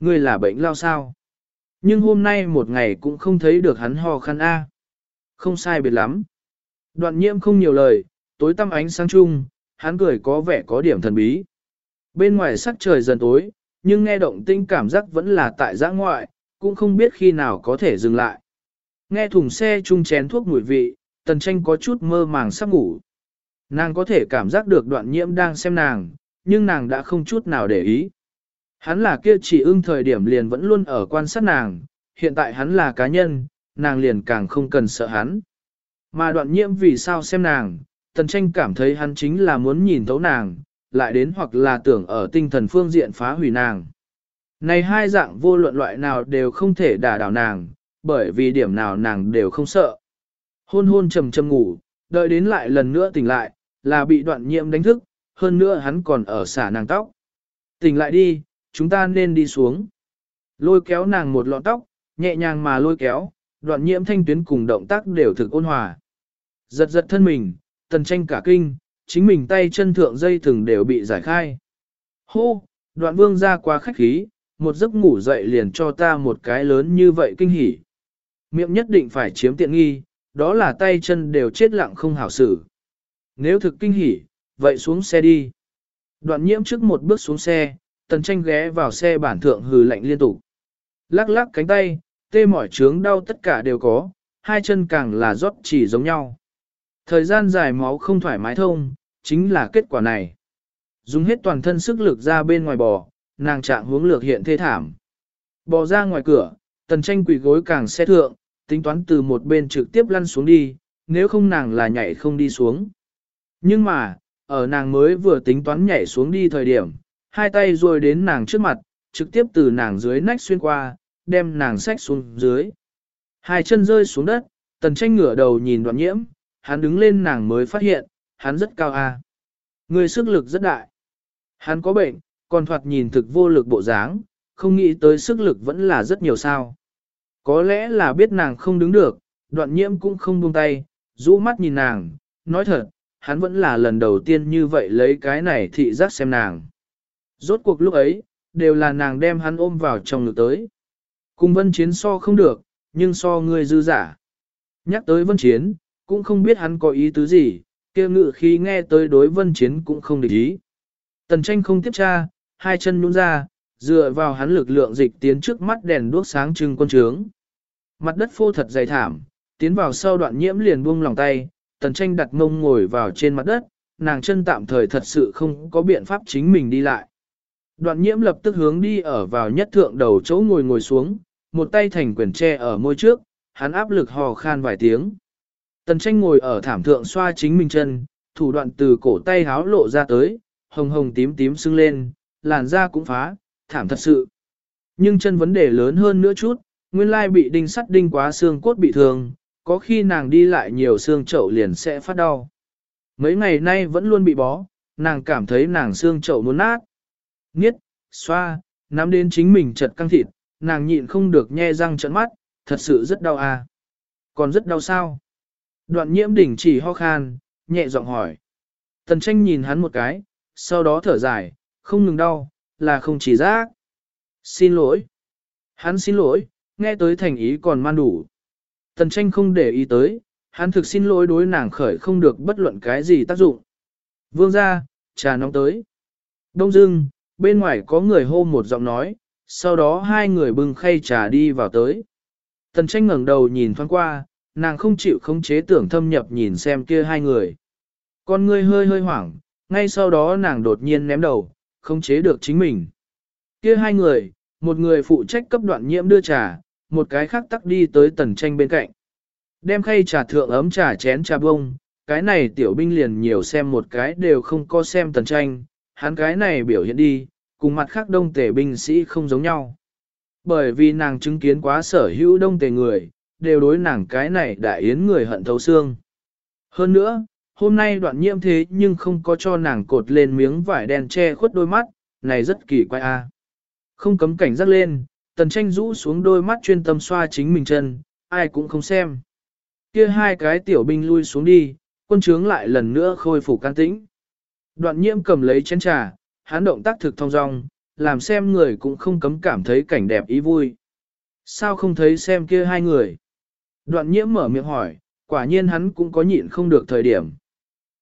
Ngươi là bệnh lao sao? Nhưng hôm nay một ngày cũng không thấy được hắn ho khăn A. Không sai biệt lắm. Đoạn nhiễm không nhiều lời, tối tăm ánh sáng chung, hắn cười có vẻ có điểm thần bí. Bên ngoài sắc trời dần tối, nhưng nghe động tinh cảm giác vẫn là tại giã ngoại, cũng không biết khi nào có thể dừng lại. Nghe thùng xe chung chén thuốc mùi vị, tần tranh có chút mơ màng sắp ngủ. Nàng có thể cảm giác được đoạn nhiễm đang xem nàng, nhưng nàng đã không chút nào để ý. Hắn là kia chỉ ưng thời điểm liền vẫn luôn ở quan sát nàng, hiện tại hắn là cá nhân, nàng liền càng không cần sợ hắn. Mà đoạn nhiễm vì sao xem nàng, tần tranh cảm thấy hắn chính là muốn nhìn thấu nàng, lại đến hoặc là tưởng ở tinh thần phương diện phá hủy nàng. Này hai dạng vô luận loại nào đều không thể đả đảo nàng, bởi vì điểm nào nàng đều không sợ. Hôn hôn trầm trầm ngủ, đợi đến lại lần nữa tỉnh lại, là bị đoạn nhiễm đánh thức, hơn nữa hắn còn ở xả nàng tóc. Tỉnh lại đi, chúng ta nên đi xuống. Lôi kéo nàng một lọn tóc, nhẹ nhàng mà lôi kéo, đoạn nhiễm thanh tuyến cùng động tác đều thực ôn hòa. Giật giật thân mình, tần tranh cả kinh, chính mình tay chân thượng dây thừng đều bị giải khai. Hô, đoạn vương ra quá khách khí, một giấc ngủ dậy liền cho ta một cái lớn như vậy kinh hỉ. Miệng nhất định phải chiếm tiện nghi, đó là tay chân đều chết lặng không hảo xử. Nếu thực kinh hỉ, vậy xuống xe đi. Đoạn nhiễm trước một bước xuống xe, tần tranh ghé vào xe bản thượng hừ lạnh liên tục. Lắc lắc cánh tay, tê mỏi trướng đau tất cả đều có, hai chân càng là rót chỉ giống nhau. Thời gian dài máu không thoải mái thông, chính là kết quả này. Dùng hết toàn thân sức lực ra bên ngoài bò, nàng trạng hướng lược hiện thê thảm. Bò ra ngoài cửa, tần tranh quỷ gối càng xe thượng, tính toán từ một bên trực tiếp lăn xuống đi, nếu không nàng là nhảy không đi xuống. Nhưng mà, ở nàng mới vừa tính toán nhảy xuống đi thời điểm, hai tay rồi đến nàng trước mặt, trực tiếp từ nàng dưới nách xuyên qua, đem nàng xách xuống dưới. Hai chân rơi xuống đất, tần tranh ngửa đầu nhìn đoạn nhiễm, hắn đứng lên nàng mới phát hiện, hắn rất cao a. Người sức lực rất đại. Hắn có bệnh, còn thoạt nhìn thực vô lực bộ dáng, không nghĩ tới sức lực vẫn là rất nhiều sao. Có lẽ là biết nàng không đứng được, đoạn nhiễm cũng không buông tay, rũ mắt nhìn nàng, nói thật, hắn vẫn là lần đầu tiên như vậy lấy cái này thị giác xem nàng. Rốt cuộc lúc ấy, đều là nàng đem hắn ôm vào trong ngực tới. Cùng vân chiến so không được, nhưng so người dư giả. Nhắc tới vân chiến, cũng không biết hắn có ý tứ gì, kia ngự khi nghe tới đối vân chiến cũng không để ý. Tần tranh không tiếp tra, hai chân nhún ra, dựa vào hắn lực lượng dịch tiến trước mắt đèn đuốc sáng trưng quân trướng. Mặt đất phô thật dày thảm, tiến vào sau đoạn nhiễm liền buông lòng tay, tần tranh đặt mông ngồi vào trên mặt đất, nàng chân tạm thời thật sự không có biện pháp chính mình đi lại. Đoạn nhiễm lập tức hướng đi ở vào nhất thượng đầu chỗ ngồi ngồi xuống, một tay thành quyển tre ở môi trước, hắn áp lực hò khan vài tiếng. Tần tranh ngồi ở thảm thượng xoa chính mình chân, thủ đoạn từ cổ tay háo lộ ra tới, hồng hồng tím tím sưng lên, làn da cũng phá, thảm thật sự. Nhưng chân vấn đề lớn hơn nữa chút, nguyên lai bị đinh sắt đinh quá xương cốt bị thương, có khi nàng đi lại nhiều xương chậu liền sẽ phát đau. Mấy ngày nay vẫn luôn bị bó, nàng cảm thấy nàng xương chậu muốn nát. Niết, xoa, nắm đến chính mình chật căng thịt, nàng nhịn không được nhe răng trợn mắt, thật sự rất đau à. Còn rất đau sao? Đoạn nhiễm đỉnh chỉ ho khan, nhẹ giọng hỏi. Tần tranh nhìn hắn một cái, sau đó thở dài, không ngừng đau, là không chỉ giác. Xin lỗi. Hắn xin lỗi, nghe tới thành ý còn man đủ. Tần tranh không để ý tới, hắn thực xin lỗi đối nàng khởi không được bất luận cái gì tác dụng. Vương ra, trà nóng tới. Đông dưng, bên ngoài có người hô một giọng nói, sau đó hai người bưng khay trà đi vào tới. Tần tranh ngẩng đầu nhìn thoáng qua, nàng không chịu không chế tưởng thâm nhập nhìn xem kia hai người. Con ngươi hơi hơi hoảng, ngay sau đó nàng đột nhiên ném đầu, không chế được chính mình. Kia hai người, một người phụ trách cấp đoạn nhiễm đưa trà, một cái khác tắc đi tới tần tranh bên cạnh. Đem khay trà thượng ấm trà chén trà bông, cái này tiểu binh liền nhiều xem một cái đều không có xem tần tranh, hắn cái này biểu hiện đi, cùng mặt khác đông tề binh sĩ không giống nhau. Bởi vì nàng chứng kiến quá sở hữu đông tề người, đều đối nàng cái này đại yến người hận thấu xương. Hơn nữa, hôm nay đoạn nhiễm thế nhưng không có cho nàng cột lên miếng vải đen che khuất đôi mắt, này rất kỳ quái a. Không cấm cảnh giác lên, tần tranh rũ xuống đôi mắt chuyên tâm xoa chính mình chân, ai cũng không xem. Kia hai cái tiểu binh lui xuống đi, quân trướng lại lần nữa khôi phục can tĩnh. Đoạn nhiễm cầm lấy chén trà, hắn động tác thực thong dong, làm xem người cũng không cấm cảm thấy cảnh đẹp ý vui. Sao không thấy xem kia hai người? Đoạn nhiễm mở miệng hỏi, quả nhiên hắn cũng có nhịn không được thời điểm.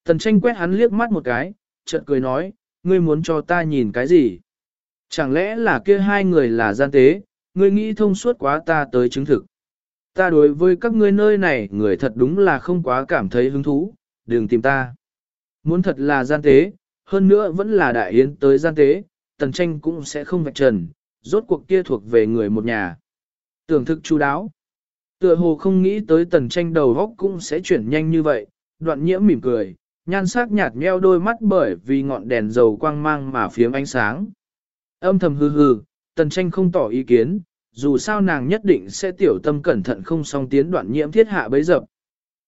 Tần tranh quét hắn liếc mắt một cái, chợt cười nói, ngươi muốn cho ta nhìn cái gì? Chẳng lẽ là kia hai người là gian tế, ngươi nghĩ thông suốt quá ta tới chứng thực. Ta đối với các ngươi nơi này người thật đúng là không quá cảm thấy hứng thú, đừng tìm ta. Muốn thật là gian tế, hơn nữa vẫn là đại yến tới gian tế, tần tranh cũng sẽ không vạch trần, rốt cuộc kia thuộc về người một nhà. Tưởng thực chú đáo. Tựa hồ không nghĩ tới tần tranh đầu góc cũng sẽ chuyển nhanh như vậy, đoạn nhiễm mỉm cười, nhan sắc nhạt nheo đôi mắt bởi vì ngọn đèn dầu quang mang mà phiếm ánh sáng. Âm thầm hừ hừ, tần tranh không tỏ ý kiến, dù sao nàng nhất định sẽ tiểu tâm cẩn thận không song tiến đoạn nhiễm thiết hạ bấy dập.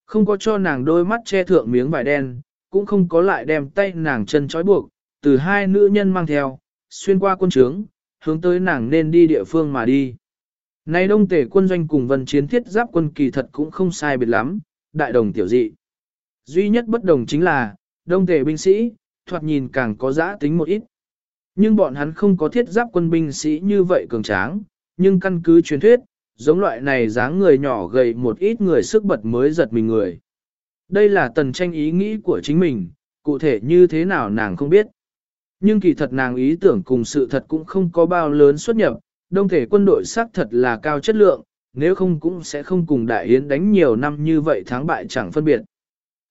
Không có cho nàng đôi mắt che thượng miếng vải đen, cũng không có lại đem tay nàng chân trói buộc, từ hai nữ nhân mang theo, xuyên qua quân trướng, hướng tới nàng nên đi địa phương mà đi. Nay đông tể quân doanh cùng vân chiến thiết giáp quân kỳ thật cũng không sai biệt lắm, đại đồng tiểu dị. Duy nhất bất đồng chính là, đông tể binh sĩ, thoạt nhìn càng có giã tính một ít. Nhưng bọn hắn không có thiết giáp quân binh sĩ như vậy cường tráng, nhưng căn cứ truyền thuyết, giống loại này dáng người nhỏ gầy một ít người sức bật mới giật mình người. Đây là tần tranh ý nghĩ của chính mình, cụ thể như thế nào nàng không biết. Nhưng kỳ thật nàng ý tưởng cùng sự thật cũng không có bao lớn xuất nhập, đông thể quân đội xác thật là cao chất lượng, nếu không cũng sẽ không cùng Đại Yến đánh nhiều năm như vậy thắng bại chẳng phân biệt.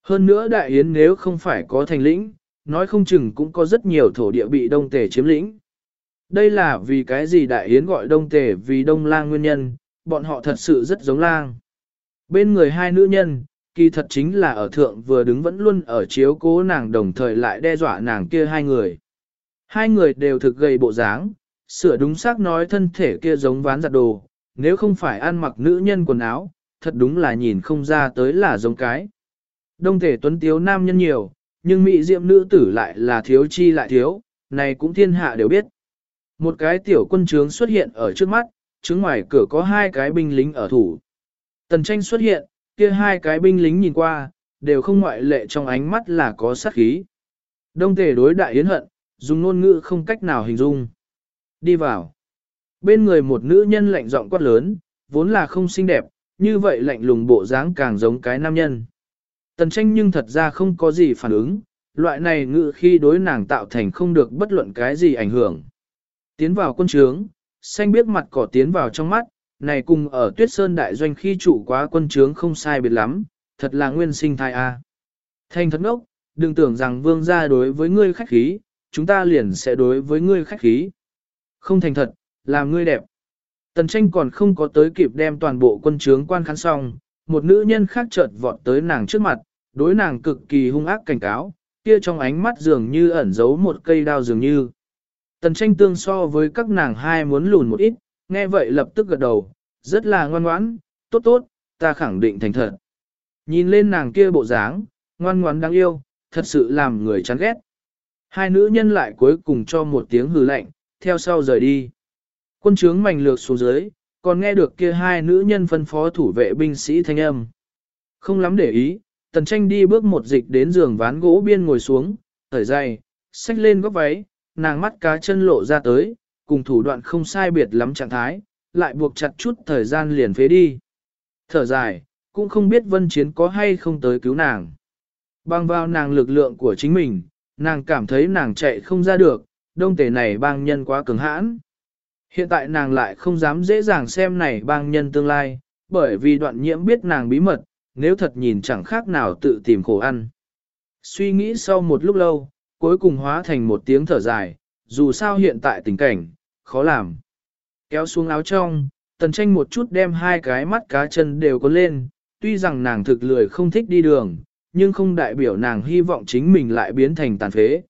Hơn nữa Đại Yến nếu không phải có thành lĩnh, nói không chừng cũng có rất nhiều thổ địa bị đông tề chiếm lĩnh. Đây là vì cái gì Đại Yến gọi đông tề vì đông lang nguyên nhân, bọn họ thật sự rất giống lang. Bên người hai nữ nhân, kỳ thật chính là ở thượng vừa đứng vẫn luôn ở chiếu cố nàng đồng thời lại đe dọa nàng kia hai người. Hai người đều thực gầy bộ dáng, sửa đúng xác nói thân thể kia giống ván giặt đồ, nếu không phải ăn mặc nữ nhân quần áo, thật đúng là nhìn không ra tới là giống cái. Đông thể tuấn tiếu nam nhân nhiều, nhưng mỹ diệm nữ tử lại là thiếu chi lại thiếu, này cũng thiên hạ đều biết. Một cái tiểu quân trướng xuất hiện ở trước mắt, trướng ngoài cửa có hai cái binh lính ở thủ. Tần tranh xuất hiện, kia hai cái binh lính nhìn qua, đều không ngoại lệ trong ánh mắt là có sát khí. Đông thể đối đại yến hận, dùng ngôn ngữ không cách nào hình dung. Đi vào. Bên người một nữ nhân lạnh giọng quát lớn, vốn là không xinh đẹp, như vậy lạnh lùng bộ dáng càng giống cái nam nhân. Tần tranh nhưng thật ra không có gì phản ứng, loại này ngữ khi đối nàng tạo thành không được bất luận cái gì ảnh hưởng. Tiến vào quân trướng, xanh biết mặt cỏ tiến vào trong mắt, này cùng ở tuyết sơn đại doanh khi trụ quá quân trướng không sai biệt lắm, thật là nguyên sinh thai a. Thanh thất ngốc, đừng tưởng rằng vương gia đối với ngươi khách khí, chúng ta liền sẽ đối với ngươi khách khí. Không thành thật, làm ngươi đẹp. Tần tranh còn không có tới kịp đem toàn bộ quân trướng quan khán xong, một nữ nhân khác chợt vọt tới nàng trước mặt, đối nàng cực kỳ hung ác cảnh cáo, kia trong ánh mắt dường như ẩn giấu một cây đao dường như. Tần tranh tương so với các nàng hai muốn lùn một ít, nghe vậy lập tức gật đầu, rất là ngoan ngoãn, tốt tốt, ta khẳng định thành thật. Nhìn lên nàng kia bộ dáng, ngoan ngoãn đáng yêu, thật sự làm người chán ghét. Hai nữ nhân lại cuối cùng cho một tiếng hừ lạnh, theo sau rời đi. Quân trướng mảnh lược xuống dưới, còn nghe được kia hai nữ nhân phân phó thủ vệ binh sĩ thanh âm. Không lắm để ý, tần tranh đi bước một dịch đến giường ván gỗ biên ngồi xuống, thở dày, xách lên góc váy, nàng mắt cá chân lộ ra tới, cùng thủ đoạn không sai biệt lắm trạng thái, lại buộc chặt chút thời gian liền phế đi. Thở dài, cũng không biết vân chiến có hay không tới cứu nàng. Bang vào nàng lực lượng của chính mình, nàng cảm thấy nàng chạy không ra được, đông tề này bang nhân quá cứng hãn. Hiện tại nàng lại không dám dễ dàng xem này bang nhân tương lai, bởi vì đoạn nhiễm biết nàng bí mật, nếu thật nhìn chẳng khác nào tự tìm khổ ăn. Suy nghĩ sau một lúc lâu, cuối cùng hóa thành một tiếng thở dài, dù sao hiện tại tình cảnh, khó làm. Kéo xuống áo trong, tần tranh một chút đem hai cái mắt cá chân đều có lên, tuy rằng nàng thực lười không thích đi đường, nhưng không đại biểu nàng hy vọng chính mình lại biến thành tàn phế.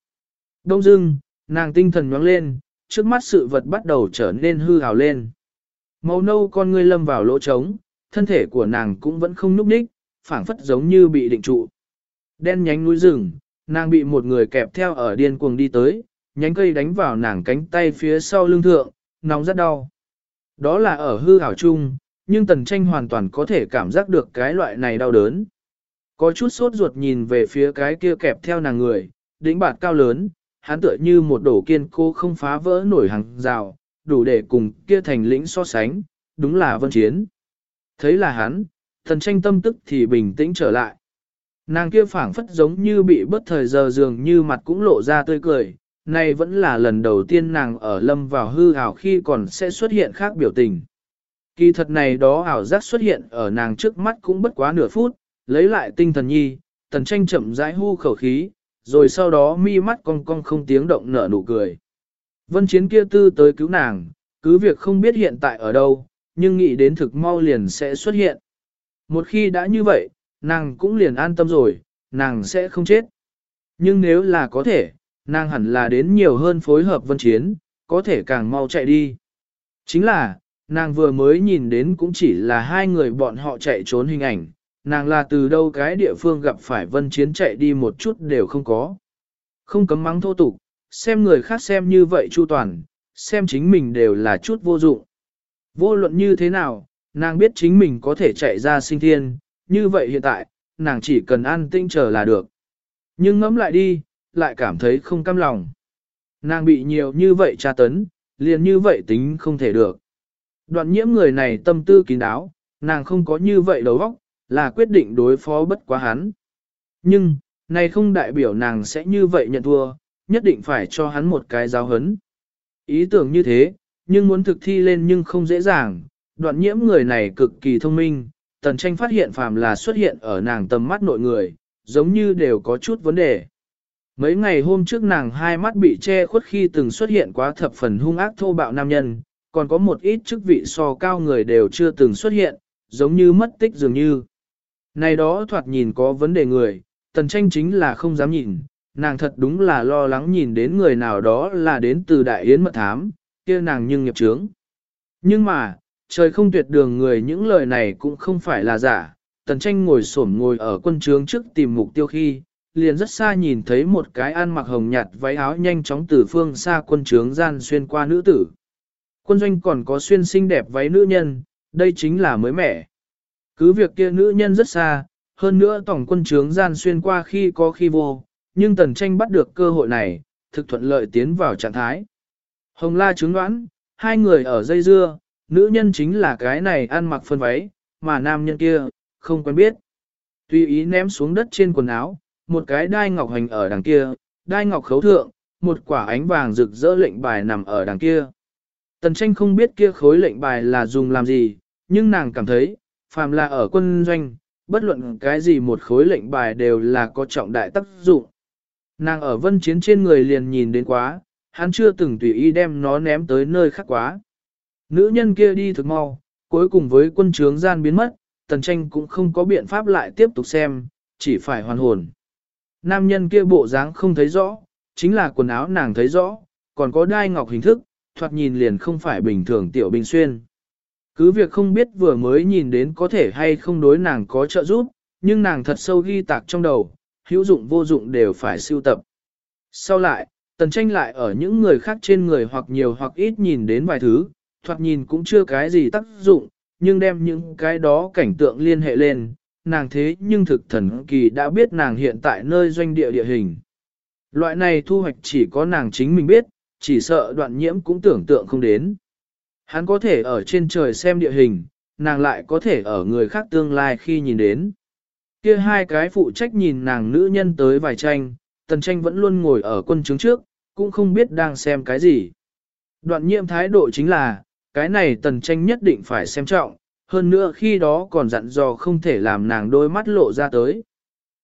Đông dưng, nàng tinh thần nhoáng lên, trước mắt sự vật bắt đầu trở nên hư hào lên. Màu nâu con ngươi lâm vào lỗ trống, thân thể của nàng cũng vẫn không núp đích, phảng phất giống như bị định trụ. Đen nhánh núi rừng, nàng bị một người kẹp theo ở điên cuồng đi tới, nhánh cây đánh vào nàng cánh tay phía sau lưng thượng, nóng rất đau. Đó là ở hư hảo chung, nhưng tần tranh hoàn toàn có thể cảm giác được cái loại này đau đớn. Có chút sốt ruột nhìn về phía cái kia kẹp theo nàng người, đỉnh bạt cao lớn, hắn tựa như một đổ kiên cố không phá vỡ nổi hàng rào, đủ để cùng kia thành lĩnh so sánh, đúng là vân chiến. Thấy là hắn, thần tranh tâm tức thì bình tĩnh trở lại. Nàng kia phảng phất giống như bị bất thời giờ dường như mặt cũng lộ ra tươi cười, này vẫn là lần đầu tiên nàng ở lâm vào hư ảo khi còn sẽ xuất hiện khác biểu tình. Kỳ thật này đó ảo giác xuất hiện ở nàng trước mắt cũng bất quá nửa phút, lấy lại tinh thần nhi, tần tranh chậm rãi hu khẩu khí, rồi sau đó mi mắt cong cong không tiếng động nở nụ cười. Vân chiến kia tư tới cứu nàng, cứ việc không biết hiện tại ở đâu, nhưng nghĩ đến thực mau liền sẽ xuất hiện. Một khi đã như vậy, nàng cũng liền an tâm rồi, nàng sẽ không chết. Nhưng nếu là có thể, nàng hẳn là đến nhiều hơn phối hợp vân chiến, có thể càng mau chạy đi. Chính là, nàng vừa mới nhìn đến cũng chỉ là hai người bọn họ chạy trốn hình ảnh, nàng là từ đâu cái địa phương gặp phải vân chiến chạy đi một chút đều không có. Không cấm mắng thô tục, xem người khác xem như vậy chu toàn, xem chính mình đều là chút vô dụng. Vô luận như thế nào, nàng biết chính mình có thể chạy ra sinh thiên, như vậy hiện tại, nàng chỉ cần an tinh chờ là được. Nhưng ngẫm lại đi, lại cảm thấy không cam lòng. Nàng bị nhiều như vậy tra tấn, liền như vậy tính không thể được. Đoạn nhiễm người này tâm tư kín đáo, nàng không có như vậy đầu óc, là quyết định đối phó bất quá hắn. Nhưng, này không đại biểu nàng sẽ như vậy nhận thua, nhất định phải cho hắn một cái giáo hấn. Ý tưởng như thế, nhưng muốn thực thi lên nhưng không dễ dàng, đoạn nhiễm người này cực kỳ thông minh, tần tranh phát hiện phàm là xuất hiện ở nàng tầm mắt nội người, giống như đều có chút vấn đề. Mấy ngày hôm trước nàng hai mắt bị che khuất khi từng xuất hiện quá thập phần hung ác thô bạo nam nhân, còn có một ít chức vị so cao người đều chưa từng xuất hiện, giống như mất tích dường như. Này đó thoạt nhìn có vấn đề người, tần tranh chính là không dám nhìn, nàng thật đúng là lo lắng nhìn đến người nào đó là đến từ đại yến mật thám, kia nàng nhưng nghiệp trướng. Nhưng mà, trời không tuyệt đường người những lời này cũng không phải là giả, tần tranh ngồi xổm ngồi ở quân trướng trước tìm mục tiêu khi, liền rất xa nhìn thấy một cái ăn mặc hồng nhạt váy áo nhanh chóng từ phương xa quân trướng gian xuyên qua nữ tử. Quân doanh còn có xuyên xinh đẹp váy nữ nhân, đây chính là mới mẻ. Cứ việc kia nữ nhân rất xa, hơn nữa tổng quân trướng gian xuyên qua khi có khi vô, nhưng tần tranh bắt được cơ hội này, thực thuận lợi tiến vào trạng thái. Hồng la trướng đoán, hai người ở dây dưa, nữ nhân chính là cái này ăn mặc phân váy, mà nam nhân kia, không quen biết. Tùy ý ném xuống đất trên quần áo, một cái đai ngọc hành ở đằng kia, đai ngọc khấu thượng, một quả ánh vàng rực rỡ lệnh bài nằm ở đằng kia. Tần tranh không biết kia khối lệnh bài là dùng làm gì, nhưng nàng cảm thấy, phàm là ở quân doanh, bất luận cái gì một khối lệnh bài đều là có trọng đại tác dụng. Nàng ở vân chiến trên người liền nhìn đến quá, hắn chưa từng tùy ý đem nó ném tới nơi khác quá. Nữ nhân kia đi thực mau, cuối cùng với quân trướng gian biến mất, tần tranh cũng không có biện pháp lại tiếp tục xem, chỉ phải hoàn hồn. Nam nhân kia bộ dáng không thấy rõ, chính là quần áo nàng thấy rõ, còn có đai ngọc hình thức, thoạt nhìn liền không phải bình thường tiểu bình xuyên. Cứ việc không biết vừa mới nhìn đến có thể hay không đối nàng có trợ giúp, nhưng nàng thật sâu ghi tạc trong đầu, hữu dụng vô dụng đều phải siêu tập. Sau lại, tần tranh lại ở những người khác trên người hoặc nhiều hoặc ít nhìn đến vài thứ, thoạt nhìn cũng chưa cái gì tác dụng, nhưng đem những cái đó cảnh tượng liên hệ lên, nàng thế nhưng thực thần kỳ đã biết nàng hiện tại nơi doanh địa địa hình. Loại này thu hoạch chỉ có nàng chính mình biết, chỉ sợ đoạn nhiễm cũng tưởng tượng không đến. Hắn có thể ở trên trời xem địa hình, nàng lại có thể ở người khác tương lai khi nhìn đến. Kia hai cái phụ trách nhìn nàng nữ nhân tới vài tranh, tần tranh vẫn luôn ngồi ở quân chứng trước, cũng không biết đang xem cái gì. Đoạn nhiễm thái độ chính là, cái này tần tranh nhất định phải xem trọng, hơn nữa khi đó còn dặn dò không thể làm nàng đôi mắt lộ ra tới.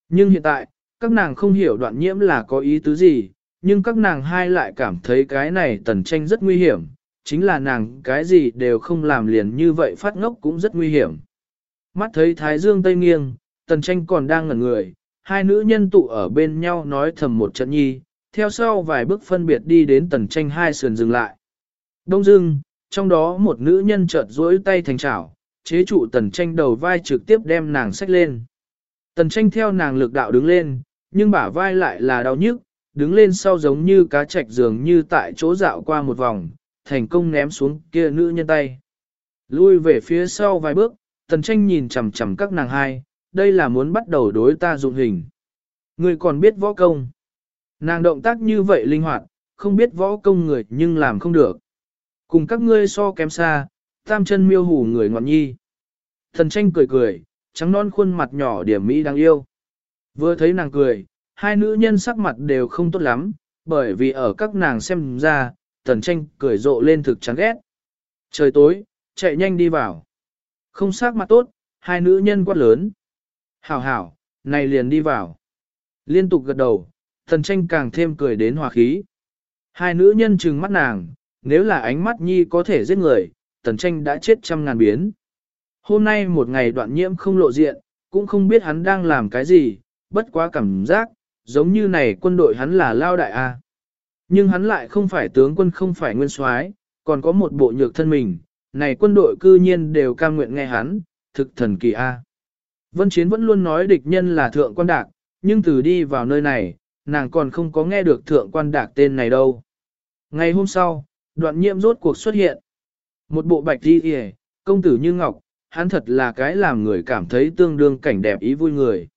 Nhưng hiện tại, các nàng không hiểu đoạn nhiễm là có ý tứ gì, nhưng các nàng hai lại cảm thấy cái này tần tranh rất nguy hiểm, chính là nàng cái gì đều không làm liền như vậy phát ngốc cũng rất nguy hiểm. Mắt thấy thái dương tây nghiêng, tần tranh còn đang ngẩn người, hai nữ nhân tụ ở bên nhau nói thầm một trận nhi, theo sau vài bước phân biệt đi đến tần tranh hai sườn dừng lại. Đông dưng, trong đó một nữ nhân chợt duỗi tay thành chảo, chế trụ tần tranh đầu vai trực tiếp đem nàng xách lên. Tần tranh theo nàng lực đạo đứng lên, nhưng bả vai lại là đau nhức, đứng lên sau giống như cá trạch dường như tại chỗ dạo qua một vòng, thành công ném xuống kia nữ nhân tay. Lui về phía sau vài bước, tần tranh nhìn chằm chằm các nàng hai, đây là muốn bắt đầu đối ta dụng hình. Người còn biết võ công. Nàng động tác như vậy linh hoạt, không biết võ công người nhưng làm không được. Cùng các ngươi so kém xa, tam chân miêu hủ người ngọn nhi. Thần tranh cười cười, trắng non khuôn mặt nhỏ điểm mỹ đáng yêu. Vừa thấy nàng cười, hai nữ nhân sắc mặt đều không tốt lắm, bởi vì ở các nàng xem ra, thần tranh cười rộ lên thực chán ghét. Trời tối, chạy nhanh đi vào. Không sắc mặt tốt, hai nữ nhân quát lớn. Hảo hảo, này liền đi vào. Liên tục gật đầu, thần tranh càng thêm cười đến hòa khí. Hai nữ nhân trừng mắt nàng, nếu là ánh mắt nhi có thể giết người, tần tranh đã chết trăm ngàn biến. Hôm nay một ngày đoạn nhiễm không lộ diện, cũng không biết hắn đang làm cái gì, bất quá cảm giác, giống như này quân đội hắn là lao đại A. Nhưng hắn lại không phải tướng quân không phải nguyên soái, còn có một bộ nhược thân mình, này quân đội cư nhiên đều cam nguyện nghe hắn, thực thần kỳ A. Vân Chiến vẫn luôn nói địch nhân là thượng quan đạc, nhưng từ đi vào nơi này, nàng còn không có nghe được thượng quan đạc tên này đâu. Ngày hôm sau, đoạn nhiễm rốt cuộc xuất hiện. Một bộ bạch đi kìa, công tử như ngọc, hắn thật là cái làm người cảm thấy tương đương cảnh đẹp ý vui người.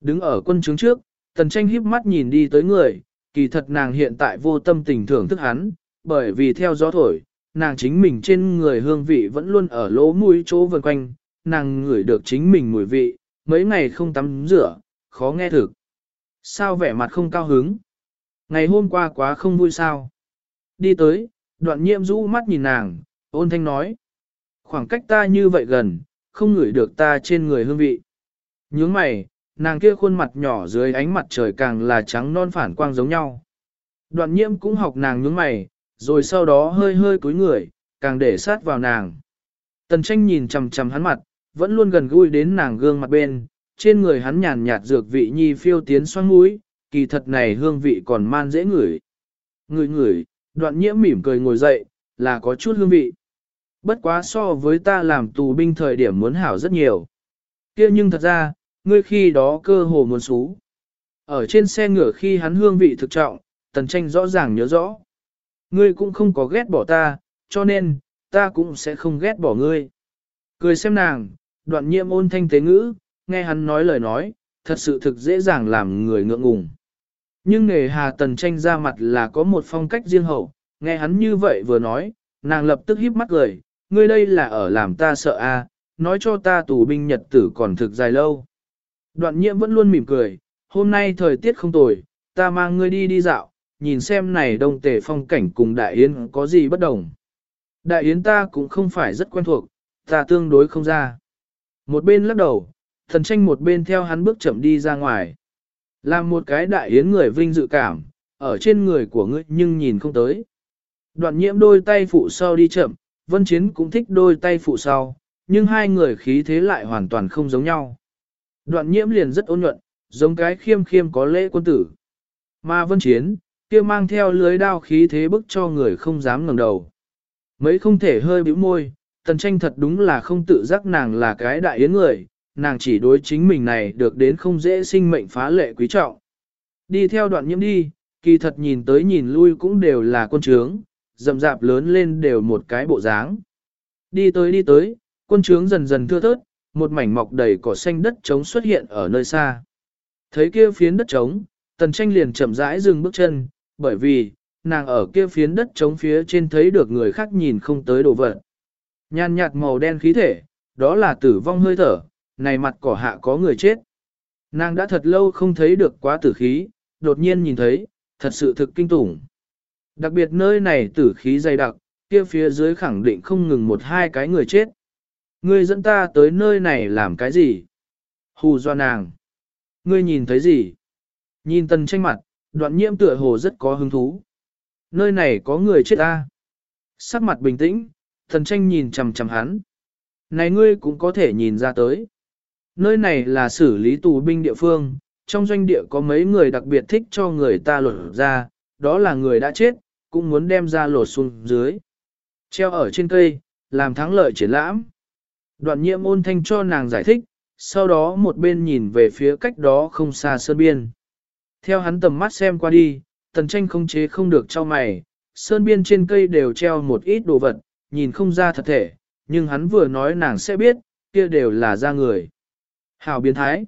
Đứng ở quân trướng trước, tần tranh híp mắt nhìn đi tới người, kỳ thật nàng hiện tại vô tâm tình thưởng thức hắn, bởi vì theo gió thổi, nàng chính mình trên người hương vị vẫn luôn ở lỗ mũi chỗ vần quanh, nàng ngửi được chính mình mùi vị, mấy ngày không tắm rửa, khó nghe thực. Sao vẻ mặt không cao hứng? Ngày hôm qua quá không vui sao? Đi tới, đoạn nhiễm rũ mắt nhìn nàng, ôn thanh nói. Khoảng cách ta như vậy gần, không ngửi được ta trên người hương vị. Nhướng mày, nàng kia khuôn mặt nhỏ dưới ánh mặt trời càng là trắng non phản quang giống nhau. Đoạn nhiễm cũng học nàng nhướng mày, rồi sau đó hơi hơi cúi người, càng để sát vào nàng. Tần tranh nhìn chằm chằm hắn mặt, vẫn luôn gần gũi đến nàng gương mặt bên, trên người hắn nhàn nhạt dược vị nhi phiêu tiến xoắn mũi, kỳ thật này hương vị còn man dễ ngửi. Ngửi ngửi, đoạn nhiễm mỉm cười ngồi dậy, là có chút hương vị. Bất quá so với ta làm tù binh thời điểm muốn hảo rất nhiều. kia nhưng thật ra, ngươi khi đó cơ hồ muốn xú. Ở trên xe ngựa khi hắn hương vị thực trọng, tần tranh rõ ràng nhớ rõ. Ngươi cũng không có ghét bỏ ta, cho nên, ta cũng sẽ không ghét bỏ ngươi. Cười xem nàng, đoạn nhiệm ôn thanh tế ngữ, nghe hắn nói lời nói, thật sự thực dễ dàng làm người ngượng ngùng. Nhưng nghề hà tần tranh ra mặt là có một phong cách riêng hậu, nghe hắn như vậy vừa nói, nàng lập tức híp mắt cười, ngươi đây là ở làm ta sợ a, à, nói cho ta tù binh nhật tử còn thực dài lâu. Đoạn nhiễm vẫn luôn mỉm cười, hôm nay thời tiết không tồi, ta mang ngươi đi đi dạo, nhìn xem này đông tề phong cảnh cùng đại yến có gì bất đồng. Đại yến ta cũng không phải rất quen thuộc, ta tương đối không ra. Một bên lắc đầu, thần tranh một bên theo hắn bước chậm đi ra ngoài. Làm một cái đại yến người vinh dự cảm, ở trên người của ngươi nhưng nhìn không tới. Đoạn nhiễm đôi tay phụ sau đi chậm, vân chiến cũng thích đôi tay phụ sau, nhưng hai người khí thế lại hoàn toàn không giống nhau. Đoạn nhiễm liền rất ôn nhuận, giống cái khiêm khiêm có lễ quân tử. Mà vân chiến, kia mang theo lưới đao khí thế bức cho người không dám ngẩng đầu. Mấy không thể hơi bĩu môi, tần tranh thật đúng là không tự giác nàng là cái đại yến người, nàng chỉ đối chính mình này được đến không dễ sinh mệnh phá lệ quý trọng. Đi theo đoạn nhiễm đi, kỳ thật nhìn tới nhìn lui cũng đều là quân trướng, rậm rạp lớn lên đều một cái bộ dáng. Đi tới đi tới, quân trướng dần dần thưa thớt, một mảnh mọc đầy cỏ xanh đất trống xuất hiện ở nơi xa. Thấy kia phiến đất trống, tần tranh liền chậm rãi dừng bước chân, bởi vì, nàng ở kia phiến đất trống phía trên thấy được người khác nhìn không tới đồ vật. Nhàn nhạt màu đen khí thể, đó là tử vong hơi thở, này mặt cỏ hạ có người chết. Nàng đã thật lâu không thấy được quá tử khí, đột nhiên nhìn thấy, thật sự thực kinh tủng. Đặc biệt nơi này tử khí dày đặc, kia phía dưới khẳng định không ngừng một hai cái người chết. Ngươi dẫn ta tới nơi này làm cái gì? Hù do nàng. Ngươi nhìn thấy gì? Nhìn tần tranh mặt, đoạn nhiễm tựa hồ rất có hứng thú. Nơi này có người chết ta. Sắc mặt bình tĩnh, thần tranh nhìn chằm chằm hắn. Này ngươi cũng có thể nhìn ra tới. Nơi này là xử lý tù binh địa phương, trong doanh địa có mấy người đặc biệt thích cho người ta lột ra, đó là người đã chết, cũng muốn đem ra lột xuống dưới. Treo ở trên cây, làm thắng lợi triển lãm. Đoạn nhiễm ôn thanh cho nàng giải thích, sau đó một bên nhìn về phía cách đó không xa sơn biên. Theo hắn tầm mắt xem qua đi, tần tranh không chế không được cho mày, sơn biên trên cây đều treo một ít đồ vật, nhìn không ra thật thể, nhưng hắn vừa nói nàng sẽ biết, kia đều là da người. Hảo biến thái.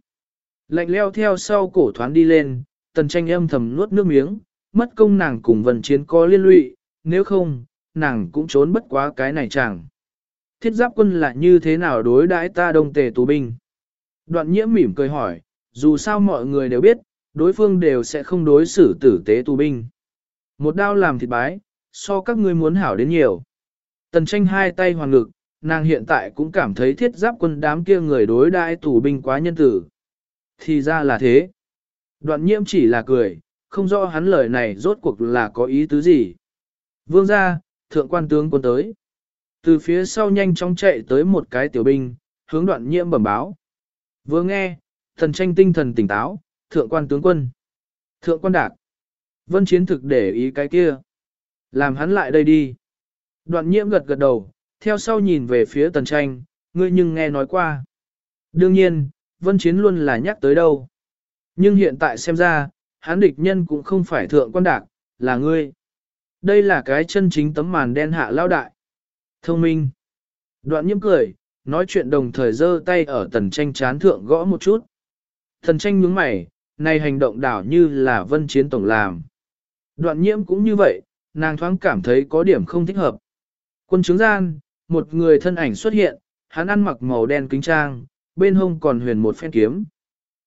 Lạnh leo theo sau cổ thoáng đi lên, tần tranh âm thầm nuốt nước miếng, mất công nàng cùng vần chiến có liên lụy, nếu không, nàng cũng trốn bất quá cái này chẳng. Thiết giáp quân là như thế nào đối đãi ta đông tề tù binh? Đoạn nhiễm mỉm cười hỏi, dù sao mọi người đều biết, đối phương đều sẽ không đối xử tử tế tù binh. Một đao làm thịt bái, so các ngươi muốn hảo đến nhiều. Tần tranh hai tay hoàng ngực, nàng hiện tại cũng cảm thấy thiết giáp quân đám kia người đối đãi tù binh quá nhân tử. Thì ra là thế. Đoạn nhiễm chỉ là cười, không rõ hắn lời này rốt cuộc là có ý tứ gì. Vương ra, thượng quan tướng quân tới. Từ phía sau nhanh chóng chạy tới một cái tiểu binh, hướng đoạn nhiễm bẩm báo. Vừa nghe, thần tranh tinh thần tỉnh táo, thượng quan tướng quân. Thượng quan đạc. Vân chiến thực để ý cái kia. Làm hắn lại đây đi. Đoạn nhiễm gật gật đầu, theo sau nhìn về phía tần tranh, ngươi nhưng nghe nói qua. Đương nhiên, vân chiến luôn là nhắc tới đâu. Nhưng hiện tại xem ra, hắn địch nhân cũng không phải thượng quan đạc, là ngươi. Đây là cái chân chính tấm màn đen hạ lao đại. Thông minh. Đoạn nhiễm cười, nói chuyện đồng thời giơ tay ở tần tranh chán thượng gõ một chút. Thần tranh nhướng mày, này hành động đảo như là vân chiến tổng làm. Đoạn nhiễm cũng như vậy, nàng thoáng cảm thấy có điểm không thích hợp. Quân chứng gian, một người thân ảnh xuất hiện, hắn ăn mặc màu đen kính trang, bên hông còn huyền một phen kiếm.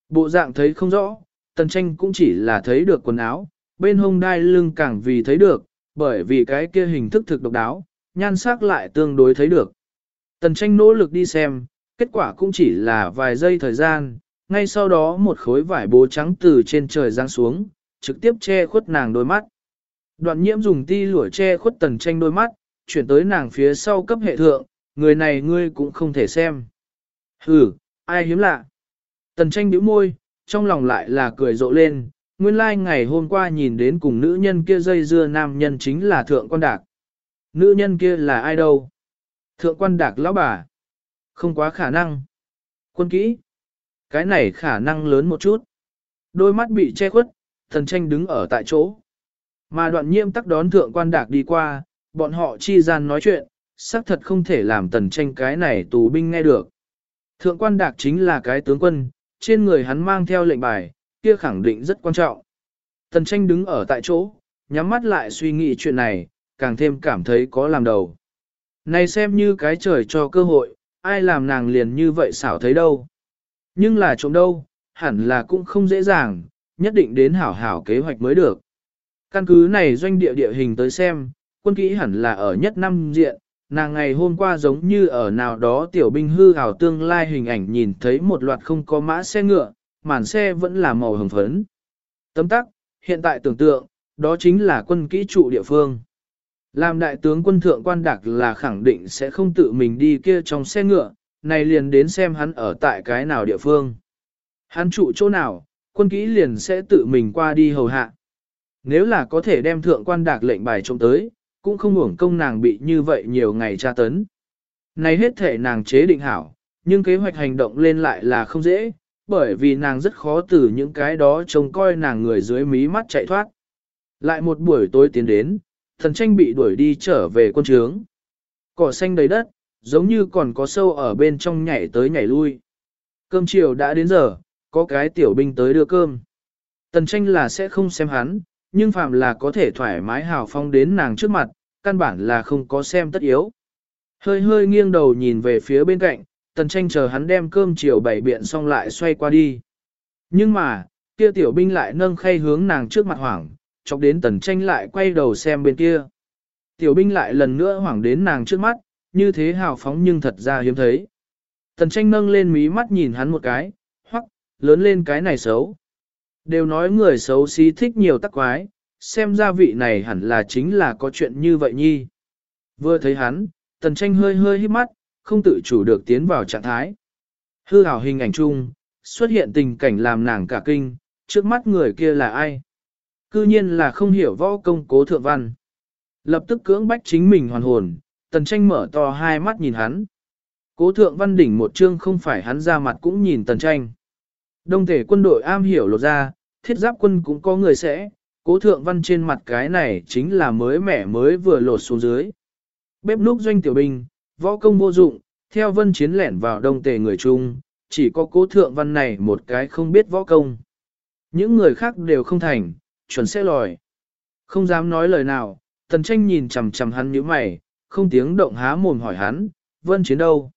Bộ dạng thấy không rõ, tần tranh cũng chỉ là thấy được quần áo, bên hông đai lưng càng vì thấy được, bởi vì cái kia hình thức thực độc đáo, nhan sắc lại tương đối thấy được. Tần tranh nỗ lực đi xem, kết quả cũng chỉ là vài giây thời gian, ngay sau đó một khối vải bố trắng từ trên trời giáng xuống, trực tiếp che khuất nàng đôi mắt. Đoạn nhiễm dùng ti lũa che khuất tần tranh đôi mắt, chuyển tới nàng phía sau cấp hệ thượng, người này ngươi cũng không thể xem. Hừ, ai hiếm lạ. Tần tranh bĩu môi, trong lòng lại là cười rộ lên, nguyên lai like ngày hôm qua nhìn đến cùng nữ nhân kia dây dưa nam nhân chính là thượng quan đạc. Nữ nhân kia là ai đâu? Thượng quan đạc lão bà. Không quá khả năng. Quân kỹ. Cái này khả năng lớn một chút. Đôi mắt bị che khuất, thần tranh đứng ở tại chỗ. Mà đoạn nhiễm tắc đón thượng quan đạc đi qua, bọn họ chi gian nói chuyện, xác thật không thể làm tần tranh cái này tù binh nghe được. Thượng quan đạc chính là cái tướng quân, trên người hắn mang theo lệnh bài, kia khẳng định rất quan trọng. Tần tranh đứng ở tại chỗ, nhắm mắt lại suy nghĩ chuyện này, càng thêm cảm thấy có làm đầu. Này xem như cái trời cho cơ hội, ai làm nàng liền như vậy xảo thấy đâu. Nhưng là trộm đâu, hẳn là cũng không dễ dàng, nhất định đến hảo hảo kế hoạch mới được. Căn cứ này doanh địa địa hình tới xem, quân kỹ hẳn là ở nhất năm diện, nàng ngày hôm qua giống như ở nào đó tiểu binh hư hào tương lai hình ảnh nhìn thấy một loạt không có mã xe ngựa, màn xe vẫn là màu hồng phấn. Tấm tắc, hiện tại tưởng tượng, đó chính là quân kỹ trụ địa phương. Làm đại tướng quân thượng quan đặc là khẳng định sẽ không tự mình đi kia trong xe ngựa, này liền đến xem hắn ở tại cái nào địa phương. Hắn trụ chỗ nào, quân kỹ liền sẽ tự mình qua đi hầu hạ. Nếu là có thể đem thượng quan đạc lệnh bài trông tới, cũng không hưởng công nàng bị như vậy nhiều ngày tra tấn. Này hết thể nàng chế định hảo, nhưng kế hoạch hành động lên lại là không dễ, bởi vì nàng rất khó từ những cái đó trông coi nàng người dưới mí mắt chạy thoát. Lại một buổi tối tiến đến, thần tranh bị đuổi đi trở về quân trướng. Cỏ xanh đầy đất, giống như còn có sâu ở bên trong nhảy tới nhảy lui. Cơm chiều đã đến giờ, có cái tiểu binh tới đưa cơm. Tần tranh là sẽ không xem hắn, nhưng phạm là có thể thoải mái hào phong đến nàng trước mặt, căn bản là không có xem tất yếu. Hơi hơi nghiêng đầu nhìn về phía bên cạnh, tần tranh chờ hắn đem cơm chiều bảy biện xong lại xoay qua đi. Nhưng mà, kia tiểu binh lại nâng khay hướng nàng trước mặt hoảng, chọc đến tần tranh lại quay đầu xem bên kia. Tiểu binh lại lần nữa hoảng đến nàng trước mắt, như thế hào phóng nhưng thật ra hiếm thấy. Tần tranh nâng lên mí mắt nhìn hắn một cái, hoắc, lớn lên cái này xấu. Đều nói người xấu xí thích nhiều tắc quái, xem ra vị này hẳn là chính là có chuyện như vậy nhi. Vừa thấy hắn, tần tranh hơi hơi hít mắt, không tự chủ được tiến vào trạng thái. Hư hảo hình ảnh chung, xuất hiện tình cảnh làm nàng cả kinh, trước mắt người kia là ai? Cư nhiên là không hiểu võ công cố thượng văn. Lập tức cưỡng bách chính mình hoàn hồn, tần tranh mở to hai mắt nhìn hắn. Cố thượng văn đỉnh một chương không phải hắn ra mặt cũng nhìn tần tranh. Đông thể quân đội am hiểu lột ra, thiết giáp quân cũng có người sẽ, cố thượng văn trên mặt cái này chính là mới mẻ mới vừa lột xuống dưới. Bếp núc doanh tiểu binh, võ công vô dụng, theo vân chiến lẻn vào đông tề người chung, chỉ có cố thượng văn này một cái không biết võ công. Những người khác đều không thành, chuẩn sẽ lòi. Không dám nói lời nào, tần tranh nhìn chằm chằm hắn như mày, không tiếng động há mồm hỏi hắn, vân chiến đâu?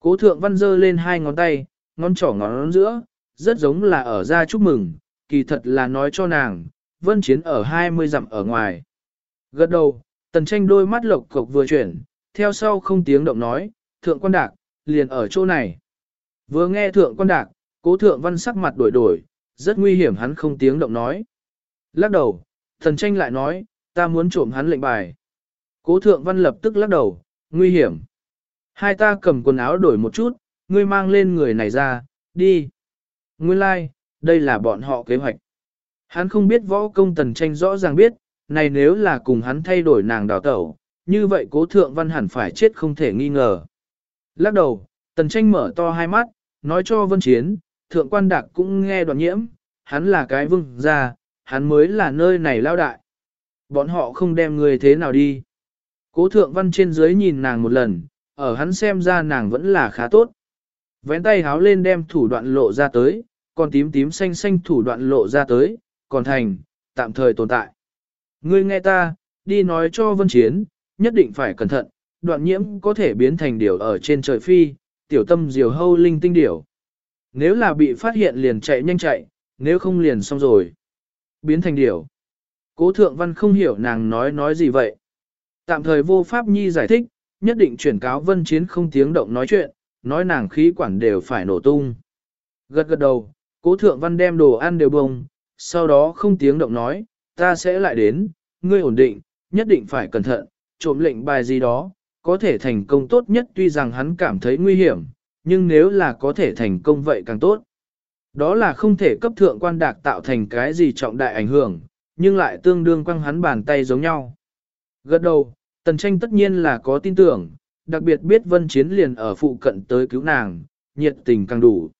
Cố thượng văn dơ lên hai ngón tay, ngón trỏ ngón giữa, rất giống là ở ra chúc mừng, kỳ thật là nói cho nàng, vân chiến ở 20 dặm ở ngoài. Gật đầu, tần tranh đôi mắt lộc cộc vừa chuyển, theo sau không tiếng động nói, thượng quan đạc, liền ở chỗ này. Vừa nghe thượng quan đạc, cố thượng văn sắc mặt đổi đổi, rất nguy hiểm hắn không tiếng động nói. Lắc đầu, tần tranh lại nói, ta muốn trộm hắn lệnh bài. Cố thượng văn lập tức lắc đầu, nguy hiểm. Hai ta cầm quần áo đổi một chút, ngươi mang lên người này ra, đi. Nguyên lai, like, đây là bọn họ kế hoạch. Hắn không biết võ công tần tranh rõ ràng biết, này nếu là cùng hắn thay đổi nàng đào tẩu, như vậy cố thượng văn hẳn phải chết không thể nghi ngờ. Lắc đầu, tần tranh mở to hai mắt, nói cho vân chiến, thượng quan đạc cũng nghe đoạn nhiễm, hắn là cái vương gia, hắn mới là nơi này lao đại. Bọn họ không đem người thế nào đi. Cố thượng văn trên dưới nhìn nàng một lần, ở hắn xem ra nàng vẫn là khá tốt. Vén tay háo lên đem thủ đoạn lộ ra tới, còn tím tím xanh xanh thủ đoạn lộ ra tới, còn thành, tạm thời tồn tại. Ngươi nghe ta, đi nói cho vân chiến, nhất định phải cẩn thận, đoạn nhiễm có thể biến thành điều ở trên trời phi, tiểu tâm diều hâu linh tinh điểu. Nếu là bị phát hiện liền chạy nhanh chạy, nếu không liền xong rồi. Biến thành điểu. Cố thượng văn không hiểu nàng nói nói gì vậy. Tạm thời vô pháp nhi giải thích, nhất định chuyển cáo vân chiến không tiếng động nói chuyện, nói nàng khí quản đều phải nổ tung. Gật gật đầu, cố thượng văn đem đồ ăn đều bông, sau đó không tiếng động nói, ta sẽ lại đến, ngươi ổn định, nhất định phải cẩn thận, trộm lệnh bài gì đó, có thể thành công tốt nhất tuy rằng hắn cảm thấy nguy hiểm, nhưng nếu là có thể thành công vậy càng tốt. Đó là không thể cấp thượng quan đạc tạo thành cái gì trọng đại ảnh hưởng, nhưng lại tương đương quăng hắn bàn tay giống nhau. Gật đầu, tần tranh tất nhiên là có tin tưởng, đặc biệt biết vân chiến liền ở phụ cận tới cứu nàng, nhiệt tình càng đủ.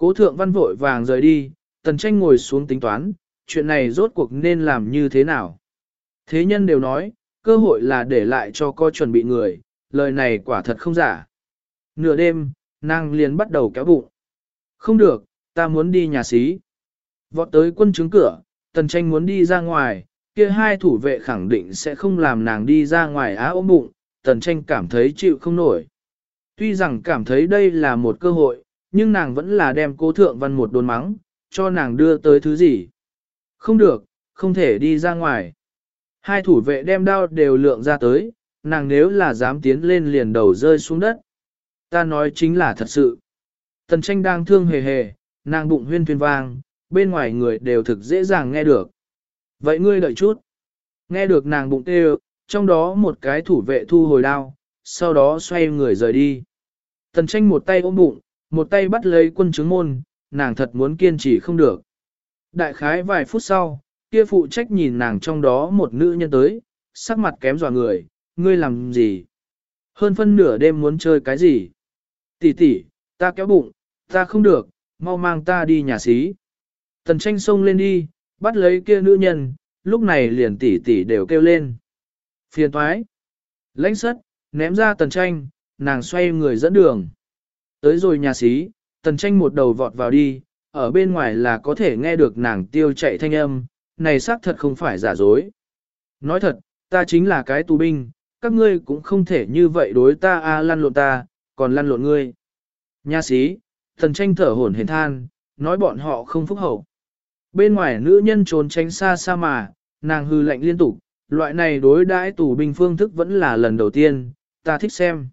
Cố thượng văn vội vàng rời đi, tần tranh ngồi xuống tính toán, chuyện này rốt cuộc nên làm như thế nào. Thế nhân đều nói, cơ hội là để lại cho co chuẩn bị người, lời này quả thật không giả. Nửa đêm, nàng liền bắt đầu kéo bụng. Không được, ta muốn đi nhà xí. Vọt tới quân chứng cửa, tần tranh muốn đi ra ngoài, kia hai thủ vệ khẳng định sẽ không làm nàng đi ra ngoài á ôm bụng, tần tranh cảm thấy chịu không nổi. Tuy rằng cảm thấy đây là một cơ hội, nhưng nàng vẫn là đem cố thượng văn một đồn mắng, cho nàng đưa tới thứ gì. Không được, không thể đi ra ngoài. Hai thủ vệ đem đao đều lượng ra tới, nàng nếu là dám tiến lên liền đầu rơi xuống đất. Ta nói chính là thật sự. Tần tranh đang thương hề hề, nàng bụng huyên thuyên vang, bên ngoài người đều thực dễ dàng nghe được. Vậy ngươi đợi chút. Nghe được nàng bụng tê trong đó một cái thủ vệ thu hồi đao, sau đó xoay người rời đi. Tần tranh một tay ôm bụng, một tay bắt lấy quân chứng môn, nàng thật muốn kiên trì không được. Đại khái vài phút sau, kia phụ trách nhìn nàng trong đó một nữ nhân tới, sắc mặt kém dọa người, ngươi làm gì? Hơn phân nửa đêm muốn chơi cái gì? Tỷ tỷ, ta kéo bụng, ta không được, mau mang ta đi nhà xí. Tần tranh xông lên đi, bắt lấy kia nữ nhân, lúc này liền tỷ tỷ đều kêu lên. Phiền toái, Lãnh sất, ném ra tần tranh, nàng xoay người dẫn đường. Tới rồi nhà xí, tần tranh một đầu vọt vào đi, ở bên ngoài là có thể nghe được nàng tiêu chạy thanh âm, này xác thật không phải giả dối. Nói thật, ta chính là cái tù binh, các ngươi cũng không thể như vậy đối ta a lăn lộn ta, còn lăn lộn ngươi. Nha sĩ, thần tranh thở hổn hển than, nói bọn họ không phúc hậu. Bên ngoài nữ nhân trốn tránh xa xa mà, nàng hư lạnh liên tục, loại này đối đãi tù binh phương thức vẫn là lần đầu tiên, ta thích xem.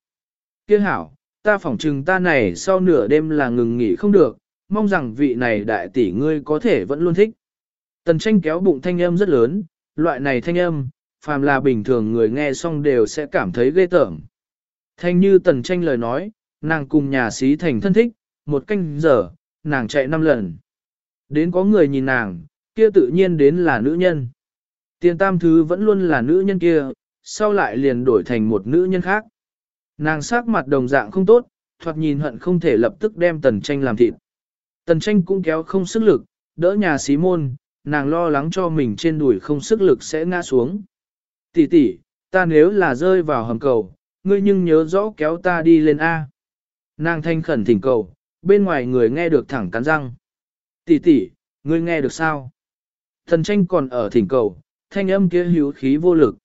Kiếc hảo, ta phỏng trừng ta này sau nửa đêm là ngừng nghỉ không được, mong rằng vị này đại tỷ ngươi có thể vẫn luôn thích. Tần tranh kéo bụng thanh âm rất lớn, loại này thanh âm, phàm là bình thường người nghe xong đều sẽ cảm thấy ghê tởm. Thanh như tần tranh lời nói, nàng cùng nhà sĩ thành thân thích, một canh giờ, nàng chạy năm lần. Đến có người nhìn nàng, kia tự nhiên đến là nữ nhân. Tiền tam thứ vẫn luôn là nữ nhân kia, sau lại liền đổi thành một nữ nhân khác. Nàng sắc mặt đồng dạng không tốt, thoạt nhìn hận không thể lập tức đem tần tranh làm thịt. Tần tranh cũng kéo không sức lực, đỡ nhà xí môn, nàng lo lắng cho mình trên đùi không sức lực sẽ ngã xuống. Tỷ tỷ, ta nếu là rơi vào hầm cầu, ngươi nhưng nhớ rõ kéo ta đi lên A. Nàng thanh khẩn thỉnh cầu, bên ngoài người nghe được thẳng cắn răng. Tỷ tỷ, ngươi nghe được sao? Thần tranh còn ở thỉnh cầu, thanh âm kia hữu khí vô lực.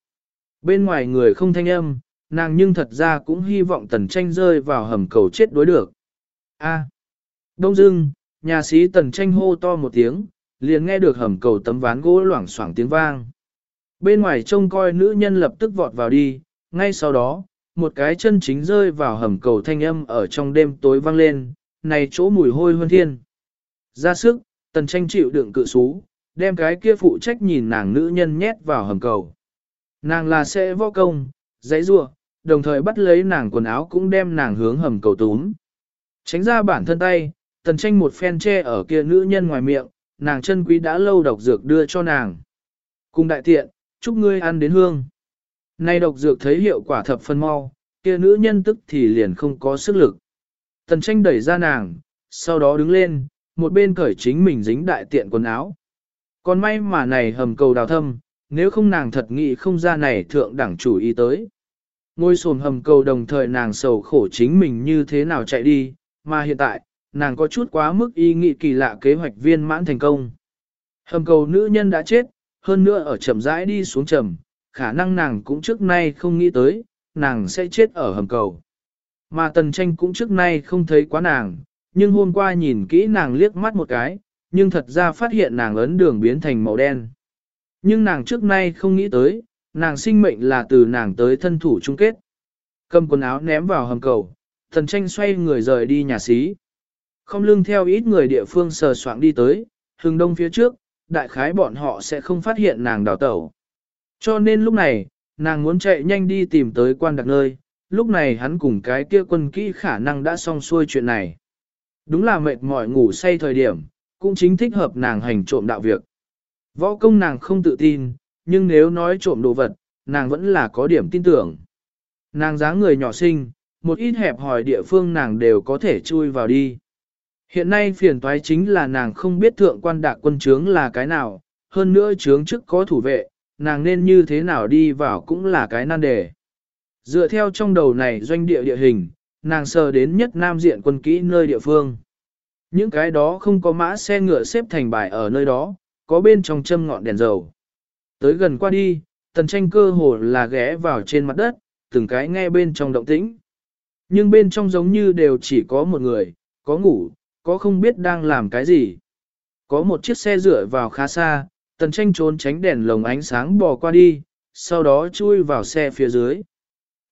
Bên ngoài người không thanh âm, nàng nhưng thật ra cũng hy vọng tần tranh rơi vào hầm cầu chết đối được. A. Đông dưng, nhà sĩ tần tranh hô to một tiếng, liền nghe được hầm cầu tấm ván gỗ loảng xoảng tiếng vang. Bên ngoài trông coi nữ nhân lập tức vọt vào đi, ngay sau đó, một cái chân chính rơi vào hầm cầu thanh âm ở trong đêm tối vang lên, này chỗ mùi hôi hơn thiên. Ra sức, tần tranh chịu đựng cự xú, đem cái kia phụ trách nhìn nàng nữ nhân nhét vào hầm cầu. Nàng là sẽ võ công, giấy rua, đồng thời bắt lấy nàng quần áo cũng đem nàng hướng hầm cầu túm. Tránh ra bản thân tay, tần tranh một phen che ở kia nữ nhân ngoài miệng, nàng chân quý đã lâu độc dược đưa cho nàng. Cùng đại tiện, chúc ngươi ăn đến hương. Nay độc dược thấy hiệu quả thập phân mau, kia nữ nhân tức thì liền không có sức lực. Tần tranh đẩy ra nàng, sau đó đứng lên, một bên cởi chính mình dính đại tiện quần áo. Còn may mà này hầm cầu đào thâm, nếu không nàng thật nghĩ không ra này thượng đẳng chủ ý tới. Ngôi sồn hầm cầu đồng thời nàng sầu khổ chính mình như thế nào chạy đi, mà hiện tại, nàng có chút quá mức ý nghĩ kỳ lạ kế hoạch viên mãn thành công. Hầm cầu nữ nhân đã chết, hơn nữa ở chậm rãi đi xuống trầm, khả năng nàng cũng trước nay không nghĩ tới, nàng sẽ chết ở hầm cầu. Mà tần tranh cũng trước nay không thấy quá nàng, nhưng hôm qua nhìn kỹ nàng liếc mắt một cái, nhưng thật ra phát hiện nàng ấn đường biến thành màu đen. Nhưng nàng trước nay không nghĩ tới, nàng sinh mệnh là từ nàng tới thân thủ chung kết. Cầm quần áo ném vào hầm cầu, thần tranh xoay người rời đi nhà xí. Không lưng theo ít người địa phương sờ soạng đi tới, hừng đông phía trước, đại khái bọn họ sẽ không phát hiện nàng đào tẩu. Cho nên lúc này, nàng muốn chạy nhanh đi tìm tới quan đặc nơi, lúc này hắn cùng cái kia quân kỹ khả năng đã xong xuôi chuyện này. Đúng là mệt mỏi ngủ say thời điểm, cũng chính thích hợp nàng hành trộm đạo việc. Võ công nàng không tự tin, nhưng nếu nói trộm đồ vật, nàng vẫn là có điểm tin tưởng. Nàng dáng người nhỏ xinh, một ít hẹp hỏi địa phương nàng đều có thể chui vào đi. Hiện nay phiền toái chính là nàng không biết thượng quan đạc quân trướng là cái nào, hơn nữa trướng trước có thủ vệ, nàng nên như thế nào đi vào cũng là cái nan đề. Dựa theo trong đầu này doanh địa địa hình, nàng sờ đến nhất nam diện quân kỹ nơi địa phương. Những cái đó không có mã xe ngựa xếp thành bài ở nơi đó, có bên trong châm ngọn đèn dầu. Tới gần qua đi, tần tranh cơ hồ là ghé vào trên mặt đất, từng cái nghe bên trong động tĩnh. Nhưng bên trong giống như đều chỉ có một người, có ngủ, có không biết đang làm cái gì. Có một chiếc xe rửa vào khá xa, tần tranh trốn tránh đèn lồng ánh sáng bò qua đi, sau đó chui vào xe phía dưới.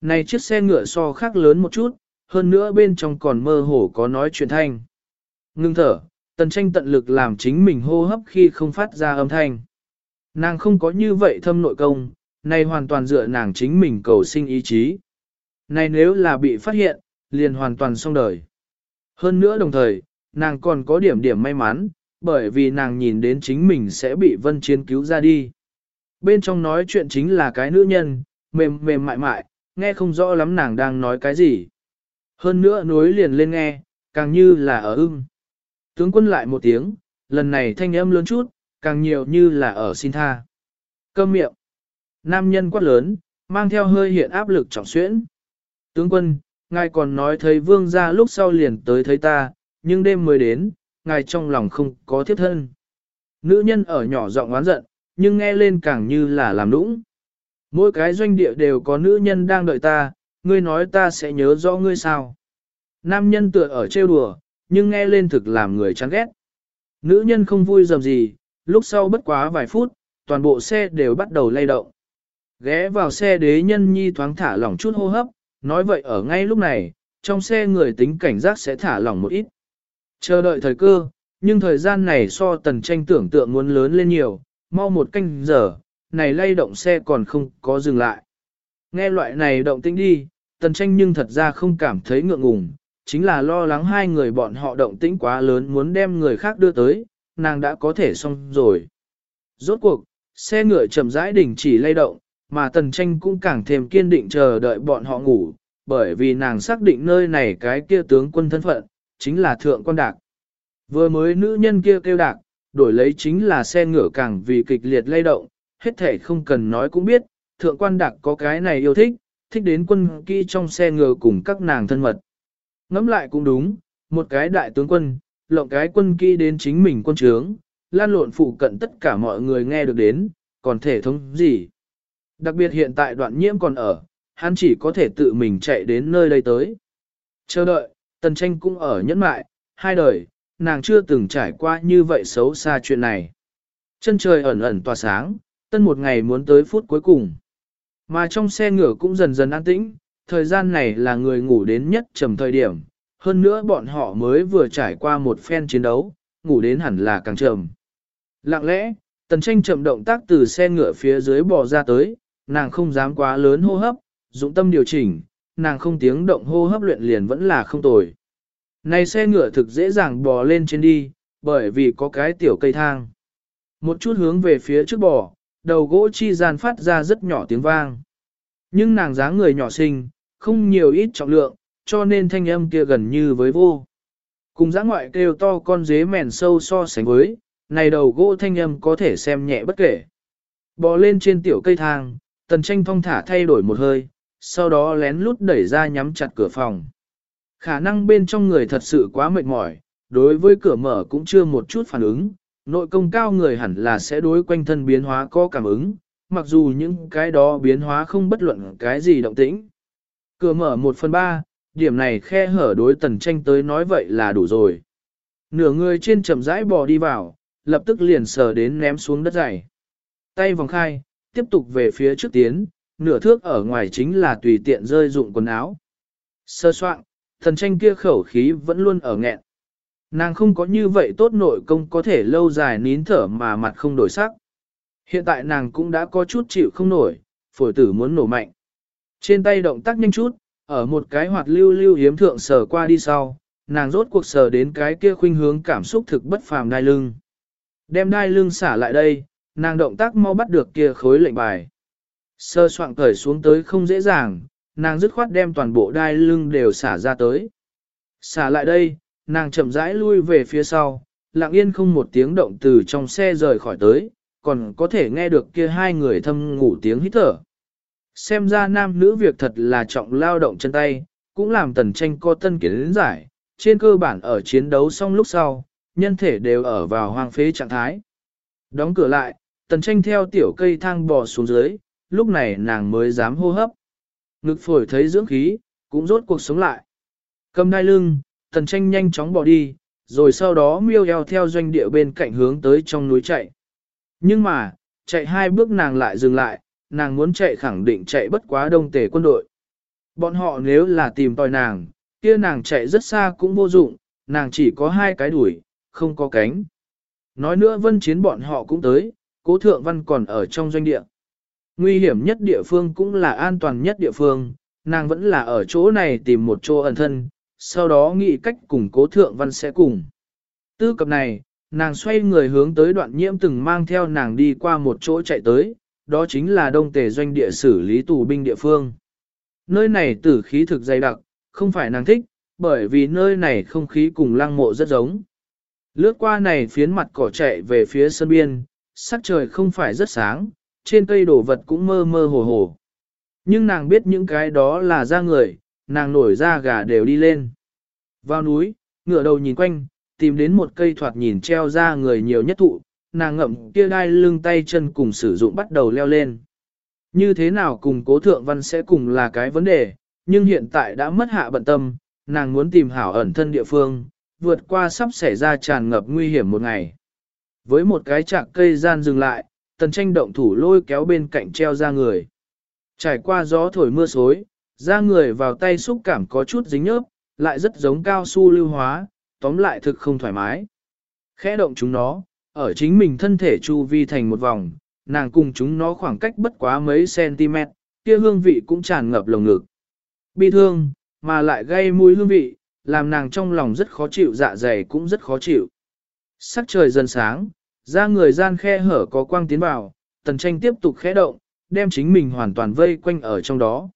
Này chiếc xe ngựa so khác lớn một chút, hơn nữa bên trong còn mơ hồ có nói chuyện thanh. Ngưng thở, tần tranh tận lực làm chính mình hô hấp khi không phát ra âm thanh. Nàng không có như vậy thâm nội công, này hoàn toàn dựa nàng chính mình cầu sinh ý chí. Này nếu là bị phát hiện, liền hoàn toàn xong đời. Hơn nữa đồng thời, nàng còn có điểm điểm may mắn, bởi vì nàng nhìn đến chính mình sẽ bị vân chiến cứu ra đi. Bên trong nói chuyện chính là cái nữ nhân, mềm mềm mại mại, nghe không rõ lắm nàng đang nói cái gì. Hơn nữa nối liền lên nghe, càng như là ở ưng. Tướng quân lại một tiếng, lần này thanh âm lớn chút, càng nhiều như là ở xin tha. Cơm miệng. Nam nhân quát lớn, mang theo hơi hiện áp lực trọng xuyễn. Tướng quân, ngài còn nói thấy vương ra lúc sau liền tới thấy ta, nhưng đêm mới đến, ngài trong lòng không có thiết thân. Nữ nhân ở nhỏ giọng oán giận, nhưng nghe lên càng như là làm nũng. Mỗi cái doanh địa đều có nữ nhân đang đợi ta, ngươi nói ta sẽ nhớ rõ ngươi sao. Nam nhân tựa ở trêu đùa, nhưng nghe lên thực làm người chán ghét. Nữ nhân không vui dầm gì, lúc sau bất quá vài phút, toàn bộ xe đều bắt đầu lay động. Ghé vào xe đế nhân nhi thoáng thả lỏng chút hô hấp, nói vậy ở ngay lúc này, trong xe người tính cảnh giác sẽ thả lỏng một ít. Chờ đợi thời cơ, nhưng thời gian này so tần tranh tưởng tượng muốn lớn lên nhiều, mau một canh giờ, này lay động xe còn không có dừng lại. Nghe loại này động tĩnh đi, tần tranh nhưng thật ra không cảm thấy ngượng ngùng, chính là lo lắng hai người bọn họ động tĩnh quá lớn muốn đem người khác đưa tới, nàng đã có thể xong rồi. Rốt cuộc, xe ngựa chậm rãi đỉnh chỉ lay động, mà tần tranh cũng càng thêm kiên định chờ đợi bọn họ ngủ, bởi vì nàng xác định nơi này cái kia tướng quân thân phận, chính là thượng quan đạc. Vừa mới nữ nhân kia kêu đạc, đổi lấy chính là xe ngựa càng vì kịch liệt lay động, hết thể không cần nói cũng biết, thượng quan đạc có cái này yêu thích, thích đến quân kỹ trong xe ngựa cùng các nàng thân mật. Ngẫm lại cũng đúng, một cái đại tướng quân, lộng cái quân kỹ đến chính mình quân trướng, lan lộn phụ cận tất cả mọi người nghe được đến, còn thể thống gì. Đặc biệt hiện tại đoạn nhiễm còn ở, hắn chỉ có thể tự mình chạy đến nơi đây tới. Chờ đợi, tần tranh cũng ở nhẫn mại, hai đời, nàng chưa từng trải qua như vậy xấu xa chuyện này. Chân trời ẩn ẩn tỏa sáng, tân một ngày muốn tới phút cuối cùng. Mà trong xe ngựa cũng dần dần an tĩnh, thời gian này là người ngủ đến nhất trầm thời điểm, hơn nữa bọn họ mới vừa trải qua một phen chiến đấu, ngủ đến hẳn là càng trầm. Lặng lẽ, tần tranh chậm động tác từ xe ngựa phía dưới bò ra tới, nàng không dám quá lớn hô hấp, dụng tâm điều chỉnh, nàng không tiếng động hô hấp luyện liền vẫn là không tồi. Này xe ngựa thực dễ dàng bò lên trên đi, bởi vì có cái tiểu cây thang. Một chút hướng về phía trước bò, đầu gỗ chi gian phát ra rất nhỏ tiếng vang. Nhưng nàng dáng người nhỏ xinh, không nhiều ít trọng lượng, cho nên thanh âm kia gần như với vô. Cùng giã ngoại kêu to con dế mèn sâu so sánh với, này đầu gỗ thanh âm có thể xem nhẹ bất kể. Bò lên trên tiểu cây thang, tần tranh thong thả thay đổi một hơi, sau đó lén lút đẩy ra nhắm chặt cửa phòng. Khả năng bên trong người thật sự quá mệt mỏi, đối với cửa mở cũng chưa một chút phản ứng, nội công cao người hẳn là sẽ đối quanh thân biến hóa có cảm ứng, mặc dù những cái đó biến hóa không bất luận cái gì động tĩnh. Cửa mở một phần ba, điểm này khe hở đối tần tranh tới nói vậy là đủ rồi. Nửa người trên chậm rãi bò đi vào, lập tức liền sờ đến ném xuống đất dày. Tay vòng khai, tiếp tục về phía trước tiến, nửa thước ở ngoài chính là tùy tiện rơi dụng quần áo. Sơ soạn, thần tranh kia khẩu khí vẫn luôn ở nghẹn. Nàng không có như vậy tốt nội công có thể lâu dài nín thở mà mặt không đổi sắc. Hiện tại nàng cũng đã có chút chịu không nổi, phổi tử muốn nổ mạnh. Trên tay động tác nhanh chút, ở một cái hoạt lưu lưu hiếm thượng sờ qua đi sau, nàng rốt cuộc sờ đến cái kia khuynh hướng cảm xúc thực bất phàm đai lưng. Đem đai lưng xả lại đây, nàng động tác mau bắt được kia khối lệnh bài. Sơ soạn cởi xuống tới không dễ dàng, nàng dứt khoát đem toàn bộ đai lưng đều xả ra tới. Xả lại đây, nàng chậm rãi lui về phía sau, lặng yên không một tiếng động từ trong xe rời khỏi tới, còn có thể nghe được kia hai người thâm ngủ tiếng hít thở. Xem ra nam nữ việc thật là trọng lao động chân tay, cũng làm tần tranh co tân kiến giải, trên cơ bản ở chiến đấu xong lúc sau, nhân thể đều ở vào hoang phế trạng thái. Đóng cửa lại, tần tranh theo tiểu cây thang bò xuống dưới, lúc này nàng mới dám hô hấp. Ngực phổi thấy dưỡng khí, cũng rốt cuộc sống lại. Cầm đai lưng, tần tranh nhanh chóng bỏ đi, rồi sau đó miêu eo theo doanh địa bên cạnh hướng tới trong núi chạy. Nhưng mà, chạy hai bước nàng lại dừng lại, nàng muốn chạy khẳng định chạy bất quá đông tề quân đội. Bọn họ nếu là tìm tòi nàng, kia nàng chạy rất xa cũng vô dụng, nàng chỉ có hai cái đuổi, không có cánh. Nói nữa vân chiến bọn họ cũng tới, cố thượng văn còn ở trong doanh địa. Nguy hiểm nhất địa phương cũng là an toàn nhất địa phương, nàng vẫn là ở chỗ này tìm một chỗ ẩn thân, sau đó nghĩ cách cùng cố thượng văn sẽ cùng. Tư cập này, nàng xoay người hướng tới đoạn nhiễm từng mang theo nàng đi qua một chỗ chạy tới, đó chính là đông tề doanh địa xử lý tù binh địa phương. Nơi này tử khí thực dày đặc, không phải nàng thích, bởi vì nơi này không khí cùng lăng mộ rất giống. Lướt qua này phiến mặt cỏ chạy về phía sân biên, sắc trời không phải rất sáng, trên cây đổ vật cũng mơ mơ hồ hồ. Nhưng nàng biết những cái đó là da người, nàng nổi da gà đều đi lên. Vào núi, ngựa đầu nhìn quanh, tìm đến một cây thoạt nhìn treo ra người nhiều nhất thụ, nàng ngậm kia đai lưng tay chân cùng sử dụng bắt đầu leo lên. Như thế nào cùng cố thượng văn sẽ cùng là cái vấn đề, nhưng hiện tại đã mất hạ bận tâm, nàng muốn tìm hảo ẩn thân địa phương, vượt qua sắp xảy ra tràn ngập nguy hiểm một ngày. Với một cái chạc cây gian dừng lại, tần tranh động thủ lôi kéo bên cạnh treo ra người. Trải qua gió thổi mưa xối, ra người vào tay xúc cảm có chút dính nhớp, lại rất giống cao su lưu hóa, tóm lại thực không thoải mái. Khẽ động chúng nó, ở chính mình thân thể chu vi thành một vòng, nàng cùng chúng nó khoảng cách bất quá mấy cm, kia hương vị cũng tràn ngập lồng ngực. Bi thương, mà lại gây mùi hương vị, làm nàng trong lòng rất khó chịu dạ dày cũng rất khó chịu. Sắc trời dần sáng, ra người gian khe hở có quang tiến vào, tần tranh tiếp tục khẽ động, đem chính mình hoàn toàn vây quanh ở trong đó.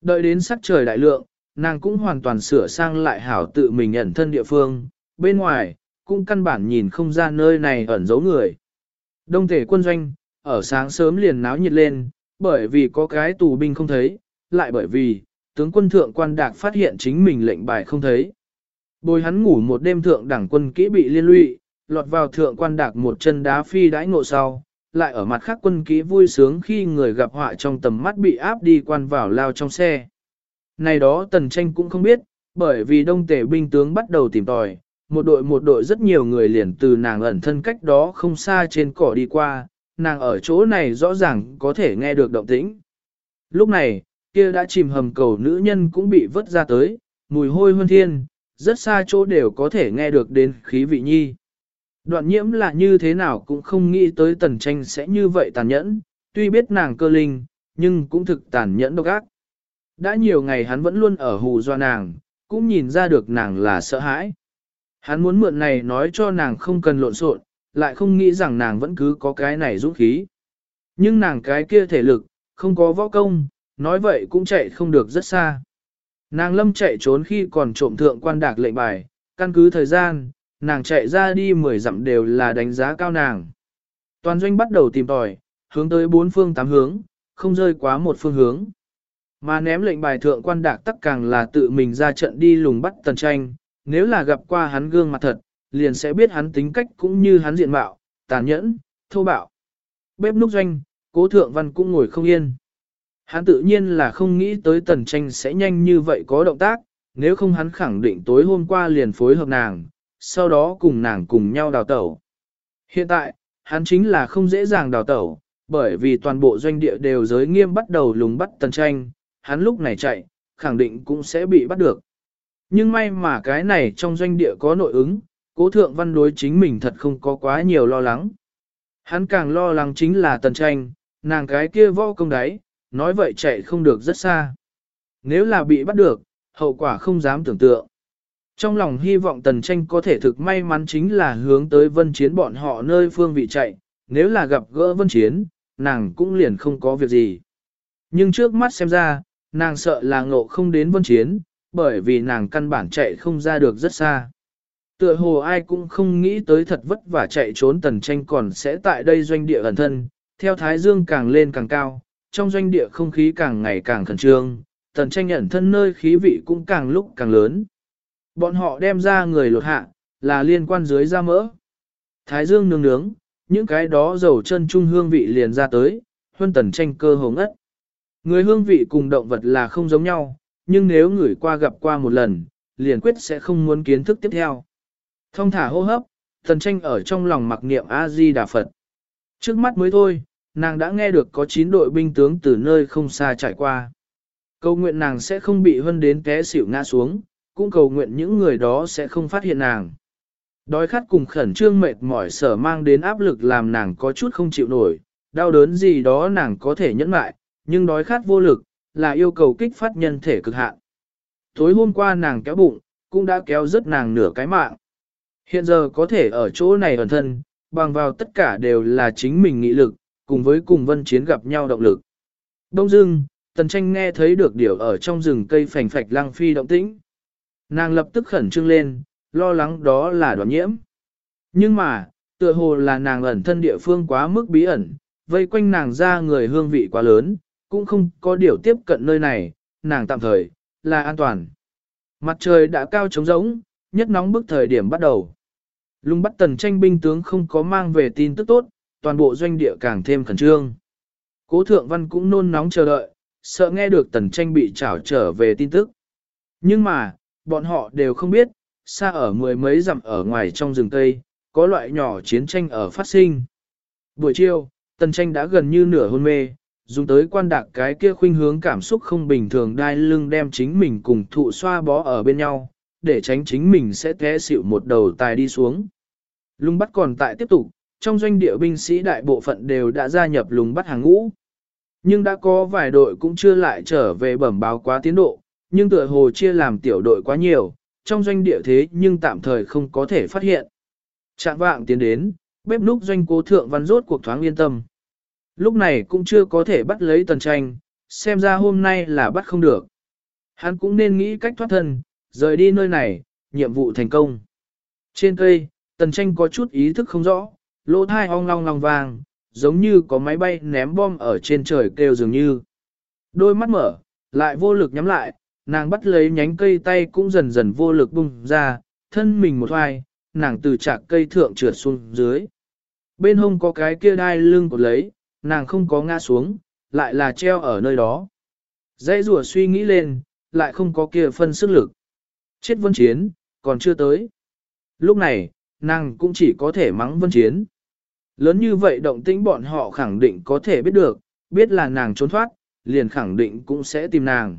Đợi đến sắc trời đại lượng, nàng cũng hoàn toàn sửa sang lại hảo tự mình ẩn thân địa phương, bên ngoài, cũng căn bản nhìn không ra nơi này ẩn giấu người. Đông thể quân doanh, ở sáng sớm liền náo nhiệt lên, bởi vì có cái tù binh không thấy, lại bởi vì, tướng quân thượng quan đạc phát hiện chính mình lệnh bài không thấy. Bồi hắn ngủ một đêm thượng đảng quân kỹ bị liên lụy, lọt vào thượng quan đạc một chân đá phi đãi ngộ sau, lại ở mặt khác quân kỹ vui sướng khi người gặp họa trong tầm mắt bị áp đi quan vào lao trong xe. Này đó tần tranh cũng không biết, bởi vì đông tể binh tướng bắt đầu tìm tòi, một đội một đội rất nhiều người liền từ nàng ẩn thân cách đó không xa trên cỏ đi qua, nàng ở chỗ này rõ ràng có thể nghe được động tĩnh. Lúc này, kia đã chìm hầm cầu nữ nhân cũng bị vớt ra tới, mùi hôi hơn thiên, rất xa chỗ đều có thể nghe được đến khí vị nhi. Đoạn nhiễm là như thế nào cũng không nghĩ tới tần tranh sẽ như vậy tàn nhẫn, tuy biết nàng cơ linh, nhưng cũng thực tàn nhẫn độc ác. Đã nhiều ngày hắn vẫn luôn ở hù do nàng, cũng nhìn ra được nàng là sợ hãi. Hắn muốn mượn này nói cho nàng không cần lộn xộn, lại không nghĩ rằng nàng vẫn cứ có cái này dũng khí. Nhưng nàng cái kia thể lực, không có võ công, nói vậy cũng chạy không được rất xa. Nàng lâm chạy trốn khi còn trộm thượng quan đạc lệnh bài, căn cứ thời gian, nàng chạy ra đi 10 dặm đều là đánh giá cao nàng. Toàn doanh bắt đầu tìm tòi, hướng tới bốn phương tám hướng, không rơi quá một phương hướng. Mà ném lệnh bài thượng quan đạc tắc càng là tự mình ra trận đi lùng bắt tần tranh, nếu là gặp qua hắn gương mặt thật, liền sẽ biết hắn tính cách cũng như hắn diện mạo, tàn nhẫn, thô bạo. Bếp núc doanh, cố thượng văn cũng ngồi không yên. Hắn tự nhiên là không nghĩ tới tần tranh sẽ nhanh như vậy có động tác, nếu không hắn khẳng định tối hôm qua liền phối hợp nàng, sau đó cùng nàng cùng nhau đào tẩu. Hiện tại, hắn chính là không dễ dàng đào tẩu, bởi vì toàn bộ doanh địa đều giới nghiêm bắt đầu lùng bắt tần tranh, hắn lúc này chạy, khẳng định cũng sẽ bị bắt được. Nhưng may mà cái này trong doanh địa có nội ứng, cố thượng văn đối chính mình thật không có quá nhiều lo lắng. Hắn càng lo lắng chính là tần tranh, nàng cái kia võ công đáy, nói vậy chạy không được rất xa. Nếu là bị bắt được, hậu quả không dám tưởng tượng. Trong lòng hy vọng tần tranh có thể thực may mắn chính là hướng tới vân chiến bọn họ nơi phương vị chạy, nếu là gặp gỡ vân chiến, nàng cũng liền không có việc gì. Nhưng trước mắt xem ra, nàng sợ là ngộ không đến vân chiến, bởi vì nàng căn bản chạy không ra được rất xa. Tựa hồ ai cũng không nghĩ tới thật vất vả chạy trốn tần tranh còn sẽ tại đây doanh địa ẩn thân, theo thái dương càng lên càng cao, trong doanh địa không khí càng ngày càng khẩn trương, tần tranh ẩn thân nơi khí vị cũng càng lúc càng lớn. Bọn họ đem ra người lột hạ, là liên quan dưới da mỡ. Thái dương nướng nướng, những cái đó dầu chân trung hương vị liền ra tới, huân tần tranh cơ hồng ất. Người hương vị cùng động vật là không giống nhau, nhưng nếu người qua gặp qua một lần, liền quyết sẽ không muốn kiến thức tiếp theo. Thông thả hô hấp, thần tranh ở trong lòng mặc niệm A-di-đà Phật. Trước mắt mới thôi, nàng đã nghe được có 9 đội binh tướng từ nơi không xa trải qua. Cầu nguyện nàng sẽ không bị hân đến té xỉu ngã xuống, cũng cầu nguyện những người đó sẽ không phát hiện nàng. Đói khát cùng khẩn trương mệt mỏi sở mang đến áp lực làm nàng có chút không chịu nổi, đau đớn gì đó nàng có thể nhẫn lại nhưng đói khát vô lực, là yêu cầu kích phát nhân thể cực hạn. Tối hôm qua nàng kéo bụng, cũng đã kéo rất nàng nửa cái mạng. Hiện giờ có thể ở chỗ này ẩn thân, bằng vào tất cả đều là chính mình nghị lực, cùng với cùng vân chiến gặp nhau động lực. Đông dưng, tần tranh nghe thấy được điều ở trong rừng cây phành phạch lăng phi động tĩnh. Nàng lập tức khẩn trương lên, lo lắng đó là đoạn nhiễm. Nhưng mà, tựa hồ là nàng ẩn thân địa phương quá mức bí ẩn, vây quanh nàng ra người hương vị quá lớn, cũng không có điều tiếp cận nơi này, nàng tạm thời, là an toàn. Mặt trời đã cao trống rỗng, nhất nóng bức thời điểm bắt đầu. Lung bắt tần tranh binh tướng không có mang về tin tức tốt, toàn bộ doanh địa càng thêm khẩn trương. Cố thượng văn cũng nôn nóng chờ đợi, sợ nghe được tần tranh bị trảo trở về tin tức. Nhưng mà, bọn họ đều không biết, xa ở mười mấy dặm ở ngoài trong rừng Tây, có loại nhỏ chiến tranh ở phát sinh. Buổi chiều, tần tranh đã gần như nửa hôn mê, dùng tới quan đạc cái kia khuynh hướng cảm xúc không bình thường đai lưng đem chính mình cùng thụ xoa bó ở bên nhau, để tránh chính mình sẽ té xịu một đầu tài đi xuống. Lung bắt còn tại tiếp tục, trong doanh địa binh sĩ đại bộ phận đều đã gia nhập lùng bắt hàng ngũ. Nhưng đã có vài đội cũng chưa lại trở về bẩm báo quá tiến độ, nhưng tựa hồ chia làm tiểu đội quá nhiều, trong doanh địa thế nhưng tạm thời không có thể phát hiện. Trạng vạng tiến đến, bếp núc doanh cố thượng văn rốt cuộc thoáng yên tâm. Lúc này cũng chưa có thể bắt lấy tần tranh, xem ra hôm nay là bắt không được. Hắn cũng nên nghĩ cách thoát thân, rời đi nơi này, nhiệm vụ thành công. Trên cây, tần tranh có chút ý thức không rõ, lỗ thai ong long long vàng, giống như có máy bay ném bom ở trên trời kêu dường như. Đôi mắt mở, lại vô lực nhắm lại, nàng bắt lấy nhánh cây tay cũng dần dần vô lực bung ra, thân mình một hoài, nàng từ chạc cây thượng trượt xuống dưới. Bên hông có cái kia đai lưng của lấy, nàng không có ngã xuống, lại là treo ở nơi đó. Dãy rùa suy nghĩ lên, lại không có kia phân sức lực. Chết vân chiến, còn chưa tới. Lúc này, nàng cũng chỉ có thể mắng vân chiến. Lớn như vậy động tĩnh bọn họ khẳng định có thể biết được, biết là nàng trốn thoát, liền khẳng định cũng sẽ tìm nàng.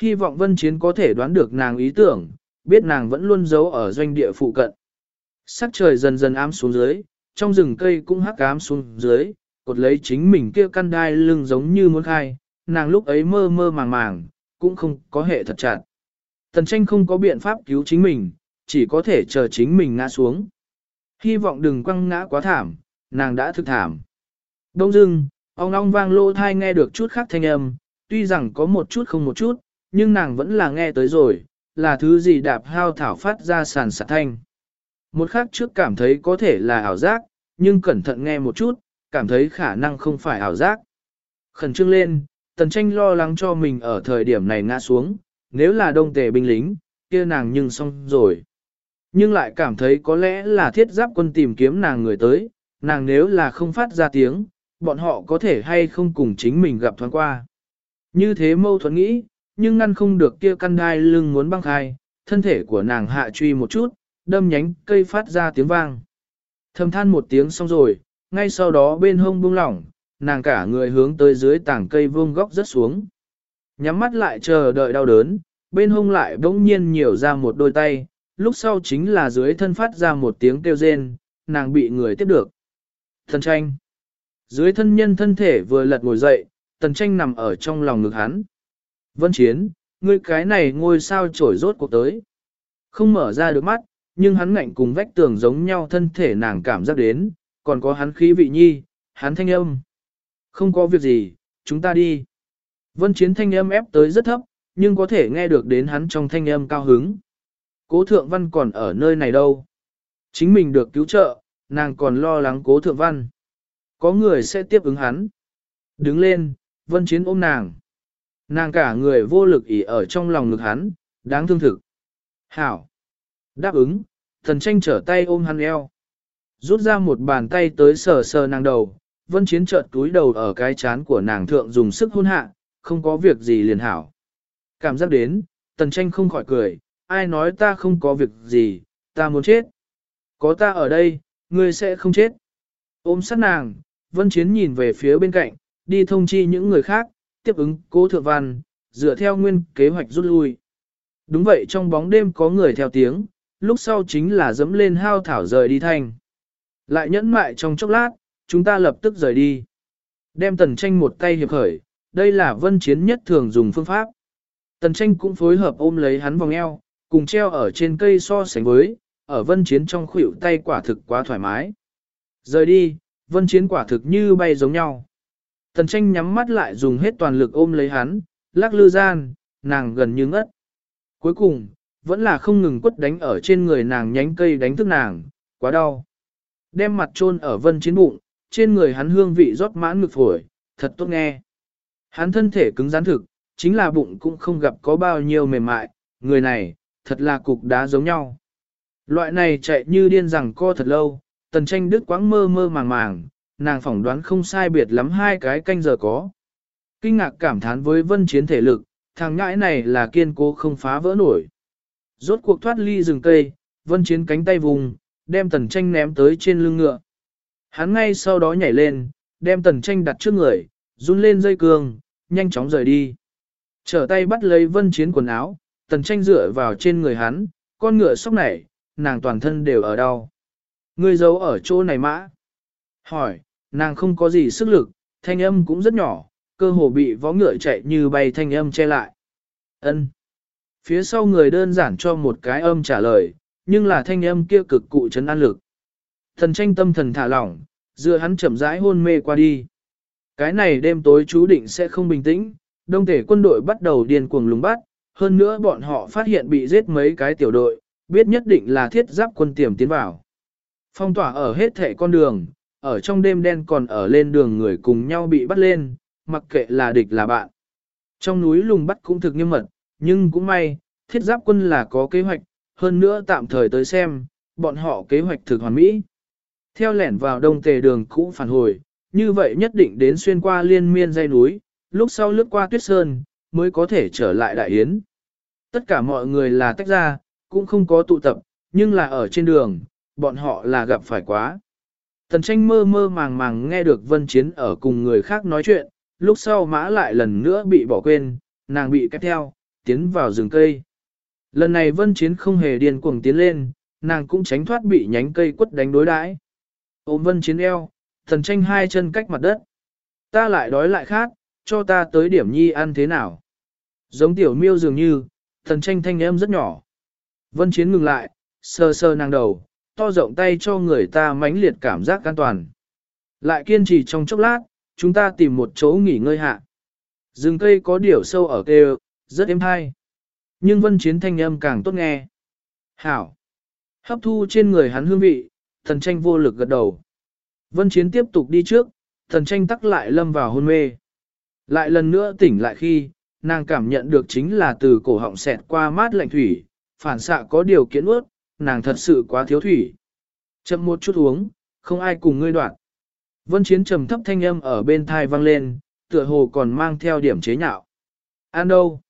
Hy vọng vân chiến có thể đoán được nàng ý tưởng, biết nàng vẫn luôn giấu ở doanh địa phụ cận. Sắc trời dần dần ám xuống dưới, trong rừng cây cũng hắc ám xuống dưới, cột lấy chính mình kia căn đai lưng giống như muốn khai, nàng lúc ấy mơ mơ màng màng, cũng không có hệ thật chặt. Tần tranh không có biện pháp cứu chính mình, chỉ có thể chờ chính mình ngã xuống. Hy vọng đừng quăng ngã quá thảm, nàng đã thực thảm. Đông dưng, ông long vang lô thai nghe được chút khác thanh âm, tuy rằng có một chút không một chút, nhưng nàng vẫn là nghe tới rồi, là thứ gì đạp hao thảo phát ra sàn sạt thanh. Một khắc trước cảm thấy có thể là ảo giác, nhưng cẩn thận nghe một chút, cảm thấy khả năng không phải ảo giác. Khẩn trương lên, tần tranh lo lắng cho mình ở thời điểm này ngã xuống, nếu là đông tề binh lính, kia nàng nhưng xong rồi. Nhưng lại cảm thấy có lẽ là thiết giáp quân tìm kiếm nàng người tới, nàng nếu là không phát ra tiếng, bọn họ có thể hay không cùng chính mình gặp thoáng qua. Như thế mâu thuẫn nghĩ, nhưng ngăn không được kia căn đai lưng muốn băng khai, thân thể của nàng hạ truy một chút, đâm nhánh cây phát ra tiếng vang. Thầm than một tiếng xong rồi, ngay sau đó bên hông buông lỏng, nàng cả người hướng tới dưới tảng cây vuông góc rất xuống. Nhắm mắt lại chờ đợi đau đớn, bên hông lại bỗng nhiên nhiều ra một đôi tay, lúc sau chính là dưới thân phát ra một tiếng kêu rên, nàng bị người tiếp được. Thần tranh. Dưới thân nhân thân thể vừa lật ngồi dậy, tần tranh nằm ở trong lòng ngực hắn. Vân chiến, ngươi cái này ngôi sao trổi rốt cuộc tới. Không mở ra được mắt, nhưng hắn ngạnh cùng vách tường giống nhau thân thể nàng cảm giác đến, còn có hắn khí vị nhi, hắn thanh âm. Không có việc gì, chúng ta đi. Vân chiến thanh âm ép tới rất thấp, nhưng có thể nghe được đến hắn trong thanh âm cao hứng. Cố thượng văn còn ở nơi này đâu. Chính mình được cứu trợ, nàng còn lo lắng cố thượng văn. Có người sẽ tiếp ứng hắn. Đứng lên, vân chiến ôm nàng. Nàng cả người vô lực ỉ ở trong lòng ngực hắn, đáng thương thực. Hảo. Đáp ứng, thần tranh trở tay ôm hắn eo. Rút ra một bàn tay tới sờ sờ nàng đầu, vân chiến trợt túi đầu ở cái chán của nàng thượng dùng sức hôn hạ, không có việc gì liền hảo. Cảm giác đến, tần tranh không khỏi cười, ai nói ta không có việc gì, ta muốn chết. Có ta ở đây, ngươi sẽ không chết. Ôm sát nàng, vân chiến nhìn về phía bên cạnh, đi thông chi những người khác, tiếp ứng cố thượng văn, dựa theo nguyên kế hoạch rút lui. Đúng vậy trong bóng đêm có người theo tiếng, lúc sau chính là dẫm lên hao thảo rời đi thành. Lại nhẫn mại trong chốc lát, chúng ta lập tức rời đi. Đem tần tranh một tay hiệp khởi, đây là vân chiến nhất thường dùng phương pháp. Tần tranh cũng phối hợp ôm lấy hắn vòng eo, cùng treo ở trên cây so sánh với, ở vân chiến trong khuỷu tay quả thực quá thoải mái. Rời đi, vân chiến quả thực như bay giống nhau. Tần tranh nhắm mắt lại dùng hết toàn lực ôm lấy hắn, lắc lư gian, nàng gần như ngất. Cuối cùng, vẫn là không ngừng quất đánh ở trên người nàng nhánh cây đánh thức nàng, quá đau. Đem mặt chôn ở vân chiến bụng, trên người hắn hương vị rót mãn ngực phổi, thật tốt nghe. Hắn thân thể cứng rắn thực, chính là bụng cũng không gặp có bao nhiêu mềm mại, người này, thật là cục đá giống nhau. Loại này chạy như điên rằng co thật lâu, tần tranh đức quãng mơ mơ màng màng, nàng phỏng đoán không sai biệt lắm hai cái canh giờ có. Kinh ngạc cảm thán với vân chiến thể lực, thằng ngãi này là kiên cố không phá vỡ nổi. Rốt cuộc thoát ly rừng cây, vân chiến cánh tay vùng, đem tần tranh ném tới trên lưng ngựa. Hắn ngay sau đó nhảy lên, đem tần tranh đặt trước người, run lên dây cương, nhanh chóng rời đi. Trở tay bắt lấy vân chiến quần áo, tần tranh dựa vào trên người hắn, con ngựa sóc nảy, nàng toàn thân đều ở đau. Ngươi giấu ở chỗ này mã. Hỏi, nàng không có gì sức lực, thanh âm cũng rất nhỏ, cơ hồ bị vó ngựa chạy như bay thanh âm che lại. Ân. Phía sau người đơn giản cho một cái âm trả lời, nhưng là thanh âm kia cực cụ chấn an lực. Thần tranh tâm thần thả lỏng, dựa hắn chậm rãi hôn mê qua đi. Cái này đêm tối chú định sẽ không bình tĩnh, đông thể quân đội bắt đầu điên cuồng lùng bắt, hơn nữa bọn họ phát hiện bị giết mấy cái tiểu đội, biết nhất định là thiết giáp quân tiềm tiến vào. Phong tỏa ở hết thể con đường, ở trong đêm đen còn ở lên đường người cùng nhau bị bắt lên, mặc kệ là địch là bạn. Trong núi lùng bắt cũng thực nghiêm mật, nhưng cũng may, thiết giáp quân là có kế hoạch, hơn nữa tạm thời tới xem, bọn họ kế hoạch thực hoàn mỹ. Theo lẻn vào đông tề đường cũ phản hồi, như vậy nhất định đến xuyên qua liên miên dây núi, lúc sau lướt qua tuyết sơn, mới có thể trở lại đại yến. Tất cả mọi người là tách ra, cũng không có tụ tập, nhưng là ở trên đường, bọn họ là gặp phải quá. Tần tranh mơ mơ màng màng nghe được vân chiến ở cùng người khác nói chuyện, lúc sau mã lại lần nữa bị bỏ quên, nàng bị kép theo, tiến vào rừng cây. Lần này vân chiến không hề điên cuồng tiến lên, nàng cũng tránh thoát bị nhánh cây quất đánh đối đãi. Ôm vân chiến eo, thần tranh hai chân cách mặt đất. Ta lại đói lại khát, cho ta tới điểm nhi ăn thế nào. Giống tiểu miêu dường như, thần tranh thanh âm rất nhỏ. Vân chiến ngừng lại, sơ sơ nàng đầu, to rộng tay cho người ta mãnh liệt cảm giác an toàn. Lại kiên trì trong chốc lát, chúng ta tìm một chỗ nghỉ ngơi hạ. Rừng cây có điểu sâu ở kêu, rất êm hay. Nhưng vân chiến thanh âm càng tốt nghe. Hảo. Hấp thu trên người hắn hương vị, thần tranh vô lực gật đầu. Vân chiến tiếp tục đi trước, thần tranh tắc lại lâm vào hôn mê. Lại lần nữa tỉnh lại khi, nàng cảm nhận được chính là từ cổ họng xẹt qua mát lạnh thủy, phản xạ có điều kiện ướt, nàng thật sự quá thiếu thủy. Chậm một chút uống, không ai cùng ngươi đoạn. Vân chiến trầm thấp thanh âm ở bên thai vang lên, tựa hồ còn mang theo điểm chế nhạo. Ăn đâu?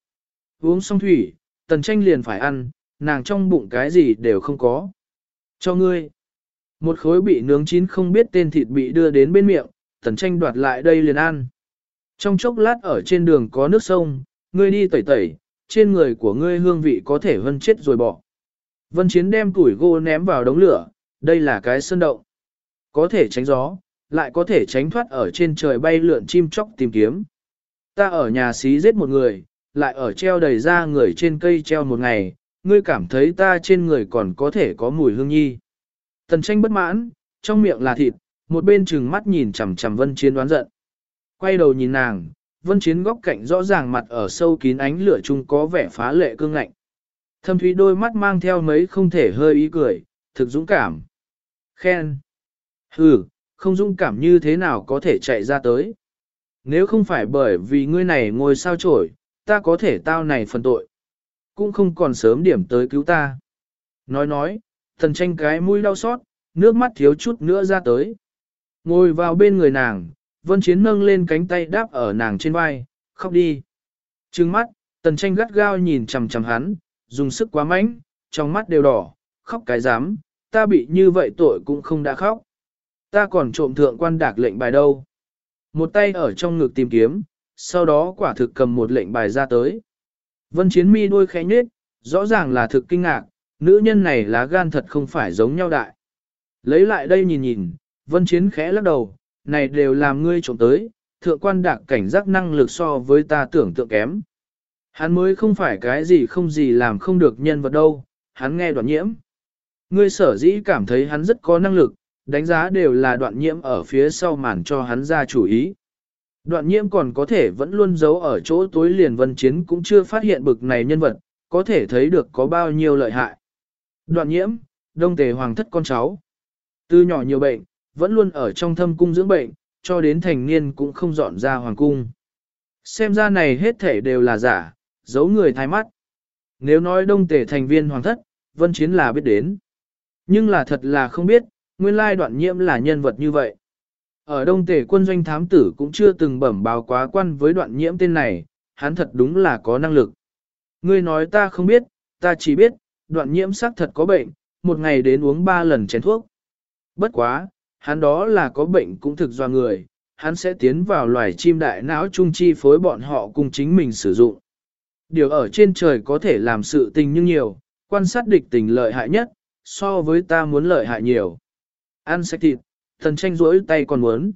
Uống xong thủy, tần tranh liền phải ăn, nàng trong bụng cái gì đều không có. Cho ngươi. Một khối bị nướng chín không biết tên thịt bị đưa đến bên miệng, tần tranh đoạt lại đây liền ăn. Trong chốc lát ở trên đường có nước sông, ngươi đi tẩy tẩy, trên người của ngươi hương vị có thể vân chết rồi bỏ. Vân Chiến đem củi gỗ ném vào đống lửa, đây là cái sơn động. Có thể tránh gió, lại có thể tránh thoát ở trên trời bay lượn chim chóc tìm kiếm. Ta ở nhà xí giết một người, lại ở treo đầy ra người trên cây treo một ngày, ngươi cảm thấy ta trên người còn có thể có mùi hương nhi. Tần tranh bất mãn, trong miệng là thịt, một bên trừng mắt nhìn chằm chằm Vân Chiến đoán giận. Quay đầu nhìn nàng, Vân Chiến góc cạnh rõ ràng mặt ở sâu kín ánh lửa chung có vẻ phá lệ cương ngạnh. Thâm thúy đôi mắt mang theo mấy không thể hơi ý cười, thực dũng cảm. Khen. Hừ, không dũng cảm như thế nào có thể chạy ra tới. Nếu không phải bởi vì ngươi này ngồi sao trổi, ta có thể tao này phần tội. Cũng không còn sớm điểm tới cứu ta. Nói nói, thần tranh cái mũi đau xót, nước mắt thiếu chút nữa ra tới. Ngồi vào bên người nàng, vân chiến nâng lên cánh tay đáp ở nàng trên vai, khóc đi. Trừng mắt, tần tranh gắt gao nhìn chằm chằm hắn, dùng sức quá mạnh, trong mắt đều đỏ, khóc cái dám, ta bị như vậy tội cũng không đã khóc. Ta còn trộm thượng quan đạc lệnh bài đâu. Một tay ở trong ngực tìm kiếm, sau đó quả thực cầm một lệnh bài ra tới. Vân chiến mi đuôi khẽ nhếch, rõ ràng là thực kinh ngạc, nữ nhân này lá gan thật không phải giống nhau đại. Lấy lại đây nhìn nhìn, vân chiến khẽ lắc đầu, này đều làm ngươi trộm tới, thượng quan đạc cảnh giác năng lực so với ta tưởng tượng kém. Hắn mới không phải cái gì không gì làm không được nhân vật đâu, hắn nghe đoạn nhiễm. Ngươi sở dĩ cảm thấy hắn rất có năng lực, đánh giá đều là đoạn nhiễm ở phía sau màn cho hắn ra chủ ý. Đoạn nhiễm còn có thể vẫn luôn giấu ở chỗ tối liền vân chiến cũng chưa phát hiện bực này nhân vật, có thể thấy được có bao nhiêu lợi hại. Đoạn nhiễm, đông tề hoàng thất con cháu. Từ nhỏ nhiều bệnh, vẫn luôn ở trong thâm cung dưỡng bệnh, cho đến thành niên cũng không dọn ra hoàng cung. Xem ra này hết thể đều là giả, giấu người thái mắt. Nếu nói đông tề thành viên hoàng thất, vân chiến là biết đến. Nhưng là thật là không biết, nguyên lai đoạn nhiễm là nhân vật như vậy. Ở đông tề quân doanh thám tử cũng chưa từng bẩm báo quá quan với đoạn nhiễm tên này, hắn thật đúng là có năng lực. Ngươi nói ta không biết, ta chỉ biết, đoạn nhiễm xác thật có bệnh, một ngày đến uống ba lần chén thuốc. Bất quá, hắn đó là có bệnh cũng thực do người, hắn sẽ tiến vào loài chim đại não trung chi phối bọn họ cùng chính mình sử dụng. Điều ở trên trời có thể làm sự tình nhưng nhiều, quan sát địch tình lợi hại nhất, so với ta muốn lợi hại nhiều. Ăn sạch thịt, thần tranh rỗi tay còn muốn.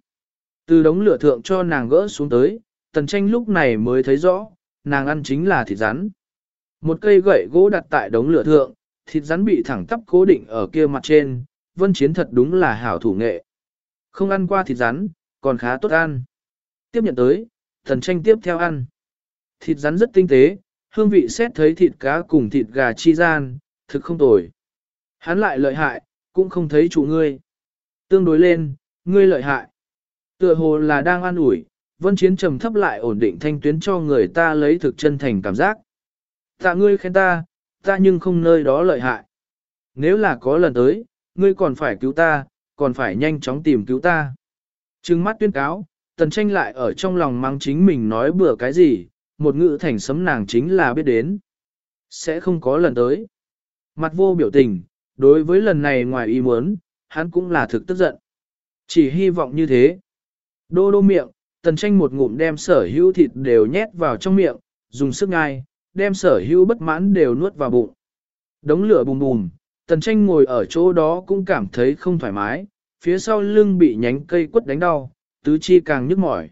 Từ đống lửa thượng cho nàng gỡ xuống tới, tần tranh lúc này mới thấy rõ, nàng ăn chính là thịt rắn. Một cây gậy gỗ đặt tại đống lửa thượng, thịt rắn bị thẳng tắp cố định ở kia mặt trên, vân chiến thật đúng là hảo thủ nghệ. Không ăn qua thịt rắn, còn khá tốt ăn. Tiếp nhận tới, thần tranh tiếp theo ăn. Thịt rắn rất tinh tế, hương vị xét thấy thịt cá cùng thịt gà chi gian, thực không tồi. Hắn lại lợi hại, cũng không thấy chủ ngươi. Tương đối lên, ngươi lợi hại. Tựa hồ là đang an ủi, vân chiến trầm thấp lại ổn định thanh tuyến cho người ta lấy thực chân thành cảm giác. Tạ ngươi khen ta, ta nhưng không nơi đó lợi hại. nếu là có lần tới, ngươi còn phải cứu ta, còn phải nhanh chóng tìm cứu ta. Trừng mắt tuyên cáo, tần tranh lại ở trong lòng mang chính mình nói bừa cái gì, một ngữ thành sấm nàng chính là biết đến. Sẽ không có lần tới. Mặt vô biểu tình, đối với lần này ngoài ý muốn, hắn cũng là thực tức giận. Chỉ hy vọng như thế. Đô đô miệng, tần tranh một ngụm đem sở hữu thịt đều nhét vào trong miệng, dùng sức ngai, đem sở hữu bất mãn đều nuốt vào bụng. Đống lửa bùm bùm, tần tranh ngồi ở chỗ đó cũng cảm thấy không thoải mái, phía sau lưng bị nhánh cây quất đánh đau, tứ chi càng nhức mỏi.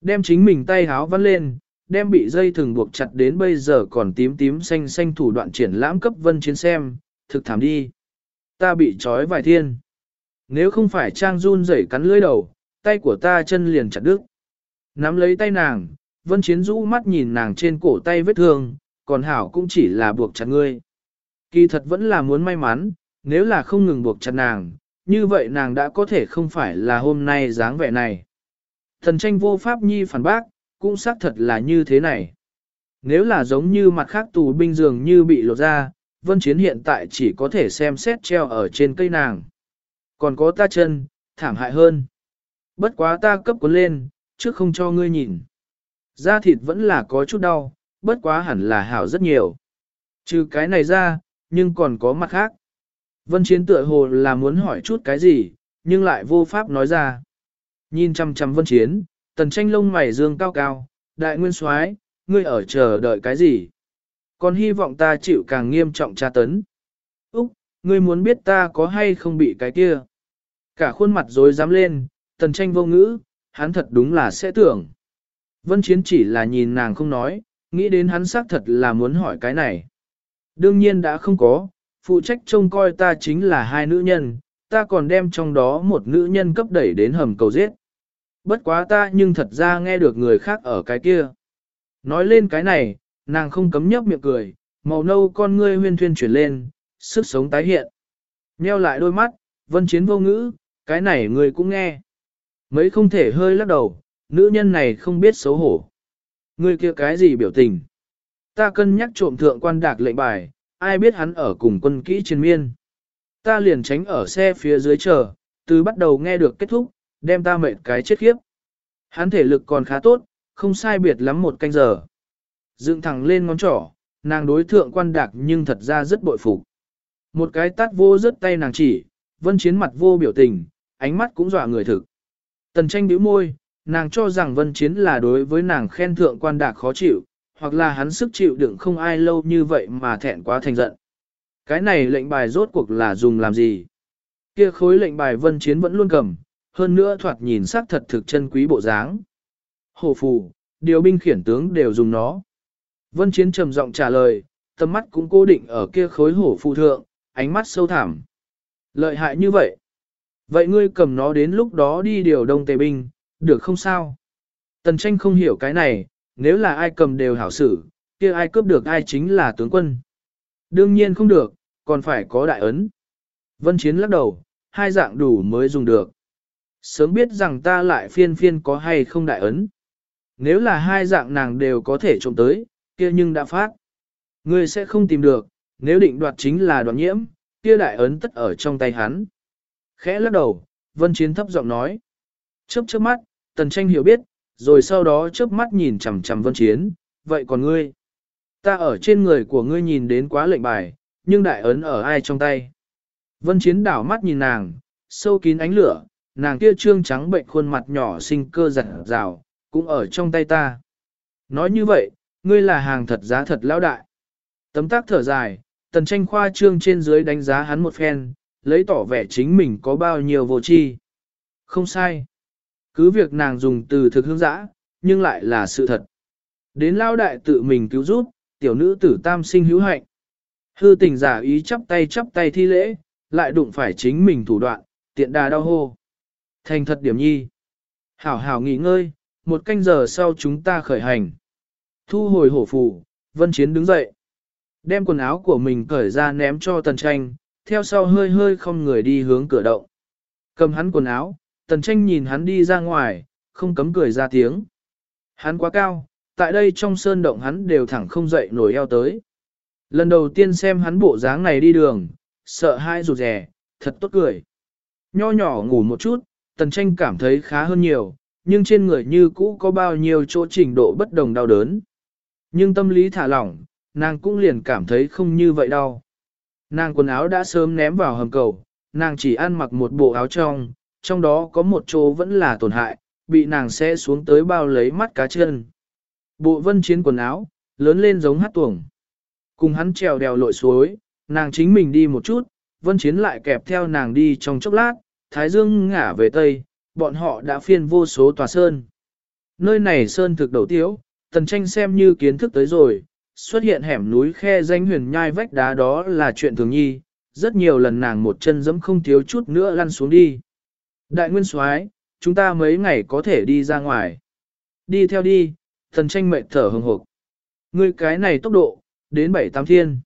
Đem chính mình tay háo vắt lên, đem bị dây thừng buộc chặt đến bây giờ còn tím tím xanh xanh thủ đoạn triển lãm cấp vân chiến xem, thực thảm đi. Ta bị trói vài thiên. Nếu không phải trang run rẩy cắn lưỡi đầu, tay của ta chân liền chặt đứt. Nắm lấy tay nàng, vân chiến rũ mắt nhìn nàng trên cổ tay vết thương, còn hảo cũng chỉ là buộc chặt ngươi. Kỳ thật vẫn là muốn may mắn, nếu là không ngừng buộc chặt nàng, như vậy nàng đã có thể không phải là hôm nay dáng vẻ này. Thần tranh vô pháp nhi phản bác, cũng xác thật là như thế này. Nếu là giống như mặt khác tù binh dường như bị lột ra, vân chiến hiện tại chỉ có thể xem xét treo ở trên cây nàng. Còn có ta chân, thảm hại hơn. Bất quá ta cấp cuốn lên, trước không cho ngươi nhìn. Da thịt vẫn là có chút đau, bất quá hẳn là hảo rất nhiều. Trừ cái này ra, nhưng còn có mặt khác. Vân Chiến tựa hồ là muốn hỏi chút cái gì, nhưng lại vô pháp nói ra. Nhìn chăm chăm Vân Chiến, tần tranh lông mày dương cao cao, đại nguyên soái, ngươi ở chờ đợi cái gì? Còn hy vọng ta chịu càng nghiêm trọng tra tấn. Úc, ngươi muốn biết ta có hay không bị cái kia? Cả khuôn mặt rối dám lên, tần tranh vô ngữ, hắn thật đúng là sẽ tưởng. Vân Chiến chỉ là nhìn nàng không nói, nghĩ đến hắn xác thật là muốn hỏi cái này. Đương nhiên đã không có, phụ trách trông coi ta chính là hai nữ nhân, ta còn đem trong đó một nữ nhân cấp đẩy đến hầm cầu giết. Bất quá ta nhưng thật ra nghe được người khác ở cái kia. Nói lên cái này, nàng không cấm nhấp miệng cười, màu nâu con ngươi huyên thuyên chuyển lên, sức sống tái hiện. Nheo lại đôi mắt, vân chiến vô ngữ, cái này người cũng nghe. Mấy không thể hơi lắc đầu, nữ nhân này không biết xấu hổ. Người kia cái gì biểu tình? Ta cân nhắc trộm thượng quan đạc lệnh bài, ai biết hắn ở cùng quân kỹ trên miên. Ta liền tránh ở xe phía dưới chờ, từ bắt đầu nghe được kết thúc, đem ta mệt cái chết khiếp. Hắn thể lực còn khá tốt, không sai biệt lắm một canh giờ. Dựng thẳng lên ngón trỏ, nàng đối thượng quan đạc nhưng thật ra rất bội phục. Một cái tát vô rất tay nàng chỉ, vân chiến mặt vô biểu tình, ánh mắt cũng dọa người thực. Tần tranh bĩu môi, nàng cho rằng vân chiến là đối với nàng khen thượng quan đạc khó chịu, hoặc là hắn sức chịu đựng không ai lâu như vậy mà thẹn quá thành giận. Cái này lệnh bài rốt cuộc là dùng làm gì? Kia khối lệnh bài vân chiến vẫn luôn cầm, hơn nữa thoạt nhìn sắc thật thực chân quý bộ dáng. Hồ phù, điều binh khiển tướng đều dùng nó. Vân chiến trầm giọng trả lời, tầm mắt cũng cố định ở kia khối hổ phù thượng, ánh mắt sâu thẳm. Lợi hại như vậy. Vậy ngươi cầm nó đến lúc đó đi điều đông tề binh, được không sao? Tần tranh không hiểu cái này, nếu là ai cầm đều hảo xử, kia ai cướp được ai chính là tướng quân. Đương nhiên không được, còn phải có đại ấn. Vân Chiến lắc đầu, hai dạng đủ mới dùng được. Sớm biết rằng ta lại phiên phiên có hay không đại ấn. Nếu là hai dạng nàng đều có thể trộm tới, kia nhưng đã phát. Ngươi sẽ không tìm được, nếu định đoạt chính là đoạn nhiễm, kia đại ấn tất ở trong tay hắn. Khẽ lắc đầu, Vân Chiến thấp giọng nói. Chớp chớp mắt, Tần Tranh hiểu biết, rồi sau đó chớp mắt nhìn chằm chằm Vân Chiến, vậy còn ngươi? Ta ở trên người của ngươi nhìn đến quá lệnh bài, nhưng đại ấn ở ai trong tay? Vân Chiến đảo mắt nhìn nàng, sâu kín ánh lửa, nàng kia trương trắng bệnh khuôn mặt nhỏ sinh cơ giật rào, cũng ở trong tay ta. Nói như vậy, ngươi là hàng thật giá thật lão đại. Tấm tác thở dài, tần tranh khoa trương trên dưới đánh giá hắn một phen, lấy tỏ vẻ chính mình có bao nhiêu vô tri. Không sai. Cứ việc nàng dùng từ thực hương dã, nhưng lại là sự thật. Đến lao đại tự mình cứu giúp, tiểu nữ tử tam sinh hữu hạnh. Hư tình giả ý chắp tay chắp tay thi lễ, lại đụng phải chính mình thủ đoạn, tiện đà đau hô. Thành thật điểm nhi. Hảo hảo nghỉ ngơi, một canh giờ sau chúng ta khởi hành. Thu hồi hổ phù, vân chiến đứng dậy. Đem quần áo của mình cởi ra ném cho tần tranh, theo sau hơi hơi không người đi hướng cửa động. Cầm hắn quần áo, tần tranh nhìn hắn đi ra ngoài, không cấm cười ra tiếng. Hắn quá cao, tại đây trong sơn động hắn đều thẳng không dậy nổi eo tới. Lần đầu tiên xem hắn bộ dáng này đi đường, sợ hai rụt rè, thật tốt cười. Nho nhỏ ngủ một chút, tần tranh cảm thấy khá hơn nhiều, nhưng trên người như cũ có bao nhiêu chỗ trình độ bất đồng đau đớn. Nhưng tâm lý thả lỏng, nàng cũng liền cảm thấy không như vậy đâu. Nàng quần áo đã sớm ném vào hầm cầu, nàng chỉ ăn mặc một bộ áo trong, trong đó có một chỗ vẫn là tổn hại, bị nàng xe xuống tới bao lấy mắt cá chân. Bộ vân chiến quần áo, lớn lên giống hát tuồng. Cùng hắn trèo đèo lội suối, nàng chính mình đi một chút, vân chiến lại kẹp theo nàng đi trong chốc lát, thái dương ngả về tây, bọn họ đã phiên vô số tòa sơn. Nơi này sơn thực đầu tiếu, tần tranh xem như kiến thức tới rồi, xuất hiện hẻm núi khe danh huyền nhai vách đá đó là chuyện thường nhi, rất nhiều lần nàng một chân giẫm không thiếu chút nữa lăn xuống đi. Đại nguyên soái, chúng ta mấy ngày có thể đi ra ngoài. Đi theo đi, tần tranh mệt thở hừng hực. Ngươi cái này tốc độ, đến bảy tám thiên.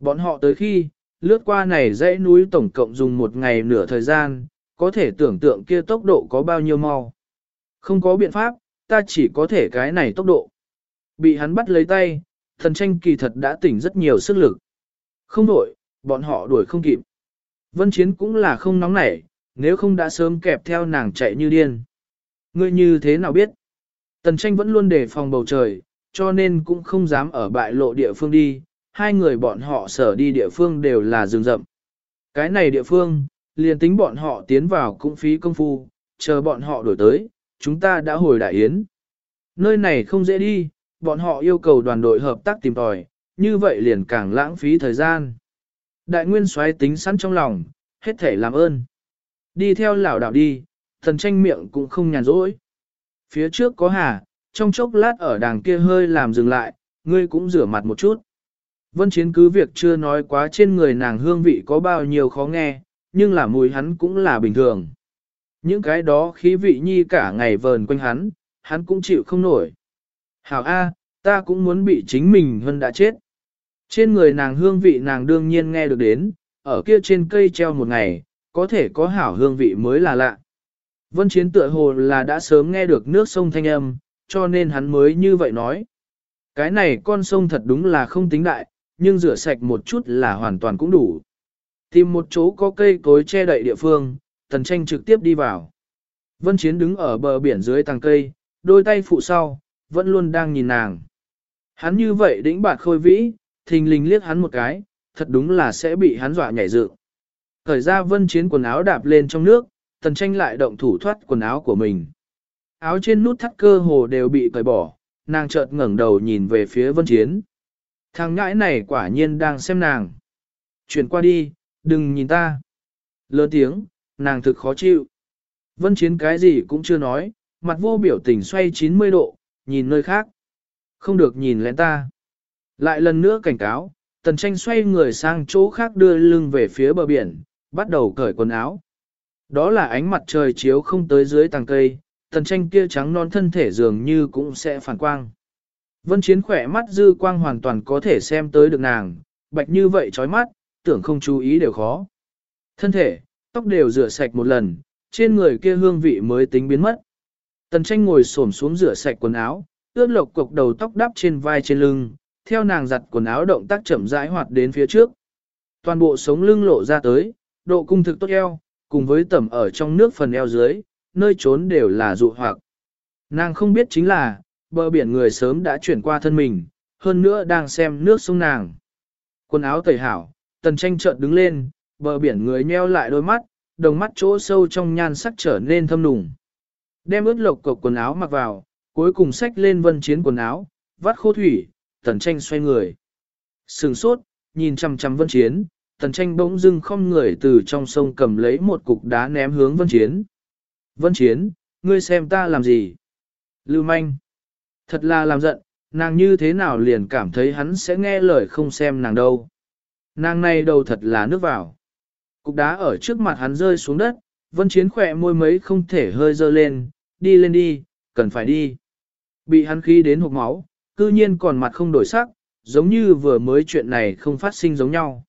Bọn họ tới khi, lướt qua này dãy núi tổng cộng dùng một ngày nửa thời gian, có thể tưởng tượng kia tốc độ có bao nhiêu mau. Không có biện pháp, ta chỉ có thể cái này tốc độ. Bị hắn bắt lấy tay, thần tranh kỳ thật đã tỉnh rất nhiều sức lực. Không đổi, bọn họ đuổi không kịp. Vân Chiến cũng là không nóng nảy, nếu không đã sớm kẹp theo nàng chạy như điên. Ngươi như thế nào biết? Tần tranh vẫn luôn đề phòng bầu trời, cho nên cũng không dám ở bại lộ địa phương đi. Hai người bọn họ sở đi địa phương đều là rừng rậm. Cái này địa phương, liền tính bọn họ tiến vào cũng phí công phu, chờ bọn họ đổi tới, chúng ta đã hồi đại yến. Nơi này không dễ đi, bọn họ yêu cầu đoàn đội hợp tác tìm tòi, như vậy liền càng lãng phí thời gian. Đại nguyên xoáy tính sẵn trong lòng, hết thể làm ơn. Đi theo lão đạo đi, thần tranh miệng cũng không nhàn rỗi. Phía trước có hà, trong chốc lát ở đàng kia hơi làm dừng lại, ngươi cũng rửa mặt một chút. Vân Chiến cứ việc chưa nói quá trên người nàng hương vị có bao nhiêu khó nghe, nhưng là mùi hắn cũng là bình thường. Những cái đó khí vị nhi cả ngày vờn quanh hắn, hắn cũng chịu không nổi. Hảo A, ta cũng muốn bị chính mình hơn đã chết. Trên người nàng hương vị nàng đương nhiên nghe được đến, ở kia trên cây treo một ngày, có thể có hảo hương vị mới là lạ. Vân Chiến tựa hồ là đã sớm nghe được nước sông thanh âm, cho nên hắn mới như vậy nói. Cái này con sông thật đúng là không tính đại, nhưng rửa sạch một chút là hoàn toàn cũng đủ. Tìm một chỗ có cây cối che đậy địa phương, tần tranh trực tiếp đi vào. Vân Chiến đứng ở bờ biển dưới tàng cây, đôi tay phụ sau, vẫn luôn đang nhìn nàng. Hắn như vậy đĩnh bạt khôi vĩ, thình lình liếc hắn một cái, thật đúng là sẽ bị hắn dọa nhảy dựng. Thời ra vân chiến quần áo đạp lên trong nước, tần tranh lại động thủ thoát quần áo của mình. Áo trên nút thắt cơ hồ đều bị cởi bỏ, nàng chợt ngẩng đầu nhìn về phía vân chiến. Thằng ngãi này quả nhiên đang xem nàng. Chuyển qua đi, đừng nhìn ta. Lớn tiếng, nàng thực khó chịu. Vân chiến cái gì cũng chưa nói, mặt vô biểu tình xoay 90 độ, nhìn nơi khác. Không được nhìn lén ta. Lại lần nữa cảnh cáo, tần tranh xoay người sang chỗ khác đưa lưng về phía bờ biển, bắt đầu cởi quần áo. Đó là ánh mặt trời chiếu không tới dưới tàng cây, tần tranh kia trắng non thân thể dường như cũng sẽ phản quang. Vân chiến khỏe mắt dư quang hoàn toàn có thể xem tới được nàng, bạch như vậy chói mắt, tưởng không chú ý đều khó. Thân thể, tóc đều rửa sạch một lần, trên người kia hương vị mới tính biến mất. Tần tranh ngồi xổm xuống rửa sạch quần áo, ướt lộc cục đầu tóc đắp trên vai trên lưng, theo nàng giặt quần áo động tác chậm rãi hoạt đến phía trước. Toàn bộ sống lưng lộ ra tới, độ cung thực tốt eo, cùng với tẩm ở trong nước phần eo dưới, nơi trốn đều là dụ hoặc. Nàng không biết chính là, bờ biển người sớm đã chuyển qua thân mình, hơn nữa đang xem nước sông nàng. Quần áo tẩy hảo, tần tranh chợt đứng lên, bờ biển người nheo lại đôi mắt, đồng mắt chỗ sâu trong nhan sắc trở nên thâm nùng. Đem ướt lộc cộc quần áo mặc vào, cuối cùng xách lên vân chiến quần áo, vắt khô thủy, tần tranh xoay người. Sừng sốt, nhìn chăm chăm vân chiến, tần tranh bỗng dưng không người từ trong sông cầm lấy một cục đá ném hướng vân chiến. Vân chiến, ngươi xem ta làm gì? Lưu manh. Thật là làm giận, nàng như thế nào liền cảm thấy hắn sẽ nghe lời không xem nàng đâu. Nàng này đầu thật là nước vào. Cục đá ở trước mặt hắn rơi xuống đất, vân chiến khỏe môi mấy không thể hơi dơ lên, đi lên đi, cần phải đi. Bị hắn khí đến hộp máu, cư nhiên còn mặt không đổi sắc, giống như vừa mới chuyện này không phát sinh giống nhau.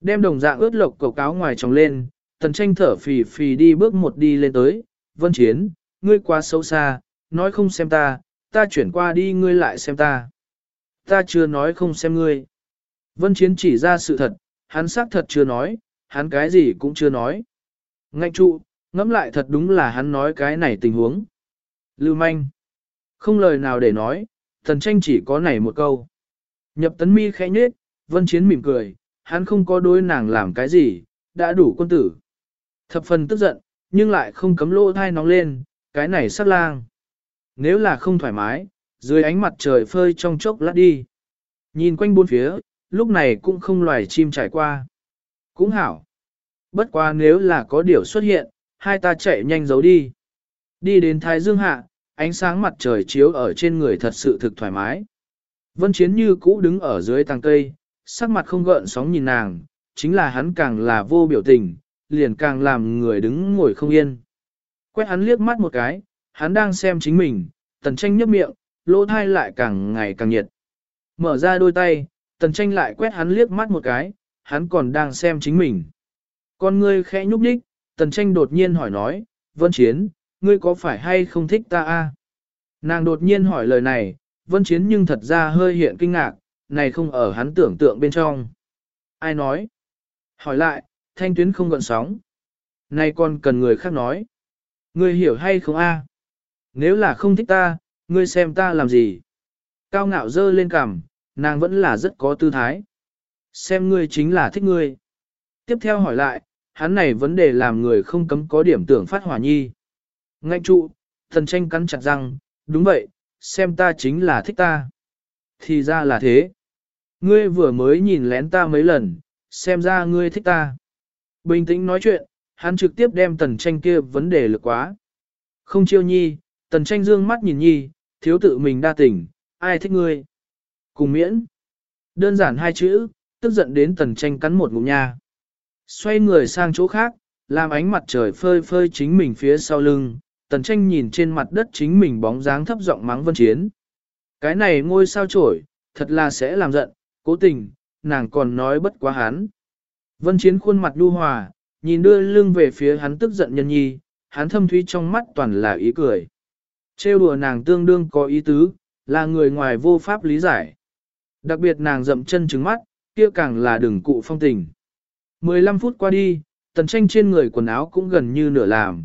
Đem đồng dạng ướt lộc cầu cáo ngoài tròng lên, tần tranh thở phì phì đi bước một đi lên tới, vân chiến, ngươi quá xấu xa, nói không xem ta, ta chuyển qua đi ngươi lại xem ta. Ta chưa nói không xem ngươi. Vân chiến chỉ ra sự thật, hắn xác thật chưa nói, hắn cái gì cũng chưa nói. Ngạnh trụ, ngẫm lại thật đúng là hắn nói cái này tình huống. Lưu manh. Không lời nào để nói, thần tranh chỉ có này một câu. Nhập tấn mi khẽ nhết, vân chiến mỉm cười, hắn không có đối nàng làm cái gì, đã đủ quân tử. Thập phần tức giận, nhưng lại không cấm lỗ thai nóng lên, cái này sắc lang. Nếu là không thoải mái, dưới ánh mặt trời phơi trong chốc lát đi. Nhìn quanh bốn phía, lúc này cũng không loài chim trải qua. Cũng hảo. Bất quá nếu là có điều xuất hiện, hai ta chạy nhanh giấu đi. Đi đến Thái Dương Hạ, ánh sáng mặt trời chiếu ở trên người thật sự thực thoải mái. Vân Chiến như cũ đứng ở dưới tàng cây, sắc mặt không gợn sóng nhìn nàng, chính là hắn càng là vô biểu tình, liền càng làm người đứng ngồi không yên. Quét hắn liếc mắt một cái, hắn đang xem chính mình, tần tranh nhấp miệng, lỗ thai lại càng ngày càng nhiệt. Mở ra đôi tay, tần tranh lại quét hắn liếc mắt một cái, hắn còn đang xem chính mình. Con ngươi khẽ nhúc nhích, tần tranh đột nhiên hỏi nói, Vân Chiến, ngươi có phải hay không thích ta a? Nàng đột nhiên hỏi lời này, Vân Chiến nhưng thật ra hơi hiện kinh ngạc, này không ở hắn tưởng tượng bên trong. Ai nói? Hỏi lại, thanh tuyến không gợn sóng. Này còn cần người khác nói. Ngươi hiểu hay không a? Nếu là không thích ta, ngươi xem ta làm gì? Cao ngạo dơ lên cằm, nàng vẫn là rất có tư thái. Xem ngươi chính là thích ngươi. Tiếp theo hỏi lại, hắn này vấn đề làm người không cấm có điểm tưởng phát hỏa nhi. Ngạnh trụ, thần tranh cắn chặt răng, đúng vậy, xem ta chính là thích ta. Thì ra là thế. Ngươi vừa mới nhìn lén ta mấy lần, xem ra ngươi thích ta. Bình tĩnh nói chuyện, hắn trực tiếp đem tần tranh kia vấn đề lực quá. Không chiêu nhi, tần tranh dương mắt nhìn nhi, thiếu tự mình đa tình, ai thích ngươi. Cùng miễn. Đơn giản hai chữ, tức giận đến tần tranh cắn một ngụm nha. Xoay người sang chỗ khác, làm ánh mặt trời phơi phơi chính mình phía sau lưng, tần tranh nhìn trên mặt đất chính mình bóng dáng thấp giọng mắng vân chiến. Cái này ngôi sao trổi, thật là sẽ làm giận, cố tình, nàng còn nói bất quá hắn. Vân chiến khuôn mặt đu hòa, nhìn đưa lưng về phía hắn tức giận nhân nhi, hắn thâm thúy trong mắt toàn là ý cười. Trêu đùa nàng tương đương có ý tứ, là người ngoài vô pháp lý giải. Đặc biệt nàng dậm chân trứng mắt, kia càng là đừng cụ phong tình. 15 phút qua đi, tần tranh trên người quần áo cũng gần như nửa làm.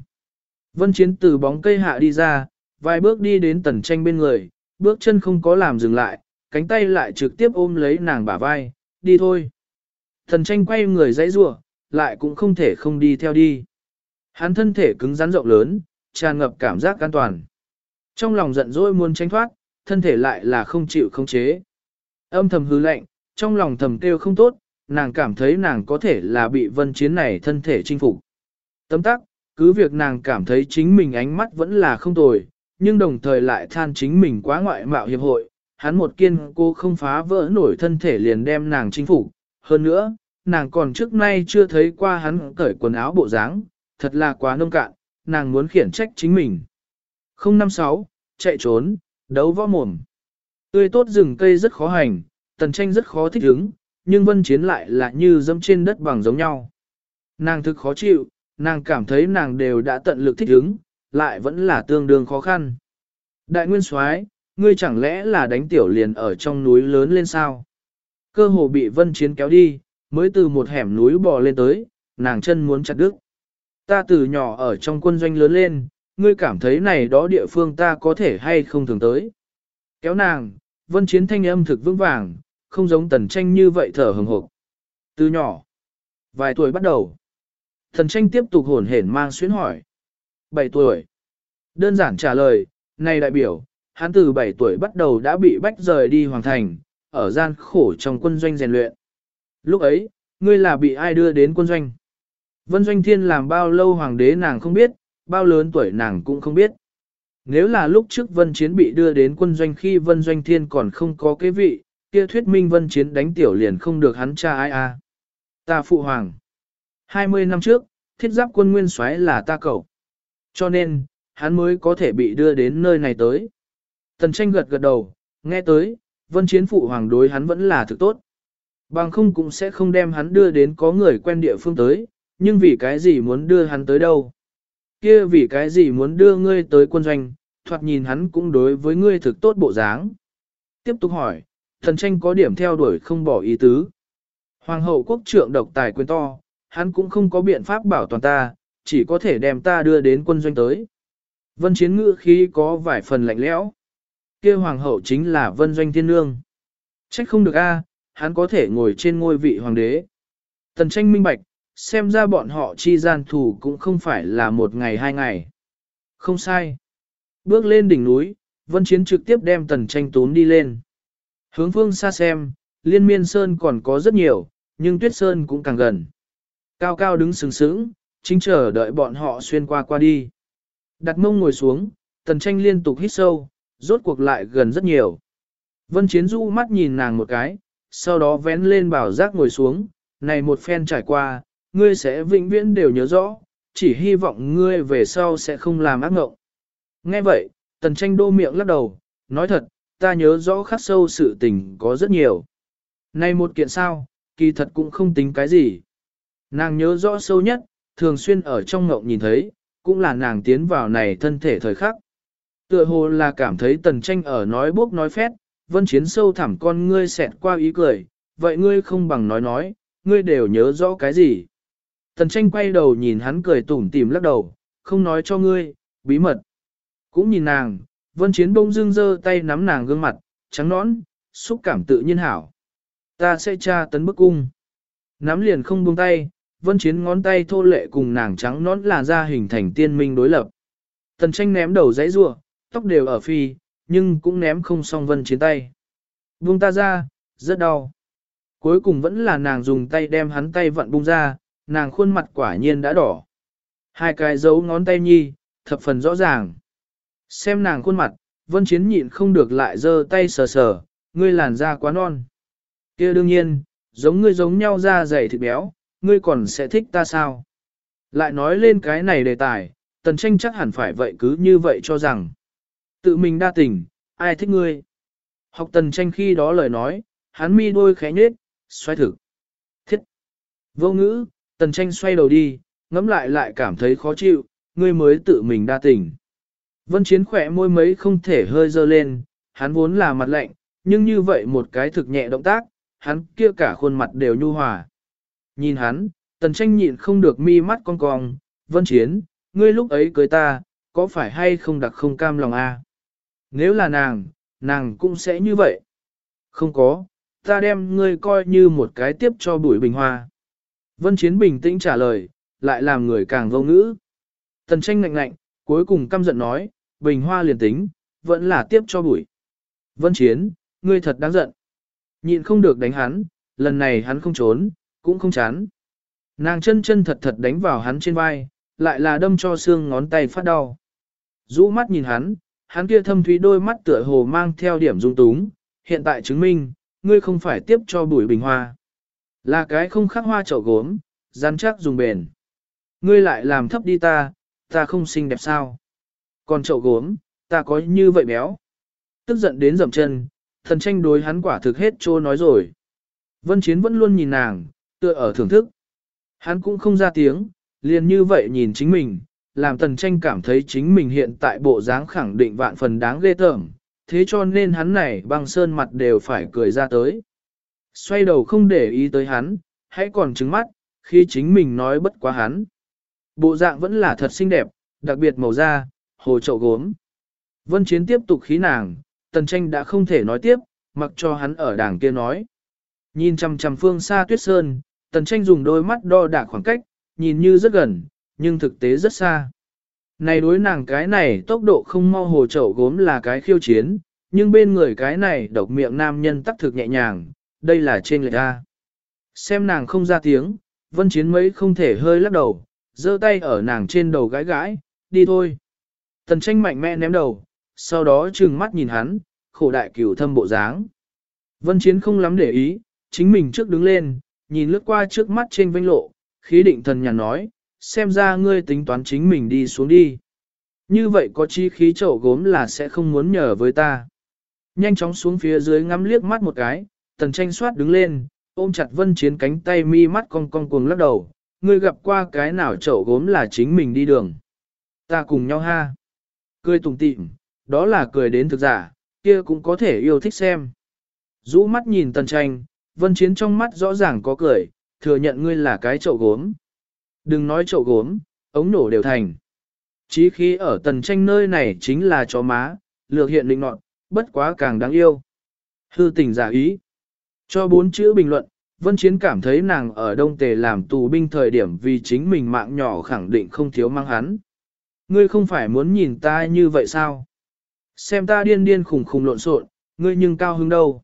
Vân Chiến từ bóng cây hạ đi ra, vài bước đi đến tần tranh bên người, bước chân không có làm dừng lại, cánh tay lại trực tiếp ôm lấy nàng bả vai, đi thôi. Tần tranh quay người dãy rủa, lại cũng không thể không đi theo đi. Hắn thân thể cứng rắn rộng lớn, tràn ngập cảm giác an toàn. Trong lòng giận dỗi muốn tránh thoát, thân thể lại là không chịu không chế. Âm thầm hứ lạnh, trong lòng thầm kêu không tốt, nàng cảm thấy nàng có thể là bị vân chiến này thân thể chinh phục. Tấm tắc, cứ việc nàng cảm thấy chính mình ánh mắt vẫn là không tồi, nhưng đồng thời lại than chính mình quá ngoại mạo hiệp hội, hắn một kiên cô không phá vỡ nổi thân thể liền đem nàng chinh phục. Hơn nữa, nàng còn trước nay chưa thấy qua hắn cởi quần áo bộ dáng, thật là quá nông cạn, nàng muốn khiển trách chính mình. 056, chạy trốn, đấu võ mồm. Tươi tốt rừng cây rất khó hành, tần tranh rất khó thích ứng, nhưng vân chiến lại là như dẫm trên đất bằng giống nhau. Nàng thực khó chịu, nàng cảm thấy nàng đều đã tận lực thích ứng, lại vẫn là tương đương khó khăn. Đại nguyên soái, ngươi chẳng lẽ là đánh tiểu liền ở trong núi lớn lên sao? Cơ hồ bị vân chiến kéo đi, mới từ một hẻm núi bò lên tới, nàng chân muốn chặt đứt. Ta từ nhỏ ở trong quân doanh lớn lên, ngươi cảm thấy này đó địa phương ta có thể hay không thường tới. Kéo nàng, vân chiến thanh âm thực vững vàng, không giống tần tranh như vậy thở hừng hộp. Từ nhỏ, vài tuổi bắt đầu. Tần tranh tiếp tục hồn hển mang xuyến hỏi. 7 tuổi. Đơn giản trả lời, này đại biểu, hắn từ 7 tuổi bắt đầu đã bị bách rời đi hoàng thành, ở gian khổ trong quân doanh rèn luyện. Lúc ấy, ngươi là bị ai đưa đến quân doanh? Vân Doanh Thiên làm bao lâu hoàng đế nàng không biết, bao lớn tuổi nàng cũng không biết. Nếu là lúc trước Vân Chiến bị đưa đến quân doanh khi Vân Doanh Thiên còn không có kế vị, kia thuyết minh Vân Chiến đánh tiểu liền không được hắn cha ai a. Ta phụ hoàng. 20 năm trước, thiết giáp quân nguyên soái là ta cậu. Cho nên, hắn mới có thể bị đưa đến nơi này tới. Tần tranh gật gật đầu, nghe tới, Vân Chiến phụ hoàng đối hắn vẫn là thực tốt. Bằng không cũng sẽ không đem hắn đưa đến có người quen địa phương tới, nhưng vì cái gì muốn đưa hắn tới đâu? Kia vì cái gì muốn đưa ngươi tới quân doanh, thoạt nhìn hắn cũng đối với ngươi thực tốt bộ dáng. Tiếp tục hỏi, thần tranh có điểm theo đuổi không bỏ ý tứ. Hoàng hậu quốc trượng độc tài quyền to, hắn cũng không có biện pháp bảo toàn ta, chỉ có thể đem ta đưa đến quân doanh tới. Vân chiến ngữ khí có vài phần lạnh lẽo. kia hoàng hậu chính là vân doanh thiên nương. Trách không được a, hắn có thể ngồi trên ngôi vị hoàng đế. Tần tranh minh bạch, xem ra bọn họ chi gian thủ cũng không phải là một ngày hai ngày. Không sai. Bước lên đỉnh núi, vân chiến trực tiếp đem tần tranh tốn đi lên. Hướng phương xa xem, liên miên sơn còn có rất nhiều, nhưng tuyết sơn cũng càng gần. Cao cao đứng sừng sững, chính chờ đợi bọn họ xuyên qua qua đi. Đặt mông ngồi xuống, tần tranh liên tục hít sâu, rốt cuộc lại gần rất nhiều. Vân Chiến Du mắt nhìn nàng một cái, sau đó vén lên bảo giác ngồi xuống, này một phen trải qua, ngươi sẽ vĩnh viễn đều nhớ rõ, chỉ hy vọng ngươi về sau sẽ không làm ác ngộng. Nghe vậy, tần tranh đô miệng lắc đầu, nói thật, ta nhớ rõ khắc sâu sự tình có rất nhiều. Nay một kiện sao, kỳ thật cũng không tính cái gì. Nàng nhớ rõ sâu nhất, thường xuyên ở trong ngộng nhìn thấy, cũng là nàng tiến vào này thân thể thời khắc. Tựa hồ là cảm thấy tần tranh ở nói bốc nói phét, vân chiến sâu thẳm con ngươi xẹt qua ý cười, vậy ngươi không bằng nói nói, ngươi đều nhớ rõ cái gì. Tần tranh quay đầu nhìn hắn cười tủm tỉm lắc đầu, không nói cho ngươi, bí mật. Cũng nhìn nàng, vân chiến bông dưng dơ tay nắm nàng gương mặt, trắng nõn, xúc cảm tự nhiên hảo. Ta sẽ tra tấn bức cung. Nắm liền không buông tay, vân chiến ngón tay thô lệ cùng nàng trắng nõn là ra hình thành tiên minh đối lập. Tần tranh ném đầu giấy rua, tóc đều ở phi, nhưng cũng ném không xong vân chiến tay. Buông ta ra, rất đau. Cuối cùng vẫn là nàng dùng tay đem hắn tay vặn bung ra, nàng khuôn mặt quả nhiên đã đỏ. Hai cái dấu ngón tay nhi, thập phần rõ ràng. Xem nàng khuôn mặt, vân chiến nhịn không được lại giơ tay sờ sờ, ngươi làn da quá non. kia đương nhiên, giống ngươi giống nhau da dày thịt béo, ngươi còn sẽ thích ta sao? Lại nói lên cái này đề tài, tần tranh chắc hẳn phải vậy cứ như vậy cho rằng. Tự mình đa tình, ai thích ngươi? Học tần tranh khi đó lời nói, hắn mi đôi khẽ nhết, xoay thực. Thiết! Vô ngữ, tần tranh xoay đầu đi, ngẫm lại lại cảm thấy khó chịu, ngươi mới tự mình đa tình. Vân chiến khỏe môi mấy không thể hơi dơ lên, hắn vốn là mặt lạnh, nhưng như vậy một cái thực nhẹ động tác, hắn kia cả khuôn mặt đều nhu hòa. Nhìn hắn, tần tranh nhịn không được mi mắt con cong, vân chiến, ngươi lúc ấy cưới ta, có phải hay không đặc không cam lòng a? À? Nếu là nàng, nàng cũng sẽ như vậy. Không có, ta đem ngươi coi như một cái tiếp cho bụi bình hoa. Vân chiến bình tĩnh trả lời, lại làm người càng vô ngữ. Tần tranh ngạnh ngạnh, cuối cùng căm giận nói, bình hoa liền tính, vẫn là tiếp cho bụi. Vân chiến, ngươi thật đáng giận. Nhịn không được đánh hắn, lần này hắn không trốn, cũng không chán. Nàng chân chân thật thật đánh vào hắn trên vai, lại là đâm cho xương ngón tay phát đau. Rũ mắt nhìn hắn, hắn kia thâm thúy đôi mắt tựa hồ mang theo điểm dung túng, hiện tại chứng minh, ngươi không phải tiếp cho bùi bình hoa. Là cái không khắc hoa chậu gốm, rắn chắc dùng bền. Ngươi lại làm thấp đi ta, ta không xinh đẹp sao. Còn chậu gốm, ta có như vậy béo. Tức giận đến dầm chân, thần tranh đối hắn quả thực hết trô nói rồi. Vân Chiến vẫn luôn nhìn nàng, tựa ở thưởng thức. Hắn cũng không ra tiếng, liền như vậy nhìn chính mình, làm tần tranh cảm thấy chính mình hiện tại bộ dáng khẳng định vạn phần đáng ghê tởm, thế cho nên hắn này băng sơn mặt đều phải cười ra tới. Xoay đầu không để ý tới hắn, hãy còn trứng mắt, khi chính mình nói bất quá hắn. Bộ dạng vẫn là thật xinh đẹp, đặc biệt màu da, hồ trậu gốm. Vân Chiến tiếp tục khí nàng, tần tranh đã không thể nói tiếp, mặc cho hắn ở đảng kia nói. Nhìn chằm chằm phương xa tuyết sơn, tần tranh dùng đôi mắt đo đạc khoảng cách, nhìn như rất gần, nhưng thực tế rất xa. Này đối nàng cái này tốc độ không mau hồ chậu gốm là cái khiêu chiến, nhưng bên người cái này độc miệng nam nhân tắc thực nhẹ nhàng, đây là trên lệch ra. Xem nàng không ra tiếng, vân chiến mấy không thể hơi lắc đầu, giơ tay ở nàng trên đầu gãi gãi, đi thôi. Tần tranh mạnh mẽ ném đầu, sau đó trừng mắt nhìn hắn, khổ đại cửu thâm bộ dáng. Vân chiến không lắm để ý, chính mình trước đứng lên, nhìn lướt qua trước mắt trên vinh lộ, khí định thần nhàn nói, xem ra ngươi tính toán chính mình đi xuống đi. Như vậy có chi khí chậu gốm là sẽ không muốn nhờ với ta. Nhanh chóng xuống phía dưới ngắm liếc mắt một cái, tần tranh soát đứng lên, ôm chặt vân chiến cánh tay mi mắt cong cong cuồng lắc đầu, ngươi gặp qua cái nào chậu gốm là chính mình đi đường. Ta cùng nhau ha. Cười tùng tịm, đó là cười đến thực giả, kia cũng có thể yêu thích xem. Rũ mắt nhìn tần tranh, vân chiến trong mắt rõ ràng có cười, thừa nhận ngươi là cái chậu gốm. Đừng nói chậu gốm, ống nổ đều thành. Chí khí ở tần tranh nơi này chính là chó má, lược hiện định nọt, bất quá càng đáng yêu. Hư tình giả ý. Cho bốn chữ bình luận, Vân Chiến cảm thấy nàng ở Đông Tề làm tù binh thời điểm vì chính mình mạng nhỏ khẳng định không thiếu mang hắn. Ngươi không phải muốn nhìn ta như vậy sao? Xem ta điên điên khủng khủng lộn xộn, ngươi nhưng cao hứng đâu.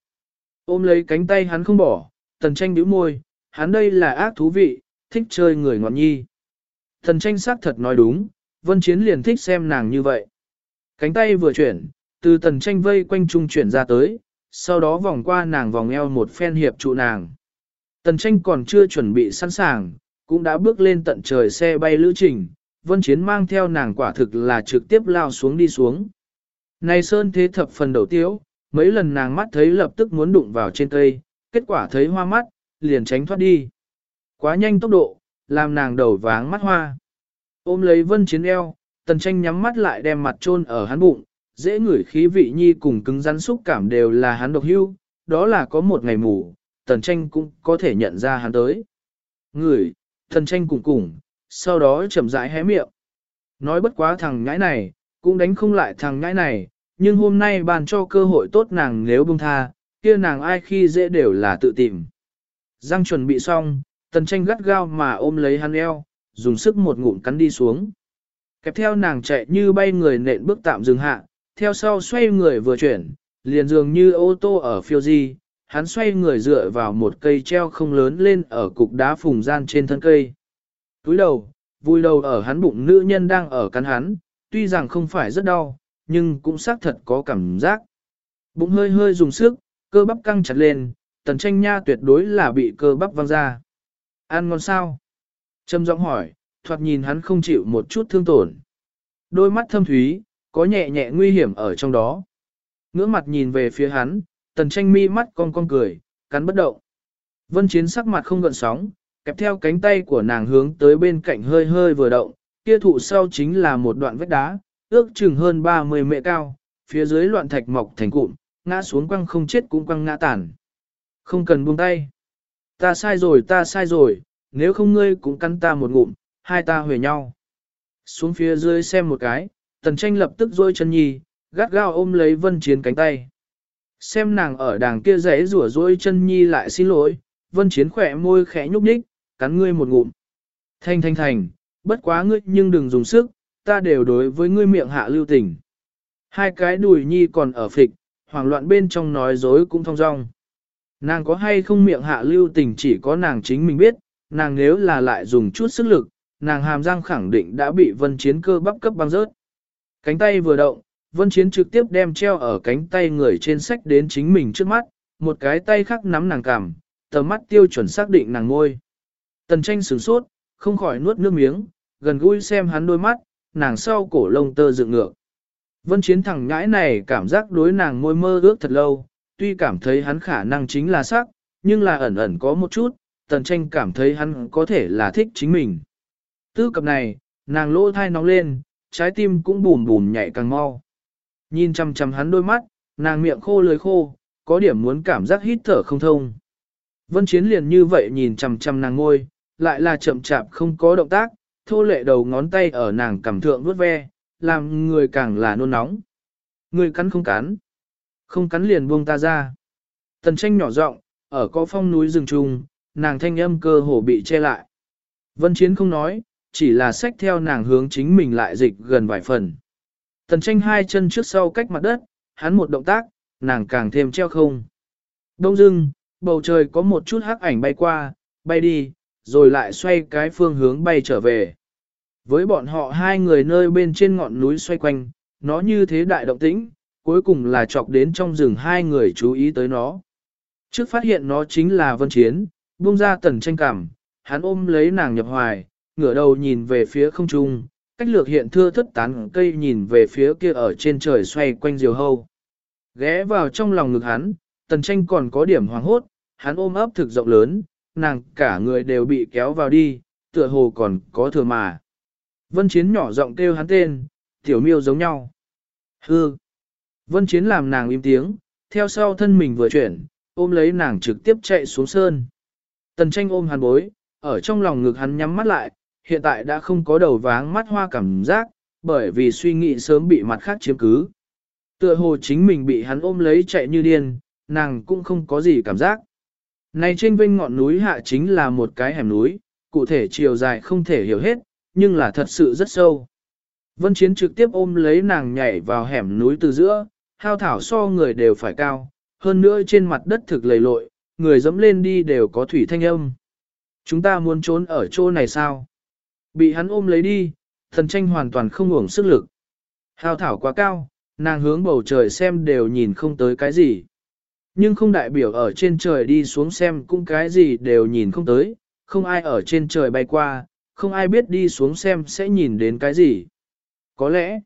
Ôm lấy cánh tay hắn không bỏ, tần tranh bĩu môi, hắn đây là ác thú vị, thích chơi người ngọn nhi. Tần tranh xác thật nói đúng, Vân Chiến liền thích xem nàng như vậy. Cánh tay vừa chuyển, từ tần tranh vây quanh trung chuyển ra tới, sau đó vòng qua nàng vòng eo một phen hiệp trụ nàng. Tần tranh còn chưa chuẩn bị sẵn sàng, cũng đã bước lên tận trời xe bay lữ trình, vân chiến mang theo nàng quả thực là trực tiếp lao xuống đi xuống. Này sơn thế thập phần đầu tiếu, mấy lần nàng mắt thấy lập tức muốn đụng vào trên cây, kết quả thấy hoa mắt, liền tránh thoát đi. Quá nhanh tốc độ, làm nàng đầu váng mắt hoa. Ôm lấy vân chiến eo, tần tranh nhắm mắt lại đem mặt chôn ở hắn bụng, dễ ngửi khí vị nhi cùng cứng rắn xúc cảm đều là hắn độc hưu, đó là có một ngày mù, tần tranh cũng có thể nhận ra hắn tới. Ngửi, tần tranh cùng cùng, sau đó chậm rãi hé miệng. Nói bất quá thằng nhãi này, cũng đánh không lại thằng nhãi này, nhưng hôm nay bàn cho cơ hội tốt nàng nếu buông tha, kia nàng ai khi dễ đều là tự tìm. giang chuẩn bị xong, tần tranh gắt gao mà ôm lấy hắn eo, dùng sức một ngụm cắn đi xuống. Kẹp theo nàng chạy như bay người nện bước tạm dừng hạ, theo sau xoay người vừa chuyển, liền dường như ô tô ở phiêu di, hắn xoay người dựa vào một cây treo không lớn lên ở cục đá phùng gian trên thân cây. Túi đầu, vui đầu ở hắn bụng nữ nhân đang ở cắn hắn, tuy rằng không phải rất đau, nhưng cũng xác thật có cảm giác. Bụng hơi hơi dùng sức, cơ bắp căng chặt lên, tần tranh nha tuyệt đối là bị cơ bắp văng ra. Ăn ngon sao? Trâm giọng hỏi, thoạt nhìn hắn không chịu một chút thương tổn. Đôi mắt thâm thúy, có nhẹ nhẹ nguy hiểm ở trong đó. Ngưỡng mặt nhìn về phía hắn, tần tranh mi mắt con con cười, cắn bất động. Vân chiến sắc mặt không gợn sóng, kẹp theo cánh tay của nàng hướng tới bên cạnh hơi hơi vừa động, kia thụ sau chính là một đoạn vách đá, ước chừng hơn 30 mệ cao, phía dưới loạn thạch mọc thành cụm, ngã xuống quăng không chết cũng quăng ngã tàn. Không cần buông tay. Ta sai rồi ta sai rồi, nếu không ngươi cũng cắn ta một ngụm, hai ta huề nhau. Xuống phía dưới xem một cái, tần tranh lập tức rôi chân nhi, gắt gao ôm lấy vân chiến cánh tay. Xem nàng ở đàng kia rẽ rủa rôi chân nhi lại xin lỗi, vân chiến khỏe môi khẽ nhúc nhích, cắn ngươi một ngụm. Thanh thanh thành, bất quá ngươi nhưng đừng dùng sức, ta đều đối với ngươi miệng hạ lưu tình. Hai cái đùi nhi còn ở phịch, hoảng loạn bên trong nói dối cũng thong dong. Nàng có hay không miệng hạ lưu tình chỉ có nàng chính mình biết, nàng nếu là lại dùng chút sức lực, nàng hàm răng khẳng định đã bị vân chiến cơ bắp cấp băng rớt. Cánh tay vừa động, vân chiến trực tiếp đem treo ở cánh tay người trên sách đến chính mình trước mắt, một cái tay khác nắm nàng cằm, tầm mắt tiêu chuẩn xác định nàng ngôi. Tần tranh sửng sốt, không khỏi nuốt nước miếng, gần gũi xem hắn đôi mắt, nàng sau cổ lông tơ dựng ngược. Vân chiến thẳng ngãi này cảm giác đối nàng môi mơ ước thật lâu, tuy cảm thấy hắn khả năng chính là sắc, nhưng là ẩn ẩn có một chút, tần tranh cảm thấy hắn có thể là thích chính mình. Tư cập này, nàng lỗ thai nóng lên, trái tim cũng bùm bùm nhảy càng mau. Nhìn chăm chăm hắn đôi mắt, nàng miệng khô lưới khô, có điểm muốn cảm giác hít thở không thông. Vân Chiến liền như vậy nhìn chăm chăm nàng ngôi, lại là chậm chạp không có động tác, thô lệ đầu ngón tay ở nàng cảm thượng vuốt ve, làm người càng là nôn nóng. Người cắn không cắn, không cắn liền buông ta ra. Tần tranh nhỏ giọng, ở có phong núi rừng trùng, nàng thanh âm cơ hồ bị che lại. Vân Chiến không nói, chỉ là xách theo nàng hướng chính mình lại dịch gần vài phần. Tần tranh hai chân trước sau cách mặt đất, hắn một động tác, nàng càng thêm treo không. Đông dưng, bầu trời có một chút hắc ảnh bay qua, bay đi, rồi lại xoay cái phương hướng bay trở về. Với bọn họ hai người nơi bên trên ngọn núi xoay quanh, nó như thế đại động tĩnh, cuối cùng là chọc đến trong rừng hai người chú ý tới nó. Trước phát hiện nó chính là vân chiến, buông ra tần tranh cảm, hắn ôm lấy nàng nhập hoài, ngửa đầu nhìn về phía không trung, cách lược hiện thưa thất tán cây nhìn về phía kia ở trên trời xoay quanh diều hâu. Ghé vào trong lòng ngực hắn, tần tranh còn có điểm hoàng hốt, hắn ôm ấp thực rộng lớn, nàng cả người đều bị kéo vào đi, tựa hồ còn có thừa mà. Vân Chiến nhỏ giọng kêu hắn tên, tiểu miêu giống nhau. Hư. Vân Chiến làm nàng im tiếng, theo sau thân mình vừa chuyển, ôm lấy nàng trực tiếp chạy xuống sơn. Tần tranh ôm hắn bối, ở trong lòng ngực hắn nhắm mắt lại, hiện tại đã không có đầu váng mắt hoa cảm giác, bởi vì suy nghĩ sớm bị mặt khác chiếm cứ. Tựa hồ chính mình bị hắn ôm lấy chạy như điên, nàng cũng không có gì cảm giác. Này trên vinh ngọn núi hạ chính là một cái hẻm núi, cụ thể chiều dài không thể hiểu hết, nhưng là thật sự rất sâu. Vân Chiến trực tiếp ôm lấy nàng nhảy vào hẻm núi từ giữa, hao thảo so người đều phải cao, hơn nữa trên mặt đất thực lầy lội, người dẫm lên đi đều có thủy thanh âm. Chúng ta muốn trốn ở chỗ này sao? Bị hắn ôm lấy đi, thần tranh hoàn toàn không uổng sức lực. Hao thảo quá cao, nàng hướng bầu trời xem đều nhìn không tới cái gì. Nhưng không đại biểu ở trên trời đi xuống xem cũng cái gì đều nhìn không tới, không ai ở trên trời bay qua, không ai biết đi xuống xem sẽ nhìn đến cái gì. Có lẽ,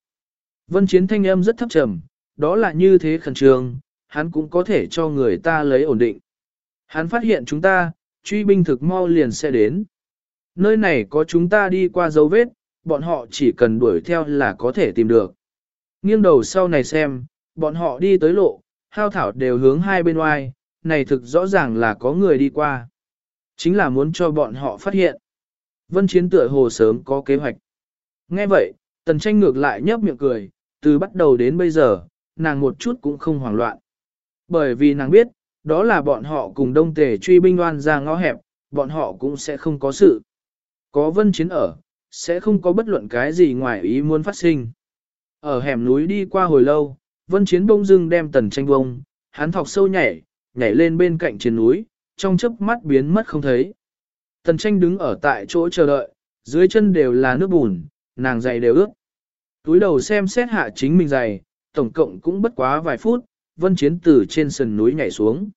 vân chiến thanh âm rất thấp trầm, đó là như thế khẩn trương, hắn cũng có thể cho người ta lấy ổn định. Hắn phát hiện chúng ta, truy binh thực mau liền sẽ đến. Nơi này có chúng ta đi qua dấu vết, bọn họ chỉ cần đuổi theo là có thể tìm được. Nghiêng đầu sau này xem, bọn họ đi tới lộ, hao thảo đều hướng hai bên oai, này thực rõ ràng là có người đi qua. Chính là muốn cho bọn họ phát hiện. Vân Chiến tựa hồ sớm có kế hoạch. Nghe vậy, Tần Tranh ngược lại nhấp miệng cười, từ bắt đầu đến bây giờ, nàng một chút cũng không hoảng loạn. Bởi vì nàng biết, đó là bọn họ cùng đông tề truy binh oan ra ngõ hẹp, bọn họ cũng sẽ không có sự. Có Vân Chiến ở, sẽ không có bất luận cái gì ngoài ý muốn phát sinh. Ở hẻm núi đi qua hồi lâu, Vân Chiến bông dưng đem Tần Tranh bông, hắn thọc sâu nhảy, nhảy lên bên cạnh trên núi, trong chớp mắt biến mất không thấy. Tần tranh đứng ở tại chỗ chờ đợi, dưới chân đều là nước bùn, nàng giày đều ướt. Túi đầu xem xét hạ chính mình giày, tổng cộng cũng bất quá vài phút, vân chiến từ trên sườn núi nhảy xuống.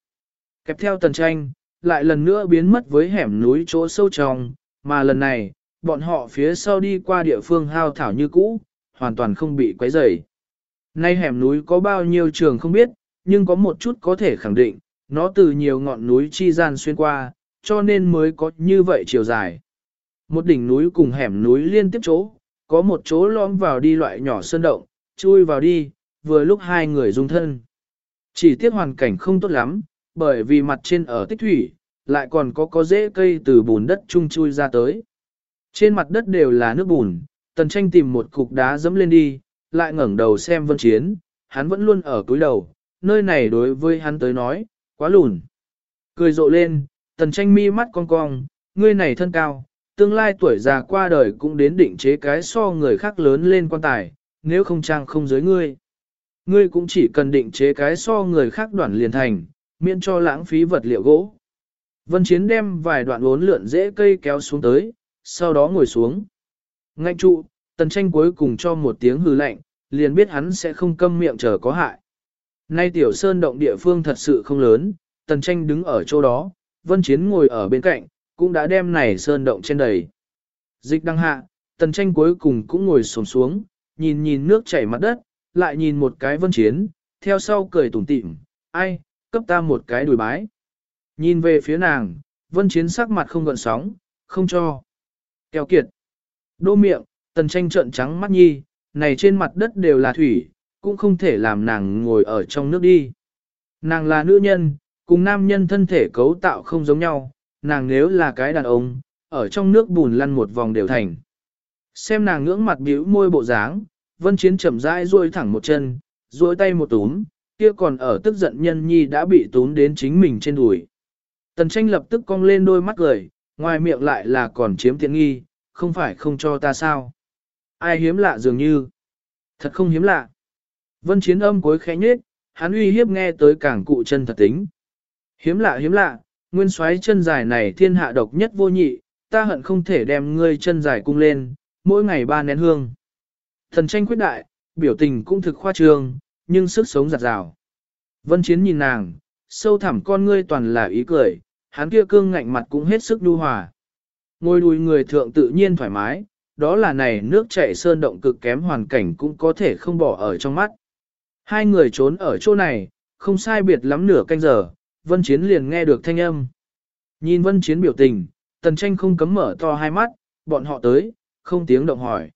Kẹp theo tần tranh, lại lần nữa biến mất với hẻm núi chỗ sâu trong, mà lần này, bọn họ phía sau đi qua địa phương hao thảo như cũ, hoàn toàn không bị quấy rầy. Nay hẻm núi có bao nhiêu trường không biết, nhưng có một chút có thể khẳng định, nó từ nhiều ngọn núi chi gian xuyên qua, cho nên mới có như vậy chiều dài. Một đỉnh núi cùng hẻm núi liên tiếp chỗ, có một chỗ lõm vào đi loại nhỏ sơn động, chui vào đi, vừa lúc hai người dung thân. Chỉ tiếc hoàn cảnh không tốt lắm, bởi vì mặt trên ở tích thủy, lại còn có có rễ cây từ bùn đất chung chui ra tới. Trên mặt đất đều là nước bùn, tần tranh tìm một cục đá dẫm lên đi, lại ngẩng đầu xem vân chiến, hắn vẫn luôn ở cúi đầu, nơi này đối với hắn tới nói, quá lùn. Cười rộ lên, tần tranh mi mắt cong cong, ngươi này thân cao, tương lai tuổi già qua đời cũng đến định chế cái so người khác lớn lên quan tài, nếu không trang không giới ngươi. Ngươi cũng chỉ cần định chế cái so người khác đoạn liền thành, miễn cho lãng phí vật liệu gỗ. Vân Chiến đem vài đoạn uốn lượn dễ cây kéo xuống tới, sau đó ngồi xuống. Ngạnh trụ, tần tranh cuối cùng cho một tiếng hư lạnh, liền biết hắn sẽ không câm miệng chờ có hại. Nay tiểu sơn động địa phương thật sự không lớn, tần tranh đứng ở chỗ đó, vân chiến ngồi ở bên cạnh, cũng đã đem này sơn động trên đầy. Dịch đăng hạ, tần tranh cuối cùng cũng ngồi xổm xuống, nhìn nhìn nước chảy mặt đất, lại nhìn một cái vân chiến, theo sau cười tủm tỉm, ai, cấp ta một cái đùi bái. Nhìn về phía nàng, vân chiến sắc mặt không gợn sóng, không cho. Kéo kiệt. Đô miệng, tần tranh trợn trắng mắt nhi, này trên mặt đất đều là thủy, cũng không thể làm nàng ngồi ở trong nước đi. Nàng là nữ nhân, cùng nam nhân thân thể cấu tạo không giống nhau, nàng nếu là cái đàn ông, ở trong nước bùn lăn một vòng đều thành. Xem nàng ngưỡng mặt bĩu môi bộ dáng, vân chiến chậm rãi duỗi thẳng một chân, duỗi tay một túm, kia còn ở tức giận nhân nhi đã bị túm đến chính mình trên đùi. Tần tranh lập tức cong lên đôi mắt cười, ngoài miệng lại là còn chiếm tiện nghi, không phải không cho ta sao. Ai hiếm lạ dường như. Thật không hiếm lạ. Vân chiến âm cuối khẽ nhết, hắn uy hiếp nghe tới càng cụ chân thật tính. Hiếm lạ hiếm lạ, nguyên xoáy chân dài này thiên hạ độc nhất vô nhị, ta hận không thể đem ngươi chân dài cung lên, mỗi ngày ba nén hương. Thần tranh quyết đại, biểu tình cũng thực khoa trương, nhưng sức sống giặt rào. Vân chiến nhìn nàng, sâu thẳm con ngươi toàn là ý cười, hắn kia cương ngạnh mặt cũng hết sức đu hòa. Ngôi đùi người thượng tự nhiên thoải mái, đó là này nước chảy sơn động cực kém hoàn cảnh cũng có thể không bỏ ở trong mắt. Hai người trốn ở chỗ này, không sai biệt lắm nửa canh giờ, Vân Chiến liền nghe được thanh âm. Nhìn Vân Chiến biểu tình, Tần Tranh không cấm mở to hai mắt, bọn họ tới, không tiếng động hỏi.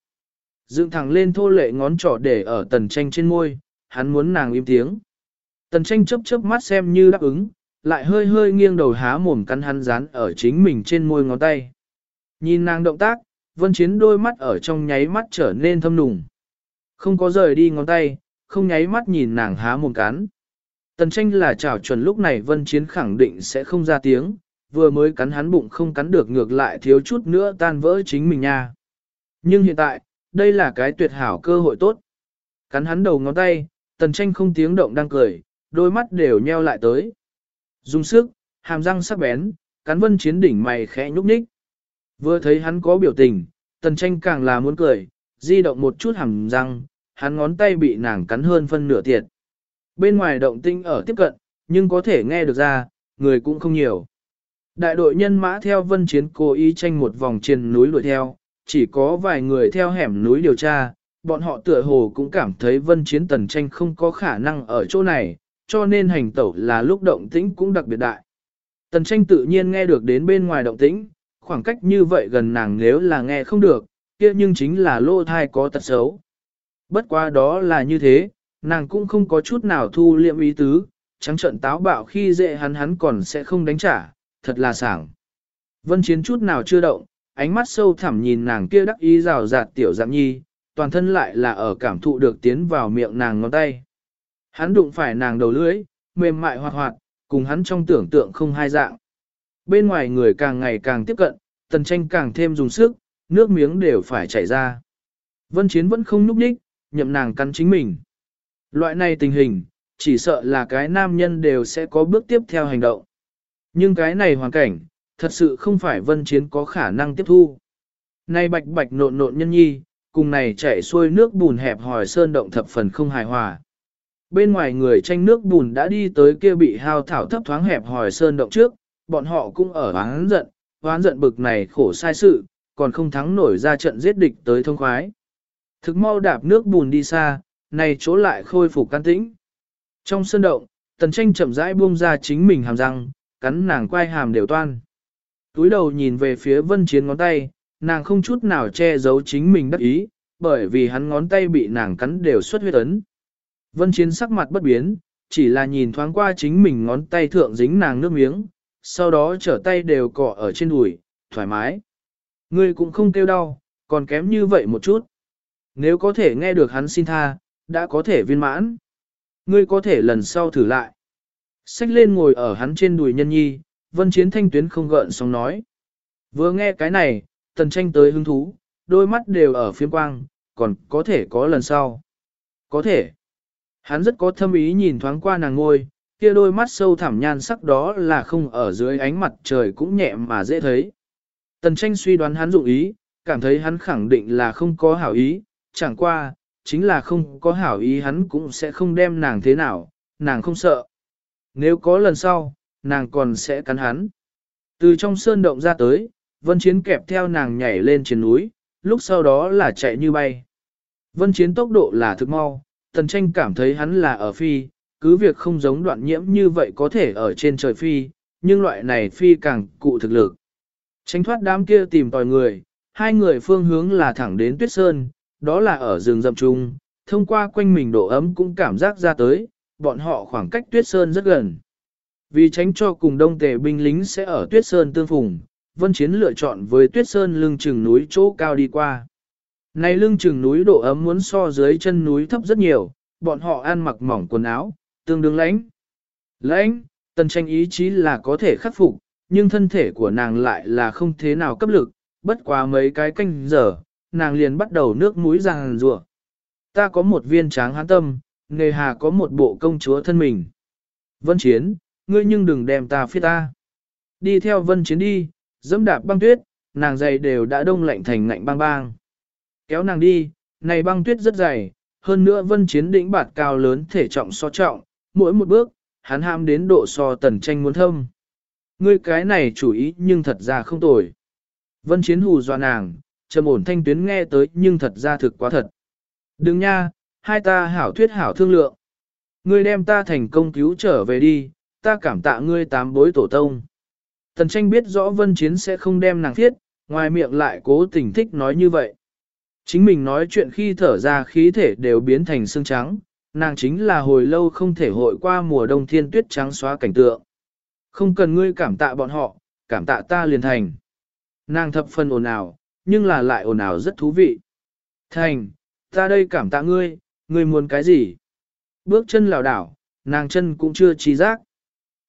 Dựng thẳng lên thô lệ ngón trỏ để ở Tần Tranh trên môi, hắn muốn nàng im tiếng. Tần Tranh chớp chớp mắt xem như đáp ứng, lại hơi hơi nghiêng đầu há mồm cắn hắn dán ở chính mình trên môi ngón tay. Nhìn nàng động tác, vân chiến đôi mắt ở trong nháy mắt trở nên thâm nùng. Không có rời đi ngón tay, không nháy mắt nhìn nàng há mồm cắn. Tần tranh là chảo chuẩn lúc này vân chiến khẳng định sẽ không ra tiếng, vừa mới cắn hắn bụng không cắn được ngược lại thiếu chút nữa tan vỡ chính mình nha. Nhưng hiện tại, đây là cái tuyệt hảo cơ hội tốt. Cắn hắn đầu ngón tay, tần tranh không tiếng động đang cười, đôi mắt đều nheo lại tới. Dùng sức, hàm răng sắc bén, cắn vân chiến đỉnh mày khẽ nhúc nhích. Vừa thấy hắn có biểu tình, tần tranh càng là muốn cười, di động một chút hẳn răng, hắn ngón tay bị nàng cắn hơn phân nửa tiệt. Bên ngoài động tinh ở tiếp cận, nhưng có thể nghe được ra, người cũng không nhiều. Đại đội nhân mã theo vân chiến cố ý tranh một vòng trên núi đuổi theo, chỉ có vài người theo hẻm núi điều tra, bọn họ tựa hồ cũng cảm thấy vân chiến tần tranh không có khả năng ở chỗ này, cho nên hành tẩu là lúc động tĩnh cũng đặc biệt đại. Tần tranh tự nhiên nghe được đến bên ngoài động tĩnh, khoảng cách như vậy gần nàng nếu là nghe không được, kia nhưng chính là lô thai có tật xấu. Bất quá đó là như thế, nàng cũng không có chút nào thu liệm ý tứ, trắng trận táo bạo khi dễ hắn hắn còn sẽ không đánh trả, thật là sảng. Vân chiến chút nào chưa động, ánh mắt sâu thẳm nhìn nàng kia đắc ý rào rạt tiểu dạng nhi, toàn thân lại là ở cảm thụ được tiến vào miệng nàng ngón tay. Hắn đụng phải nàng đầu lưỡi, mềm mại hoạt hoạt, cùng hắn trong tưởng tượng không hai dạng. Bên ngoài người càng ngày càng tiếp cận, tần tranh càng thêm dùng sức, nước miếng đều phải chảy ra. Vân Chiến vẫn không núp đích, nhậm nàng cắn chính mình. Loại này tình hình, chỉ sợ là cái nam nhân đều sẽ có bước tiếp theo hành động. Nhưng cái này hoàn cảnh, thật sự không phải Vân Chiến có khả năng tiếp thu. Này bạch bạch nộn nộn nhân nhi, cùng này chảy xuôi nước bùn hẹp hòi sơn động thập phần không hài hòa. Bên ngoài người tranh nước bùn đã đi tới kia bị hao thảo thấp thoáng hẹp hòi sơn động trước, bọn họ cũng ở oán giận, oán giận bực này khổ sai sự, còn không thắng nổi ra trận giết địch tới thông khoái. Thực mau đạp nước bùn đi xa, này chỗ lại khôi phục can tĩnh. Trong sân động, tần tranh chậm rãi buông ra chính mình hàm răng, cắn nàng quai hàm đều toan. Túi đầu nhìn về phía vân chiến ngón tay, nàng không chút nào che giấu chính mình đắc ý, bởi vì hắn ngón tay bị nàng cắn đều xuất huyết ấn. Vân chiến sắc mặt bất biến, chỉ là nhìn thoáng qua chính mình ngón tay thượng dính nàng nước miếng, sau đó trở tay đều cọ ở trên đùi, thoải mái. Ngươi cũng không kêu đau, còn kém như vậy một chút. Nếu có thể nghe được hắn xin tha, đã có thể viên mãn. Ngươi có thể lần sau thử lại. Xách lên ngồi ở hắn trên đùi nhân nhi, vân chiến thanh tuyến không gợn sóng nói. Vừa nghe cái này, tần tranh tới hứng thú, đôi mắt đều ở phiếm quang, còn có thể có lần sau. Có thể. Hắn rất có thâm ý nhìn thoáng qua nàng ngôi, kia đôi mắt sâu thẳm nhan sắc đó là không ở dưới ánh mặt trời cũng nhẹ mà dễ thấy. Tần tranh suy đoán hắn dụng ý, cảm thấy hắn khẳng định là không có hảo ý, chẳng qua, chính là không có hảo ý hắn cũng sẽ không đem nàng thế nào, nàng không sợ. Nếu có lần sau, nàng còn sẽ cắn hắn. Từ trong sơn động ra tới, vân chiến kẹp theo nàng nhảy lên trên núi, lúc sau đó là chạy như bay. Vân chiến tốc độ là thực mau, tần tranh cảm thấy hắn là ở phi, cứ việc không giống đoạn nhiễm như vậy có thể ở trên trời phi, nhưng loại này phi càng cụ thực lực. Tránh thoát đám kia tìm tòi người, hai người phương hướng là thẳng đến tuyết sơn, đó là ở rừng rậm trung, thông qua quanh mình độ ấm cũng cảm giác ra tới, bọn họ khoảng cách tuyết sơn rất gần. Vì tránh cho cùng đông tề binh lính sẽ ở tuyết sơn tương phùng, vân chiến lựa chọn với tuyết sơn lưng chừng núi chỗ cao đi qua. Này lưng chừng núi độ ấm muốn so dưới chân núi thấp rất nhiều, bọn họ ăn mặc mỏng quần áo, tương đương lãnh. Lãnh, tần tranh ý chí là có thể khắc phục, nhưng thân thể của nàng lại là không thế nào cấp lực, bất quá mấy cái canh giờ, nàng liền bắt đầu nước mũi ràng rùa. Ta có một viên tráng hán tâm, nề hà có một bộ công chúa thân mình. Vân Chiến, ngươi nhưng đừng đem ta phía ta. Đi theo Vân Chiến đi, dẫm đạp băng tuyết, nàng giày đều đã đông lạnh thành ngạnh băng băng. Kéo nàng đi, này băng tuyết rất dày, hơn nữa Vân Chiến đỉnh bạt cao lớn thể trọng so trọng, mỗi một bước, hắn ham đến độ so tần tranh muốn thâm. Ngươi cái này chủ ý nhưng thật ra không tồi. Vân Chiến hù dọa nàng, trầm ổn thanh tuyến nghe tới nhưng thật ra thực quá thật. Đừng nha, hai ta hảo thuyết hảo thương lượng. Ngươi đem ta thành công cứu trở về đi, ta cảm tạ ngươi tám bối tổ tông. Tần tranh biết rõ vân chiến sẽ không đem nàng thiết, ngoài miệng lại cố tình thích nói như vậy. Chính mình nói chuyện khi thở ra khí thể đều biến thành xương trắng, nàng chính là hồi lâu không thể hội qua mùa đông thiên tuyết trắng xóa cảnh tượng. Không cần ngươi cảm tạ bọn họ, cảm tạ ta liền thành. Nàng thập phần ồn ào, nhưng là lại ồn ào rất thú vị. Thành, ta đây cảm tạ ngươi, ngươi muốn cái gì? Bước chân lảo đảo, nàng chân cũng chưa trí giác.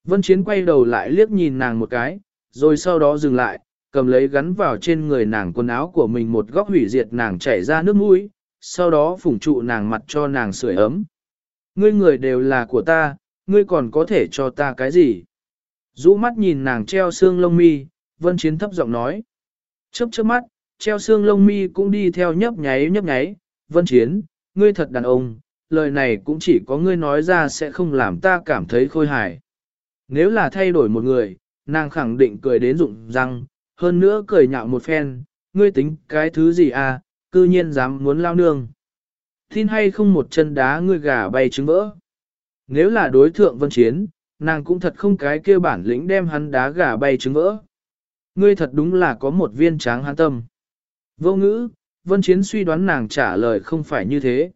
Vân Chiến quay đầu lại liếc nhìn nàng một cái, rồi sau đó dừng lại, cầm lấy gắn vào trên người nàng quần áo của mình một góc hủy diệt nàng chảy ra nước mũi, sau đó phủng trụ nàng mặt cho nàng sưởi ấm. Ngươi người đều là của ta, ngươi còn có thể cho ta cái gì? Rũ mắt nhìn nàng treo xương lông mi, Vân Chiến thấp giọng nói. Chớp chớp mắt, treo xương lông mi cũng đi theo nhấp nháy nhấp nháy, Vân Chiến, ngươi thật đàn ông, lời này cũng chỉ có ngươi nói ra sẽ không làm ta cảm thấy khôi hài. Nếu là thay đổi một người, nàng khẳng định cười đến rụng răng, hơn nữa cười nhạo một phen, ngươi tính cái thứ gì à, cư nhiên dám muốn lao nương. Tin hay không một chân đá ngươi gà bay trứng vỡ. Nếu là đối thượng vân chiến, nàng cũng thật không cái kia bản lĩnh đem hắn đá gà bay trứng vỡ. Ngươi thật đúng là có một viên tráng hắn tâm. Vô ngữ, vân chiến suy đoán nàng trả lời không phải như thế.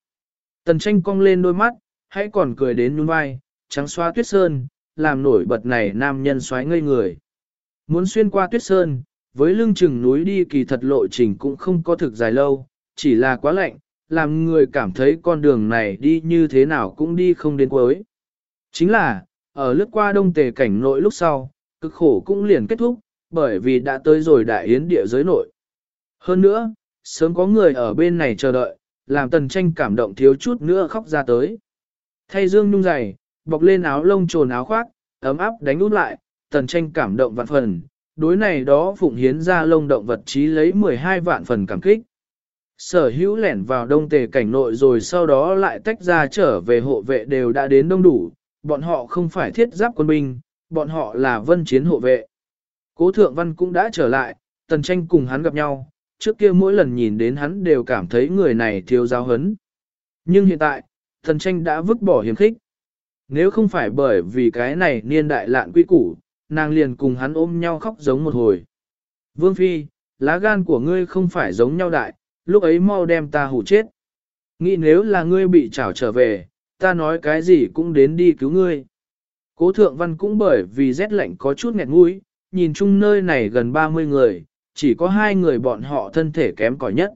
Tần tranh cong lên đôi mắt, hãy còn cười đến nhún vai, trắng xoa tuyết sơn, làm nổi bật này nam nhân xoáy ngây người. Muốn xuyên qua tuyết sơn, với lưng chừng núi đi kỳ thật lộ trình cũng không có thực dài lâu, chỉ là quá lạnh, làm người cảm thấy con đường này đi như thế nào cũng đi không đến cuối. Chính là, ở lướt qua đông tề cảnh nội lúc sau, cực khổ cũng liền kết thúc, bởi vì đã tới rồi đại yến địa giới nội. Hơn nữa, sớm có người ở bên này chờ đợi, làm tần tranh cảm động thiếu chút nữa khóc ra tới. Thay dương nhung dày, bọc lên áo lông trồn áo khoác, ấm áp đánh út lại, tần tranh cảm động vạn phần, đối này đó phụng hiến ra lông động vật trí lấy 12 vạn phần cảm kích. Sở hữu lẻn vào đông tề cảnh nội rồi sau đó lại tách ra trở về hộ vệ đều đã đến đông đủ, bọn họ không phải thiết giáp quân binh, bọn họ là vân chiến hộ vệ. Cố thượng văn cũng đã trở lại, tần tranh cùng hắn gặp nhau, trước kia mỗi lần nhìn đến hắn đều cảm thấy người này thiếu giáo hấn. Nhưng hiện tại, tần tranh đã vứt bỏ hiểm khích. Nếu không phải bởi vì cái này niên đại lạn quy củ, nàng liền cùng hắn ôm nhau khóc giống một hồi. Vương Phi, lá gan của ngươi không phải giống nhau đại, lúc ấy mau đem ta hủ chết. Nghĩ nếu là ngươi bị trảo trở về, ta nói cái gì cũng đến đi cứu ngươi. Cố thượng văn cũng bởi vì rét lạnh có chút nghẹt mũi, nhìn chung nơi này gần 30 người, chỉ có hai người bọn họ thân thể kém cỏi nhất.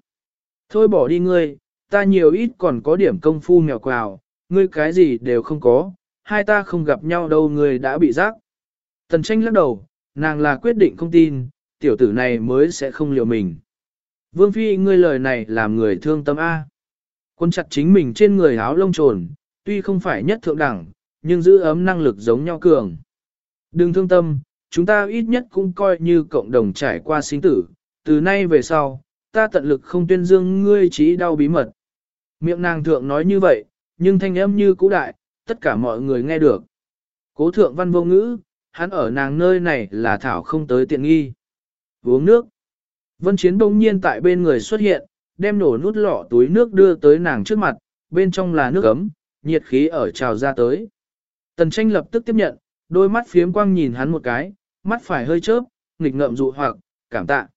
Thôi bỏ đi ngươi, ta nhiều ít còn có điểm công phu mèo quào, ngươi cái gì đều không có, hai ta không gặp nhau đâu ngươi đã bị rác. Tần tranh lắc đầu, nàng là quyết định không tin, tiểu tử này mới sẽ không liều mình. Vương Phi ngươi lời này làm người thương tâm A. Quân chặt chính mình trên người áo lông trồn, tuy không phải nhất thượng đẳng, nhưng giữ ấm năng lực giống nhau cường. Đừng thương tâm, chúng ta ít nhất cũng coi như cộng đồng trải qua sinh tử, từ nay về sau, ta tận lực không tuyên dương ngươi trí đau bí mật. Miệng nàng thượng nói như vậy, nhưng thanh âm như cũ đại, tất cả mọi người nghe được. Cố thượng văn vô ngữ, hắn ở nàng nơi này là thảo không tới tiện nghi. Uống nước. Vân Chiến bỗng nhiên tại bên người xuất hiện, đem nổ nút lọ túi nước đưa tới nàng trước mặt, bên trong là nước ấm, nhiệt khí ở trào ra tới. Tần tranh lập tức tiếp nhận, đôi mắt phiếm quang nhìn hắn một cái, mắt phải hơi chớp, nghịch ngợm dụ hoặc, cảm tạ.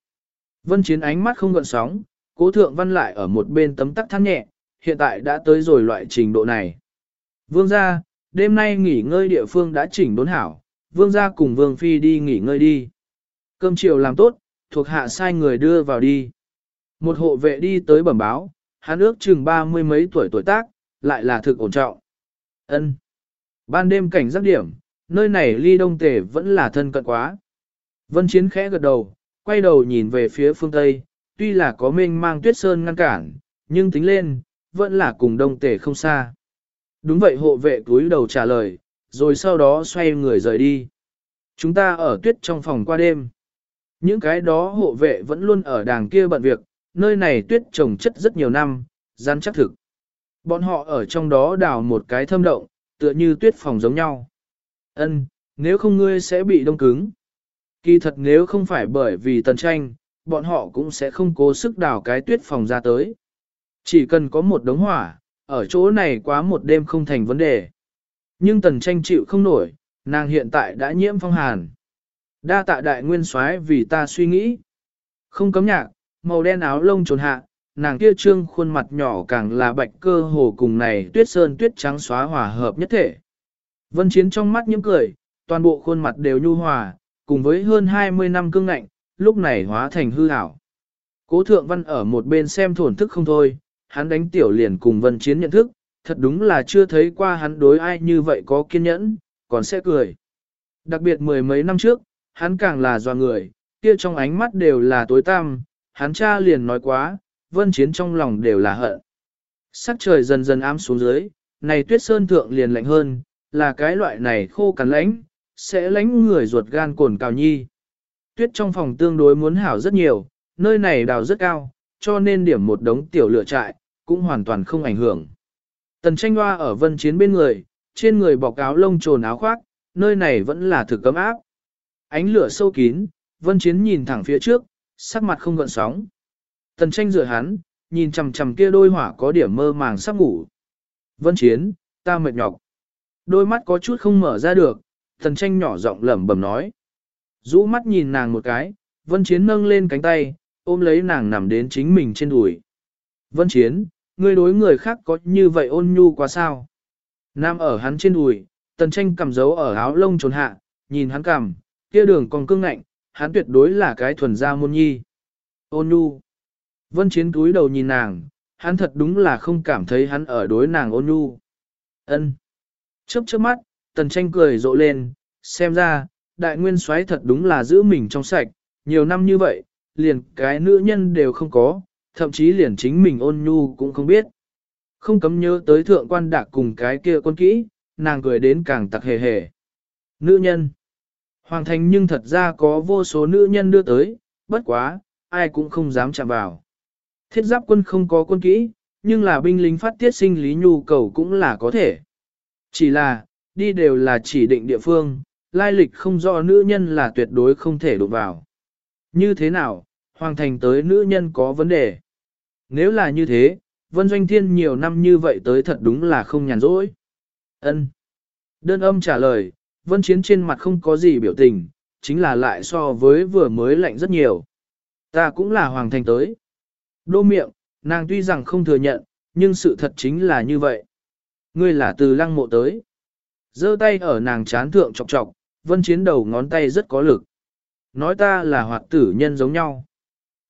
Vân Chiến ánh mắt không gợn sóng, cố thượng văn lại ở một bên tấm tắc than nhẹ, hiện tại đã tới rồi loại trình độ này. Vương gia, đêm nay nghỉ ngơi địa phương đã chỉnh đốn hảo, vương gia cùng vương phi đi nghỉ ngơi đi. Cơm chiều làm tốt, thuộc hạ sai người đưa vào đi. Một hộ vệ đi tới bẩm báo, hắn ước chừng ba mươi mấy tuổi tuổi tác, lại là thực ổn trọng. Ân. Ban đêm cảnh giác điểm, nơi này ly đông tể vẫn là thân cận quá. Vân Chiến khẽ gật đầu, quay đầu nhìn về phía phương Tây, tuy là có mênh mang tuyết sơn ngăn cản, nhưng tính lên, vẫn là cùng đông tể không xa. Đúng vậy hộ vệ túi đầu trả lời, rồi sau đó xoay người rời đi. Chúng ta ở tuyết trong phòng qua đêm. Những cái đó hộ vệ vẫn luôn ở đàng kia bận việc, nơi này tuyết trồng chất rất nhiều năm, gian chắc thực. Bọn họ ở trong đó đào một cái thâm động, tựa như tuyết phòng giống nhau. Ân, nếu không ngươi sẽ bị đông cứng. Kỳ thật nếu không phải bởi vì tần tranh, bọn họ cũng sẽ không cố sức đào cái tuyết phòng ra tới. Chỉ cần có một đống hỏa, ở chỗ này quá một đêm không thành vấn đề. Nhưng tần tranh chịu không nổi, nàng hiện tại đã nhiễm phong hàn. Đa tạ đại nguyên soái vì ta suy nghĩ. Không cấm nhạc, màu đen áo lông trồn hạ, nàng kia trương khuôn mặt nhỏ càng là bạch cơ hồ cùng này tuyết sơn tuyết trắng xóa hòa hợp nhất thể. Vân Chiến trong mắt những cười, toàn bộ khuôn mặt đều nhu hòa, cùng với hơn 20 năm cương ngạnh, lúc này hóa thành hư ảo. Cố thượng văn ở một bên xem thổn thức không thôi, hắn đánh tiểu liền cùng vân chiến nhận thức, thật đúng là chưa thấy qua hắn đối ai như vậy có kiên nhẫn, còn sẽ cười. Đặc biệt mười mấy năm trước, hắn càng là doa người, kia trong ánh mắt đều là tối tăm, hắn cha liền nói quá, vân chiến trong lòng đều là hận. Sắc trời dần dần ám xuống dưới, này tuyết sơn thượng liền lạnh hơn, là cái loại này khô cằn lãnh, sẽ lãnh người ruột gan cồn cào nhi. Tuyết trong phòng tương đối muốn hảo rất nhiều, nơi này đào rất cao, cho nên điểm một đống tiểu lửa trại, cũng hoàn toàn không ảnh hưởng. Tần tranh hoa ở vân chiến bên người, trên người bọc áo lông trồn áo khoác, nơi này vẫn là thực cấm áp. Ánh lửa sâu kín, vân chiến nhìn thẳng phía trước, sắc mặt không gợn sóng. Tần tranh rửa hắn, nhìn chằm chằm kia đôi hỏa có điểm mơ màng sắp ngủ. Vân chiến, ta mệt nhọc. Đôi mắt có chút không mở ra được, tần tranh nhỏ giọng lẩm bẩm nói. rũ mắt nhìn nàng một cái, vân chiến nâng lên cánh tay, ôm lấy nàng nằm đến chính mình trên đùi. Vân chiến, ngươi đối người khác có như vậy ôn nhu quá sao? Nam ở hắn trên đùi, tần tranh cầm dấu ở áo lông trốn hạ, nhìn hắn cầm, kia đường còn cương ngạnh, hắn tuyệt đối là cái thuần gia môn nhi. Ôn nhu. Vân chiến túi đầu nhìn nàng, hắn thật đúng là không cảm thấy hắn ở đối nàng ôn nhu. Ân. Chớp chớp mắt, tần tranh cười rộ lên, xem ra, đại nguyên soái thật đúng là giữ mình trong sạch, nhiều năm như vậy, liền cái nữ nhân đều không có, thậm chí liền chính mình ôn nhu cũng không biết. Không cấm nhớ tới thượng quan đạc cùng cái kia quân kỹ, nàng cười đến càng tặc hề hề. Nữ nhân. Hoàng thành nhưng thật ra có vô số nữ nhân đưa tới, bất quá, ai cũng không dám chạm vào. Thiết giáp quân không có quân kỹ, nhưng là binh lính phát tiết sinh lý nhu cầu cũng là có thể. Chỉ là, đi đều là chỉ định địa phương, lai lịch không rõ nữ nhân là tuyệt đối không thể đụng vào. Như thế nào, hoàng thành tới nữ nhân có vấn đề. Nếu là như thế, Vân Doanh Thiên nhiều năm như vậy tới thật đúng là không nhàn rỗi. Ân. Đơn âm trả lời, Vân Chiến trên mặt không có gì biểu tình, chính là lại so với vừa mới lạnh rất nhiều. Ta cũng là hoàng thành tới. Đô miệng, nàng tuy rằng không thừa nhận, nhưng sự thật chính là như vậy. Ngươi là từ lăng mộ tới. giơ tay ở nàng chán thượng chọc chọc, Vân Chiến đầu ngón tay rất có lực. Nói ta là hoạt tử nhân giống nhau.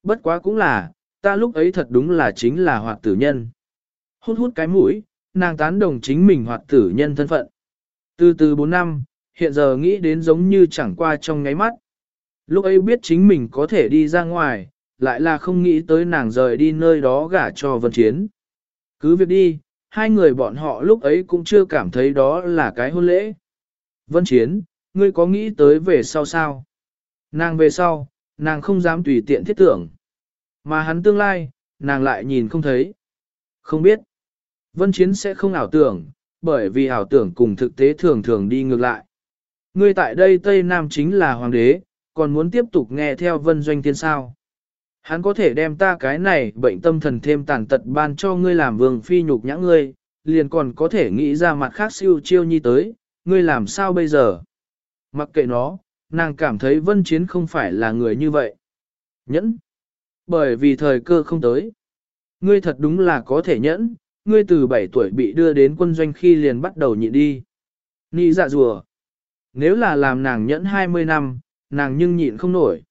Bất quá cũng là, ta lúc ấy thật đúng là chính là hoạt tử nhân. Hút hút cái mũi, nàng tán đồng chính mình hoạt tử nhân thân phận. Từ từ 4 năm, hiện giờ nghĩ đến giống như chẳng qua trong ngáy mắt. Lúc ấy biết chính mình có thể đi ra ngoài, lại là không nghĩ tới nàng rời đi nơi đó gả cho Vân Chiến. Cứ việc đi, hai người bọn họ lúc ấy cũng chưa cảm thấy đó là cái hôn lễ. Vân Chiến, ngươi có nghĩ tới về sau sao? Nàng về sau, nàng không dám tùy tiện thiết tưởng. Mà hắn tương lai, nàng lại nhìn không thấy. Không biết. Vân Chiến sẽ không ảo tưởng, bởi vì ảo tưởng cùng thực tế thường thường đi ngược lại. Ngươi tại đây Tây Nam chính là hoàng đế, còn muốn tiếp tục nghe theo Vân Doanh Thiên sao. Hắn có thể đem ta cái này bệnh tâm thần thêm tàn tật ban cho ngươi làm vương phi nhục nhã ngươi, liền còn có thể nghĩ ra mặt khác siêu chiêu nhi tới, ngươi làm sao bây giờ? Mặc kệ nó, nàng cảm thấy vân chiến không phải là người như vậy. Nhẫn. Bởi vì thời cơ không tới. Ngươi thật đúng là có thể nhẫn, ngươi từ 7 tuổi bị đưa đến quân doanh khi liền bắt đầu nhịn đi. Nị dạ rùa. Nếu là làm nàng nhẫn 20 năm, nàng nhưng nhịn không nổi.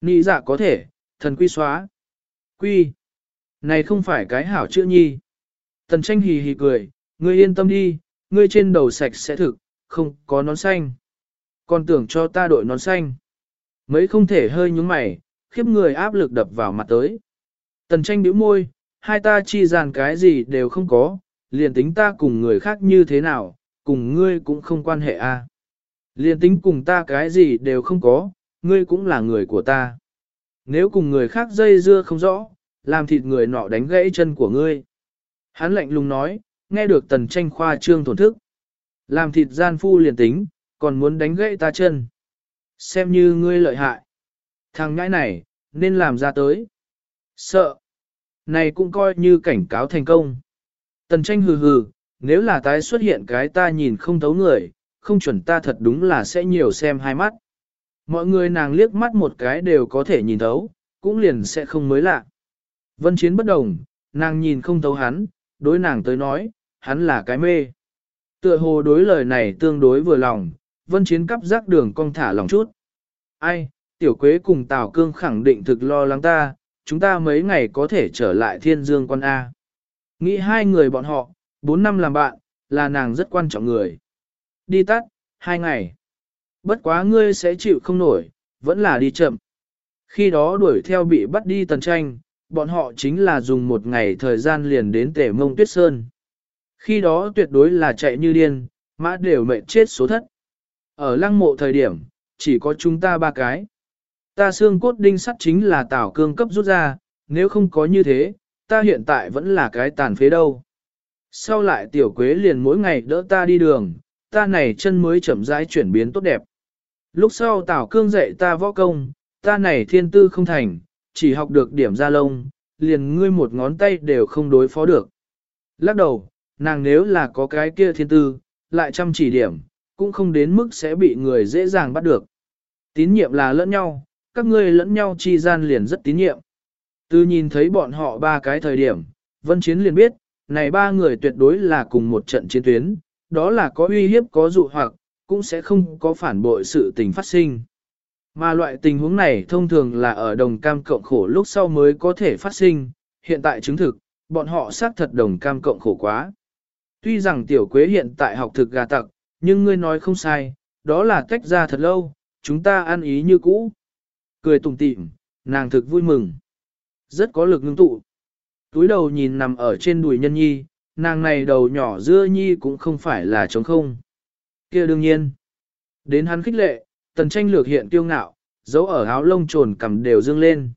Nị dạ có thể, thần quy xóa. Quy. Này không phải cái hảo chữ nhi. Tần tranh hì hì cười, ngươi yên tâm đi, ngươi trên đầu sạch sẽ thực, không có nón xanh. Còn tưởng cho ta đội nón xanh. Mấy không thể hơi nhúng mày, khiếp người áp lực đập vào mặt tới. Tần tranh bĩu môi, hai ta chi dàn cái gì đều không có, liền tính ta cùng người khác như thế nào, cùng ngươi cũng không quan hệ a. À. Liền tính cùng ta cái gì đều không có, ngươi cũng là người của ta. Nếu cùng người khác dây dưa không rõ, làm thịt người nọ đánh gãy chân của ngươi. Hắn lạnh lùng nói, nghe được tần tranh khoa trương thổn thức. Làm thịt gian phu liền tính, còn muốn đánh gãy ta chân. Xem như ngươi lợi hại. Thằng ngãi này, nên làm ra tới. Sợ. Này cũng coi như cảnh cáo thành công. Tần tranh hừ hừ, nếu là tái xuất hiện cái ta nhìn không thấu người, không chuẩn ta thật đúng là sẽ nhiều xem hai mắt. Mọi người nàng liếc mắt một cái đều có thể nhìn thấu, cũng liền sẽ không mới lạ. Vân chiến bất đồng, nàng nhìn không thấu hắn, đối nàng tới nói, hắn là cái mê. Tựa hồ đối lời này tương đối vừa lòng, vân chiến cắp rác đường cong thả lòng chút. Ai, tiểu quế cùng Tào Cương khẳng định thực lo lắng ta, chúng ta mấy ngày có thể trở lại thiên dương quan A. Nghĩ hai người bọn họ, bốn năm làm bạn, là nàng rất quan trọng người. Đi tắt, hai ngày. Bất quá ngươi sẽ chịu không nổi, vẫn là đi chậm. Khi đó đuổi theo bị bắt đi tần tranh, bọn họ chính là dùng một ngày thời gian liền đến tể mông tuyết sơn. Khi đó tuyệt đối là chạy như điên, mã đều mệt chết số thất. Ở lăng mộ thời điểm, chỉ có chúng ta ba cái. Ta xương cốt đinh sắt chính là tảo cương cấp rút ra, nếu không có như thế, ta hiện tại vẫn là cái tàn phế đâu. Sau lại tiểu quế liền mỗi ngày đỡ ta đi đường, ta này chân mới chậm rãi chuyển biến tốt đẹp. Lúc sau tảo cương dạy ta võ công, ta này thiên tư không thành, chỉ học được điểm ra lông, liền ngươi một ngón tay đều không đối phó được. Lắc đầu, nàng nếu là có cái kia thiên tư, lại chăm chỉ điểm, cũng không đến mức sẽ bị người dễ dàng bắt được. Tín nhiệm là lẫn nhau, các ngươi lẫn nhau chi gian liền rất tín nhiệm. Từ nhìn thấy bọn họ ba cái thời điểm, Vân Chiến liền biết, này ba người tuyệt đối là cùng một trận chiến tuyến, đó là có uy hiếp có dụ hoặc, cũng sẽ không có phản bội sự tình phát sinh. Mà loại tình huống này thông thường là ở đồng cam cộng khổ lúc sau mới có thể phát sinh, hiện tại chứng thực, bọn họ xác thật đồng cam cộng khổ quá. Tuy rằng tiểu quế hiện tại học thực gà tặc, nhưng ngươi nói không sai, đó là tách ra thật lâu, chúng ta ăn ý như cũ. Cười tùng tịm, nàng thực vui mừng. Rất có lực ngưng tụ. Túi đầu nhìn nằm ở trên đùi nhân nhi, nàng này đầu nhỏ dưa nhi cũng không phải là trống không. kia đương nhiên. Đến hắn khích lệ, tần tranh lược hiện tiêu ngạo, dấu ở áo lông trồn cầm đều dương lên.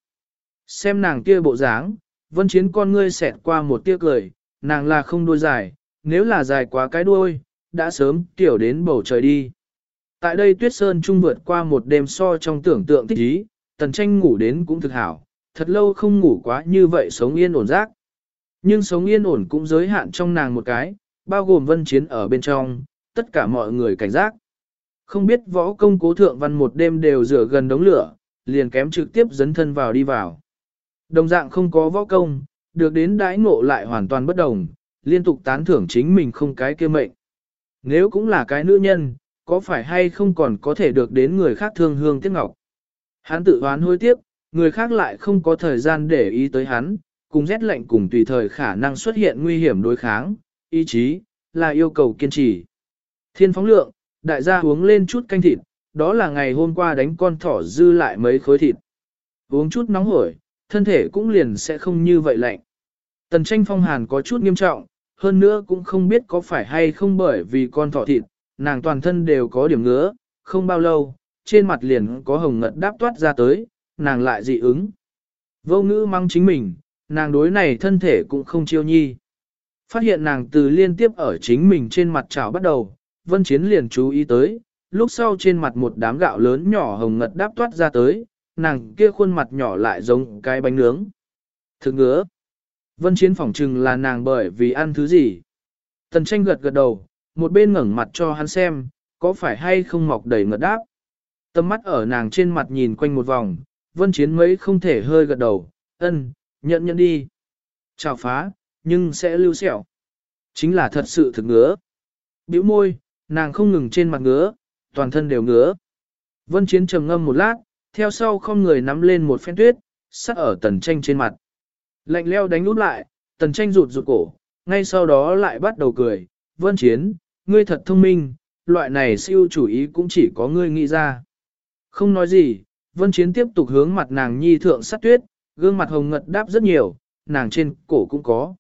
Xem nàng kia bộ dáng, vân chiến con ngươi xẹt qua một tia cười, nàng là không đuôi dài, nếu là dài quá cái đuôi, đã sớm tiểu đến bầu trời đi. Tại đây tuyết sơn trung vượt qua một đêm so trong tưởng tượng thích ý, tần tranh ngủ đến cũng thực hảo, thật lâu không ngủ quá như vậy sống yên ổn rác. Nhưng sống yên ổn cũng giới hạn trong nàng một cái, bao gồm vân chiến ở bên trong, tất cả mọi người cảnh giác. Không biết võ công cố thượng văn một đêm đều rửa gần đống lửa, liền kém trực tiếp dấn thân vào đi vào. Đồng dạng không có võ công, được đến đãi ngộ lại hoàn toàn bất đồng, liên tục tán thưởng chính mình không cái kia mệnh. Nếu cũng là cái nữ nhân, có phải hay không còn có thể được đến người khác thương hương tiếc ngọc. Hắn tự hoán hối tiếc, người khác lại không có thời gian để ý tới hắn, cùng rét lạnh cùng tùy thời khả năng xuất hiện nguy hiểm đối kháng, ý chí, là yêu cầu kiên trì. Thiên phóng lượng, đại gia uống lên chút canh thịt, đó là ngày hôm qua đánh con thỏ dư lại mấy khối thịt. Uống chút nóng hổi, thân thể cũng liền sẽ không như vậy lạnh. Tần tranh phong hàn có chút nghiêm trọng, hơn nữa cũng không biết có phải hay không bởi vì con thỏ thịt, nàng toàn thân đều có điểm ngứa, không bao lâu, trên mặt liền có hồng ngật đáp toát ra tới, nàng lại dị ứng. Vô ngữ mang chính mình, nàng đối này thân thể cũng không chiêu nhi. Phát hiện nàng từ liên tiếp ở chính mình trên mặt trào bắt đầu, vân chiến liền chú ý tới, lúc sau trên mặt một đám gạo lớn nhỏ hồng ngật đáp toát ra tới, nàng kia khuôn mặt nhỏ lại giống cái bánh nướng. Thực ngứa. Vân chiến phỏng chừng là nàng bởi vì ăn thứ gì. Tần tranh gật gật đầu, một bên ngẩng mặt cho hắn xem, có phải hay không mọc đầy ngật đáp. Tâm mắt ở nàng trên mặt nhìn quanh một vòng, vân chiến mấy không thể hơi gật đầu, ân, nhận nhận đi. Chào phá, nhưng sẽ lưu sẹo. Chính là thật sự thực ngứa. Biểu môi, nàng không ngừng trên mặt ngứa, toàn thân đều ngứa. Vân chiến trầm ngâm một lát, theo sau không người nắm lên một phen tuyết, sắc ở tần tranh trên mặt. Lạnh leo đánh nút lại, tần tranh rụt rụt cổ, ngay sau đó lại bắt đầu cười, vân chiến, ngươi thật thông minh, loại này siêu chủ ý cũng chỉ có ngươi nghĩ ra. Không nói gì, vân chiến tiếp tục hướng mặt nàng nhi thượng sát tuyết, gương mặt hồng ngật đáp rất nhiều, nàng trên cổ cũng có.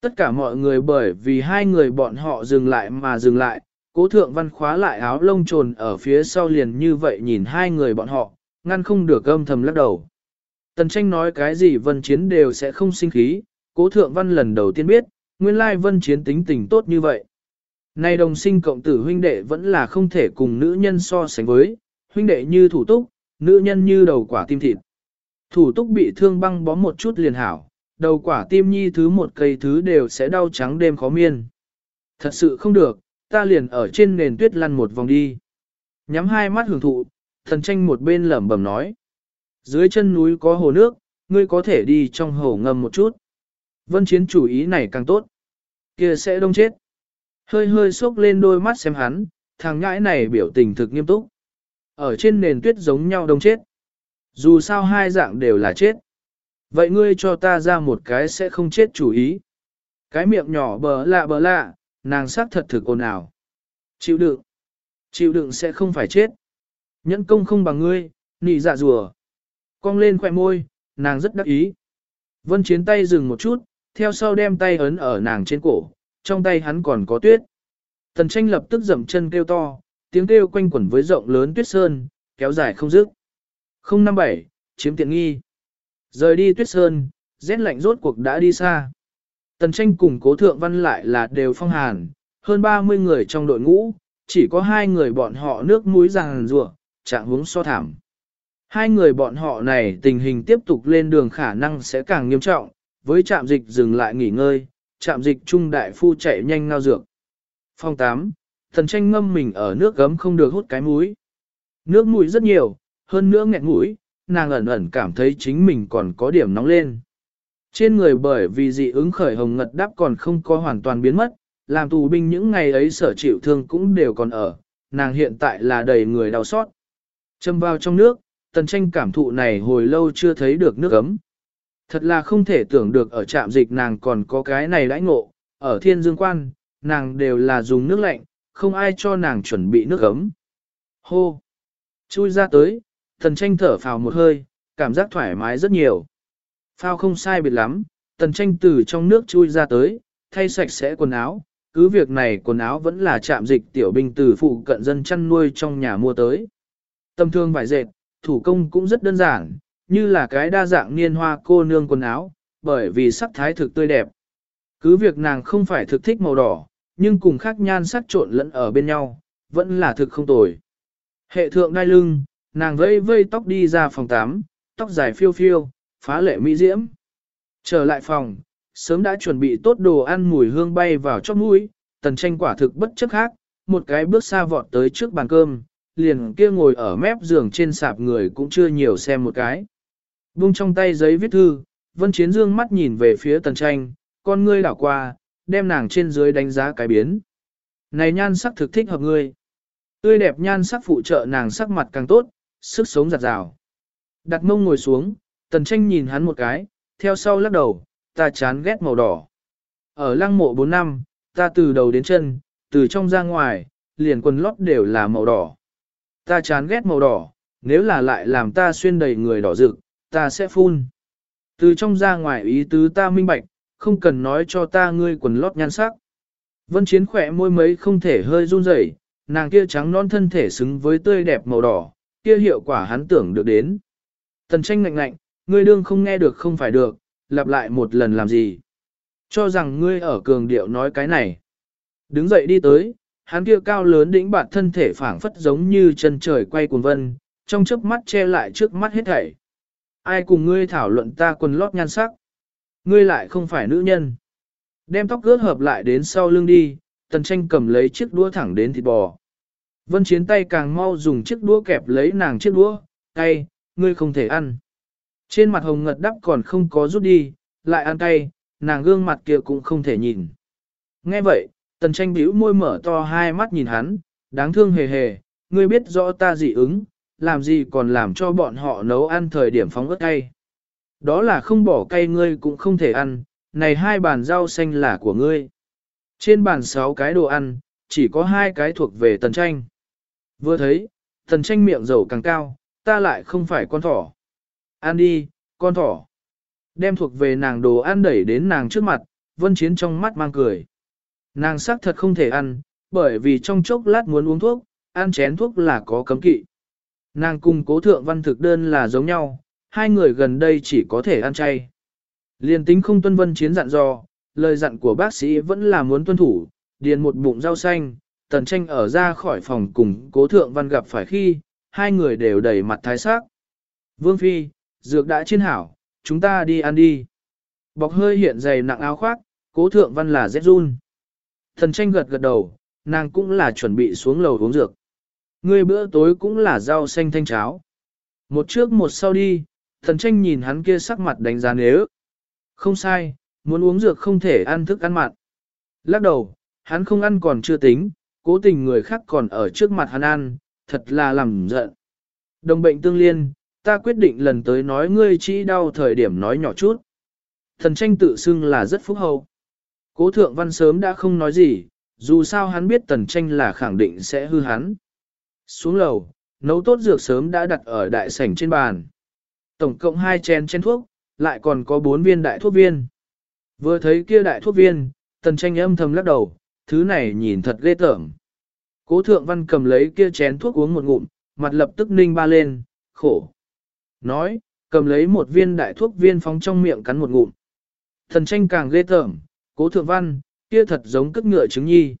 Tất cả mọi người bởi vì hai người bọn họ dừng lại mà dừng lại, cố thượng văn khóa lại áo lông trồn ở phía sau liền như vậy nhìn hai người bọn họ, ngăn không được âm thầm lắc đầu. Tần tranh nói cái gì vân chiến đều sẽ không sinh khí, cố thượng văn lần đầu tiên biết, nguyên lai vân chiến tính tình tốt như vậy. Nay đồng sinh cộng tử huynh đệ vẫn là không thể cùng nữ nhân so sánh với, huynh đệ như thủ túc, nữ nhân như đầu quả tim thịt. Thủ túc bị thương băng bó một chút liền hảo, đầu quả tim nhi thứ một cây thứ đều sẽ đau trắng đêm khó miên. Thật sự không được, ta liền ở trên nền tuyết lăn một vòng đi. Nhắm hai mắt hưởng thụ, thần tranh một bên lẩm bẩm nói. Dưới chân núi có hồ nước, ngươi có thể đi trong hồ ngâm một chút. Vân chiến chủ ý này càng tốt. kia sẽ đông chết. Hơi hơi sốc lên đôi mắt xem hắn, thằng ngãi này biểu tình thực nghiêm túc. Ở trên nền tuyết giống nhau đông chết. Dù sao hai dạng đều là chết. Vậy ngươi cho ta ra một cái sẽ không chết chủ ý. Cái miệng nhỏ bờ lạ bờ lạ, nàng sắc thật thực ồn ào. Chịu đựng. Chịu đựng sẽ không phải chết. Nhẫn công không bằng ngươi, nị dạ rùa. Cong lên khỏe môi, nàng rất đắc ý. Vân chiến tay dừng một chút, theo sau đem tay ấn ở nàng trên cổ, trong tay hắn còn có tuyết. Tần tranh lập tức dậm chân kêu to, tiếng kêu quanh quẩn với rộng lớn tuyết sơn, kéo dài không dứt. 057, chiếm tiện nghi. Rời đi tuyết sơn, rét lạnh rốt cuộc đã đi xa. Tần tranh cùng cố thượng văn lại là đều phong hàn, hơn 30 người trong đội ngũ, chỉ có hai người bọn họ nước mũi ràng rùa, trạng hướng so thảm. Hai người bọn họ này tình hình tiếp tục lên đường khả năng sẽ càng nghiêm trọng, với trạm dịch dừng lại nghỉ ngơi, trạm dịch trung đại phu chạy nhanh ngao dược. Phòng 8, thần tranh ngâm mình ở nước gấm không được hút cái mũi. Nước mũi rất nhiều, hơn nữa nghẹn mũi, nàng ẩn ẩn cảm thấy chính mình còn có điểm nóng lên. Trên người bởi vì dị ứng khởi hồng ngật đáp còn không có hoàn toàn biến mất, làm tù binh những ngày ấy sở chịu thương cũng đều còn ở, nàng hiện tại là đầy người đau xót. Châm vào trong nước, tần tranh cảm thụ này hồi lâu chưa thấy được nước ấm. Thật là không thể tưởng được ở trạm dịch nàng còn có cái này đãi ngộ, ở thiên dương quan, nàng đều là dùng nước lạnh, không ai cho nàng chuẩn bị nước ấm. Hô! Chui ra tới, tần tranh thở phào một hơi, cảm giác thoải mái rất nhiều. Phao không sai biệt lắm, tần tranh từ trong nước chui ra tới, thay sạch sẽ quần áo, cứ việc này quần áo vẫn là chạm dịch tiểu binh từ phụ cận dân chăn nuôi trong nhà mua tới. Tâm thương vải dệt, thủ công cũng rất đơn giản, như là cái đa dạng niên hoa cô nương quần áo, bởi vì sắc thái thực tươi đẹp. Cứ việc nàng không phải thực thích màu đỏ, nhưng cùng khác nhan sắc trộn lẫn ở bên nhau, vẫn là thực không tồi. Hệ thượng đai lưng, nàng vây vây tóc đi ra phòng 8, tóc dài phiêu phiêu, phá lệ mỹ diễm. Trở lại phòng, sớm đã chuẩn bị tốt đồ ăn mùi hương bay vào chóp mũi, tần tranh quả thực bất chấp khác, một cái bước xa vọt tới trước bàn cơm, liền kia ngồi ở mép giường trên sạp người cũng chưa nhiều xem một cái. Vung trong tay giấy viết thư, Vân Chiến Dương mắt nhìn về phía tần tranh, con ngươi đảo qua, đem nàng trên dưới đánh giá cái biến. Này nhan sắc thực thích hợp ngươi. Tươi đẹp nhan sắc phụ trợ nàng sắc mặt càng tốt, sức sống giặt rào. Đặt mông ngồi xuống, tần tranh nhìn hắn một cái, theo sau lắc đầu, ta chán ghét màu đỏ. Ở lăng mộ 4 năm, ta từ đầu đến chân, từ trong ra ngoài, liền quần lót đều là màu đỏ. Ta chán ghét màu đỏ, nếu là lại làm ta xuyên đầy người đỏ rực, ta sẽ phun. Từ trong ra ngoài ý tứ ta minh bạch, không cần nói cho ta ngươi quần lót nhan sắc. Vân chiến khỏe môi mấy không thể hơi run rẩy, nàng kia trắng non thân thể xứng với tươi đẹp màu đỏ, kia hiệu quả hắn tưởng được đến. Tần tranh ngạnh ngạnh, ngươi đương không nghe được không phải được, lặp lại một lần làm gì. Cho rằng ngươi ở cường điệu nói cái này. Đứng dậy đi tới, hắn kia cao lớn đĩnh bạt thân thể phảng phất giống như chân trời quay cuồng vân, trong chớp mắt che lại trước mắt hết thảy. Ai cùng ngươi thảo luận ta quần lót nhan sắc? Ngươi lại không phải nữ nhân. Đem tóc ướt hợp lại đến sau lưng đi, tần tranh cầm lấy chiếc đũa thẳng đến thịt bò. Vân chiến tay càng mau dùng chiếc đũa kẹp lấy nàng chiếc đũa, cay, ngươi không thể ăn. Trên mặt hồng ngật đắp còn không có rút đi, lại ăn cay, nàng gương mặt kia cũng không thể nhìn. Nghe vậy, tần tranh bĩu môi mở to hai mắt nhìn hắn, đáng thương hề hề, ngươi biết rõ ta dị ứng, làm gì còn làm cho bọn họ nấu ăn thời điểm phóng ớt cay. Đó là không bỏ cay ngươi cũng không thể ăn, này hai bàn rau xanh là của ngươi. Trên bàn sáu cái đồ ăn, chỉ có hai cái thuộc về tần tranh. Vừa thấy, thần tranh miệng dầu càng cao, ta lại không phải con thỏ. Ăn đi, con thỏ. Đem thuộc về nàng đồ ăn đẩy đến nàng trước mặt, vân chiến trong mắt mang cười. Nàng xác thật không thể ăn, bởi vì trong chốc lát muốn uống thuốc, ăn chén thuốc là có cấm kỵ. Nàng cùng cố thượng văn thực đơn là giống nhau, hai người gần đây chỉ có thể ăn chay. Liên tính không tuân vân chiến dặn dò, lời dặn của bác sĩ vẫn là muốn tuân thủ, điền một bụng rau xanh, tần tranh ở ra khỏi phòng cùng cố thượng văn gặp phải khi, hai người đều đầy mặt thái sắc. Vương Phi, dược đã chiên hảo, chúng ta đi ăn đi. Bọc hơi hiện dày nặng áo khoác, cố thượng văn là rét run. Thần tranh gật gật đầu, nàng cũng là chuẩn bị xuống lầu uống dược. Ngươi bữa tối cũng là rau xanh thanh cháo. Một trước một sau đi, thần tranh nhìn hắn kia sắc mặt đánh giá nếu. Không sai, muốn uống dược không thể ăn thức ăn mặn. Lắc đầu, hắn không ăn còn chưa tính, cố tình người khác còn ở trước mặt hắn ăn, thật là làm giận. Đồng bệnh tương liên, ta quyết định lần tới nói ngươi chỉ đau thời điểm nói nhỏ chút. Thần tranh tự xưng là rất phúc hậu. Cố thượng văn sớm đã không nói gì, dù sao hắn biết tần tranh là khẳng định sẽ hư hắn. Xuống lầu, nấu tốt dược sớm đã đặt ở đại sảnh trên bàn. Tổng cộng hai chén chén thuốc, lại còn có bốn viên đại thuốc viên. Vừa thấy kia đại thuốc viên, tần tranh âm thầm lắc đầu, thứ này nhìn thật ghê tởm. Cố thượng văn cầm lấy kia chén thuốc uống một ngụm, mặt lập tức ninh ba lên, khổ. Nói, cầm lấy một viên đại thuốc viên phóng trong miệng cắn một ngụm. Thần tranh càng ghê tởm, cố thượng văn, kia thật giống cất ngựa trứng nhi.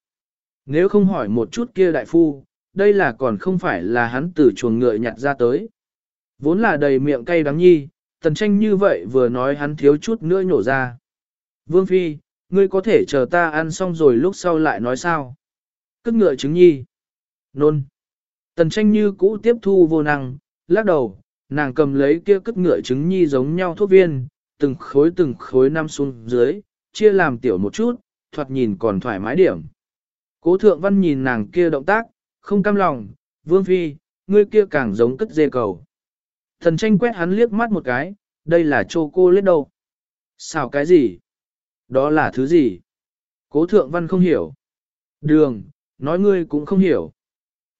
Nếu không hỏi một chút kia đại phu, đây là còn không phải là hắn từ chuồng ngựa nhặt ra tới. Vốn là đầy miệng cay đắng nhi, tần tranh như vậy vừa nói hắn thiếu chút nữa nhổ ra. Vương Phi, ngươi có thể chờ ta ăn xong rồi lúc sau lại nói sao? Cất ngựa trứng nhi. Nôn. Tần tranh như cũ tiếp thu vô năng, lắc đầu, nàng cầm lấy kia cất ngựa trứng nhi giống nhau thuốc viên, từng khối từng khối năm xuống dưới, chia làm tiểu một chút, thoạt nhìn còn thoải mái điểm. Cố thượng văn nhìn nàng kia động tác, không cam lòng, vương phi, ngươi kia càng giống cất dê cầu. Thần tranh quét hắn liếc mắt một cái, đây là chô cô lết đâu. Sao cái gì? Đó là thứ gì? Cố thượng văn không hiểu. Đường, nói ngươi cũng không hiểu.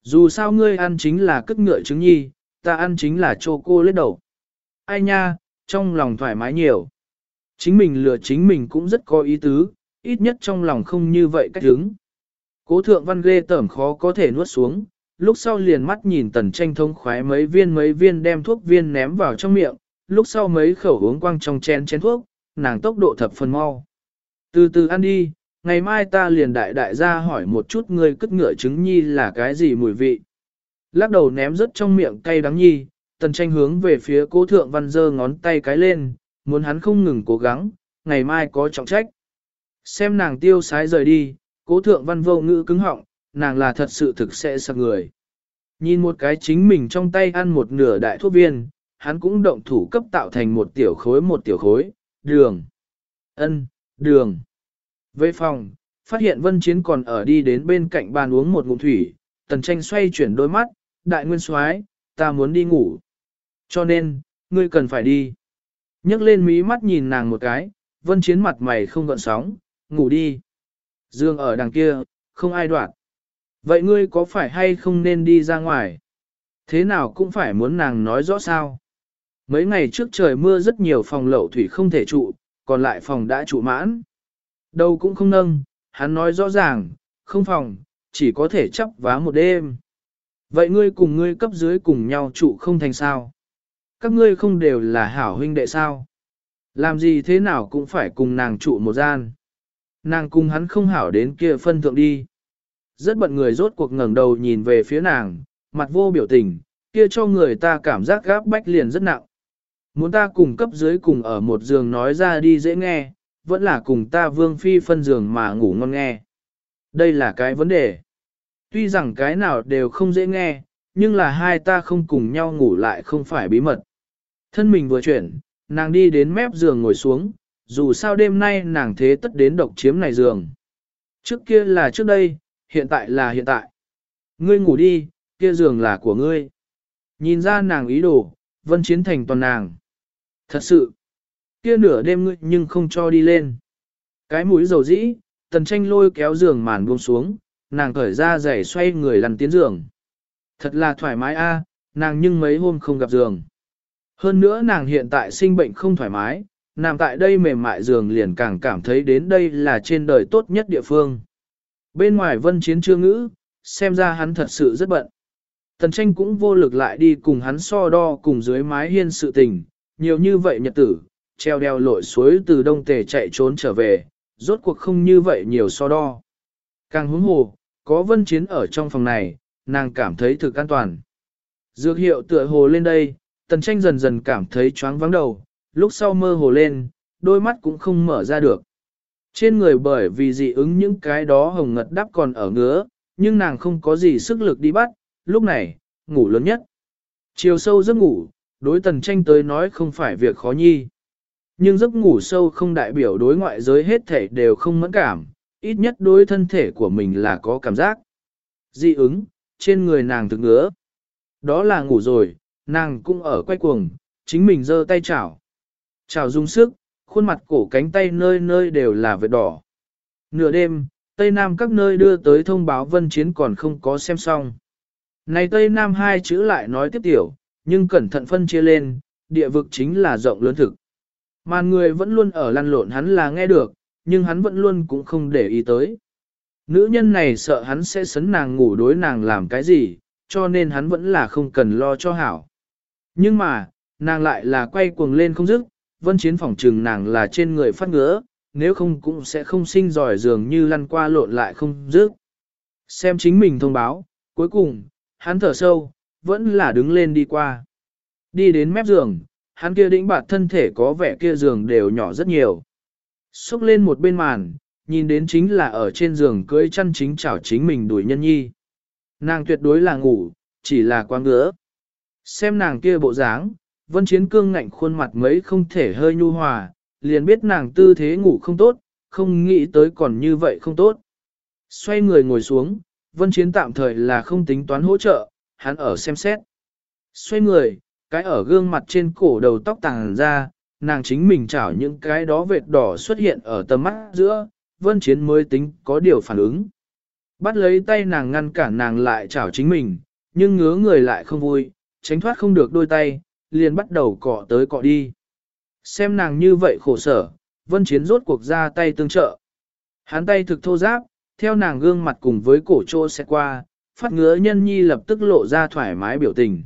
Dù sao ngươi ăn chính là cất ngựa trứng nhi, ta ăn chính là chô cô lết đầu. Ai nha, trong lòng thoải mái nhiều. Chính mình lừa chính mình cũng rất có ý tứ, ít nhất trong lòng không như vậy cách hứng. Cố thượng văn ghê tởm khó có thể nuốt xuống, lúc sau liền mắt nhìn tần tranh thông khoái mấy viên mấy viên đem thuốc viên ném vào trong miệng, lúc sau mấy khẩu uống quăng trong chén chén thuốc, nàng tốc độ thập phần mau. Từ từ ăn đi, ngày mai ta liền đại đại ra hỏi một chút ngươi cất ngựa trứng nhi là cái gì mùi vị. Lắc đầu ném rất trong miệng cay đắng nhi, tần tranh hướng về phía cố thượng văn dơ ngón tay cái lên, muốn hắn không ngừng cố gắng, ngày mai có trọng trách. Xem nàng tiêu sái rời đi, cố thượng văn vô ngữ cứng họng, nàng là thật sự thực sẽ sạc người. Nhìn một cái chính mình trong tay ăn một nửa đại thuốc viên, hắn cũng động thủ cấp tạo thành một tiểu khối một tiểu khối, đường, ân, đường. Về phòng, phát hiện vân chiến còn ở đi đến bên cạnh bàn uống một ngụm thủy, tần tranh xoay chuyển đôi mắt, đại nguyên soái, ta muốn đi ngủ. Cho nên, ngươi cần phải đi. nhấc lên mí mắt nhìn nàng một cái, vân chiến mặt mày không gợn sóng, ngủ đi. Dương ở đằng kia, không ai đoạn. Vậy ngươi có phải hay không nên đi ra ngoài? Thế nào cũng phải muốn nàng nói rõ sao? Mấy ngày trước trời mưa rất nhiều phòng lậu thủy không thể trụ, còn lại phòng đã trụ mãn đầu cũng không nâng, hắn nói rõ ràng, không phòng, chỉ có thể chấp vá một đêm. Vậy ngươi cùng ngươi cấp dưới cùng nhau trụ không thành sao? Các ngươi không đều là hảo huynh đệ sao? Làm gì thế nào cũng phải cùng nàng trụ một gian. Nàng cùng hắn không hảo đến kia phân thượng đi. Rất bận người rốt cuộc ngẩng đầu nhìn về phía nàng, mặt vô biểu tình, kia cho người ta cảm giác gáp bách liền rất nặng. Muốn ta cùng cấp dưới cùng ở một giường nói ra đi dễ nghe, vẫn là cùng ta vương phi phân giường mà ngủ ngon nghe. Đây là cái vấn đề. Tuy rằng cái nào đều không dễ nghe, nhưng là hai ta không cùng nhau ngủ lại không phải bí mật. Thân mình vừa chuyển, nàng đi đến mép giường ngồi xuống, dù sao đêm nay nàng thế tất đến độc chiếm này giường. Trước kia là trước đây, hiện tại là hiện tại. Ngươi ngủ đi, kia giường là của ngươi. Nhìn ra nàng ý đồ, vân chiến thành toàn nàng. Thật sự, kia nửa đêm ngươi nhưng không cho đi lên. Cái mũi dầu dĩ, tần tranh lôi kéo giường màn buông xuống, nàng cởi ra giày xoay người lăn tiến giường. Thật là thoải mái a, nàng nhưng mấy hôm không gặp giường. Hơn nữa nàng hiện tại sinh bệnh không thoải mái, nằm tại đây mềm mại giường liền càng cảm thấy đến đây là trên đời tốt nhất địa phương. Bên ngoài vân chiến chưa ngữ, xem ra hắn thật sự rất bận. Tần tranh cũng vô lực lại đi cùng hắn so đo cùng dưới mái hiên sự tình, nhiều như vậy nhật tử, treo đeo lội suối từ đông tề chạy trốn trở về, rốt cuộc không như vậy nhiều so đo. Càng huống hồ, có vân chiến ở trong phòng này, nàng cảm thấy thực an toàn. Dược hiệu tựa hồ lên đây, tần tranh dần dần cảm thấy choáng vắng đầu, lúc sau mơ hồ lên, đôi mắt cũng không mở ra được. Trên người bởi vì dị ứng những cái đó hồng ngật đắp còn ở ngứa, nhưng nàng không có gì sức lực đi bắt, lúc này, ngủ lớn nhất. Chiều sâu giấc ngủ, đối tần tranh tới nói không phải việc khó nhi. Nhưng giấc ngủ sâu không đại biểu đối ngoại giới hết thể đều không mẫn cảm, ít nhất đối thân thể của mình là có cảm giác. Dị ứng, trên người nàng thực ngứa. Đó là ngủ rồi, nàng cũng ở quay cuồng, chính mình giơ tay chảo. Chảo dùng sức, khuôn mặt cổ cánh tay nơi nơi đều là vết đỏ. Nửa đêm, Tây Nam các nơi đưa tới thông báo vân chiến còn không có xem xong. Này Tây Nam hai chữ lại nói tiếp tiểu, nhưng cẩn thận phân chia lên, địa vực chính là rộng lớn thực mà người vẫn luôn ở lăn lộn hắn là nghe được, nhưng hắn vẫn luôn cũng không để ý tới. Nữ nhân này sợ hắn sẽ sấn nàng ngủ đối nàng làm cái gì, cho nên hắn vẫn là không cần lo cho hảo. Nhưng mà, nàng lại là quay cuồng lên không dứt, vân chiến phòng trừng nàng là trên người phát ngứa, nếu không cũng sẽ không sinh giỏi dường như lăn qua lộn lại không dứt. Xem chính mình thông báo, cuối cùng, hắn thở sâu, vẫn là đứng lên đi qua. Đi đến mép giường, hắn kia đĩnh bạt thân thể có vẻ kia giường đều nhỏ rất nhiều. Xúc lên một bên màn, nhìn đến chính là ở trên giường cưới chăn chính chảo chính mình đuổi nhân nhi. Nàng tuyệt đối là ngủ, chỉ là quá ngứa. Xem nàng kia bộ dáng, vân chiến cương ngạnh khuôn mặt mấy không thể hơi nhu hòa, liền biết nàng tư thế ngủ không tốt, không nghĩ tới còn như vậy không tốt. Xoay người ngồi xuống, vân chiến tạm thời là không tính toán hỗ trợ, hắn ở xem xét. Xoay người, cái ở gương mặt trên cổ đầu tóc tàng ra, nàng chính mình chảo những cái đó vệt đỏ xuất hiện ở tầm mắt giữa, vân chiến mới tính có điều phản ứng. Bắt lấy tay nàng ngăn cản nàng lại chảo chính mình, nhưng ngứa người lại không vui, tránh thoát không được đôi tay, liền bắt đầu cọ tới cọ đi. Xem nàng như vậy khổ sở, vân chiến rốt cuộc ra tay tương trợ. Hắn tay thực thô giáp, theo nàng gương mặt cùng với cổ trô xe qua, phát ngứa nhân nhi lập tức lộ ra thoải mái biểu tình.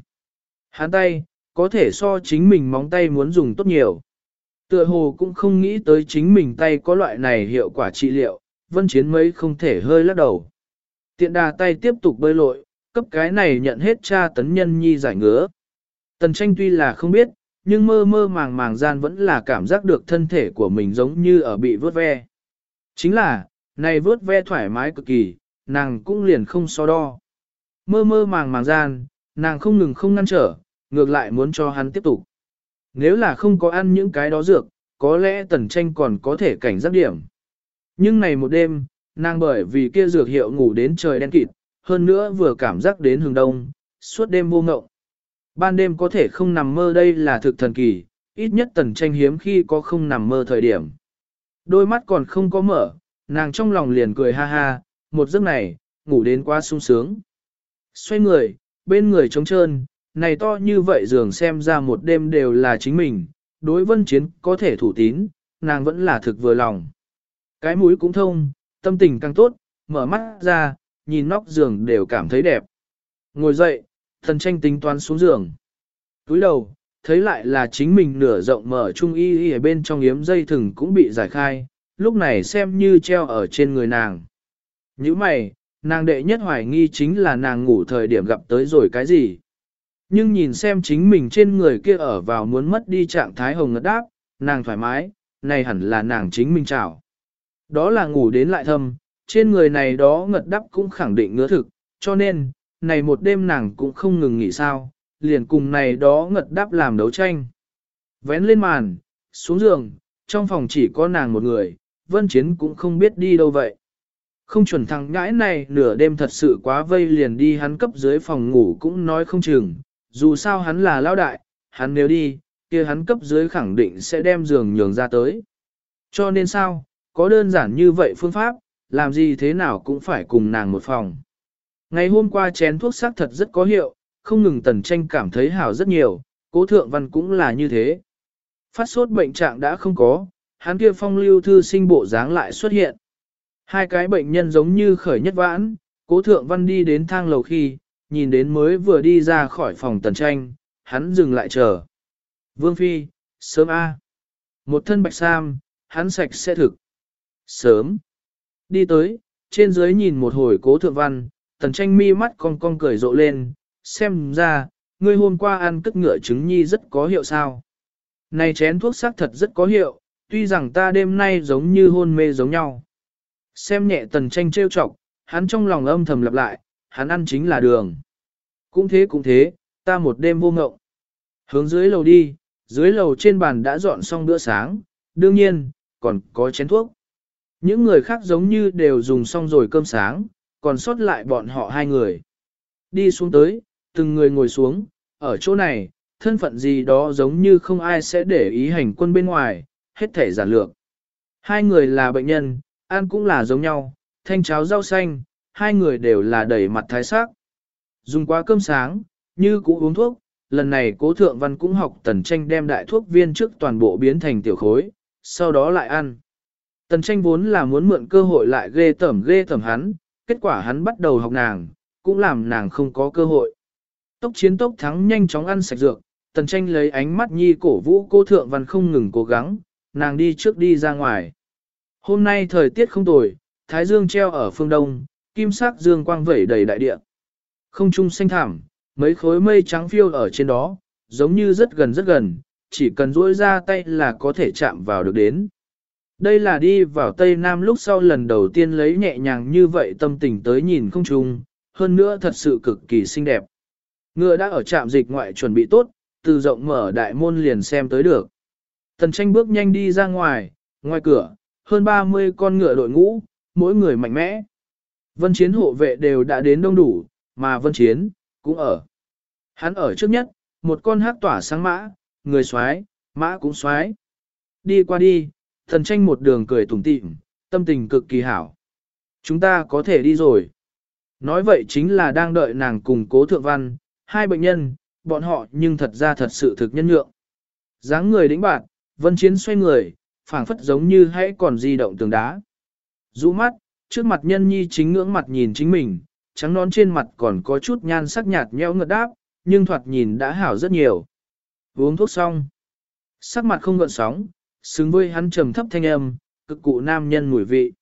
Hắn tay, có thể so chính mình móng tay muốn dùng tốt nhiều. Tựa hồ cũng không nghĩ tới chính mình tay có loại này hiệu quả trị liệu, vân chiến mấy không thể hơi lắc đầu. Tiện đà tay tiếp tục bơi lội, cấp cái này nhận hết cha tấn nhân nhi giải ngứa. Tần tranh tuy là không biết, nhưng mơ mơ màng màng gian vẫn là cảm giác được thân thể của mình giống như ở bị vớt ve. Chính là, này vớt ve thoải mái cực kỳ, nàng cũng liền không so đo. Mơ mơ màng màng gian, nàng không ngừng không ngăn trở, ngược lại muốn cho hắn tiếp tục. Nếu là không có ăn những cái đó dược, có lẽ tần tranh còn có thể cảnh giác điểm. Nhưng này một đêm, nàng bởi vì kia dược hiệu ngủ đến trời đen kịt, hơn nữa vừa cảm giác đến hừng đông, suốt đêm vô ngộng. Ban đêm có thể không nằm mơ đây là thực thần kỳ, ít nhất tần tranh hiếm khi có không nằm mơ thời điểm. Đôi mắt còn không có mở, nàng trong lòng liền cười ha ha, một giấc này, ngủ đến quá sung sướng. Xoay người, bên người trống trơn, này to như vậy giường xem ra một đêm đều là chính mình, đối vân chiến có thể thủ tín, nàng vẫn là thực vừa lòng. Cái mũi cũng thông, tâm tình càng tốt, mở mắt ra, nhìn nóc giường đều cảm thấy đẹp. Ngồi dậy, thần tranh tính toán xuống giường. Túi đầu, thấy lại là chính mình nửa rộng mở trung y y ở bên trong yếm dây thừng cũng bị giải khai, lúc này xem như treo ở trên người nàng. Như mày, nàng đệ nhất hoài nghi chính là nàng ngủ thời điểm gặp tới rồi cái gì. Nhưng nhìn xem chính mình trên người kia ở vào muốn mất đi trạng thái hồng ngất đáp, nàng thoải mái, này hẳn là nàng chính mình chảo Đó là ngủ đến lại thâm, trên người này đó ngật đắp cũng khẳng định ngứa thực, cho nên, này một đêm nàng cũng không ngừng nghỉ sao, liền cùng này đó ngật đắp làm đấu tranh. Vén lên màn, xuống giường, trong phòng chỉ có nàng một người, vân chiến cũng không biết đi đâu vậy. Không chuẩn thằng ngãi này nửa đêm thật sự quá vây liền đi hắn cấp dưới phòng ngủ cũng nói không chừng, dù sao hắn là Lão đại, hắn nếu đi, kia hắn cấp dưới khẳng định sẽ đem giường nhường ra tới. Cho nên sao, có đơn giản như vậy phương pháp, làm gì thế nào cũng phải cùng nàng một phòng. Ngày hôm qua chén thuốc sắc thật rất có hiệu, không ngừng tần tranh cảm thấy hảo rất nhiều, cố thượng văn cũng là như thế. Phát sốt bệnh trạng đã không có, hắn kia phong lưu thư sinh bộ dáng lại xuất hiện. Hai cái bệnh nhân giống như khởi nhất vãn, cố thượng văn đi đến thang lầu khi, nhìn đến mới vừa đi ra khỏi phòng tần tranh, hắn dừng lại chờ. Vương Phi, sớm A. Một thân bạch sam, hắn sạch sẽ thực. Sớm. Đi tới, trên dưới nhìn một hồi cố thượng văn, tần tranh mi mắt cong cong cười rộ lên, xem ra, ngươi hôm qua ăn cất ngựa trứng nhi rất có hiệu sao. Này chén thuốc sắc thật rất có hiệu, tuy rằng ta đêm nay giống như hôn mê giống nhau. Xem nhẹ tần tranh trêu chọc, hắn trong lòng âm thầm lặp lại, hắn ăn chính là đường. Cũng thế cũng thế, ta một đêm vô ngộng. Hướng dưới lầu đi, dưới lầu trên bàn đã dọn xong bữa sáng, đương nhiên, còn có chén thuốc. Những người khác giống như đều dùng xong rồi cơm sáng, còn sót lại bọn họ hai người. Đi xuống tới, từng người ngồi xuống, ở chỗ này, thân phận gì đó giống như không ai sẽ để ý hành quân bên ngoài, hết thể giản lược. Hai người là bệnh nhân, ăn cũng là giống nhau, thanh cháo rau xanh, hai người đều là đầy mặt thái sắc. Dùng quá cơm sáng, như cũ uống thuốc, lần này cố thượng văn cũng học tần tranh đem đại thuốc viên trước toàn bộ biến thành tiểu khối, sau đó lại ăn. Tần tranh vốn là muốn mượn cơ hội lại ghê tẩm ghê tẩm hắn, kết quả hắn bắt đầu học nàng, cũng làm nàng không có cơ hội. Tốc chiến tốc thắng nhanh chóng ăn sạch dược, tần tranh lấy ánh mắt nhi cổ vũ cô thượng văn không ngừng cố gắng, nàng đi trước đi ra ngoài. Hôm nay thời tiết không tồi, thái dương treo ở phương đông, kim sắc dương quang vẩy đầy đại địa. Không trung xanh thảm, mấy khối mây trắng phiêu ở trên đó, giống như rất gần rất gần, chỉ cần duỗi ra tay là có thể chạm vào được đến. Đây là đi vào Tây Nam lúc sau lần đầu tiên lấy nhẹ nhàng như vậy tâm tình tới nhìn không trung, hơn nữa thật sự cực kỳ xinh đẹp. Ngựa đã ở trạm dịch ngoại chuẩn bị tốt, từ rộng mở đại môn liền xem tới được. Tần tranh bước nhanh đi ra ngoài, ngoài cửa, hơn 30 con ngựa đội ngũ, mỗi người mạnh mẽ. Vân chiến hộ vệ đều đã đến đông đủ, mà vân chiến, cũng ở. Hắn ở trước nhất, một con hát tỏa sáng mã, người xoái, mã cũng xoái. Đi qua đi, thần tranh một đường cười tủm tỉm, tâm tình cực kỳ hảo. Chúng ta có thể đi rồi. Nói vậy chính là đang đợi nàng cùng cố thượng văn, hai bệnh nhân, bọn họ nhưng thật ra thật sự thực nhân nhượng. dáng người đĩnh bạn, vân chiến xoay người, phảng phất giống như hãy còn di động tường đá. Rũ mắt, trước mặt nhân nhi chính ngưỡng mặt nhìn chính mình, trắng nón trên mặt còn có chút nhan sắc nhạt nhẽo ngợt đáp, nhưng thoạt nhìn đã hảo rất nhiều. Uống thuốc xong. Sắc mặt không gợn sóng, xứng với hắn trầm thấp thanh âm, cực cụ nam nhân mùi vị.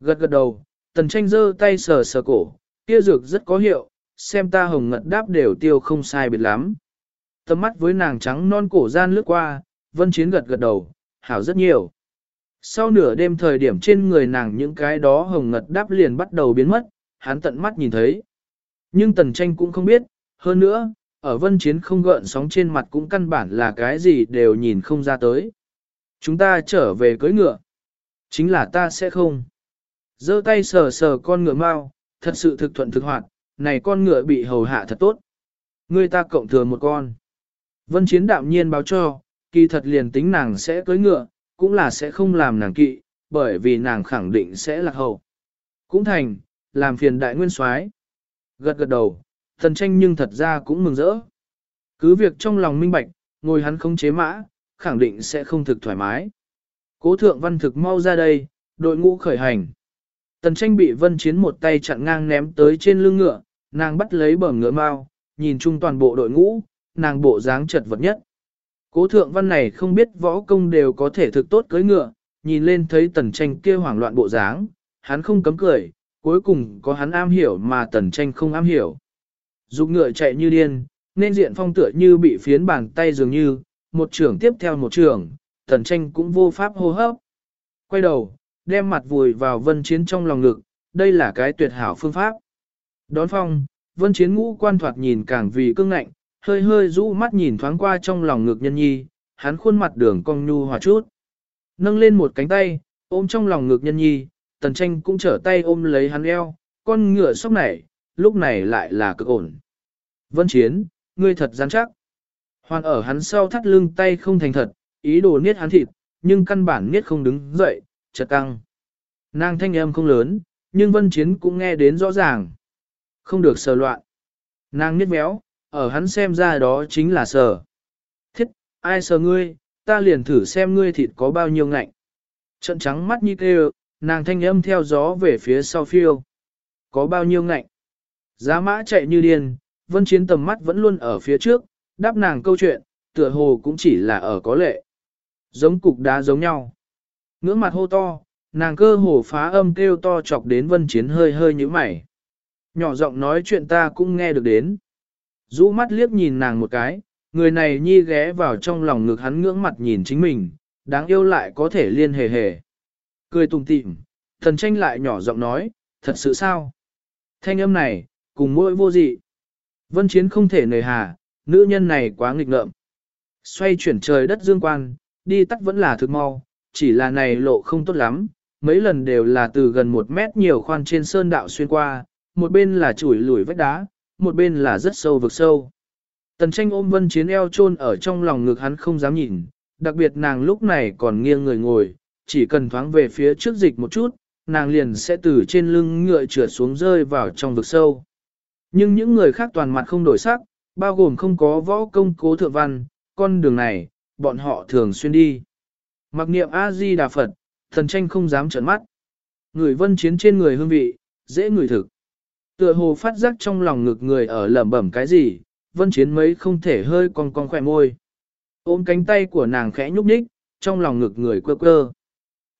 Gật gật đầu, tần tranh giơ tay sờ sờ cổ, kia dược rất có hiệu, xem ta hồng ngật đáp đều tiêu không sai biệt lắm. Tầm mắt với nàng trắng non cổ gian lướt qua, vân chiến gật gật đầu, hảo rất nhiều. Sau nửa đêm thời điểm trên người nàng những cái đó hồng ngật đáp liền bắt đầu biến mất, hắn tận mắt nhìn thấy. Nhưng tần tranh cũng không biết, hơn nữa, ở vân chiến không gợn sóng trên mặt cũng căn bản là cái gì đều nhìn không ra tới. Chúng ta trở về cưới ngựa. Chính là ta sẽ không. giơ tay sờ sờ con ngựa mau, thật sự thực thuận thực hoạt, này con ngựa bị hầu hạ thật tốt. Người ta cộng thừa một con. Vân chiến đạm nhiên báo cho, kỳ thật liền tính nàng sẽ cưới ngựa, cũng là sẽ không làm nàng kỵ, bởi vì nàng khẳng định sẽ lạc hậu. Cũng thành, làm phiền đại nguyên soái. Gật gật đầu, thần tranh nhưng thật ra cũng mừng rỡ. Cứ việc trong lòng minh bạch, ngồi hắn không chế mã, khẳng định sẽ không thực thoải mái. Cố thượng văn thực mau ra đây, đội ngũ khởi hành. Tần tranh bị vân chiến một tay chặn ngang ném tới trên lưng ngựa, nàng bắt lấy bờ ngựa mau, nhìn chung toàn bộ đội ngũ, nàng bộ dáng chật vật nhất. Cố thượng văn này không biết võ công đều có thể thực tốt cưới ngựa, nhìn lên thấy tần tranh kia hoảng loạn bộ dáng, hắn không cấm cười, cuối cùng có hắn am hiểu mà tần tranh không am hiểu. Dục ngựa chạy như điên, nên diện phong tựa như bị phiến bàn tay dường như, một trưởng tiếp theo một trưởng, tần tranh cũng vô pháp hô hấp. Quay đầu, đem mặt vùi vào vân chiến trong lòng ngực, đây là cái tuyệt hảo phương pháp. Đón phong, vân chiến ngũ quan thoạt nhìn càng vì cương ngạnh, hơi hơi rũ mắt nhìn thoáng qua trong lòng ngực nhân nhi, hắn khuôn mặt đường cong nhu hòa chút. Nâng lên một cánh tay, ôm trong lòng ngực nhân nhi, tần tranh cũng trở tay ôm lấy hắn eo, con ngựa sóc này lúc này lại là cực ổn. Vân chiến, ngươi thật gian chắc. Hoàn ở hắn sau thắt lưng tay không thành thật, ý đồ niết hắn thịt, nhưng căn bản niết không đứng dậy, chợt căng. Nàng thanh âm không lớn, nhưng vân chiến cũng nghe đến rõ ràng. Không được sờ loạn. Nàng niết méo, ở hắn xem ra đó chính là sờ. Thiết, ai sờ ngươi, ta liền thử xem ngươi thịt có bao nhiêu ngạnh. Trận trắng mắt như kêu, nàng thanh âm theo gió về phía sau phiêu. Có bao nhiêu ngạnh. Giá mã chạy như điên, vân chiến tầm mắt vẫn luôn ở phía trước, đáp nàng câu chuyện, tựa hồ cũng chỉ là ở có lệ. Giống cục đá giống nhau. Ngưỡng mặt hô to, nàng cơ hồ phá âm kêu to chọc đến vân chiến hơi hơi như mày. Nhỏ giọng nói chuyện ta cũng nghe được đến. Rũ mắt liếc nhìn nàng một cái, người này nhi ghé vào trong lòng ngực hắn ngưỡng mặt nhìn chính mình, đáng yêu lại có thể liên hề hề. Cười tùng tịm, thần tranh lại nhỏ giọng nói, thật sự sao? Thanh âm này, cùng mỗi vô dị. Vân chiến không thể nề hà, nữ nhân này quá nghịch ngợm. Xoay chuyển trời đất dương quan, đi tắt vẫn là thực mau, chỉ là này lộ không tốt lắm, mấy lần đều là từ gần một mét nhiều khoan trên sơn đạo xuyên qua, một bên là chuỗi lùi vách đá, một bên là rất sâu vực sâu. Tần tranh ôm vân chiến eo chôn ở trong lòng ngực hắn không dám nhìn, đặc biệt nàng lúc này còn nghiêng người ngồi, chỉ cần thoáng về phía trước dịch một chút, nàng liền sẽ từ trên lưng ngựa trượt xuống rơi vào trong vực sâu. Nhưng những người khác toàn mặt không đổi sắc, bao gồm không có võ công cố thượng văn, con đường này, bọn họ thường xuyên đi. Mặc niệm A-di Đà Phật, thần tranh không dám trợn mắt. Người vân chiến trên người hương vị, dễ người thực. Tựa hồ phát giác trong lòng ngực người ở lẩm bẩm cái gì, vân chiến mấy không thể hơi cong cong khỏe môi. Ôm cánh tay của nàng khẽ nhúc nhích, trong lòng ngực người quơ quơ.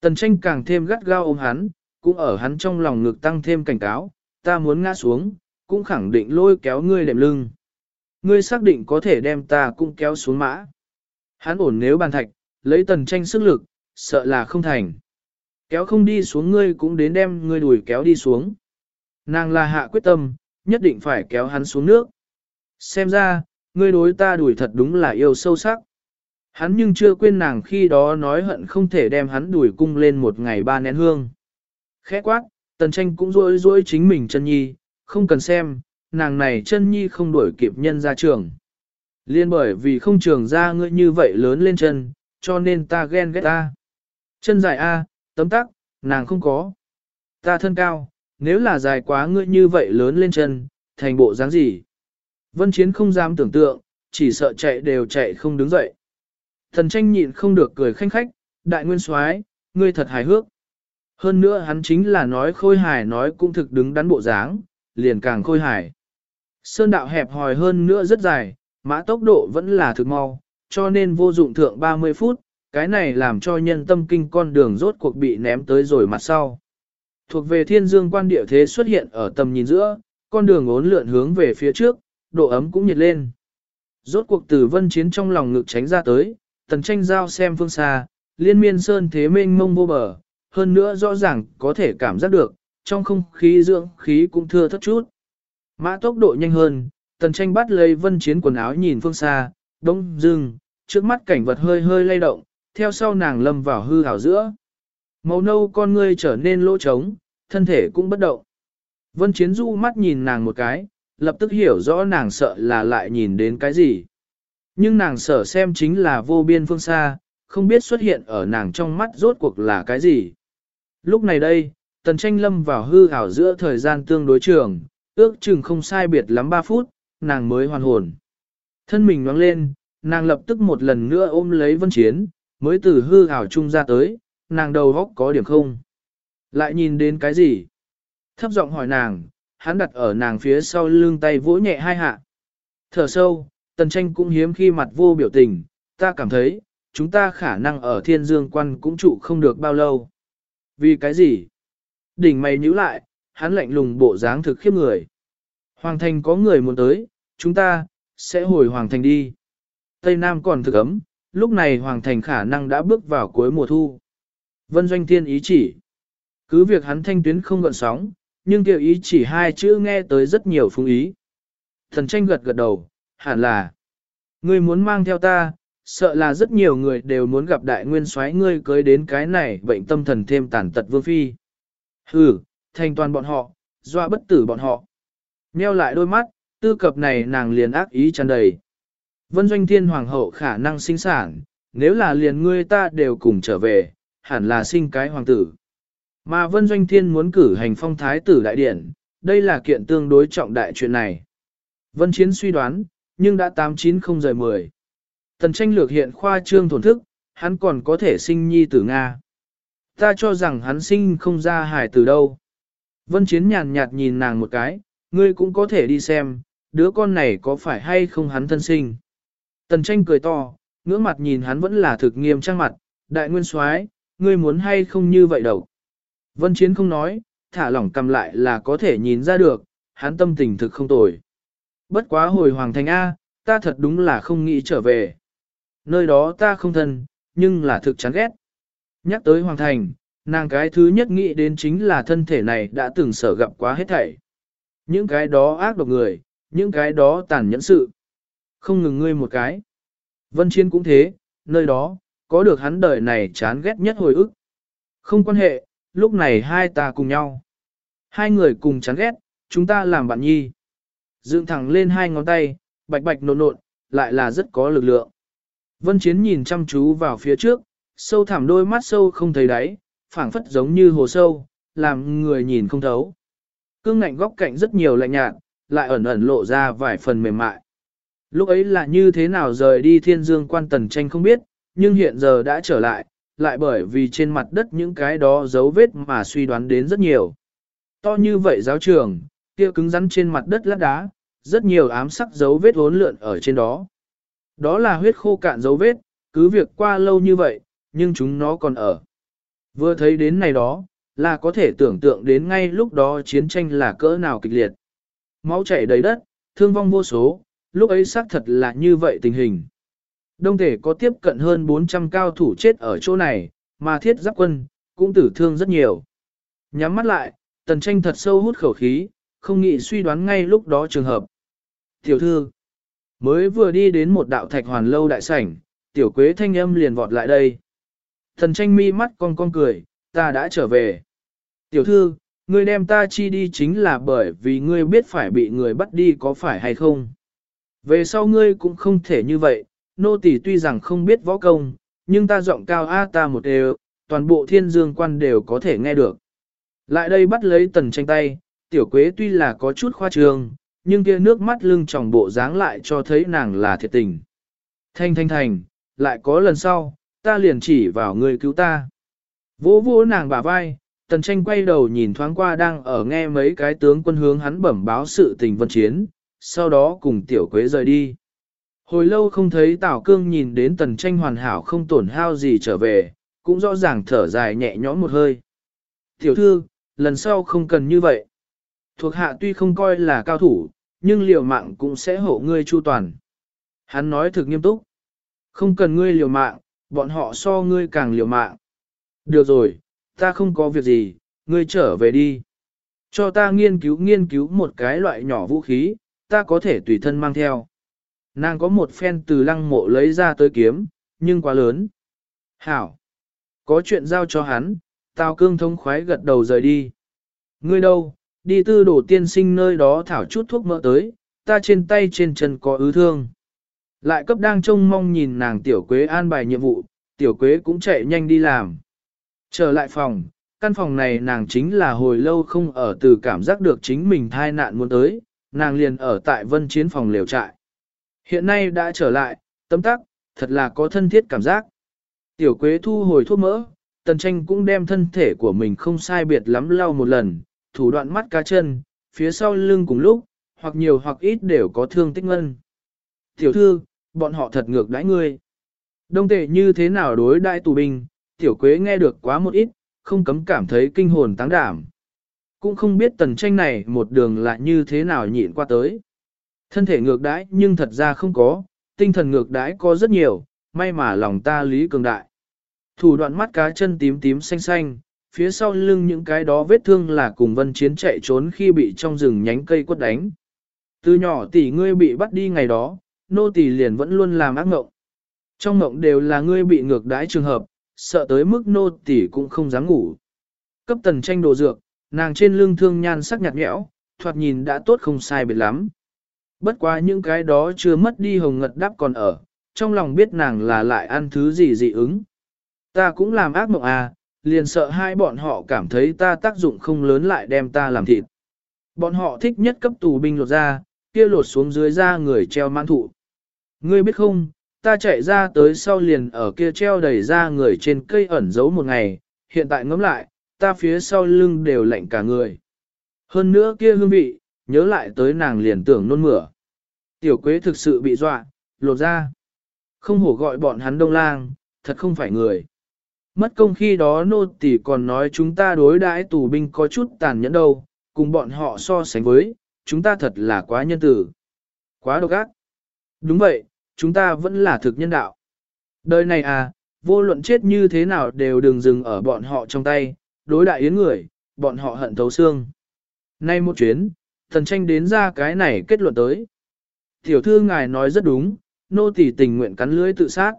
Tần tranh càng thêm gắt gao ôm hắn, cũng ở hắn trong lòng ngực tăng thêm cảnh cáo, ta muốn ngã xuống, cũng khẳng định lôi kéo ngươi đệm lưng. Ngươi xác định có thể đem ta cũng kéo xuống mã. Hắn ổn nếu bàn thạch, lấy tần tranh sức lực, sợ là không thành. Kéo không đi xuống ngươi cũng đến đem ngươi đuổi kéo đi xuống. Nàng là hạ quyết tâm, nhất định phải kéo hắn xuống nước. Xem ra, ngươi đối ta đuổi thật đúng là yêu sâu sắc. Hắn nhưng chưa quên nàng khi đó nói hận không thể đem hắn đuổi cung lên một ngày ba nén hương. Khẽ quát, tần tranh cũng rối rối chính mình chân nhi, không cần xem, nàng này chân nhi không đuổi kịp nhân ra trường. Liên bởi vì không trường ra ngươi như vậy lớn lên chân, cho nên ta ghen ghét ta. Chân dài A, tấm tắc, nàng không có. Ta thân cao, nếu là dài quá ngươi như vậy lớn lên chân, thành bộ dáng gì? Vân Chiến không dám tưởng tượng, chỉ sợ chạy đều chạy không đứng dậy. Thần tranh nhịn không được cười khanh khách, đại nguyên soái, ngươi thật hài hước. Hơn nữa hắn chính là nói khôi hài nói cũng thực đứng đắn bộ dáng, liền càng khôi hài. Sơn đạo hẹp hòi hơn nữa rất dài, mã tốc độ vẫn là thực mau, cho nên vô dụng thượng 30 phút, cái này làm cho nhân tâm kinh con đường rốt cuộc bị ném tới rồi mặt sau. Thuộc về thiên dương quan địa thế xuất hiện ở tầm nhìn giữa, con đường ốn lượn hướng về phía trước, độ ấm cũng nhiệt lên. Rốt cuộc Tử vân chiến trong lòng ngực tránh ra tới, tần tranh giao xem phương xa, liên miên sơn thế mênh mông vô bờ, hơn nữa rõ ràng có thể cảm giác được, trong không khí dưỡng khí cũng thưa thất chút. Mã tốc độ nhanh hơn, tần tranh bắt lấy vân chiến quần áo nhìn phương xa, đông dừng, trước mắt cảnh vật hơi hơi lay động, theo sau nàng lâm vào hư hảo giữa. Màu nâu con ngươi trở nên lỗ trống, thân thể cũng bất động. Vân chiến du mắt nhìn nàng một cái, lập tức hiểu rõ nàng sợ là lại nhìn đến cái gì. Nhưng nàng sợ xem chính là vô biên phương xa, không biết xuất hiện ở nàng trong mắt rốt cuộc là cái gì. Lúc này đây, tần tranh lâm vào hư ảo giữa thời gian tương đối trường, ước chừng không sai biệt lắm 3 phút, nàng mới hoàn hồn. Thân mình nhoáng lên, nàng lập tức một lần nữa ôm lấy vân chiến, mới từ hư ảo chung ra tới, nàng đầu góc có điểm không. Lại nhìn đến cái gì? Thấp giọng hỏi nàng, hắn đặt ở nàng phía sau lưng tay vỗ nhẹ hai hạ. Thở sâu, tần tranh cũng hiếm khi mặt vô biểu tình, ta cảm thấy, chúng ta khả năng ở thiên dương quan cũng trụ không được bao lâu. Vì cái gì? Đỉnh mày nhíu lại, hắn lạnh lùng bộ dáng thực khiếp người. Hoàng thành có người muốn tới, chúng ta, sẽ hồi hoàng thành đi. Tây Nam còn thực ấm, lúc này hoàng thành khả năng đã bước vào cuối mùa thu. Vân Doanh Thiên ý chỉ. Cứ việc hắn thanh tuyến không gợn sóng, nhưng kêu ý chỉ hai chữ nghe tới rất nhiều phương ý. Thần tranh gật gật đầu, hẳn là. Ngươi muốn mang theo ta, sợ là rất nhiều người đều muốn gặp đại nguyên soái ngươi cưới đến cái này bệnh tâm thần thêm tàn tật vương phi. Hừ, thành toàn bọn họ, doa bất tử bọn họ. Nheo lại đôi mắt, tư cập này nàng liền ác ý tràn đầy. Vân doanh thiên hoàng hậu khả năng sinh sản, nếu là liền ngươi ta đều cùng trở về, hẳn là sinh cái hoàng tử. Mà Vân Doanh Thiên muốn cử hành phong thái tử đại điển, đây là kiện tương đối trọng đại chuyện này. Vân Chiến suy đoán, nhưng đã 89 không rời 10. Tần tranh lược hiện khoa trương thổn thức, hắn còn có thể sinh nhi tử Nga. Ta cho rằng hắn sinh không ra hài tử đâu. Vân Chiến nhàn nhạt nhìn nàng một cái, ngươi cũng có thể đi xem, đứa con này có phải hay không hắn thân sinh. Tần tranh cười to, ngưỡng mặt nhìn hắn vẫn là thực nghiêm trang mặt, đại nguyên soái, ngươi muốn hay không như vậy đâu. Vân Chiến không nói, thả lỏng cầm lại là có thể nhìn ra được, hắn tâm tình thực không tồi. Bất quá hồi Hoàng Thành A, ta thật đúng là không nghĩ trở về. Nơi đó ta không thân, nhưng là thực chán ghét. Nhắc tới Hoàng Thành, nàng cái thứ nhất nghĩ đến chính là thân thể này đã từng sở gặp quá hết thảy. Những cái đó ác độc người, những cái đó tàn nhẫn sự. Không ngừng ngươi một cái. Vân Chiến cũng thế, nơi đó, có được hắn đời này chán ghét nhất hồi ức. Không quan hệ, lúc này hai ta cùng nhau. Hai người cùng chán ghét, chúng ta làm bạn nhi. Dựng thẳng lên hai ngón tay, bạch bạch nộn nộn, lại là rất có lực lượng. Vân Chiến nhìn chăm chú vào phía trước, sâu thẳm đôi mắt sâu không thấy đáy, phảng phất giống như hồ sâu, làm người nhìn không thấu. Cương ngạnh góc cạnh rất nhiều lạnh nhạt, lại ẩn ẩn lộ ra vài phần mềm mại. Lúc ấy là như thế nào rời đi thiên dương quan tần tranh không biết, nhưng hiện giờ đã trở lại, lại bởi vì trên mặt đất những cái đó dấu vết mà suy đoán đến rất nhiều. To như vậy giáo trường, kia cứng rắn trên mặt đất lát đá, rất nhiều ám sắc dấu vết hốn lượn ở trên đó. Đó là huyết khô cạn dấu vết, cứ việc qua lâu như vậy, nhưng chúng nó còn ở. Vừa thấy đến này đó, là có thể tưởng tượng đến ngay lúc đó chiến tranh là cỡ nào kịch liệt. Máu chảy đầy đất, thương vong vô số, lúc ấy xác thật là như vậy tình hình. Đông thể có tiếp cận hơn 400 cao thủ chết ở chỗ này, mà thiết giáp quân, cũng tử thương rất nhiều. Nhắm mắt lại, tần tranh thật sâu hút khẩu khí, không nghĩ suy đoán ngay lúc đó trường hợp. Tiểu thư, mới vừa đi đến một đạo thạch hoàn lâu đại sảnh, tiểu quế thanh âm liền vọt lại đây. Thần tranh mi mắt con con cười, ta đã trở về. Tiểu thư, ngươi đem ta chi đi chính là bởi vì ngươi biết phải bị người bắt đi có phải hay không. Về sau ngươi cũng không thể như vậy, nô tỳ tuy rằng không biết võ công, nhưng ta giọng cao a ta một đều, toàn bộ thiên dương quan đều có thể nghe được. Lại đây bắt lấy tần tranh tay, tiểu quế tuy là có chút khoa trương, nhưng kia nước mắt lưng tròng bộ dáng lại cho thấy nàng là thiệt tình. Thanh thanh thành, lại có lần sau, ta liền chỉ vào người cứu ta. Vỗ vỗ nàng bả vai, tần tranh quay đầu nhìn thoáng qua đang ở nghe mấy cái tướng quân hướng hắn bẩm báo sự tình vân chiến, sau đó cùng tiểu quế rời đi. Hồi lâu không thấy Tào Cương nhìn đến tần tranh hoàn hảo không tổn hao gì trở về, cũng rõ ràng thở dài nhẹ nhõm một hơi. Tiểu thư, lần sau không cần như vậy. Thuộc hạ tuy không coi là cao thủ, nhưng liều mạng cũng sẽ hộ ngươi chu toàn. Hắn nói thực nghiêm túc. Không cần ngươi liều mạng, bọn họ so ngươi càng liều mạng. Được rồi, ta không có việc gì, ngươi trở về đi. Cho ta nghiên cứu nghiên cứu một cái loại nhỏ vũ khí, ta có thể tùy thân mang theo. Nàng có một phen từ lăng mộ lấy ra tới kiếm, nhưng quá lớn. Hảo! Có chuyện giao cho hắn, Tào cương thông khoái gật đầu rời đi. Ngươi đâu, đi tư đổ tiên sinh nơi đó thảo chút thuốc mỡ tới, ta trên tay trên chân có ứ thương. Lại cấp đang trông mong nhìn nàng tiểu quế an bài nhiệm vụ, tiểu quế cũng chạy nhanh đi làm. Trở lại phòng, căn phòng này nàng chính là hồi lâu không ở từ cảm giác được chính mình thai nạn muốn tới, nàng liền ở tại vân chiến phòng liều trại. Hiện nay đã trở lại, tấm tắc, thật là có thân thiết cảm giác. Tiểu quế thu hồi thuốc mỡ, tần tranh cũng đem thân thể của mình không sai biệt lắm lau một lần, thủ đoạn mắt cá chân, phía sau lưng cùng lúc, hoặc nhiều hoặc ít đều có thương tích ngân. Tiểu thư, bọn họ thật ngược đãi ngươi. Đông tệ như thế nào đối đại tù binh, tiểu quế nghe được quá một ít, không cấm cảm thấy kinh hồn táng đảm. Cũng không biết tần tranh này một đường lại như thế nào nhịn qua tới. Thân thể ngược đãi nhưng thật ra không có, tinh thần ngược đãi có rất nhiều, may mà lòng ta lý cường đại. Thủ đoạn mắt cá chân tím tím xanh xanh, phía sau lưng những cái đó vết thương là cùng vân chiến chạy trốn khi bị trong rừng nhánh cây quất đánh. Từ nhỏ tỷ ngươi bị bắt đi ngày đó, nô tỷ liền vẫn luôn làm ác ngộng. Trong ngộng đều là ngươi bị ngược đãi trường hợp, sợ tới mức nô tỷ cũng không dám ngủ. Cấp tần tranh đồ dược, nàng trên lưng thương nhan sắc nhạt nhẽo, thoạt nhìn đã tốt không sai biệt lắm. Bất quá những cái đó chưa mất đi hồng ngật đáp còn ở, trong lòng biết nàng là lại ăn thứ gì dị ứng. Ta cũng làm ác mộng à, liền sợ hai bọn họ cảm thấy ta tác dụng không lớn lại đem ta làm thịt. Bọn họ thích nhất cấp tù binh lột ra, kia lột xuống dưới ra người treo mãn thụ. Ngươi biết không, ta chạy ra tới sau liền ở kia treo đầy ra người trên cây ẩn giấu một ngày, hiện tại ngẫm lại, ta phía sau lưng đều lạnh cả người. Hơn nữa kia hương vị, nhớ lại tới nàng liền tưởng nôn mửa. Tiểu quế thực sự bị dọa, lột ra. Không hổ gọi bọn hắn đông lang, thật không phải người. Mất công khi đó nô tỷ còn nói chúng ta đối đãi tù binh có chút tàn nhẫn đâu, cùng bọn họ so sánh với, chúng ta thật là quá nhân tử. Quá độc ác. Đúng vậy, chúng ta vẫn là thực nhân đạo. Đời này à, vô luận chết như thế nào đều đừng dừng ở bọn họ trong tay, đối đại yến người, bọn họ hận thấu xương. Nay một chuyến, thần tranh đến ra cái này kết luận tới. Tiểu thư ngài nói rất đúng, nô tỳ tình nguyện cắn lưới tự sát.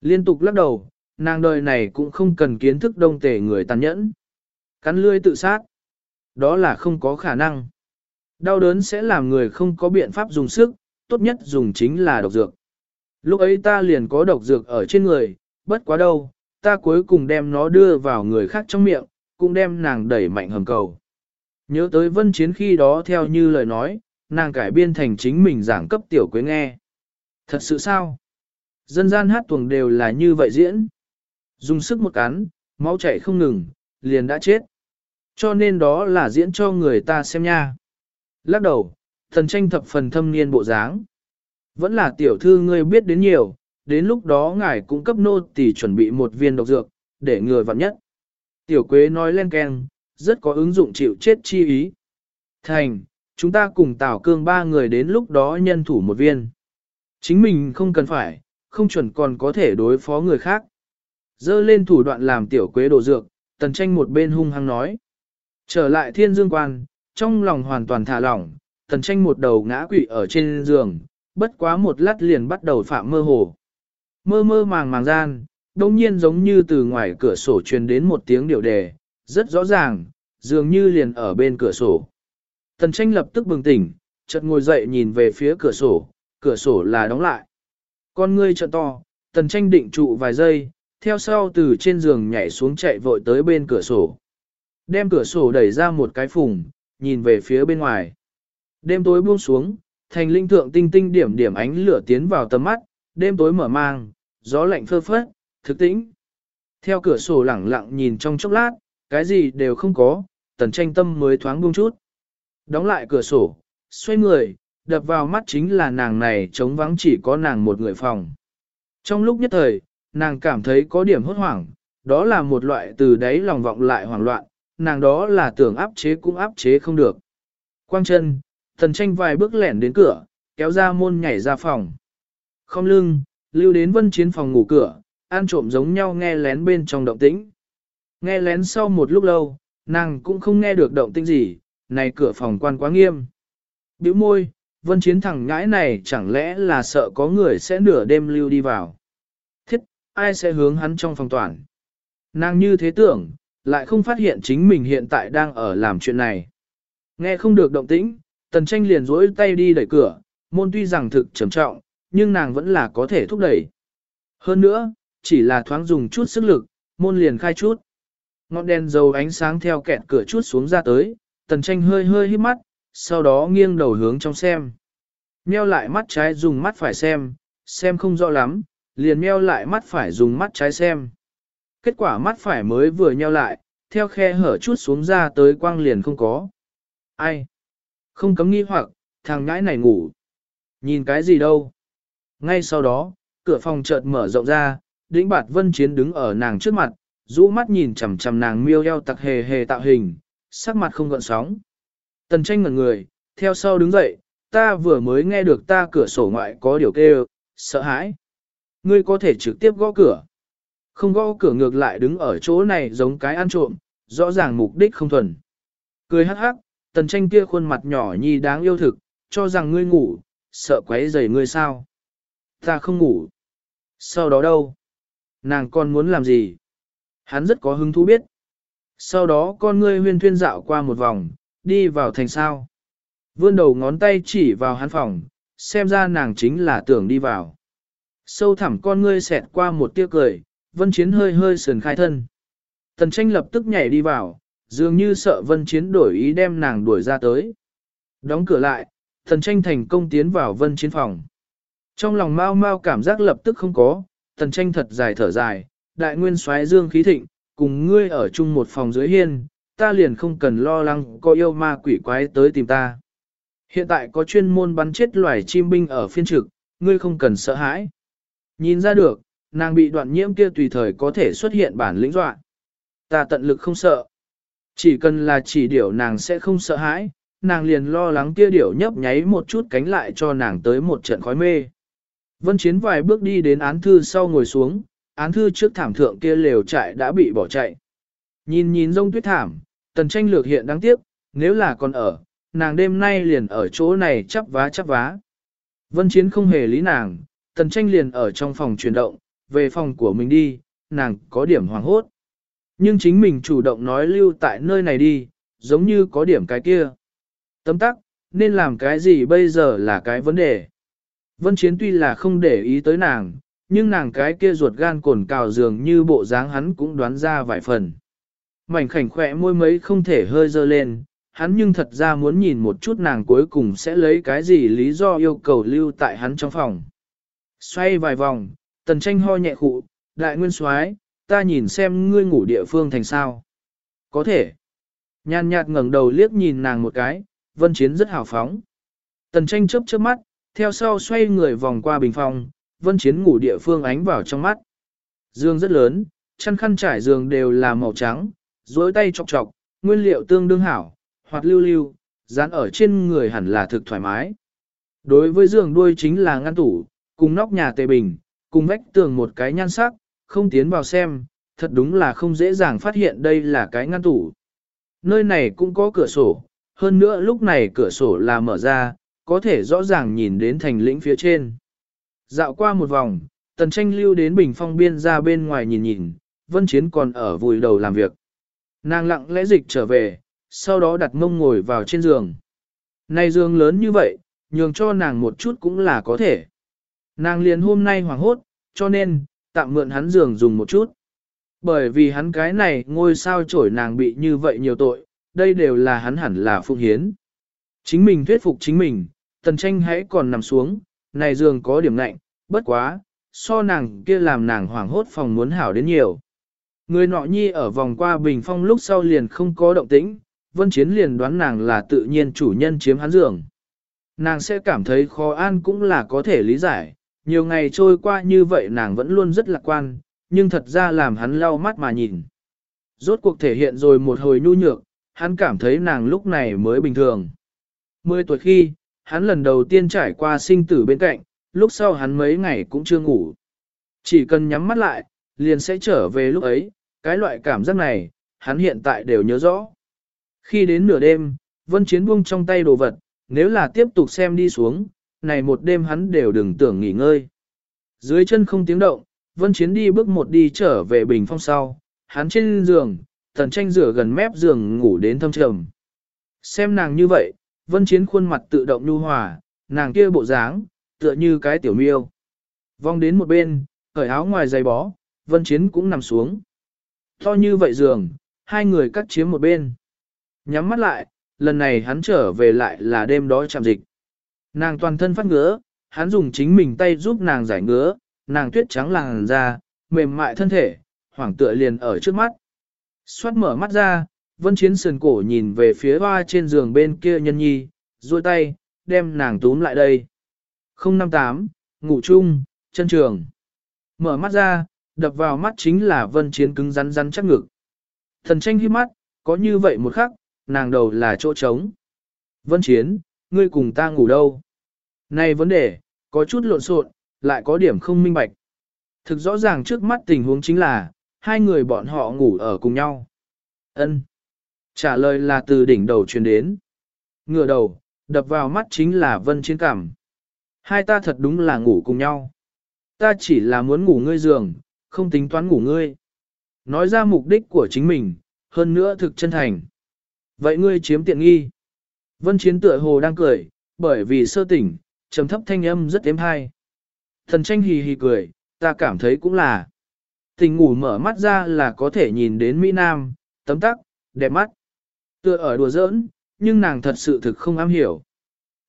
Liên tục lắc đầu, nàng đời này cũng không cần kiến thức đông tề người tàn nhẫn. Cắn lưới tự sát. Đó là không có khả năng. Đau đớn sẽ làm người không có biện pháp dùng sức, tốt nhất dùng chính là độc dược. Lúc ấy ta liền có độc dược ở trên người, bất quá đâu, ta cuối cùng đem nó đưa vào người khác trong miệng, cũng đem nàng đẩy mạnh hầm cầu. Nhớ tới vân chiến khi đó theo như lời nói, nàng cải biên thành chính mình giảng cấp tiểu quế nghe. Thật sự sao? Dân gian hát tuồng đều là như vậy diễn. Dùng sức một cắn, máu chảy không ngừng, liền đã chết. Cho nên đó là diễn cho người ta xem nha. Lắc đầu, thần tranh thập phần thâm niên bộ dáng. Vẫn là tiểu thư ngươi biết đến nhiều, đến lúc đó ngài cũng cấp nô tỳ chuẩn bị một viên độc dược, để người vặn nhất. Tiểu quế nói len keng, rất có ứng dụng chịu chết chi ý. Thành, chúng ta cùng Tào Cương ba người đến lúc đó nhân thủ một viên. Chính mình không cần phải, không chuẩn còn có thể đối phó người khác. Dơ lên thủ đoạn làm tiểu quế đổ dược, tần tranh một bên hung hăng nói. Trở lại thiên dương quan, trong lòng hoàn toàn thả lỏng, tần tranh một đầu ngã quỵ ở trên giường, bất quá một lát liền bắt đầu phạm mơ hồ. Mơ mơ màng màng gian, đông nhiên giống như từ ngoài cửa sổ truyền đến một tiếng điệu đề, rất rõ ràng, dường như liền ở bên cửa sổ. Tần tranh lập tức bừng tỉnh, chợt ngồi dậy nhìn về phía cửa sổ, cửa sổ là đóng lại. Con ngươi trợn to, tần tranh định trụ vài giây, theo sau từ trên giường nhảy xuống chạy vội tới bên cửa sổ. Đem cửa sổ đẩy ra một cái phùng, nhìn về phía bên ngoài. Đêm tối buông xuống, thành linh thượng tinh tinh điểm điểm ánh lửa tiến vào tầm mắt, đêm tối mở mang, gió lạnh phơ phất, thực tĩnh. Theo cửa sổ lẳng lặng nhìn trong chốc lát, cái gì đều không có, tần tranh tâm mới thoáng buông chút. Đóng lại cửa sổ, xoay người, đập vào mắt chính là nàng này trống vắng chỉ có nàng một người phòng. Trong lúc nhất thời, nàng cảm thấy có điểm hốt hoảng, đó là một loại từ đáy lòng vọng lại hoảng loạn, nàng đó là tưởng áp chế cũng áp chế không được. Quang chân, thần tranh vài bước lẻn đến cửa, kéo ra môn nhảy ra phòng. Không lưng, lưu đến vân chiến phòng ngủ cửa, an trộm giống nhau nghe lén bên trong động tĩnh. Nghe lén sau một lúc lâu, nàng cũng không nghe được động tĩnh gì, này cửa phòng quan quá nghiêm. Biểu môi, vân chiến thẳng ngãi này chẳng lẽ là sợ có người sẽ nửa đêm lưu đi vào. Thiết, ai sẽ hướng hắn trong phòng toàn. Nàng như thế tưởng, lại không phát hiện chính mình hiện tại đang ở làm chuyện này. Nghe không được động tĩnh, tần tranh liền rỗi tay đi đẩy cửa, môn tuy rằng thực trầm trọng, nhưng nàng vẫn là có thể thúc đẩy. Hơn nữa, chỉ là thoáng dùng chút sức lực, môn liền khai chút. Ngọn đèn dầu ánh sáng theo kẹt cửa chút xuống ra tới, tần tranh hơi hơi hít mắt, sau đó nghiêng đầu hướng trong xem. Meo lại mắt trái dùng mắt phải xem, xem không rõ lắm, liền meo lại mắt phải dùng mắt trái xem. Kết quả mắt phải mới vừa nheo lại, theo khe hở chút xuống ra tới quang liền không có. Ai? Không cấm nghi hoặc, thằng ngãi này ngủ. Nhìn cái gì đâu? Ngay sau đó, cửa phòng chợt mở rộng ra, đĩnh bạt vân chiến đứng ở nàng trước mặt, rũ mắt nhìn chằm chằm nàng miêu eo tặc hề hề tạo hình, sắc mặt không gợn sóng. Tần tranh ngẩn người, theo sau đứng dậy, ta vừa mới nghe được ta cửa sổ ngoại có điều kêu, sợ hãi. Ngươi có thể trực tiếp gõ cửa. Không gõ cửa ngược lại đứng ở chỗ này giống cái ăn trộm, rõ ràng mục đích không thuần. Cười hắc hắc, tần tranh kia khuôn mặt nhỏ nhi đáng yêu thực, cho rằng ngươi ngủ, sợ quấy rầy ngươi sao. Ta không ngủ. Sau đó đâu? Nàng còn muốn làm gì? Hắn rất có hứng thú biết. Sau đó con ngươi huyên thuyên dạo qua một vòng, đi vào thành sao. Vươn đầu ngón tay chỉ vào hắn phòng, xem ra nàng chính là tưởng đi vào. Sâu thẳm con ngươi xẹt qua một tia cười, vân chiến hơi hơi sườn khai thân. Tần tranh lập tức nhảy đi vào, dường như sợ vân chiến đổi ý đem nàng đuổi ra tới. Đóng cửa lại, tần tranh thành công tiến vào vân chiến phòng. Trong lòng mau mau cảm giác lập tức không có, tần tranh thật dài thở dài, đại nguyên xoáy dương khí thịnh, cùng ngươi ở chung một phòng dưới hiên, ta liền không cần lo lắng có yêu ma quỷ quái tới tìm ta. Hiện tại có chuyên môn bắn chết loài chim binh ở phiên trực, ngươi không cần sợ hãi. Nhìn ra được, nàng bị đoạn nhiễm kia tùy thời có thể xuất hiện bản lĩnh dọa. Ta tận lực không sợ. Chỉ cần là chỉ điểu nàng sẽ không sợ hãi, nàng liền lo lắng kia điểu nhấp nháy một chút cánh lại cho nàng tới một trận khói mê. Vân Chiến vài bước đi đến án thư sau ngồi xuống, án thư trước thảm thượng kia lều trại đã bị bỏ chạy. Nhìn nhìn rông tuyết thảm, tần tranh lược hiện đáng tiếc, nếu là còn ở, nàng đêm nay liền ở chỗ này chắp vá chắp vá. Vân Chiến không hề lý nàng, tần tranh liền ở trong phòng chuyển động, về phòng của mình đi, nàng có điểm hoàng hốt. Nhưng chính mình chủ động nói lưu tại nơi này đi, giống như có điểm cái kia. Tấm tắc, nên làm cái gì bây giờ là cái vấn đề. Vân Chiến tuy là không để ý tới nàng, nhưng nàng cái kia ruột gan cồn cào dường như bộ dáng hắn cũng đoán ra vài phần. Mảnh khảnh khỏe môi mấy không thể hơi dơ lên, hắn nhưng thật ra muốn nhìn một chút nàng cuối cùng sẽ lấy cái gì lý do yêu cầu lưu tại hắn trong phòng. Xoay vài vòng, tần tranh ho nhẹ khụ, đại nguyên soái, ta nhìn xem ngươi ngủ địa phương thành sao. Có thể. Nhàn nhạt ngẩng đầu liếc nhìn nàng một cái, vân chiến rất hào phóng. Tần tranh chớp chớp mắt, theo sau xoay người vòng qua bình phòng, vân chiến ngủ địa phương ánh vào trong mắt. Dương rất lớn, chăn khăn trải giường đều là màu trắng, dối tay chọc chọc, nguyên liệu tương đương hảo, hoặc lưu lưu, dán ở trên người hẳn là thực thoải mái. Đối với giường đuôi chính là ngăn tủ, cùng nóc nhà tề bình, cùng vách tường một cái nhan sắc, không tiến vào xem, thật đúng là không dễ dàng phát hiện đây là cái ngăn tủ. Nơi này cũng có cửa sổ, hơn nữa lúc này cửa sổ là mở ra, có thể rõ ràng nhìn đến thành lĩnh phía trên. Dạo qua một vòng, tần tranh lưu đến bình phong biên ra bên ngoài nhìn nhìn, vân chiến còn ở vùi đầu làm việc. Nàng lặng lẽ dịch trở về, sau đó đặt mông ngồi vào trên giường. Này giường lớn như vậy, nhường cho nàng một chút cũng là có thể. Nàng liền hôm nay hoảng hốt, cho nên, tạm mượn hắn giường dùng một chút. Bởi vì hắn cái này ngôi sao chổi nàng bị như vậy nhiều tội, đây đều là hắn hẳn là phụng hiến. Chính mình thuyết phục chính mình, tần tranh hãy còn nằm xuống, này giường có điểm lạnh, bất quá, so nàng kia làm nàng hoảng hốt phòng muốn hảo đến nhiều. Người nọ nhi ở vòng qua bình phong lúc sau liền không có động tĩnh, vân chiến liền đoán nàng là tự nhiên chủ nhân chiếm hắn giường. Nàng sẽ cảm thấy khó an cũng là có thể lý giải, nhiều ngày trôi qua như vậy nàng vẫn luôn rất lạc quan, nhưng thật ra làm hắn lau mắt mà nhìn. Rốt cuộc thể hiện rồi một hồi nhu nhược, hắn cảm thấy nàng lúc này mới bình thường. Mười tuổi khi, hắn lần đầu tiên trải qua sinh tử bên cạnh, lúc sau hắn mấy ngày cũng chưa ngủ. Chỉ cần nhắm mắt lại, liền sẽ trở về lúc ấy, cái loại cảm giác này, hắn hiện tại đều nhớ rõ. Khi đến nửa đêm, Vân Chiến buông trong tay đồ vật, nếu là tiếp tục xem đi xuống, này một đêm hắn đều đừng tưởng nghỉ ngơi. Dưới chân không tiếng động, Vân Chiến đi bước một đi trở về bình phong sau, hắn trên giường, thần tranh rửa gần mép giường ngủ đến thâm trầm. Xem nàng như vậy, Vân Chiến khuôn mặt tự động nhu hòa, nàng kia bộ dáng, tựa như cái tiểu miêu. Vong đến một bên, cởi áo ngoài giày bó, Vân Chiến cũng nằm xuống. To như vậy giường, hai người cắt chiếm một bên. Nhắm mắt lại, lần này hắn trở về lại là đêm đó chạm dịch. Nàng toàn thân phát ngứa, hắn dùng chính mình tay giúp nàng giải ngứa, nàng tuyết trắng làng ra, mềm mại thân thể, hoảng tựa liền ở trước mắt. Xoát mở mắt ra, vân chiến sườn cổ nhìn về phía hoa trên giường bên kia nhân nhi, duỗi tay, đem nàng túm lại đây. 058, ngủ chung, chân trường. Mở mắt ra, đập vào mắt chính là vân chiến cứng rắn rắn chắc ngực. Thần tranh hiếp mắt, có như vậy một khắc, nàng đầu là chỗ trống. Vân chiến, ngươi cùng ta ngủ đâu? Này vấn đề, có chút lộn xộn, lại có điểm không minh bạch. Thực rõ ràng trước mắt tình huống chính là, hai người bọn họ ngủ ở cùng nhau. Ân. Trả lời là từ đỉnh đầu truyền đến. Ngựa đầu, đập vào mắt chính là vân chiến cảm. Hai ta thật đúng là ngủ cùng nhau. Ta chỉ là muốn ngủ ngươi giường, không tính toán ngủ ngươi. Nói ra mục đích của chính mình, hơn nữa thực chân thành. Vậy ngươi chiếm tiện nghi. Vân chiến tựa hồ đang cười, bởi vì sơ tỉnh, trầm thấp thanh âm rất êm hay. Thần tranh hì hì cười, ta cảm thấy cũng là. Tình ngủ mở mắt ra là có thể nhìn đến Mỹ Nam, tấm tắc, đẹp mắt. Tựa ở đùa giỡn, nhưng nàng thật sự thực không am hiểu.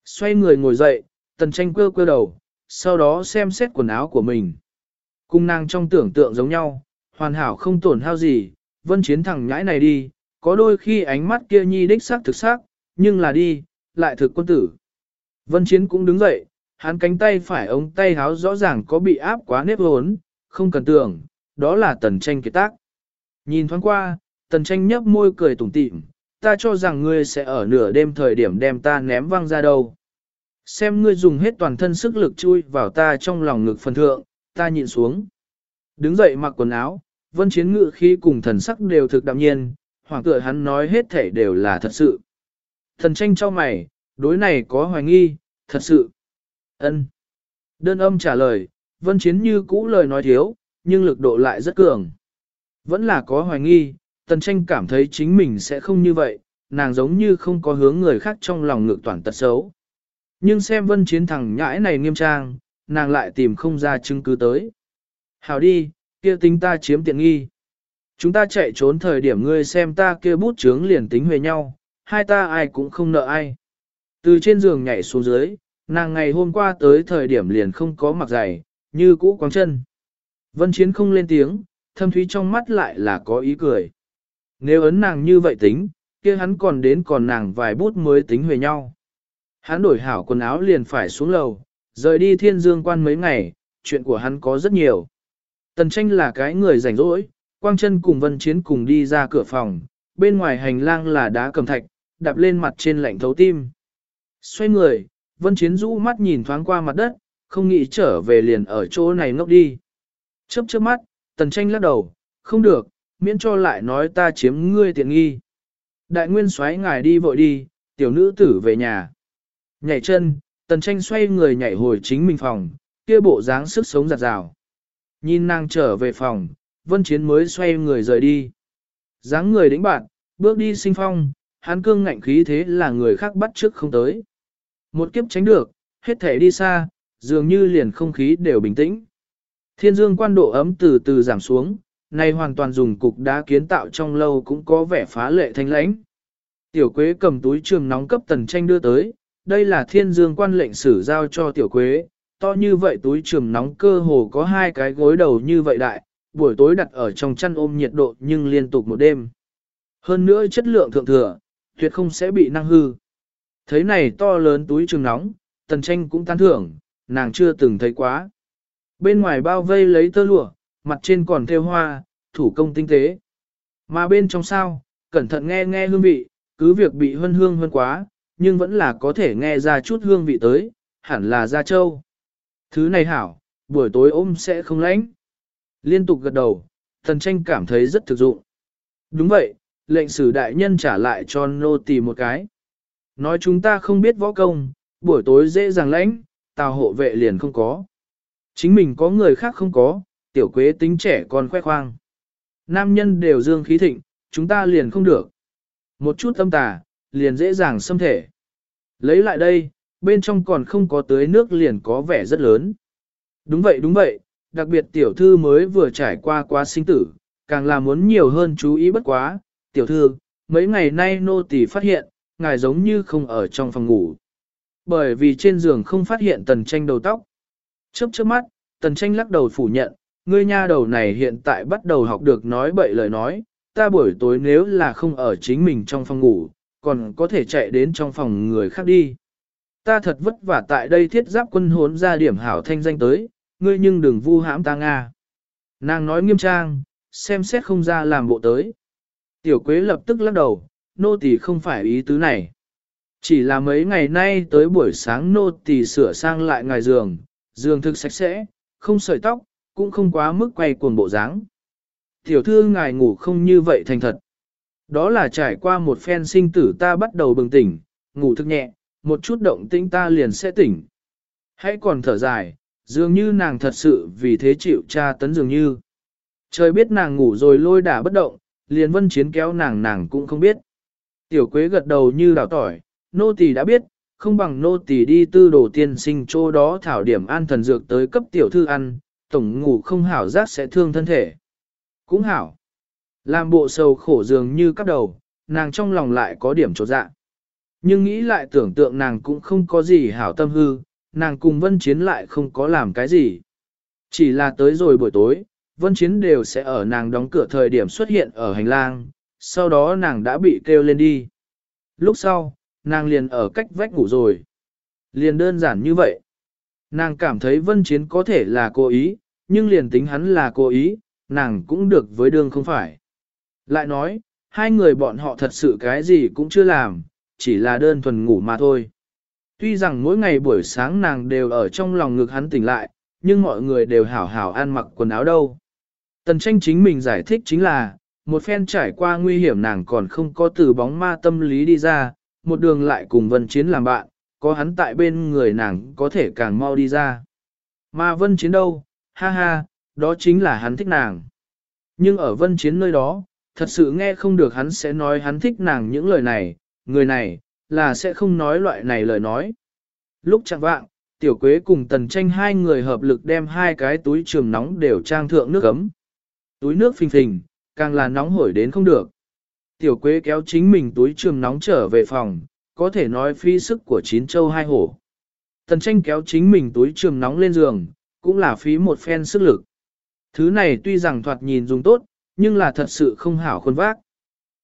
Xoay người ngồi dậy, tần tranh quơ quơ đầu, sau đó xem xét quần áo của mình. Cung nàng trong tưởng tượng giống nhau, hoàn hảo không tổn hao gì, vân chiến thẳng nhãi này đi, có đôi khi ánh mắt kia nhi đích xác thực xác, nhưng là đi, lại thực quân tử. Vân chiến cũng đứng dậy, hắn cánh tay phải ống tay háo rõ ràng có bị áp quá nếp hốn, không cần tưởng, đó là tần tranh kiệt tác. Nhìn thoáng qua, tần tranh nhấp môi cười tủm tỉm, ta cho rằng ngươi sẽ ở nửa đêm thời điểm đem ta ném văng ra đâu. Xem ngươi dùng hết toàn thân sức lực chui vào ta trong lòng ngực phần thượng, ta nhịn xuống. Đứng dậy mặc quần áo, vân chiến ngự khí cùng thần sắc đều thực đạm nhiên, hoàng tựa hắn nói hết thể đều là thật sự. Thần tranh cho mày, đối này có hoài nghi, thật sự. ân Đơn âm trả lời, vân chiến như cũ lời nói thiếu, nhưng lực độ lại rất cường. Vẫn là có hoài nghi, tần tranh cảm thấy chính mình sẽ không như vậy, nàng giống như không có hướng người khác trong lòng ngược toàn tật xấu. Nhưng xem vân chiến thằng nhãi này nghiêm trang, nàng lại tìm không ra chứng cứ tới. Hảo đi, kia tính ta chiếm tiện nghi. Chúng ta chạy trốn thời điểm ngươi xem ta kia bút chướng liền tính về nhau, hai ta ai cũng không nợ ai. Từ trên giường nhảy xuống dưới, nàng ngày hôm qua tới thời điểm liền không có mặc giày, như cũ quáng chân. Vân Chiến không lên tiếng, thâm thúy trong mắt lại là có ý cười. Nếu ấn nàng như vậy tính, kia hắn còn đến còn nàng vài bút mới tính về nhau. Hắn đổi hảo quần áo liền phải xuống lầu, rời đi thiên dương quan mấy ngày, chuyện của hắn có rất nhiều. Tần tranh là cái người rảnh rỗi, quang chân cùng vân chiến cùng đi ra cửa phòng, bên ngoài hành lang là đá cầm thạch, đạp lên mặt trên lạnh thấu tim. Xoay người, vân chiến rũ mắt nhìn thoáng qua mặt đất, không nghĩ trở về liền ở chỗ này ngốc đi. Chớp chớp mắt, tần tranh lắc đầu, không được, miễn cho lại nói ta chiếm ngươi tiện nghi. Đại nguyên xoáy ngài đi vội đi, tiểu nữ tử về nhà. Nhảy chân, tần tranh xoay người nhảy hồi chính mình phòng, kia bộ dáng sức sống giặt rào. Nhìn nàng trở về phòng, vân chiến mới xoay người rời đi. dáng người đĩnh bạn, bước đi sinh phong, hắn cương ngạnh khí thế là người khác bắt trước không tới. Một kiếp tránh được, hết thể đi xa, dường như liền không khí đều bình tĩnh. Thiên dương quan độ ấm từ từ giảm xuống, này hoàn toàn dùng cục đá kiến tạo trong lâu cũng có vẻ phá lệ thanh lãnh. Tiểu Quế cầm túi trường nóng cấp tần tranh đưa tới, đây là thiên dương quan lệnh sử giao cho Tiểu Quế, to như vậy túi trường nóng cơ hồ có hai cái gối đầu như vậy đại, buổi tối đặt ở trong chăn ôm nhiệt độ nhưng liên tục một đêm. Hơn nữa chất lượng thượng thừa, tuyệt không sẽ bị năng hư. Thấy này to lớn túi trường nóng, tần tranh cũng tán thưởng, nàng chưa từng thấy quá. Bên ngoài bao vây lấy tơ lụa, mặt trên còn thêu hoa, thủ công tinh tế. Mà bên trong sao, cẩn thận nghe nghe hương vị, cứ việc bị hân hương hơn quá, nhưng vẫn là có thể nghe ra chút hương vị tới, hẳn là da châu. Thứ này hảo, buổi tối ôm sẽ không lạnh. Liên tục gật đầu, thần tranh cảm thấy rất thực dụng. Đúng vậy, lệnh sử đại nhân trả lại cho nô tỳ một cái. Nói chúng ta không biết võ công, buổi tối dễ dàng lãnh, tào hộ vệ liền không có. Chính mình có người khác không có, tiểu quế tính trẻ còn khoe khoang. Nam nhân đều dương khí thịnh, chúng ta liền không được. Một chút tâm tà, liền dễ dàng xâm thể. Lấy lại đây, bên trong còn không có tưới nước liền có vẻ rất lớn. Đúng vậy đúng vậy, đặc biệt tiểu thư mới vừa trải qua quá sinh tử, càng là muốn nhiều hơn chú ý bất quá. Tiểu thư, mấy ngày nay nô tỳ phát hiện, ngài giống như không ở trong phòng ngủ. Bởi vì trên giường không phát hiện tần tranh đầu tóc. Chớp chớp mắt, tần tranh lắc đầu phủ nhận, ngươi nha đầu này hiện tại bắt đầu học được nói bậy lời nói, ta buổi tối nếu là không ở chính mình trong phòng ngủ, còn có thể chạy đến trong phòng người khác đi. Ta thật vất vả tại đây thiết giáp quân hốn ra điểm hảo thanh danh tới, ngươi nhưng đừng vu hãm ta Nga. Nàng nói nghiêm trang, xem xét không ra làm bộ tới. Tiểu quế lập tức lắc đầu, nô tỳ không phải ý tứ này. Chỉ là mấy ngày nay tới buổi sáng nô tỳ sửa sang lại ngài giường, giường thực sạch sẽ, không sợi tóc, cũng không quá mức quay cuồng bộ dáng. Tiểu thư ngài ngủ không như vậy thành thật. Đó là trải qua một phen sinh tử ta bắt đầu bừng tỉnh, ngủ thức nhẹ, một chút động tĩnh ta liền sẽ tỉnh. Hãy còn thở dài, dường như nàng thật sự vì thế chịu tra tấn dường như. Trời biết nàng ngủ rồi lôi đả bất động, liền vân chiến kéo nàng nàng cũng không biết. Tiểu quế gật đầu như đào tỏi, nô tỳ đã biết, không bằng nô tỳ đi tư đồ tiên sinh chỗ đó thảo điểm an thần dược tới cấp tiểu thư ăn, tổng ngủ không hảo giác sẽ thương thân thể. Cũng hảo. Làm bộ sầu khổ dường như cắp đầu, nàng trong lòng lại có điểm trột dạ. Nhưng nghĩ lại tưởng tượng nàng cũng không có gì hảo tâm hư, nàng cùng vân chiến lại không có làm cái gì. Chỉ là tới rồi buổi tối, vân chiến đều sẽ ở nàng đóng cửa thời điểm xuất hiện ở hành lang, sau đó nàng đã bị kêu lên đi. Lúc sau, nàng liền ở cách vách ngủ rồi. Liền đơn giản như vậy. Nàng cảm thấy vân chiến có thể là cố ý, nhưng liền tính hắn là cố ý, nàng cũng được với đương không phải. Lại nói, hai người bọn họ thật sự cái gì cũng chưa làm, chỉ là đơn thuần ngủ mà thôi. Tuy rằng mỗi ngày buổi sáng nàng đều ở trong lòng ngực hắn tỉnh lại, nhưng mọi người đều hảo hảo ăn mặc quần áo đâu. Tần tranh chính mình giải thích chính là, một phen trải qua nguy hiểm nàng còn không có từ bóng ma tâm lý đi ra, một đường lại cùng vân chiến làm bạn, có hắn tại bên người nàng có thể càng mau đi ra. Mà vân chiến đâu, ha ha, đó chính là hắn thích nàng. Nhưng ở vân chiến nơi đó, thật sự nghe không được hắn sẽ nói hắn thích nàng những lời này, người này, là sẽ không nói loại này lời nói. Lúc chẳng vạng, tiểu quế cùng tần tranh hai người hợp lực đem hai cái túi trường nóng đều trang thượng nước ấm. Túi nước phình phình, càng là nóng hổi đến không được. Tiểu quế kéo chính mình túi trường nóng trở về phòng, có thể nói phi sức của chín châu hai hổ. Tần tranh kéo chính mình túi trường nóng lên giường, cũng là phí một phen sức lực. Thứ này tuy rằng thoạt nhìn dùng tốt, nhưng là thật sự không hảo khuôn vác.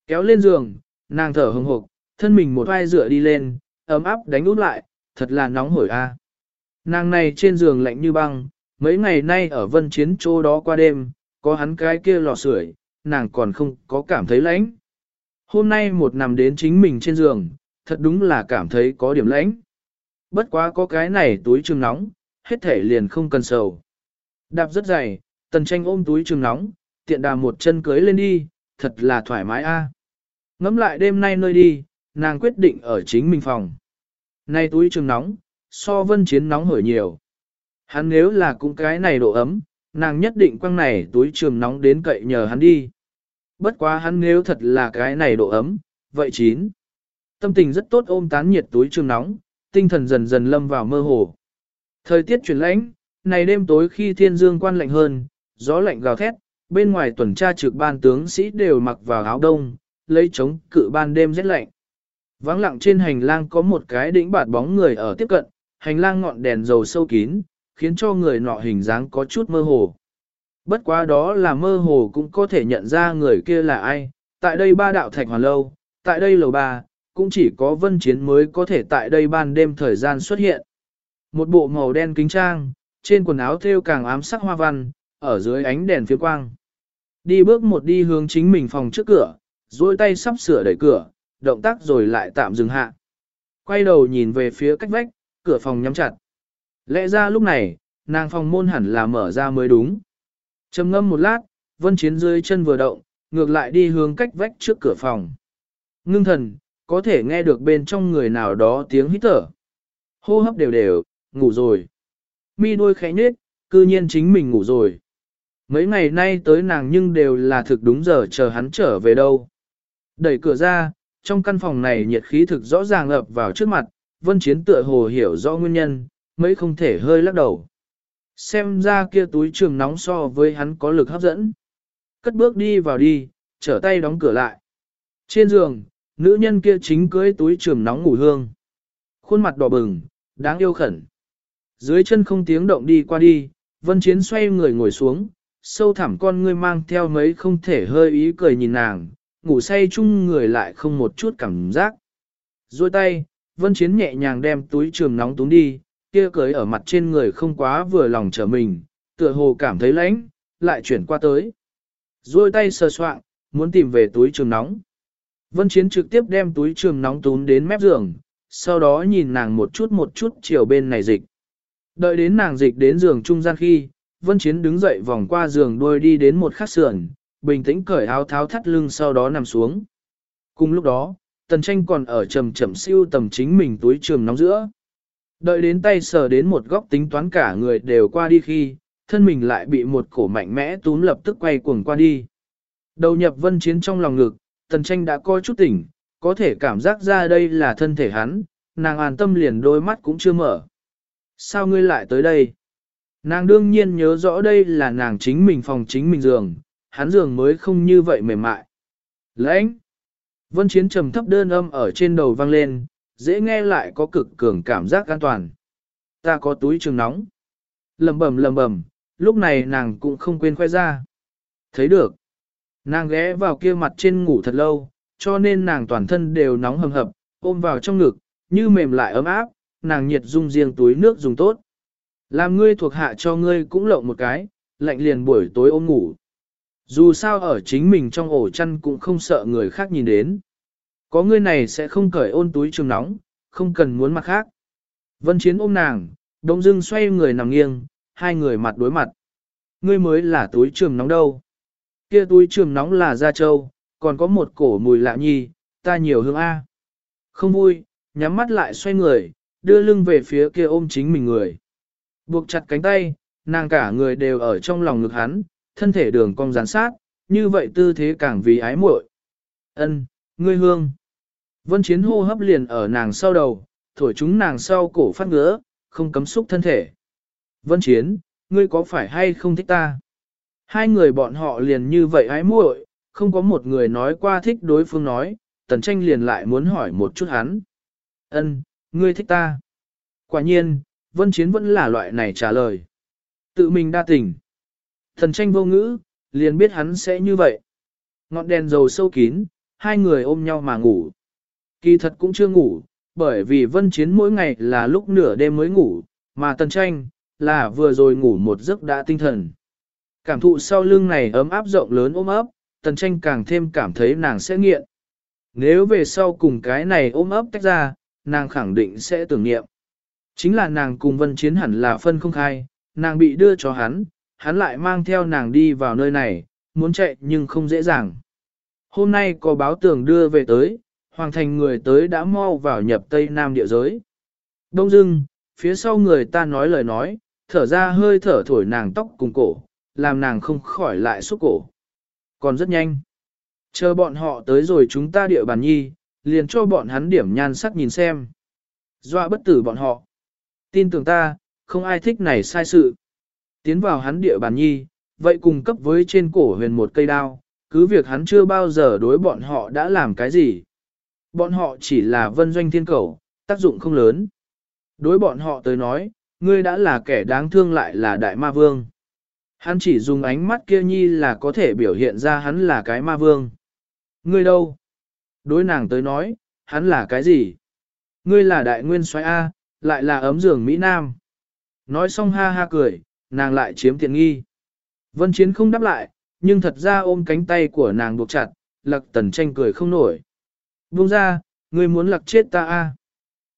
Kéo lên giường, nàng thở hồng hộc, thân mình một vai dựa đi lên, ấm áp đánh út lại, thật là nóng hổi a. Nàng này trên giường lạnh như băng, mấy ngày nay ở vân chiến chỗ đó qua đêm, có hắn cái kia lò sưởi, nàng còn không có cảm thấy lạnh. Hôm nay một nằm đến chính mình trên giường, thật đúng là cảm thấy có điểm lãnh. Bất quá có cái này túi trường nóng, hết thể liền không cần sầu. Đạp rất dày, tần tranh ôm túi trường nóng, tiện đà một chân cưới lên đi, thật là thoải mái a. À. Ngắm lại đêm nay nơi đi, nàng quyết định ở chính mình phòng. Nay túi trường nóng, so vân chiến nóng hởi nhiều. Hắn nếu là cũng cái này độ ấm, nàng nhất định quăng này túi trường nóng đến cậy nhờ hắn đi. Bất quá hắn nếu thật là cái này độ ấm, vậy chín. Tâm tình rất tốt ôm tán nhiệt túi trường nóng, tinh thần dần dần lâm vào mơ hồ. Thời tiết chuyển lãnh, này đêm tối khi thiên dương quan lạnh hơn, gió lạnh gào thét, bên ngoài tuần tra trực ban tướng sĩ đều mặc vào áo đông, lấy chống cự ban đêm rét lạnh. Vắng lặng trên hành lang có một cái đỉnh bạt bóng người ở tiếp cận, hành lang ngọn đèn dầu sâu kín, khiến cho người nọ hình dáng có chút mơ hồ. Bất quá đó là mơ hồ cũng có thể nhận ra người kia là ai, tại đây ba đạo thạch hoàn lâu, tại đây lầu ba, cũng chỉ có vân chiến mới có thể tại đây ban đêm thời gian xuất hiện. Một bộ màu đen kính trang, trên quần áo thêu càng ám sắc hoa văn, ở dưới ánh đèn phía quang. Đi bước một đi hướng chính mình phòng trước cửa, duỗi tay sắp sửa đẩy cửa, động tác rồi lại tạm dừng hạ. Quay đầu nhìn về phía cách vách, cửa phòng nhắm chặt. Lẽ ra lúc này, nàng phòng môn hẳn là mở ra mới đúng. trầm ngâm một lát, vân chiến dưới chân vừa động, ngược lại đi hướng cách vách trước cửa phòng. Ngưng thần, có thể nghe được bên trong người nào đó tiếng hít thở. Hô hấp đều đều, ngủ rồi. Mi đôi khẽ nhết, cư nhiên chính mình ngủ rồi. Mấy ngày nay tới nàng nhưng đều là thực đúng giờ chờ hắn trở về đâu. Đẩy cửa ra, trong căn phòng này nhiệt khí thực rõ ràng ập vào trước mặt, vân chiến tựa hồ hiểu rõ nguyên nhân, mấy không thể hơi lắc đầu. Xem ra kia túi trường nóng so với hắn có lực hấp dẫn. Cất bước đi vào đi, trở tay đóng cửa lại. Trên giường, nữ nhân kia chính cưới túi trường nóng ngủ hương. Khuôn mặt đỏ bừng, đáng yêu khẩn. Dưới chân không tiếng động đi qua đi, vân chiến xoay người ngồi xuống, sâu thẳm con ngươi mang theo mấy không thể hơi ý cười nhìn nàng, ngủ say chung người lại không một chút cảm giác. Rồi tay, vân chiến nhẹ nhàng đem túi trường nóng túm đi, kia cưới ở mặt trên người không quá vừa lòng trở mình, tựa hồ cảm thấy lãnh, lại chuyển qua tới. Rồi tay sờ soạng, muốn tìm về túi trường nóng. Vân chiến trực tiếp đem túi trường nóng tún đến mép giường, sau đó nhìn nàng một chút một chút chiều bên này dịch. Đợi đến nàng dịch đến giường trung gian khi, Vân Chiến đứng dậy vòng qua giường đuôi đi đến một khắc sườn, bình tĩnh cởi áo tháo thắt lưng sau đó nằm xuống. Cùng lúc đó, Tần Tranh còn ở trầm chậm siêu tầm chính mình túi trường nóng giữa. Đợi đến tay sờ đến một góc tính toán cả người đều qua đi khi, thân mình lại bị một cổ mạnh mẽ túm lập tức quay cuồng qua đi. Đầu nhập Vân Chiến trong lòng ngực, Tần Tranh đã coi chút tỉnh, có thể cảm giác ra đây là thân thể hắn, nàng an tâm liền đôi mắt cũng chưa mở. Sao ngươi lại tới đây? Nàng đương nhiên nhớ rõ đây là nàng chính mình phòng chính mình giường, hắn giường mới không như vậy mềm mại. Lãnh! Vân chiến trầm thấp đơn âm ở trên đầu vang lên, dễ nghe lại có cực cường cảm giác an toàn. Ta có túi trường nóng. Lầm bầm lầm bầm, lúc này nàng cũng không quên khoe ra. Thấy được. Nàng ghé vào kia mặt trên ngủ thật lâu, cho nên nàng toàn thân đều nóng hầm hập, ôm vào trong ngực, như mềm lại ấm áp, nàng nhiệt dung riêng túi nước dùng tốt. Làm ngươi thuộc hạ cho ngươi cũng lộng một cái, lạnh liền buổi tối ôm ngủ. Dù sao ở chính mình trong ổ chăn cũng không sợ người khác nhìn đến. Có ngươi này sẽ không cởi ôn túi trường nóng, không cần muốn mặt khác. Vân Chiến ôm nàng, đông dưng xoay người nằm nghiêng, hai người mặt đối mặt. Ngươi mới là túi trường nóng đâu. Kia túi trường nóng là da trâu, còn có một cổ mùi lạ nhi, ta nhiều hương A. Không vui, nhắm mắt lại xoay người, đưa lưng về phía kia ôm chính mình người. Buộc chặt cánh tay, nàng cả người đều ở trong lòng ngực hắn, thân thể đường cong gián sát, như vậy tư thế càng vì ái muội. Ân, ngươi hương. Vân chiến hô hấp liền ở nàng sau đầu, thổi chúng nàng sau cổ phát ngứa, không cấm xúc thân thể. Vân chiến, ngươi có phải hay không thích ta? Hai người bọn họ liền như vậy ái muội, không có một người nói qua thích đối phương nói, tần tranh liền lại muốn hỏi một chút hắn. Ân, ngươi thích ta. Quả nhiên, vân chiến vẫn là loại này trả lời. Tự mình đa tình. Thần tranh vô ngữ, liền biết hắn sẽ như vậy. Ngọn đèn dầu sâu kín, hai người ôm nhau mà ngủ. Kỳ thật cũng chưa ngủ, bởi vì vân chiến mỗi ngày là lúc nửa đêm mới ngủ, mà tần tranh, là vừa rồi ngủ một giấc đã tinh thần. Cảm thụ sau lưng này ấm áp rộng lớn ôm ấp, tần tranh càng thêm cảm thấy nàng sẽ nghiện. Nếu về sau cùng cái này ôm ấp tách ra, nàng khẳng định sẽ tưởng niệm. Chính là nàng cùng vân chiến hẳn là phân không khai, nàng bị đưa cho hắn, hắn lại mang theo nàng đi vào nơi này, muốn chạy nhưng không dễ dàng. Hôm nay có báo tường đưa về tới, hoàng thành người tới đã mau vào nhập Tây Nam địa giới. Đông dưng, phía sau người ta nói lời nói, thở ra hơi thở thổi nàng tóc cùng cổ, làm nàng không khỏi lại xúc cổ. Còn rất nhanh. Chờ bọn họ tới rồi chúng ta địa bàn nhi, liền cho bọn hắn điểm nhan sắc nhìn xem. Dọa bất tử bọn họ. Tin tưởng ta, không ai thích này sai sự. Tiến vào hắn địa bàn nhi, vậy cùng cấp với trên cổ huyền một cây đao, cứ việc hắn chưa bao giờ đối bọn họ đã làm cái gì. Bọn họ chỉ là vân doanh thiên cầu, tác dụng không lớn. Đối bọn họ tới nói, ngươi đã là kẻ đáng thương lại là đại ma vương. Hắn chỉ dùng ánh mắt kia nhi là có thể biểu hiện ra hắn là cái ma vương. Ngươi đâu? Đối nàng tới nói, hắn là cái gì? Ngươi là đại nguyên soái A, lại là ấm giường Mỹ Nam. Nói xong ha ha cười, nàng lại chiếm tiện nghi. Vân Chiến không đáp lại, nhưng thật ra ôm cánh tay của nàng buộc chặt, lặc tần tranh cười không nổi. Buông ra, ngươi muốn lặc chết ta a?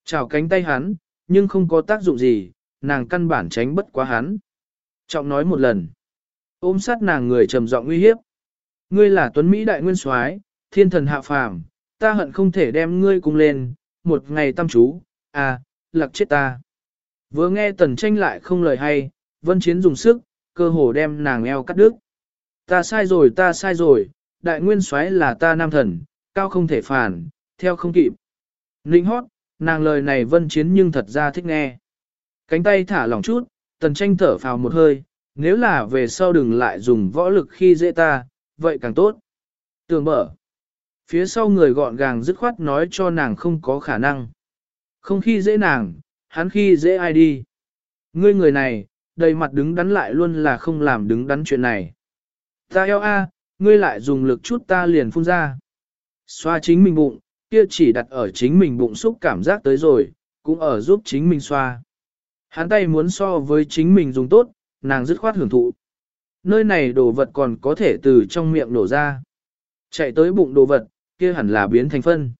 Chào cánh tay hắn, nhưng không có tác dụng gì, nàng căn bản tránh bất quá hắn. Trọng nói một lần. Ôm sát nàng người trầm giọng uy hiếp. Ngươi là tuấn Mỹ đại nguyên soái, thiên thần hạ phàm, ta hận không thể đem ngươi cùng lên, một ngày tâm chú, à, lạc chết ta. Vừa nghe tần tranh lại không lời hay, vân chiến dùng sức, cơ hồ đem nàng eo cắt đứt. Ta sai rồi ta sai rồi, đại nguyên soái là ta nam thần, cao không thể phản, theo không kịp. Ninh hót, nàng lời này vân chiến nhưng thật ra thích nghe. Cánh tay thả lỏng chút, tần tranh thở phào một hơi, nếu là về sau đừng lại dùng võ lực khi dễ ta, vậy càng tốt. Tường mở. Phía sau người gọn gàng dứt khoát nói cho nàng không có khả năng. Không khi dễ nàng, hắn khi dễ ai đi. Ngươi người này, đầy mặt đứng đắn lại luôn là không làm đứng đắn chuyện này. Ta eo a, ngươi lại dùng lực chút ta liền phun ra. Xoa chính mình bụng, kia chỉ đặt ở chính mình bụng xúc cảm giác tới rồi, cũng ở giúp chính mình xoa. Hắn tay muốn so với chính mình dùng tốt, nàng dứt khoát hưởng thụ. Nơi này đồ vật còn có thể từ trong miệng nổ ra. Chạy tới bụng đồ vật, kia hẳn là biến thành phân.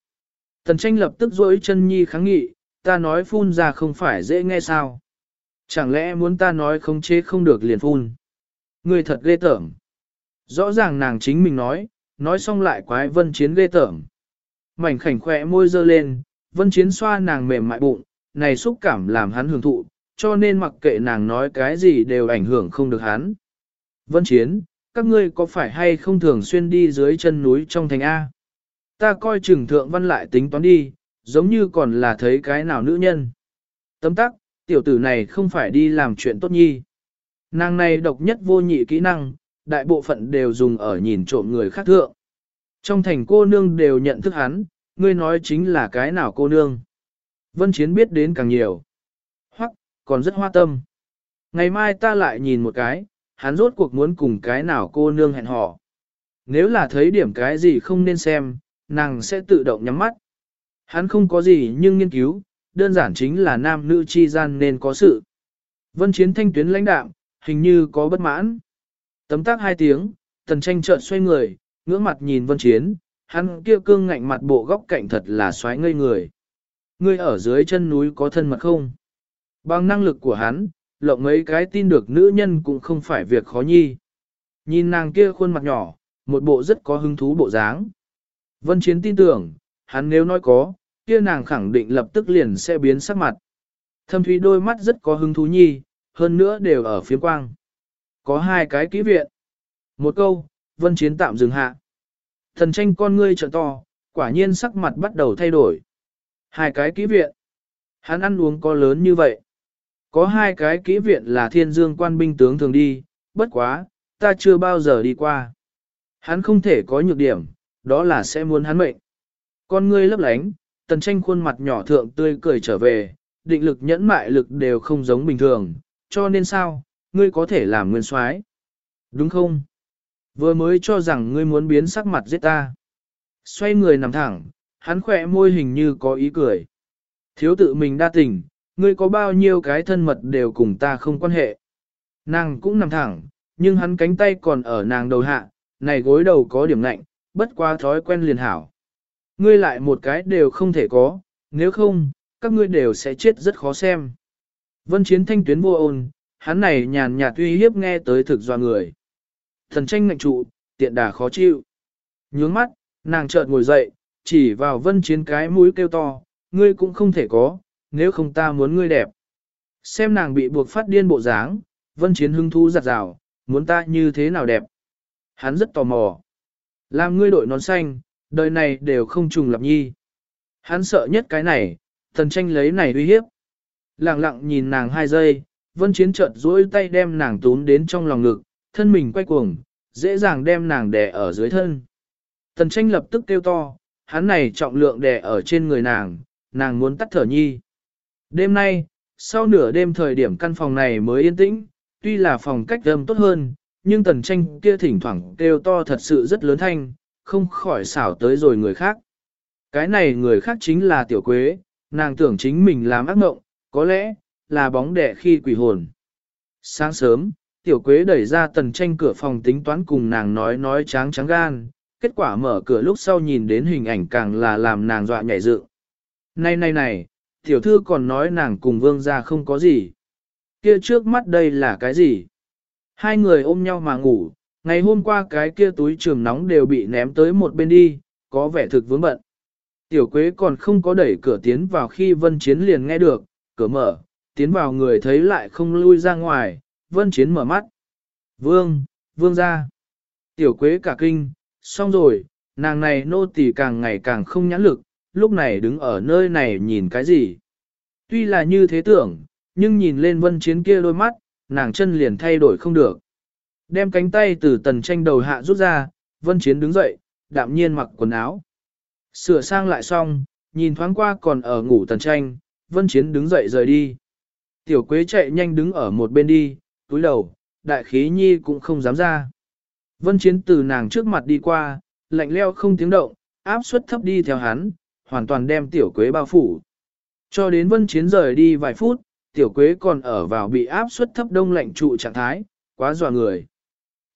Tần tranh lập tức rỗi chân nhi kháng nghị, ta nói phun ra không phải dễ nghe sao. Chẳng lẽ muốn ta nói không chế không được liền phun. Người thật ghê tởm. Rõ ràng nàng chính mình nói, nói xong lại quái vân chiến ghê tởm. Mảnh khảnh khỏe môi dơ lên, vân chiến xoa nàng mềm mại bụng, này xúc cảm làm hắn hưởng thụ, cho nên mặc kệ nàng nói cái gì đều ảnh hưởng không được hắn. Vân chiến, các ngươi có phải hay không thường xuyên đi dưới chân núi trong thành A? Ta coi chừng thượng văn lại tính toán đi, giống như còn là thấy cái nào nữ nhân. Tấm tắc, tiểu tử này không phải đi làm chuyện tốt nhi. Nàng này độc nhất vô nhị kỹ năng, đại bộ phận đều dùng ở nhìn trộm người khác thượng. Trong thành cô nương đều nhận thức hắn, ngươi nói chính là cái nào cô nương. Vân Chiến biết đến càng nhiều. Còn rất hoa tâm. Ngày mai ta lại nhìn một cái, hắn rốt cuộc muốn cùng cái nào cô nương hẹn hò. Nếu là thấy điểm cái gì không nên xem, nàng sẽ tự động nhắm mắt. Hắn không có gì nhưng nghiên cứu, đơn giản chính là nam nữ chi gian nên có sự. Vân Chiến thanh tuyến lãnh đạm, hình như có bất mãn. Tấm tác hai tiếng, tần tranh chợt xoay người, ngưỡng mặt nhìn vân chiến, hắn kia cương ngạnh mặt bộ góc cạnh thật là xoáy ngây người. Ngươi ở dưới chân núi có thân mật không? Bằng năng lực của hắn, lộng mấy cái tin được nữ nhân cũng không phải việc khó nhi. Nhìn nàng kia khuôn mặt nhỏ, một bộ rất có hứng thú bộ dáng. Vân Chiến tin tưởng, hắn nếu nói có, kia nàng khẳng định lập tức liền sẽ biến sắc mặt. Thâm thúy đôi mắt rất có hứng thú nhi, hơn nữa đều ở phía quang. Có hai cái kỹ viện. Một câu, vân chiến tạm dừng hạ. Thần tranh con ngươi trợ to, Quả nhiên sắc mặt bắt đầu thay đổi. Hai cái kỹ viện. Hắn ăn uống có lớn như vậy. Có hai cái kỹ viện là thiên dương quan binh tướng thường đi, bất quá, ta chưa bao giờ đi qua. Hắn không thể có nhược điểm, đó là sẽ muốn hắn mệnh. Con ngươi lấp lánh, tần tranh khuôn mặt nhỏ thượng tươi cười trở về, định lực nhẫn mại lực đều không giống bình thường, cho nên sao, ngươi có thể làm nguyên soái Đúng không? Vừa mới cho rằng ngươi muốn biến sắc mặt giết ta. Xoay người nằm thẳng, hắn khỏe môi hình như có ý cười. Thiếu tự mình đa tình, ngươi có bao nhiêu cái thân mật đều cùng ta không quan hệ. Nàng cũng nằm thẳng, nhưng hắn cánh tay còn ở nàng đầu hạ, này gối đầu có điểm lạnh, bất quá thói quen liền hảo. Ngươi lại một cái đều không thể có, nếu không, các ngươi đều sẽ chết rất khó xem. Vân chiến thanh tuyến vô ôn, hắn này nhàn nhạt uy hiếp nghe tới thực doa người. Thần tranh ngạnh trụ, tiện đà khó chịu. Nhướng mắt, nàng chợt ngồi dậy, chỉ vào vân chiến cái mũi kêu to, ngươi cũng không thể có, nếu không ta muốn ngươi đẹp. Xem nàng bị buộc phát điên bộ dáng, vân chiến hưng thú giặt rào, muốn ta như thế nào đẹp. Hắn rất tò mò. Làm ngươi đội nón xanh, đời này đều không trùng lập nhi. Hắn sợ nhất cái này, thần tranh lấy này uy hiếp. Lặng lặng nhìn nàng hai giây, vân chiến chợt duỗi tay đem nàng tún đến trong lòng ngực, thân mình quay cuồng, dễ dàng đem nàng đè ở dưới thân. Tần tranh lập tức kêu to, hắn này trọng lượng đè ở trên người nàng, nàng muốn tắt thở nhi. Đêm nay, sau nửa đêm thời điểm căn phòng này mới yên tĩnh, tuy là phòng cách âm tốt hơn, nhưng tần tranh kia thỉnh thoảng kêu to thật sự rất lớn thanh, không khỏi xảo tới rồi người khác. Cái này người khác chính là tiểu quế, nàng tưởng chính mình làm ác mộng, có lẽ, là bóng đẻ khi quỷ hồn. Sáng sớm, tiểu quế đẩy ra tần tranh cửa phòng tính toán cùng nàng nói nói tráng trắng gan, kết quả mở cửa lúc sau nhìn đến hình ảnh càng là làm nàng dọa nhảy dựng. Này này này, tiểu thư còn nói nàng cùng vương gia không có gì. Kia trước mắt đây là cái gì? Hai người ôm nhau mà ngủ, ngày hôm qua cái kia túi trường nóng đều bị ném tới một bên đi, có vẻ thực vướng bận. Tiểu quế còn không có đẩy cửa tiến vào khi vân chiến liền nghe được, cửa mở, tiến vào người thấy lại không lui ra ngoài, vân chiến mở mắt. Vương, vương ra. Tiểu quế cả kinh, xong rồi, nàng này nô tỳ càng ngày càng không nhãn lực, lúc này đứng ở nơi này nhìn cái gì. Tuy là như thế tưởng, nhưng nhìn lên vân chiến kia đôi mắt, nàng chân liền thay đổi không được. Đem cánh tay từ tần tranh đầu hạ rút ra, vân chiến đứng dậy, đạm nhiên mặc quần áo. Sửa sang lại xong, nhìn thoáng qua còn ở ngủ tần tranh, vân chiến đứng dậy rời đi. Tiểu quế chạy nhanh đứng ở một bên đi, túi đầu, đại khí nhi cũng không dám ra. Vân chiến từ nàng trước mặt đi qua, lạnh leo không tiếng động, áp suất thấp đi theo hắn, hoàn toàn đem tiểu quế bao phủ. Cho đến vân chiến rời đi vài phút, tiểu quế còn ở vào bị áp suất thấp đông lạnh trụ trạng thái, quá dọa người.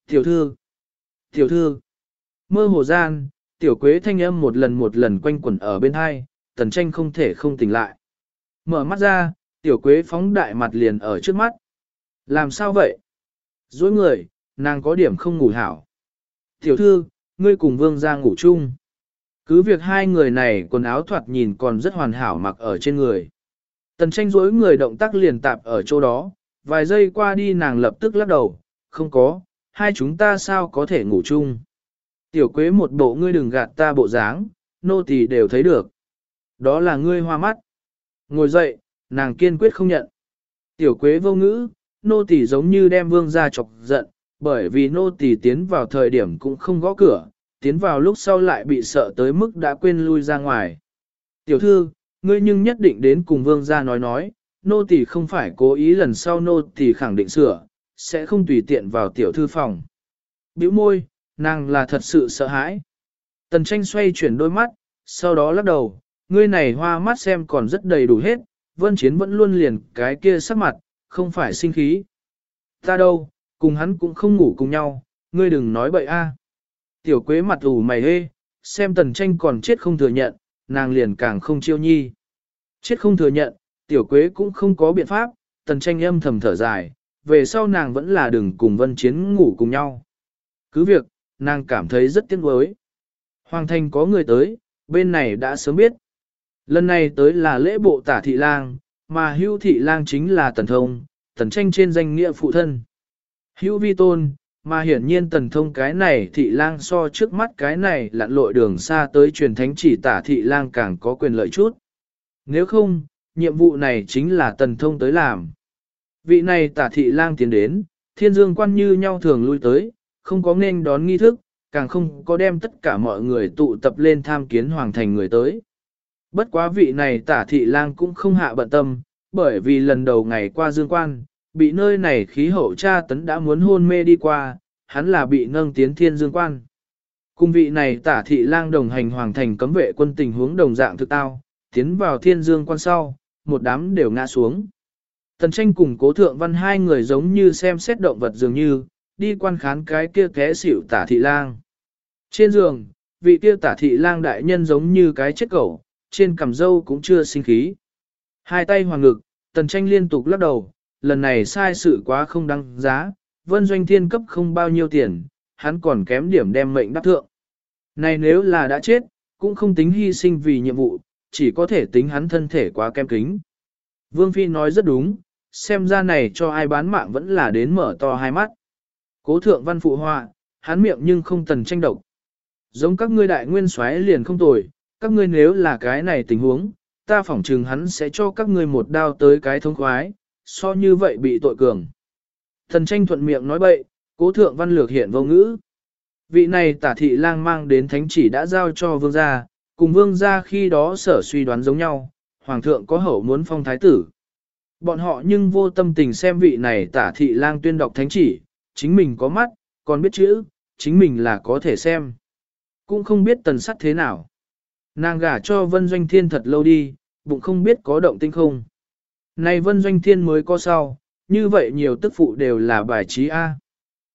Tiểu thư, tiểu thư, mơ hồ gian, tiểu quế thanh âm một lần một lần quanh quẩn ở bên hai, tần tranh không thể không tỉnh lại. Mở mắt ra, tiểu quế phóng đại mặt liền ở trước mắt. Làm sao vậy? Dối người, nàng có điểm không ngủ hảo. Tiểu thư, ngươi cùng vương ra ngủ chung. Cứ việc hai người này quần áo thoạt nhìn còn rất hoàn hảo mặc ở trên người. Tần tranh rối người động tác liền tạp ở chỗ đó, vài giây qua đi nàng lập tức lắc đầu, không có, hai chúng ta sao có thể ngủ chung. Tiểu quế một bộ ngươi đừng gạt ta bộ dáng, nô tỳ đều thấy được. Đó là ngươi hoa mắt. Ngồi dậy, nàng kiên quyết không nhận. Tiểu quế vô ngữ, nô tỳ giống như đem vương ra chọc giận, bởi vì nô tỳ tiến vào thời điểm cũng không gõ cửa, tiến vào lúc sau lại bị sợ tới mức đã quên lui ra ngoài. Tiểu thư, ngươi nhưng nhất định đến cùng vương gia nói nói, nô tỳ không phải cố ý lần sau nô tỳ khẳng định sửa, sẽ không tùy tiện vào tiểu thư phòng. Biểu môi, nàng là thật sự sợ hãi. Tần tranh xoay chuyển đôi mắt, sau đó lắc đầu, ngươi này hoa mắt xem còn rất đầy đủ hết, vân chiến vẫn luôn liền cái kia sắc mặt, không phải sinh khí. Ta đâu, cùng hắn cũng không ngủ cùng nhau, ngươi đừng nói bậy a. Tiểu quế mặt ủ mày hê, xem tần tranh còn chết không thừa nhận, nàng liền càng không chiêu nhi. Chết không thừa nhận, tiểu quế cũng không có biện pháp, tần tranh âm thầm thở dài, về sau nàng vẫn là đừng cùng vân chiến ngủ cùng nhau. Cứ việc, nàng cảm thấy rất tiếc nuối. Hoàng thành có người tới, bên này đã sớm biết. Lần này tới là lễ bộ tả thị lang, mà hưu thị lang chính là tần thông, tần tranh trên danh nghĩa phụ thân. Hưu vi tôn, mà hiển nhiên tần thông cái này thị lang so trước mắt cái này lặn lội đường xa tới truyền thánh chỉ tả thị lang càng có quyền lợi chút. Nếu không, nhiệm vụ này chính là tần thông tới làm. Vị này tả thị lang tiến đến, thiên dương quan như nhau thường lui tới, không có nên đón nghi thức, càng không có đem tất cả mọi người tụ tập lên tham kiến hoàng thành người tới. Bất quá vị này tả thị lang cũng không hạ bận tâm, bởi vì lần đầu ngày qua dương quan, bị nơi này khí hậu tra tấn đã muốn hôn mê đi qua, hắn là bị nâng tiến thiên dương quan. Cùng vị này tả thị lang đồng hành hoàng thành cấm vệ quân tình huống đồng dạng thực tao, tiến vào thiên dương quan sau, một đám đều ngã xuống. Tần tranh cùng cố thượng văn hai người giống như xem xét động vật dường như, đi quan khán cái kia ké xỉu tả thị lang. Trên giường, vị kia tả thị lang đại nhân giống như cái chết cẩu, trên cằm dâu cũng chưa sinh khí. Hai tay hoàng ngực, tần tranh liên tục lắc đầu, lần này sai sự quá không đăng giá, vân doanh thiên cấp không bao nhiêu tiền, hắn còn kém điểm đem mệnh đắc thượng. Này nếu là đã chết, cũng không tính hy sinh vì nhiệm vụ, chỉ có thể tính hắn thân thể quá kém kính. Vương Phi nói rất đúng, xem ra này cho ai bán mạng vẫn là đến mở to hai mắt. Cố thượng văn phụ họa, hắn miệng nhưng không tần tranh độc. Giống các ngươi đại nguyên soái liền không tồi, các ngươi nếu là cái này tình huống, ta phỏng chừng hắn sẽ cho các ngươi một đao tới cái thông khoái, so như vậy bị tội cường. Thần tranh thuận miệng nói bậy, cố thượng văn lược hiện vô ngữ. Vị này tả thị lang mang đến thánh chỉ đã giao cho vương gia, cùng vương gia khi đó sở suy đoán giống nhau, hoàng thượng có hậu muốn phong thái tử. Bọn họ nhưng vô tâm tình xem vị này tả thị lang tuyên đọc thánh chỉ, chính mình có mắt, còn biết chữ, chính mình là có thể xem. Cũng không biết tần sắt thế nào. Nàng gả cho Vân Doanh Thiên thật lâu đi, bụng không biết có động tinh không. Này Vân Doanh Thiên mới có sau, như vậy nhiều tức phụ đều là bài trí A.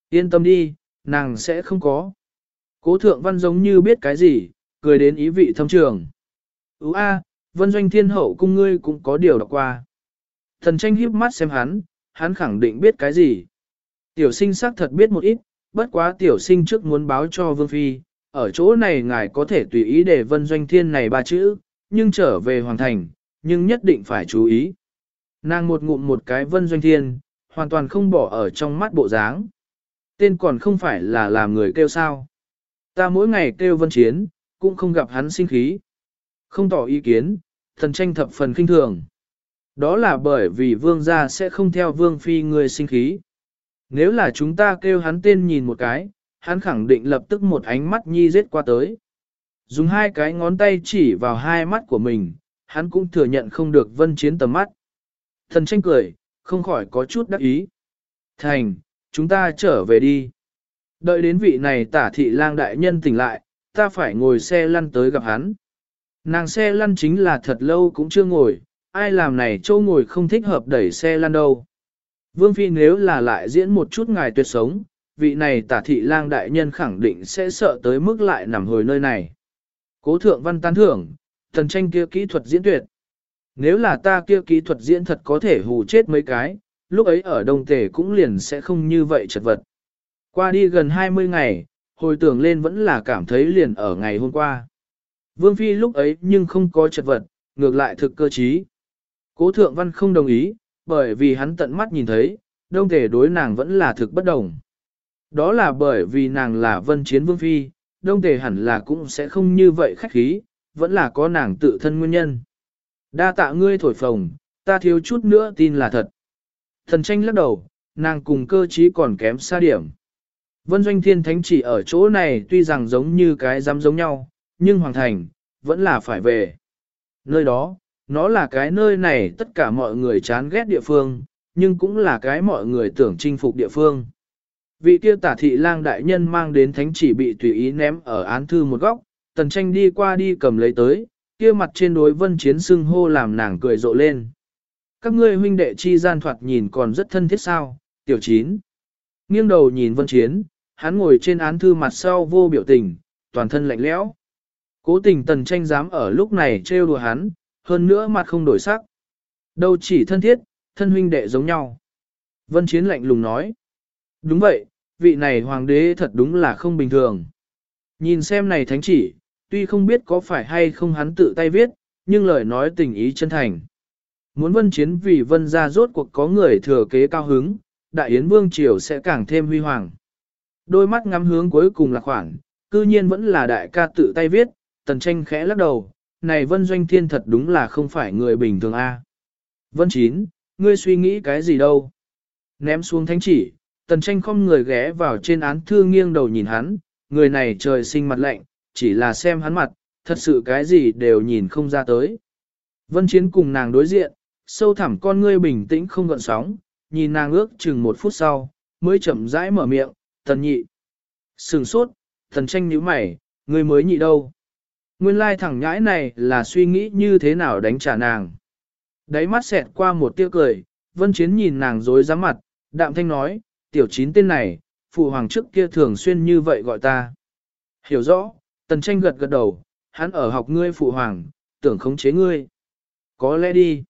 Yên tâm đi, nàng sẽ không có. Cố thượng văn giống như biết cái gì, cười đến ý vị thâm trường. Ú A, Vân Doanh Thiên hậu cung ngươi cũng có điều đọc qua. Thần tranh híp mắt xem hắn, hắn khẳng định biết cái gì. Tiểu sinh xác thật biết một ít, bất quá tiểu sinh trước muốn báo cho Vương Phi, ở chỗ này ngài có thể tùy ý để vân doanh thiên này ba chữ, nhưng trở về hoàng thành, nhưng nhất định phải chú ý. Nàng một ngụm một cái vân doanh thiên, hoàn toàn không bỏ ở trong mắt bộ dáng. Tên còn không phải là làm người kêu sao. Ta mỗi ngày kêu vân chiến, cũng không gặp hắn sinh khí. Không tỏ ý kiến, thần tranh thập phần kinh thường. Đó là bởi vì vương gia sẽ không theo vương phi người sinh khí. Nếu là chúng ta kêu hắn tên nhìn một cái, hắn khẳng định lập tức một ánh mắt nhi giết qua tới. Dùng hai cái ngón tay chỉ vào hai mắt của mình, hắn cũng thừa nhận không được vân chiến tầm mắt. Thần tranh cười, không khỏi có chút đắc ý. Thành, chúng ta trở về đi. Đợi đến vị này tả thị lang đại nhân tỉnh lại, ta phải ngồi xe lăn tới gặp hắn. Nàng xe lăn chính là thật lâu cũng chưa ngồi, ai làm này châu ngồi không thích hợp đẩy xe lăn đâu. Vương Phi nếu là lại diễn một chút ngài tuyệt sống, vị này tả thị lang đại nhân khẳng định sẽ sợ tới mức lại nằm hồi nơi này. Cố thượng văn tán thưởng, thần tranh kia kỹ thuật diễn tuyệt. Nếu là ta kia kỹ thuật diễn thật có thể hù chết mấy cái, lúc ấy ở đông tề cũng liền sẽ không như vậy chật vật. Qua đi gần 20 ngày, hồi tưởng lên vẫn là cảm thấy liền ở ngày hôm qua. Vương Phi lúc ấy nhưng không có chật vật, ngược lại thực cơ trí. Cố thượng văn không đồng ý, bởi vì hắn tận mắt nhìn thấy, đông tề đối nàng vẫn là thực bất đồng. Đó là bởi vì nàng là vân chiến vương phi, đông tề hẳn là cũng sẽ không như vậy khách khí, vẫn là có nàng tự thân nguyên nhân. Đa tạ ngươi thổi phồng, ta thiếu chút nữa tin là thật. Thần tranh lắc đầu, nàng cùng cơ trí còn kém xa điểm. Vân doanh thiên thánh chỉ ở chỗ này tuy rằng giống như cái dám giống nhau, nhưng hoàng thành, vẫn là phải về. Nơi đó, nó là cái nơi này tất cả mọi người chán ghét địa phương, nhưng cũng là cái mọi người tưởng chinh phục địa phương. Vị kia tả thị lang đại nhân mang đến thánh chỉ bị tùy ý ném ở án thư một góc, tần tranh đi qua đi cầm lấy tới, kia mặt trên đối vân chiến xưng hô làm nàng cười rộ lên. Các ngươi huynh đệ chi gian thoạt nhìn còn rất thân thiết sao, tiểu chín. Nghiêng đầu nhìn vân chiến, hắn ngồi trên án thư mặt sau vô biểu tình, toàn thân lạnh lẽo. Cố tình tần tranh dám ở lúc này trêu đùa hắn, hơn nữa mặt không đổi sắc. Đâu chỉ thân thiết, thân huynh đệ giống nhau. Vân chiến lạnh lùng nói. Đúng vậy, vị này hoàng đế thật đúng là không bình thường. Nhìn xem này thánh chỉ, tuy không biết có phải hay không hắn tự tay viết, nhưng lời nói tình ý chân thành. Muốn vân chiến vì vân ra rốt cuộc có người thừa kế cao hứng, đại yến vương triều sẽ càng thêm huy hoàng. Đôi mắt ngắm hướng cuối cùng là khoản, cư nhiên vẫn là đại ca tự tay viết, tần tranh khẽ lắc đầu, này vân doanh thiên thật đúng là không phải người bình thường a. Vân chín, ngươi suy nghĩ cái gì đâu? Ném xuống thánh chỉ, tần tranh không người ghé vào trên án thư nghiêng đầu nhìn hắn, người này trời sinh mặt lạnh, chỉ là xem hắn mặt, thật sự cái gì đều nhìn không ra tới. Vân chiến cùng nàng đối diện, sâu thẳm con ngươi bình tĩnh không gợn sóng, nhìn nàng ước chừng một phút sau, mới chậm rãi mở miệng, tần nhị. Sừng sốt, thần tranh nhíu mày, ngươi mới nhị đâu. Nguyên lai thẳng nhãi này là suy nghĩ như thế nào đánh trả nàng. Đáy mắt xẹt qua một tia cười, vân chiến nhìn nàng dối rắm mặt, đạm thanh nói, tiểu chín tên này, phụ hoàng trước kia thường xuyên như vậy gọi ta. Hiểu rõ, tần tranh gật gật đầu, hắn ở học ngươi phụ hoàng, tưởng khống chế ngươi. Có lẽ đi.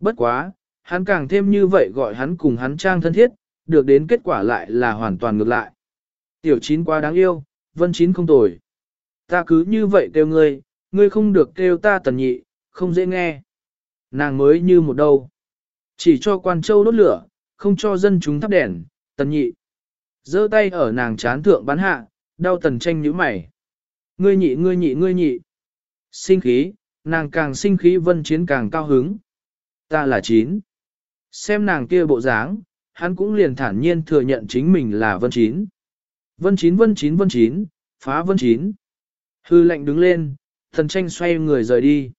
Bất quá, hắn càng thêm như vậy gọi hắn cùng hắn trang thân thiết, được đến kết quả lại là hoàn toàn ngược lại. Tiểu chín quá đáng yêu, vân chín không tồi. Ta cứ như vậy kêu ngươi, ngươi không được kêu ta tần nhị, không dễ nghe. Nàng mới như một đâu. Chỉ cho quan châu đốt lửa, không cho dân chúng thắp đèn, tần nhị. giơ tay ở nàng chán thượng bắn hạ, đau tần tranh nhíu mày. Ngươi nhị ngươi nhị ngươi nhị. Sinh khí, nàng càng sinh khí vân chiến càng cao hứng. Ta là chín. Xem nàng kia bộ dáng, hắn cũng liền thản nhiên thừa nhận chính mình là vân chín. Vân chín vân chín vân chín, phá vân chín. Hư lệnh đứng lên, thần tranh xoay người rời đi.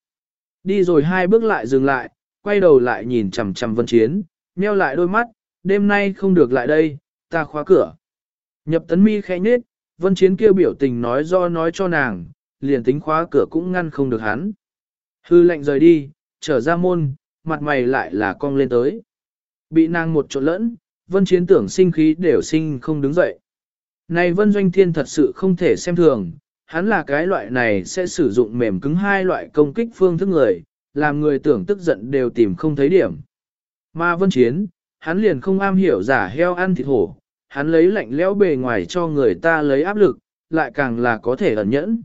Đi rồi hai bước lại dừng lại, quay đầu lại nhìn chằm chằm vân chiến, meo lại đôi mắt, đêm nay không được lại đây, ta khóa cửa. Nhập tấn mi khẽ nhết, vân chiến kêu biểu tình nói do nói cho nàng, liền tính khóa cửa cũng ngăn không được hắn. Hư lệnh rời đi, trở ra môn, mặt mày lại là cong lên tới. Bị nàng một trộn lẫn, vân chiến tưởng sinh khí đều sinh không đứng dậy. Này vân doanh thiên thật sự không thể xem thường, hắn là cái loại này sẽ sử dụng mềm cứng hai loại công kích phương thức người, làm người tưởng tức giận đều tìm không thấy điểm. Mà vân chiến, hắn liền không am hiểu giả heo ăn thịt hổ, hắn lấy lạnh lẽo bề ngoài cho người ta lấy áp lực, lại càng là có thể ẩn nhẫn.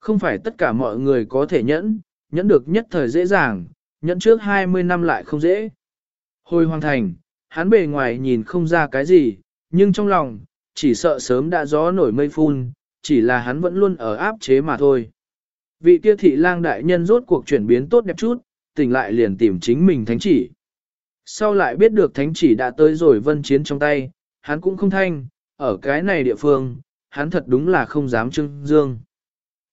Không phải tất cả mọi người có thể nhẫn, nhẫn được nhất thời dễ dàng, nhẫn trước 20 năm lại không dễ. Hồi hoàn thành, hắn bề ngoài nhìn không ra cái gì, nhưng trong lòng, chỉ sợ sớm đã gió nổi mây phun, chỉ là hắn vẫn luôn ở áp chế mà thôi. Vị kia thị lang đại nhân rốt cuộc chuyển biến tốt đẹp chút, tỉnh lại liền tìm chính mình thánh chỉ. Sau lại biết được thánh chỉ đã tới rồi vân chiến trong tay, hắn cũng không thanh, ở cái này địa phương, hắn thật đúng là không dám trưng dương.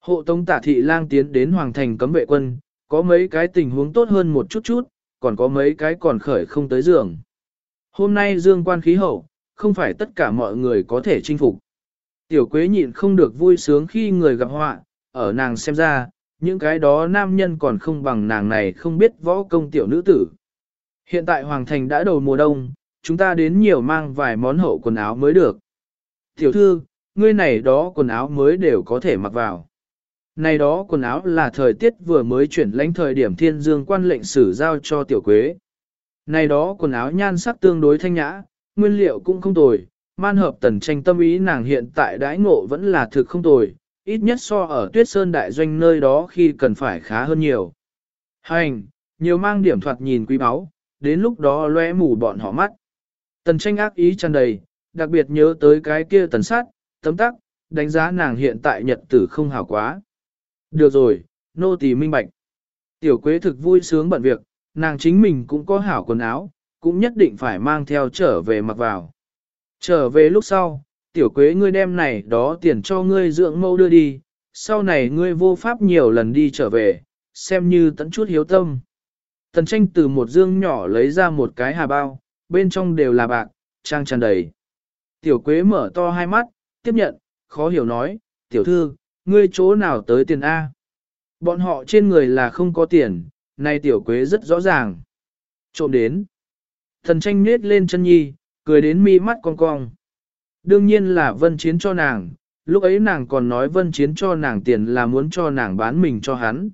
Hộ tống tả thị lang tiến đến hoàng thành cấm vệ quân, có mấy cái tình huống tốt hơn một chút chút, còn có mấy cái còn khởi không tới giường. Hôm nay dương quan khí hậu, không phải tất cả mọi người có thể chinh phục. Tiểu quế nhịn không được vui sướng khi người gặp họa, ở nàng xem ra, những cái đó nam nhân còn không bằng nàng này không biết võ công tiểu nữ tử. Hiện tại Hoàng Thành đã đầu mùa đông, chúng ta đến nhiều mang vài món hậu quần áo mới được. Tiểu thư, ngươi này đó quần áo mới đều có thể mặc vào. Này đó quần áo là thời tiết vừa mới chuyển lãnh thời điểm thiên dương quan lệnh sử giao cho tiểu quế. Này đó quần áo nhan sắc tương đối thanh nhã, nguyên liệu cũng không tồi, man hợp tần tranh tâm ý nàng hiện tại đãi ngộ vẫn là thực không tồi, ít nhất so ở tuyết sơn đại doanh nơi đó khi cần phải khá hơn nhiều. Hành, nhiều mang điểm thoạt nhìn quý báu, đến lúc đó lóe mù bọn họ mắt. Tần tranh ác ý tràn đầy, đặc biệt nhớ tới cái kia tần sát, tấm tắc, đánh giá nàng hiện tại nhật tử không hảo quá. Được rồi, nô tỳ minh bạch. Tiểu quế thực vui sướng bận việc, nàng chính mình cũng có hảo quần áo, cũng nhất định phải mang theo trở về mặc vào. Trở về lúc sau, tiểu quế ngươi đem này đó tiền cho ngươi dưỡng mâu đưa đi, sau này ngươi vô pháp nhiều lần đi trở về, xem như tận chút hiếu tâm. Tần tranh từ một dương nhỏ lấy ra một cái hà bao, bên trong đều là bạc, trang tràn đầy. Tiểu quế mở to hai mắt, tiếp nhận, khó hiểu nói, tiểu thư, ngươi chỗ nào tới tiền A. Bọn họ trên người là không có tiền, nay tiểu quế rất rõ ràng. Trộm đến. Thần tranh nết lên chân nhi, cười đến mi mắt cong cong. Đương nhiên là vân chiến cho nàng, lúc ấy nàng còn nói vân chiến cho nàng tiền là muốn cho nàng bán mình cho hắn.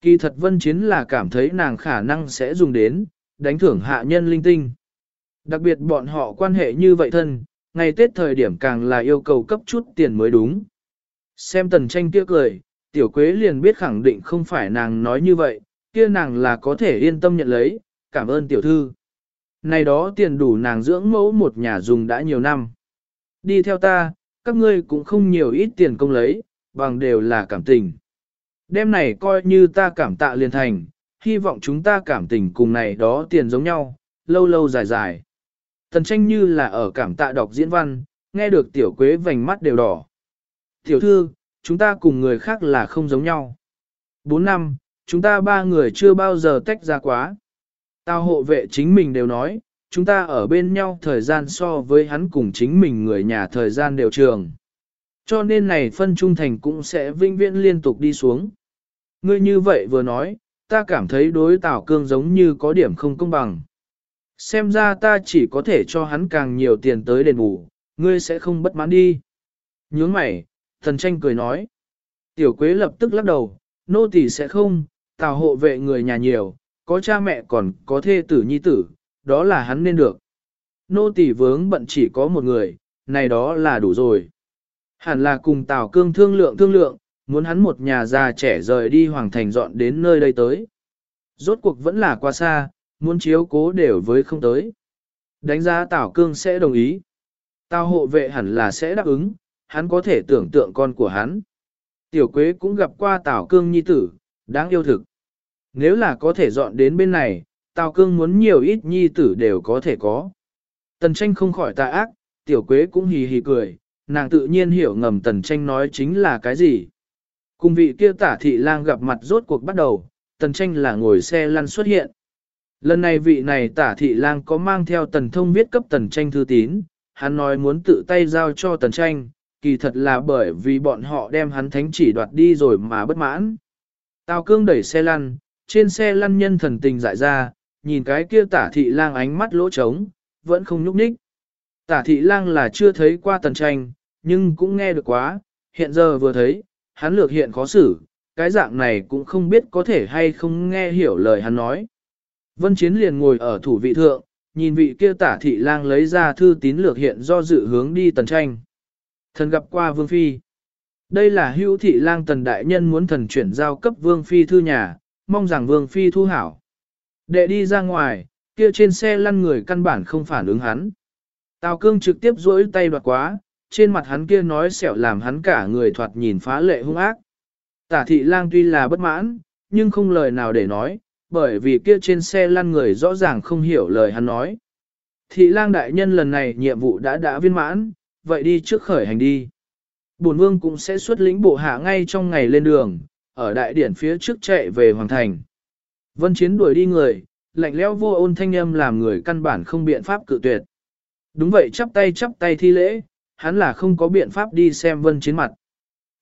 Kỳ thật vân chiến là cảm thấy nàng khả năng sẽ dùng đến, đánh thưởng hạ nhân linh tinh. Đặc biệt bọn họ quan hệ như vậy thân, ngày Tết thời điểm càng là yêu cầu cấp chút tiền mới đúng. Xem tần tranh kia cười, tiểu quế liền biết khẳng định không phải nàng nói như vậy, kia nàng là có thể yên tâm nhận lấy, cảm ơn tiểu thư. Này đó tiền đủ nàng dưỡng mẫu một nhà dùng đã nhiều năm. Đi theo ta, các ngươi cũng không nhiều ít tiền công lấy, bằng đều là cảm tình. Đêm này coi như ta cảm tạ liền thành, hy vọng chúng ta cảm tình cùng này đó tiền giống nhau, lâu lâu dài dài. Tần tranh như là ở cảm tạ đọc diễn văn, nghe được tiểu quế vành mắt đều đỏ. Tiểu thư, chúng ta cùng người khác là không giống nhau. Bốn năm, chúng ta ba người chưa bao giờ tách ra quá. Tao hộ vệ chính mình đều nói, chúng ta ở bên nhau thời gian so với hắn cùng chính mình người nhà thời gian đều trường. Cho nên này phân trung thành cũng sẽ vinh viễn liên tục đi xuống. Ngươi như vậy vừa nói, ta cảm thấy đối Tào Cương giống như có điểm không công bằng. Xem ra ta chỉ có thể cho hắn càng nhiều tiền tới đền bù, ngươi sẽ không bất mãn đi. Nhướng mày, thần tranh cười nói. Tiểu quế lập tức lắc đầu, nô tỳ sẽ không, tào hộ vệ người nhà nhiều, có cha mẹ còn có thê tử nhi tử, đó là hắn nên được. Nô tỳ vướng bận chỉ có một người, này đó là đủ rồi. Hẳn là cùng tào cương thương lượng thương lượng, muốn hắn một nhà già trẻ rời đi hoàng thành dọn đến nơi đây tới. Rốt cuộc vẫn là quá xa, muốn chiếu cố đều với không tới. Đánh giá Tào Cương sẽ đồng ý. Tào hộ vệ hẳn là sẽ đáp ứng, hắn có thể tưởng tượng con của hắn. Tiểu Quế cũng gặp qua Tào Cương nhi tử, đáng yêu thực. Nếu là có thể dọn đến bên này, Tào Cương muốn nhiều ít nhi tử đều có thể có. Tần tranh không khỏi tà ác, Tiểu Quế cũng hì hì cười, nàng tự nhiên hiểu ngầm Tần tranh nói chính là cái gì. Cùng vị kia tả thị lang gặp mặt rốt cuộc bắt đầu, Tần tranh là ngồi xe lăn xuất hiện. Lần này vị này tả thị lang có mang theo tần thông viết cấp tần tranh thư tín, hắn nói muốn tự tay giao cho tần tranh, kỳ thật là bởi vì bọn họ đem hắn thánh chỉ đoạt đi rồi mà bất mãn. Tào cương đẩy xe lăn, trên xe lăn nhân thần tình dại ra, nhìn cái kia tả thị lang ánh mắt lỗ trống, vẫn không nhúc nhích. Tả thị lang là chưa thấy qua tần tranh, nhưng cũng nghe được quá, hiện giờ vừa thấy, hắn lược hiện khó xử, cái dạng này cũng không biết có thể hay không nghe hiểu lời hắn nói. Vân Chiến liền ngồi ở thủ vị thượng, nhìn vị kia tả thị lang lấy ra thư tín lược hiện do dự hướng đi tần tranh. Thần gặp qua Vương Phi. Đây là hữu thị lang tần đại nhân muốn thần chuyển giao cấp Vương Phi thư nhà, mong rằng Vương Phi thu hảo. Đệ đi ra ngoài, kia trên xe lăn người căn bản không phản ứng hắn. Tào cương trực tiếp duỗi tay đoạt quá, trên mặt hắn kia nói sẹo làm hắn cả người thoạt nhìn phá lệ hung ác. Tả thị lang tuy là bất mãn, nhưng không lời nào để nói, bởi vì kia trên xe lăn người rõ ràng không hiểu lời hắn nói. Thị lang đại nhân lần này nhiệm vụ đã đã viên mãn, vậy đi trước khởi hành đi. Bổn vương cũng sẽ xuất lĩnh bộ hạ ngay trong ngày lên đường, ở đại điển phía trước chạy về hoàng thành. Vân chiến đuổi đi người, lạnh lẽo vô ôn thanh âm làm người căn bản không biện pháp cự tuyệt. Đúng vậy chắp tay chắp tay thi lễ, hắn là không có biện pháp đi xem vân chiến mặt.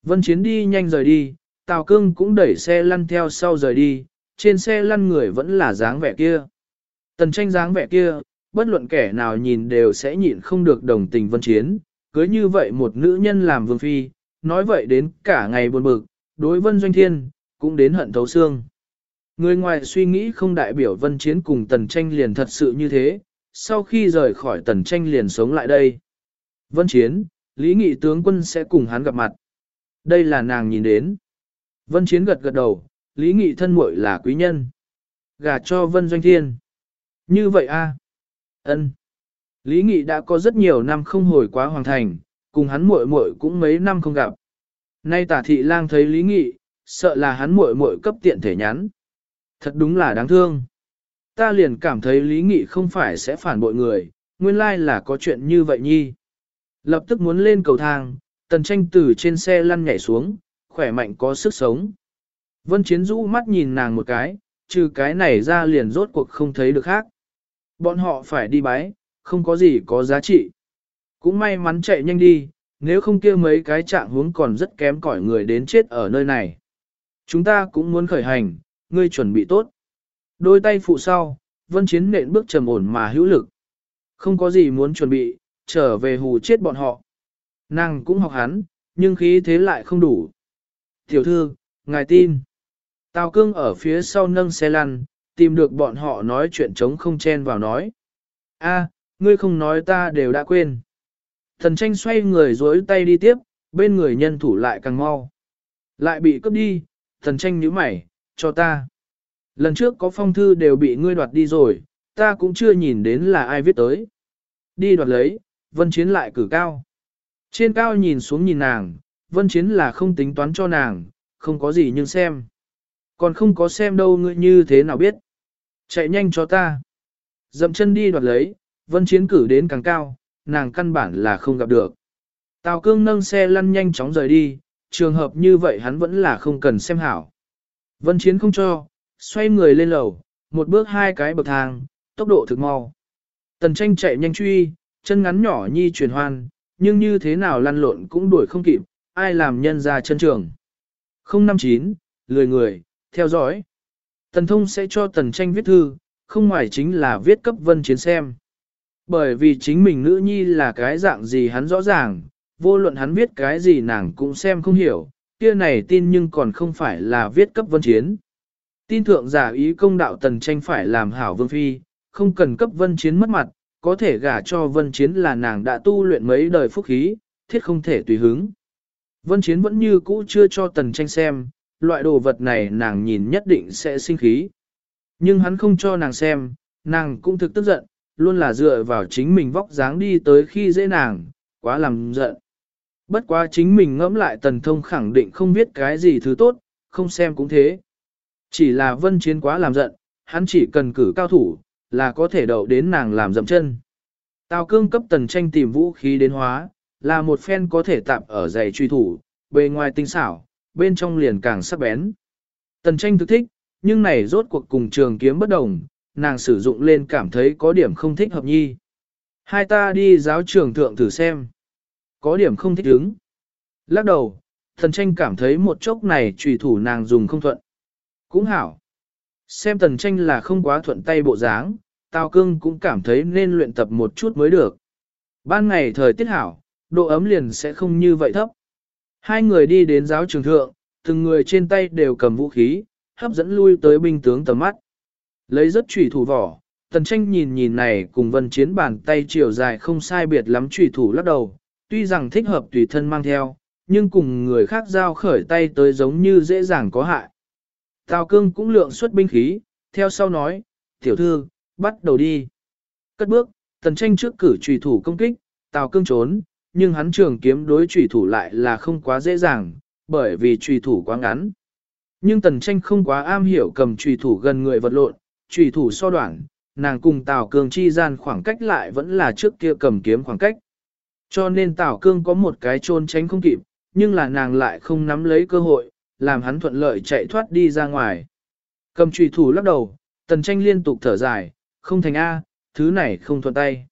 Vân chiến đi nhanh rời đi, Tào Cương cũng đẩy xe lăn theo sau rời đi, trên xe lăn người vẫn là dáng vẻ kia. Tần tranh dáng vẻ kia, bất luận kẻ nào nhìn đều sẽ nhịn không được đồng tình vân chiến, cưới như vậy một nữ nhân làm vương phi, nói vậy đến cả ngày buồn bực, đối vân doanh thiên, cũng đến hận thấu xương. Người ngoài suy nghĩ không đại biểu vân chiến cùng tần tranh liền thật sự như thế, sau khi rời khỏi tần tranh liền sống lại đây. Vân chiến, Lý Nghị tướng quân sẽ cùng hắn gặp mặt. Đây là nàng nhìn đến. Vân chiến gật gật đầu, Lý Nghị thân muội là quý nhân. Gà cho Vân Doanh Thiên. Như vậy a ân Lý Nghị đã có rất nhiều năm không hồi quá hoàng thành, cùng hắn muội muội cũng mấy năm không gặp. Nay tả thị lang thấy Lý Nghị, sợ là hắn muội muội cấp tiện thể nhắn. Thật đúng là đáng thương. Ta liền cảm thấy Lý Nghị không phải sẽ phản bội người, nguyên lai là có chuyện như vậy nhi. Lập tức muốn lên cầu thang, tần tranh từ trên xe lăn nhảy xuống, khỏe mạnh có sức sống. Vân Chiến rũ mắt nhìn nàng một cái, trừ cái này ra liền rốt cuộc không thấy được khác. Bọn họ phải đi bái, không có gì có giá trị. Cũng may mắn chạy nhanh đi, nếu không kia mấy cái trạng huống còn rất kém cỏi người đến chết ở nơi này. Chúng ta cũng muốn khởi hành, ngươi chuẩn bị tốt. Đôi tay phụ sau, Vân Chiến nện bước trầm ổn mà hữu lực. Không có gì muốn chuẩn bị, trở về hù chết bọn họ. Nàng cũng học hắn, nhưng khí thế lại không đủ. Tiểu thư, ngài tin. Tào cương ở phía sau nâng xe lăn, tìm được bọn họ nói chuyện trống không chen vào nói. a ngươi không nói ta đều đã quên. Thần tranh xoay người dối tay đi tiếp, bên người nhân thủ lại càng mau. Lại bị cướp đi, thần tranh nhíu mày, cho ta. Lần trước có phong thư đều bị ngươi đoạt đi rồi, ta cũng chưa nhìn đến là ai viết tới. Đi đoạt lấy, vân chiến lại cử cao. Trên cao nhìn xuống nhìn nàng, vân chiến là không tính toán cho nàng, không có gì nhưng xem. Còn không có xem đâu ngươi như thế nào biết. Chạy nhanh cho ta. Dậm chân đi đoạt lấy, vân chiến cử đến càng cao, nàng căn bản là không gặp được. Tào cương nâng xe lăn nhanh chóng rời đi, trường hợp như vậy hắn vẫn là không cần xem hảo. Vân chiến không cho, xoay người lên lầu, một bước hai cái bậc thang, tốc độ thực mau. Tần tranh chạy nhanh truy, chân ngắn nhỏ nhi chuyển hoan, nhưng như thế nào lăn lộn cũng đuổi không kịp, ai làm nhân ra chân trường. 059, lười người, theo dõi. Tần thông sẽ cho tần tranh viết thư, không ngoài chính là viết cấp vân chiến xem. Bởi vì chính mình nữ nhi là cái dạng gì hắn rõ ràng, vô luận hắn viết cái gì nàng cũng xem không hiểu, kia này tin nhưng còn không phải là viết cấp vân chiến. Tin thượng giả ý công đạo tần tranh phải làm hảo vương phi, không cần cấp vân chiến mất mặt, có thể gả cho vân chiến là nàng đã tu luyện mấy đời phúc khí, thiết không thể tùy hứng. Vân chiến vẫn như cũ chưa cho tần tranh xem, loại đồ vật này nàng nhìn nhất định sẽ sinh khí. Nhưng hắn không cho nàng xem, nàng cũng thực tức giận, luôn là dựa vào chính mình vóc dáng đi tới khi dễ nàng, quá làm giận. Bất quá chính mình ngẫm lại tần thông khẳng định không biết cái gì thứ tốt, không xem cũng thế. Chỉ là vân chiến quá làm giận, hắn chỉ cần cử cao thủ, là có thể đậu đến nàng làm dậm chân. Tào cương cấp tần tranh tìm vũ khí đến hóa, là một phen có thể tạm ở giày truy thủ, bề ngoài tinh xảo, bên trong liền càng sắc bén. Tần tranh thực thích, nhưng này rốt cuộc cùng trường kiếm bất đồng, nàng sử dụng lên cảm thấy có điểm không thích hợp nhi. Hai ta đi giáo trường thượng thử xem. Có điểm không thích ứng. Lắc đầu, thần tranh cảm thấy một chốc này trùy thủ nàng dùng không thuận. Cũng hảo. Xem tần tranh là không quá thuận tay bộ dáng, Tào Cương cũng cảm thấy nên luyện tập một chút mới được. Ban ngày thời tiết hảo, độ ấm liền sẽ không như vậy thấp. Hai người đi đến giáo trường thượng, từng người trên tay đều cầm vũ khí, hấp dẫn lui tới binh tướng tầm mắt. Lấy rất trùy thủ vỏ, tần tranh nhìn nhìn này cùng vân chiến bàn tay chiều dài không sai biệt lắm trùy thủ lắc đầu, tuy rằng thích hợp tùy thân mang theo, nhưng cùng người khác giao khởi tay tới giống như dễ dàng có hại. Tào cương cũng lượng xuất binh khí, theo sau nói, tiểu thư, bắt đầu đi. Cất bước, tần tranh trước cử trùy thủ công kích, tào cương trốn, nhưng hắn trường kiếm đối trùy thủ lại là không quá dễ dàng, bởi vì trùy thủ quá ngắn. Nhưng tần tranh không quá am hiểu cầm trùy thủ gần người vật lộn, trùy thủ so đoạn, nàng cùng tào cương chi gian khoảng cách lại vẫn là trước kia cầm kiếm khoảng cách. Cho nên tào cương có một cái trôn tránh không kịp, nhưng là nàng lại không nắm lấy cơ hội, làm hắn thuận lợi chạy thoát đi ra ngoài. Cầm trùy thủ lắc đầu, tần tranh liên tục thở dài, không thành A, thứ này không thuận tay.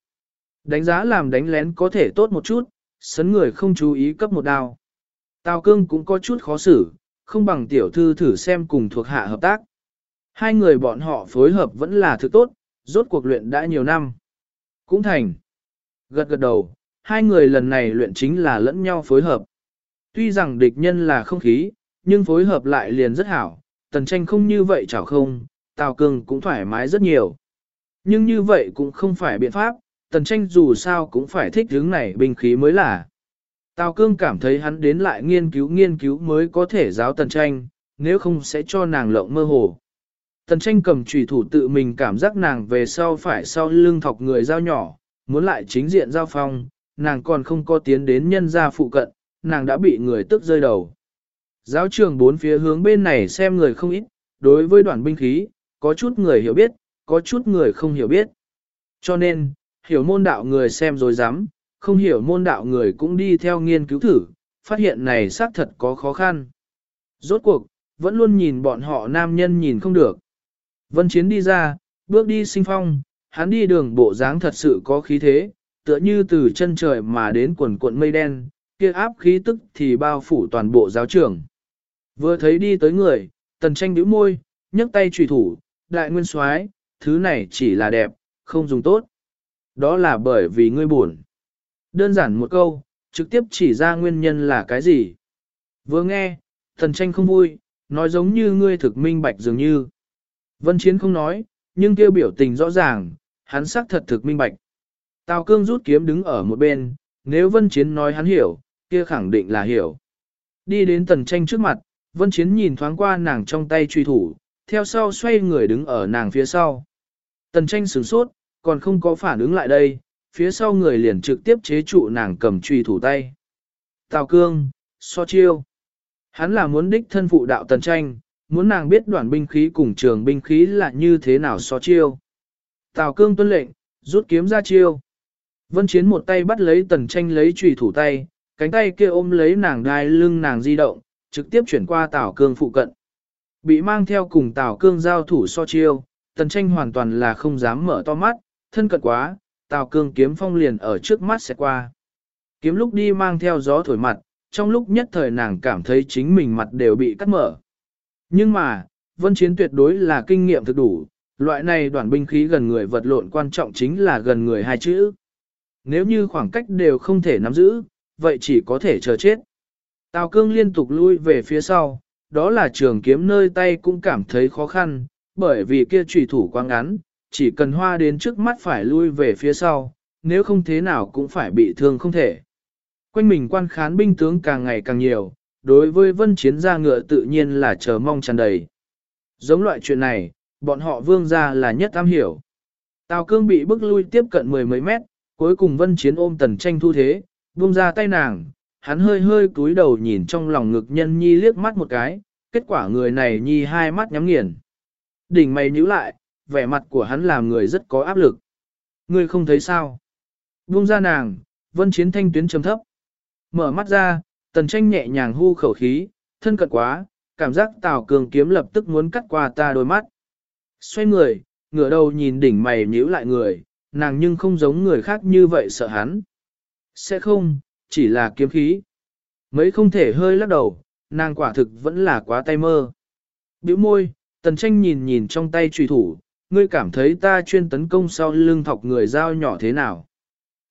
Đánh giá làm đánh lén có thể tốt một chút, sấn người không chú ý cấp một đao. Tào cương cũng có chút khó xử, không bằng tiểu thư thử xem cùng thuộc hạ hợp tác. Hai người bọn họ phối hợp vẫn là thứ tốt, rốt cuộc luyện đã nhiều năm. Cũng thành. Gật gật đầu, hai người lần này luyện chính là lẫn nhau phối hợp. Tuy rằng địch nhân là không khí, nhưng phối hợp lại liền rất hảo, tần tranh không như vậy chảo không, Tào Cương cũng thoải mái rất nhiều. Nhưng như vậy cũng không phải biện pháp, tần tranh dù sao cũng phải thích hướng này binh khí mới là. Tào Cương cảm thấy hắn đến lại nghiên cứu nghiên cứu mới có thể giáo tần tranh, nếu không sẽ cho nàng lộng mơ hồ. Tần tranh cầm trùy thủ tự mình cảm giác nàng về sau phải sau lưng thọc người giao nhỏ, muốn lại chính diện giao phong, nàng còn không có tiến đến nhân gia phụ cận, nàng đã bị người tức rơi đầu. Giáo trường bốn phía hướng bên này xem người không ít, đối với đoàn binh khí, có chút người hiểu biết, có chút người không hiểu biết. Cho nên, hiểu môn đạo người xem rồi dám, không hiểu môn đạo người cũng đi theo nghiên cứu thử, phát hiện này xác thật có khó khăn. Rốt cuộc, vẫn luôn nhìn bọn họ nam nhân nhìn không được. Vân Chiến đi ra, bước đi sinh phong, hắn đi đường bộ dáng thật sự có khí thế, tựa như từ chân trời mà đến quần cuộn mây đen, kia áp khí tức thì bao phủ toàn bộ giáo trường. Vừa thấy đi tới người, tần tranh nhíu môi, nhấc tay trùy thủ, đại nguyên soái, thứ này chỉ là đẹp, không dùng tốt. Đó là bởi vì ngươi buồn. Đơn giản một câu, trực tiếp chỉ ra nguyên nhân là cái gì. Vừa nghe, tần tranh không vui, nói giống như ngươi thực minh bạch dường như. Vân Chiến không nói, nhưng kêu biểu tình rõ ràng, hắn xác thật thực minh bạch. Tào cương rút kiếm đứng ở một bên, nếu Vân Chiến nói hắn hiểu, kia khẳng định là hiểu. Đi đến tần tranh trước mặt, Vân Chiến nhìn thoáng qua nàng trong tay truy thủ, theo sau xoay người đứng ở nàng phía sau. Tần tranh sửng sốt, còn không có phản ứng lại đây, phía sau người liền trực tiếp chế trụ nàng cầm truy thủ tay. Tào Cương, so chiêu. Hắn là muốn đích thân phụ đạo tần tranh, muốn nàng biết đoạn binh khí cùng trường binh khí là như thế nào so chiêu. Tào Cương tuân lệnh, rút kiếm ra chiêu. Vân Chiến một tay bắt lấy tần tranh lấy trùy thủ tay, cánh tay kia ôm lấy nàng đai lưng nàng di động, trực tiếp chuyển qua Tào Cương phụ cận. Bị mang theo cùng Tào Cương giao thủ so chiêu, tần tranh hoàn toàn là không dám mở to mắt, thân cận quá, Tào Cương kiếm phong liền ở trước mắt sẽ qua. Kiếm lúc đi mang theo gió thổi mặt, trong lúc nhất thời nàng cảm thấy chính mình mặt đều bị cắt mở. Nhưng mà, vân chiến tuyệt đối là kinh nghiệm thực đủ, loại này đoạn binh khí gần người vật lộn quan trọng chính là gần người hai chữ. Nếu như khoảng cách đều không thể nắm giữ, vậy chỉ có thể chờ chết. Tào cương liên tục lui về phía sau, đó là trường kiếm nơi tay cũng cảm thấy khó khăn, bởi vì kia trùy thủ quá ngắn, chỉ cần hoa đến trước mắt phải lui về phía sau, nếu không thế nào cũng phải bị thương không thể. Quanh mình quan khán binh tướng càng ngày càng nhiều, đối với vân chiến gia ngựa tự nhiên là chờ mong tràn đầy. Giống loại chuyện này, bọn họ vương gia là nhất am hiểu. Tào cương bị bức lui tiếp cận mười mấy mét, cuối cùng vân chiến ôm tần tranh thu thế, buông ra tay nàng, hắn hơi hơi cúi đầu nhìn trong lòng ngực nhân nhi liếc mắt một cái, kết quả người này nhi hai mắt nhắm nghiền. Đỉnh mày nhíu lại, vẻ mặt của hắn làm người rất có áp lực. Ngươi không thấy sao? Buông ra nàng, vân chiến thanh tuyến trầm thấp. Mở mắt ra, tần tranh nhẹ nhàng hu khẩu khí, thân cận quá, cảm giác tào cường kiếm lập tức muốn cắt qua ta đôi mắt. Xoay người, ngửa đầu nhìn đỉnh mày nhíu lại người, nàng nhưng không giống người khác như vậy sợ hắn. Sẽ không, chỉ là kiếm khí. Mấy không thể hơi lắc đầu, nàng quả thực vẫn là quá tay mơ. Biểu môi, tần tranh nhìn nhìn trong tay trùy thủ, ngươi cảm thấy ta chuyên tấn công sau lưng thọc người dao nhỏ thế nào.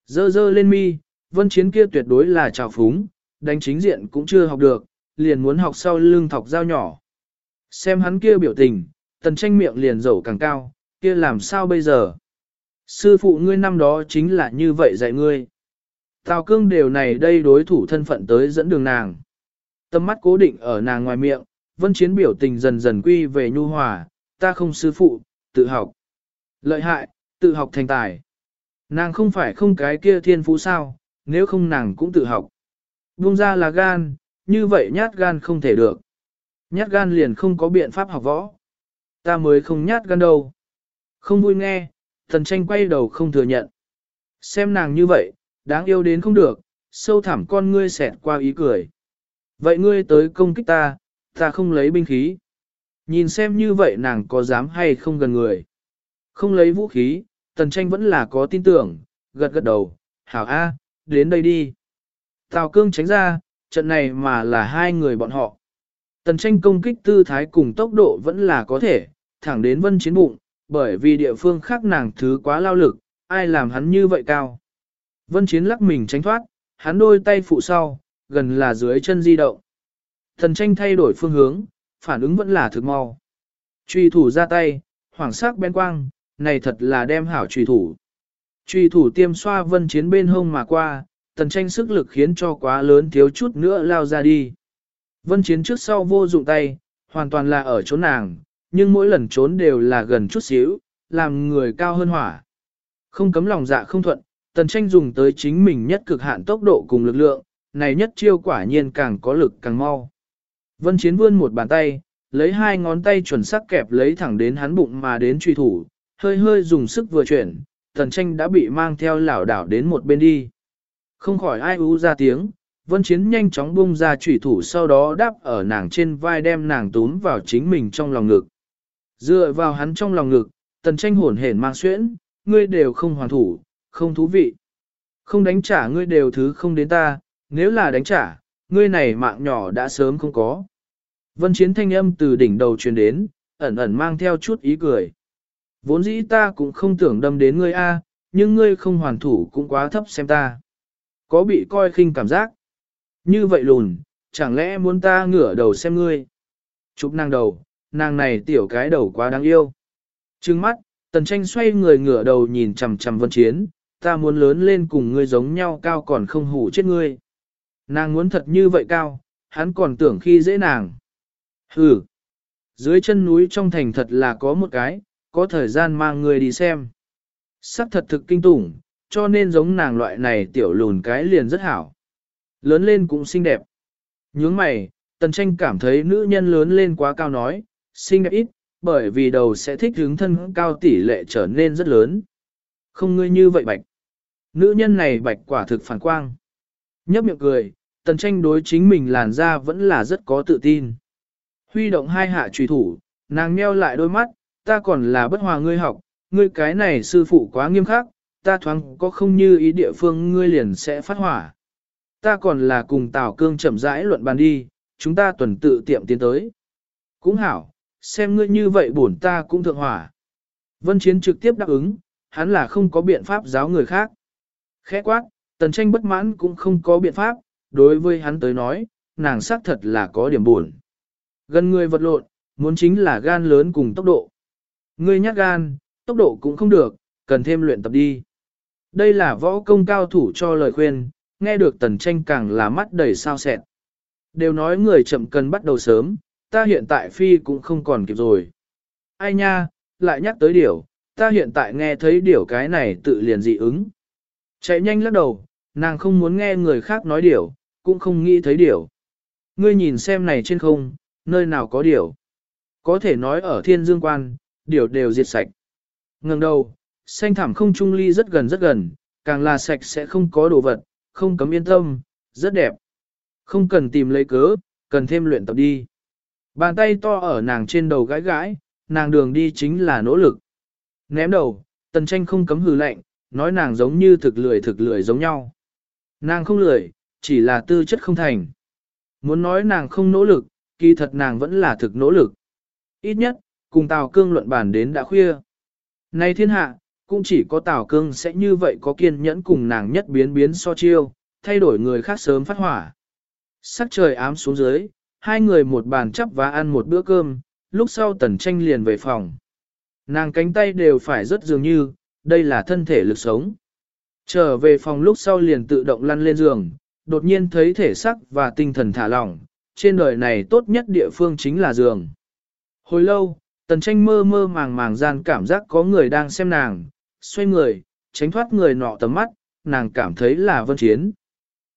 Dơ dơ lên mi, vân chiến kia tuyệt đối là trào phúng, đánh chính diện cũng chưa học được, liền muốn học sau lưng thọc dao nhỏ. Xem hắn kia biểu tình, tần tranh miệng liền dầu càng cao, kia làm sao bây giờ? Sư phụ ngươi năm đó chính là như vậy dạy ngươi. Tào cương đều này đây đối thủ thân phận tới dẫn đường nàng. Tâm mắt cố định ở nàng ngoài miệng, vân chiến biểu tình dần dần quy về nhu hòa, ta không sư phụ, tự học. Lợi hại, tự học thành tài. Nàng không phải không cái kia thiên phú sao, nếu không nàng cũng tự học. Buông ra là gan, như vậy nhát gan không thể được. Nhát gan liền không có biện pháp học võ. Ta mới không nhát gan đâu. Không vui nghe, thần tranh quay đầu không thừa nhận. Xem nàng như vậy, đáng yêu đến không được, sâu thẳm con ngươi xẹt qua ý cười. Vậy ngươi tới công kích ta, ta không lấy binh khí. Nhìn xem như vậy nàng có dám hay không gần người. Không lấy vũ khí, tần tranh vẫn là có tin tưởng, gật gật đầu, hảo A, đến đây đi. Tào cương tránh ra, trận này mà là hai người bọn họ. Tần tranh công kích tư thái cùng tốc độ vẫn là có thể, thẳng đến vân chiến bụng, bởi vì địa phương khác nàng thứ quá lao lực, ai làm hắn như vậy cao. Vân chiến lắc mình tránh thoát, hắn đôi tay phụ sau, gần là dưới chân di động. tần tranh thay đổi phương hướng, phản ứng vẫn là thực mau. Truy thủ ra tay, hoàng sắc bên quang, này thật là đem hảo truy thủ. Truy thủ tiêm xoa vân chiến bên hông mà qua, tần tranh sức lực khiến cho quá lớn thiếu chút nữa lao ra đi. Vân chiến trước sau vô dụng tay, hoàn toàn là ở chỗ nàng, nhưng mỗi lần trốn đều là gần chút xíu, làm người cao hơn hỏa. Không cấm lòng dạ không thuận, tần tranh dùng tới chính mình nhất cực hạn tốc độ cùng lực lượng, này nhất chiêu quả nhiên càng có lực càng mau. Vân chiến vươn một bàn tay, lấy hai ngón tay chuẩn xác kẹp lấy thẳng đến hắn bụng mà đến truy thủ, hơi hơi dùng sức vừa chuyển, tần tranh đã bị mang theo lảo đảo đến một bên đi. Không khỏi ai ú ra tiếng, vân chiến nhanh chóng bung ra trùy thủ sau đó đáp ở nàng trên vai đem nàng túm vào chính mình trong lòng ngực. Dựa vào hắn trong lòng ngực, tần tranh hổn hển mang xuyễn, ngươi đều không hoàn thủ, không thú vị. Không đánh trả ngươi đều thứ không đến ta, nếu là đánh trả, ngươi này mạng nhỏ đã sớm không có. Vân chiến thanh âm từ đỉnh đầu truyền đến, ẩn ẩn mang theo chút ý cười. Vốn dĩ ta cũng không tưởng đâm đến ngươi a, nhưng ngươi không hoàn thủ cũng quá thấp xem ta. Có bị coi khinh cảm giác. Như vậy lùn, chẳng lẽ muốn ta ngửa đầu xem ngươi. Chụp nàng đầu, nàng này tiểu cái đầu quá đáng yêu. Trừng mắt, tần tranh xoay người ngửa đầu nhìn chằm chằm vân chiến, ta muốn lớn lên cùng ngươi giống nhau cao còn không hủ chết ngươi. Nàng muốn thật như vậy cao, hắn còn tưởng khi dễ nàng. Hừ, dưới chân núi trong thành thật là có một cái, có thời gian mang người đi xem. Sắc thật thực kinh tủng, cho nên giống nàng loại này tiểu lùn cái liền rất hảo. Lớn lên cũng xinh đẹp. Nhướng mày, tần tranh cảm thấy nữ nhân lớn lên quá cao nói, xinh đẹp ít, bởi vì đầu sẽ thích hướng thân cao tỷ lệ trở nên rất lớn. Không ngươi như vậy bạch. Nữ nhân này bạch quả thực phản quang. Nhấp miệng cười, tần tranh đối chính mình làn da vẫn là rất có tự tin. Huy động hai hạ trùy thủ, nàng nheo lại đôi mắt, ta còn là bất hòa ngươi học, ngươi cái này sư phụ quá nghiêm khắc, ta thoáng có không như ý địa phương ngươi liền sẽ phát hỏa. Ta còn là cùng Tào Cương chậm rãi luận bàn đi, chúng ta tuần tự tiệm tiến tới. Cũng hảo, xem ngươi như vậy bổn ta cũng thượng hỏa. Vân Chiến trực tiếp đáp ứng, hắn là không có biện pháp giáo người khác. Khẽ quát, tần tranh bất mãn cũng không có biện pháp, đối với hắn tới nói, nàng xác thật là có điểm buồn. Gần người vật lộn, muốn chính là gan lớn cùng tốc độ. Ngươi nhát gan, tốc độ cũng không được, cần thêm luyện tập đi. Đây là võ công cao thủ cho lời khuyên, nghe được tần tranh càng là mắt đầy sao sẹn. Đều nói người chậm cần bắt đầu sớm, ta hiện tại phi cũng không còn kịp rồi. Ai nha, lại nhắc tới điều ta hiện tại nghe thấy điều cái này tự liền dị ứng. Chạy nhanh lắc đầu, nàng không muốn nghe người khác nói điều cũng không nghĩ thấy điểu. Ngươi nhìn xem này trên không, nơi nào có điểu. Có thể nói ở thiên dương quan, điểu đều diệt sạch. Ngừng đầu, xanh thảm không trung ly rất gần rất gần, càng là sạch sẽ không có đồ vật, không cấm yên tâm, rất đẹp. Không cần tìm lấy cớ, cần thêm luyện tập đi. Bàn tay to ở nàng trên đầu gãi gãi, nàng đường đi chính là nỗ lực. Ném đầu, tần tranh không cấm hừ lạnh, nói nàng giống như thực lười thực lười giống nhau. Nàng không lười, chỉ là tư chất không thành. Muốn nói nàng không nỗ lực, kỳ thật nàng vẫn là thực nỗ lực. Ít nhất, cùng Tào Cương luận bàn đến đã khuya. Này thiên hạ, cũng chỉ có Tào Cương sẽ như vậy có kiên nhẫn cùng nàng nhất biến biến so chiêu, thay đổi người khác sớm phát hỏa. Sắc trời ám xuống dưới, hai người một bàn chắp và ăn một bữa cơm, lúc sau tần tranh liền về phòng. Nàng cánh tay đều phải rất dường như, đây là thân thể lực sống. Trở về phòng lúc sau liền tự động lăn lên giường, đột nhiên thấy thể sắc và tinh thần thả lỏng, trên đời này tốt nhất địa phương chính là giường. Hồi lâu, tần tranh mơ mơ màng màng gian cảm giác có người đang xem nàng, xoay người, tránh thoát người nọ tầm mắt, nàng cảm thấy là vân chiến.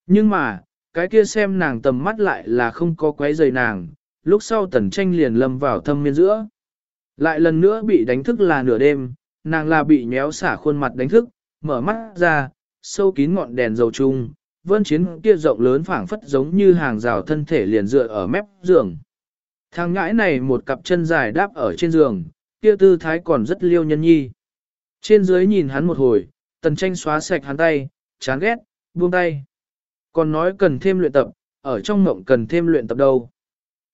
Nhưng mà, cái kia xem nàng tầm mắt lại là không có quấy rầy nàng, lúc sau tần tranh liền lâm vào thâm miên giữa. Lại lần nữa bị đánh thức là nửa đêm, nàng là bị nhéo xả khuôn mặt đánh thức, mở mắt ra, sâu kín ngọn đèn dầu chung, vân chiến kia rộng lớn phảng phất giống như hàng rào thân thể liền dựa ở mép giường. Thằng ngãi này một cặp chân dài đáp ở trên giường, kia tư thái còn rất liêu nhân nhi. Trên dưới nhìn hắn một hồi, tần tranh xóa sạch hắn tay, chán ghét, buông tay. Còn nói cần thêm luyện tập, ở trong mộng cần thêm luyện tập đâu.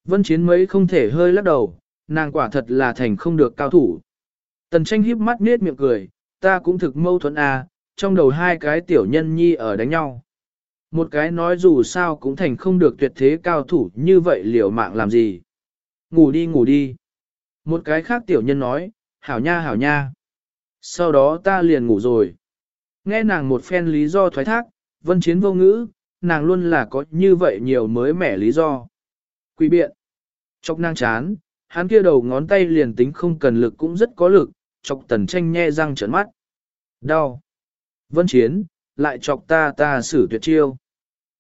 Vân chiến mấy không thể hơi lắc đầu, nàng quả thật là thành không được cao thủ. Tần tranh híp mắt nết miệng cười, ta cũng thực mâu thuẫn à, trong đầu hai cái tiểu nhân nhi ở đánh nhau. Một cái nói dù sao cũng thành không được tuyệt thế cao thủ như vậy liều mạng làm gì. Ngủ đi ngủ đi. Một cái khác tiểu nhân nói, hảo nha hảo nha. Sau đó ta liền ngủ rồi. Nghe nàng một phen lý do thoái thác, vân chiến vô ngữ, nàng luôn là có như vậy nhiều mới mẻ lý do. Quý biện. Chọc nàng chán, hắn kia đầu ngón tay liền tính không cần lực cũng rất có lực, chọc tần tranh nhe răng trợn mắt. Đau. Vân chiến, lại chọc ta ta xử tuyệt chiêu.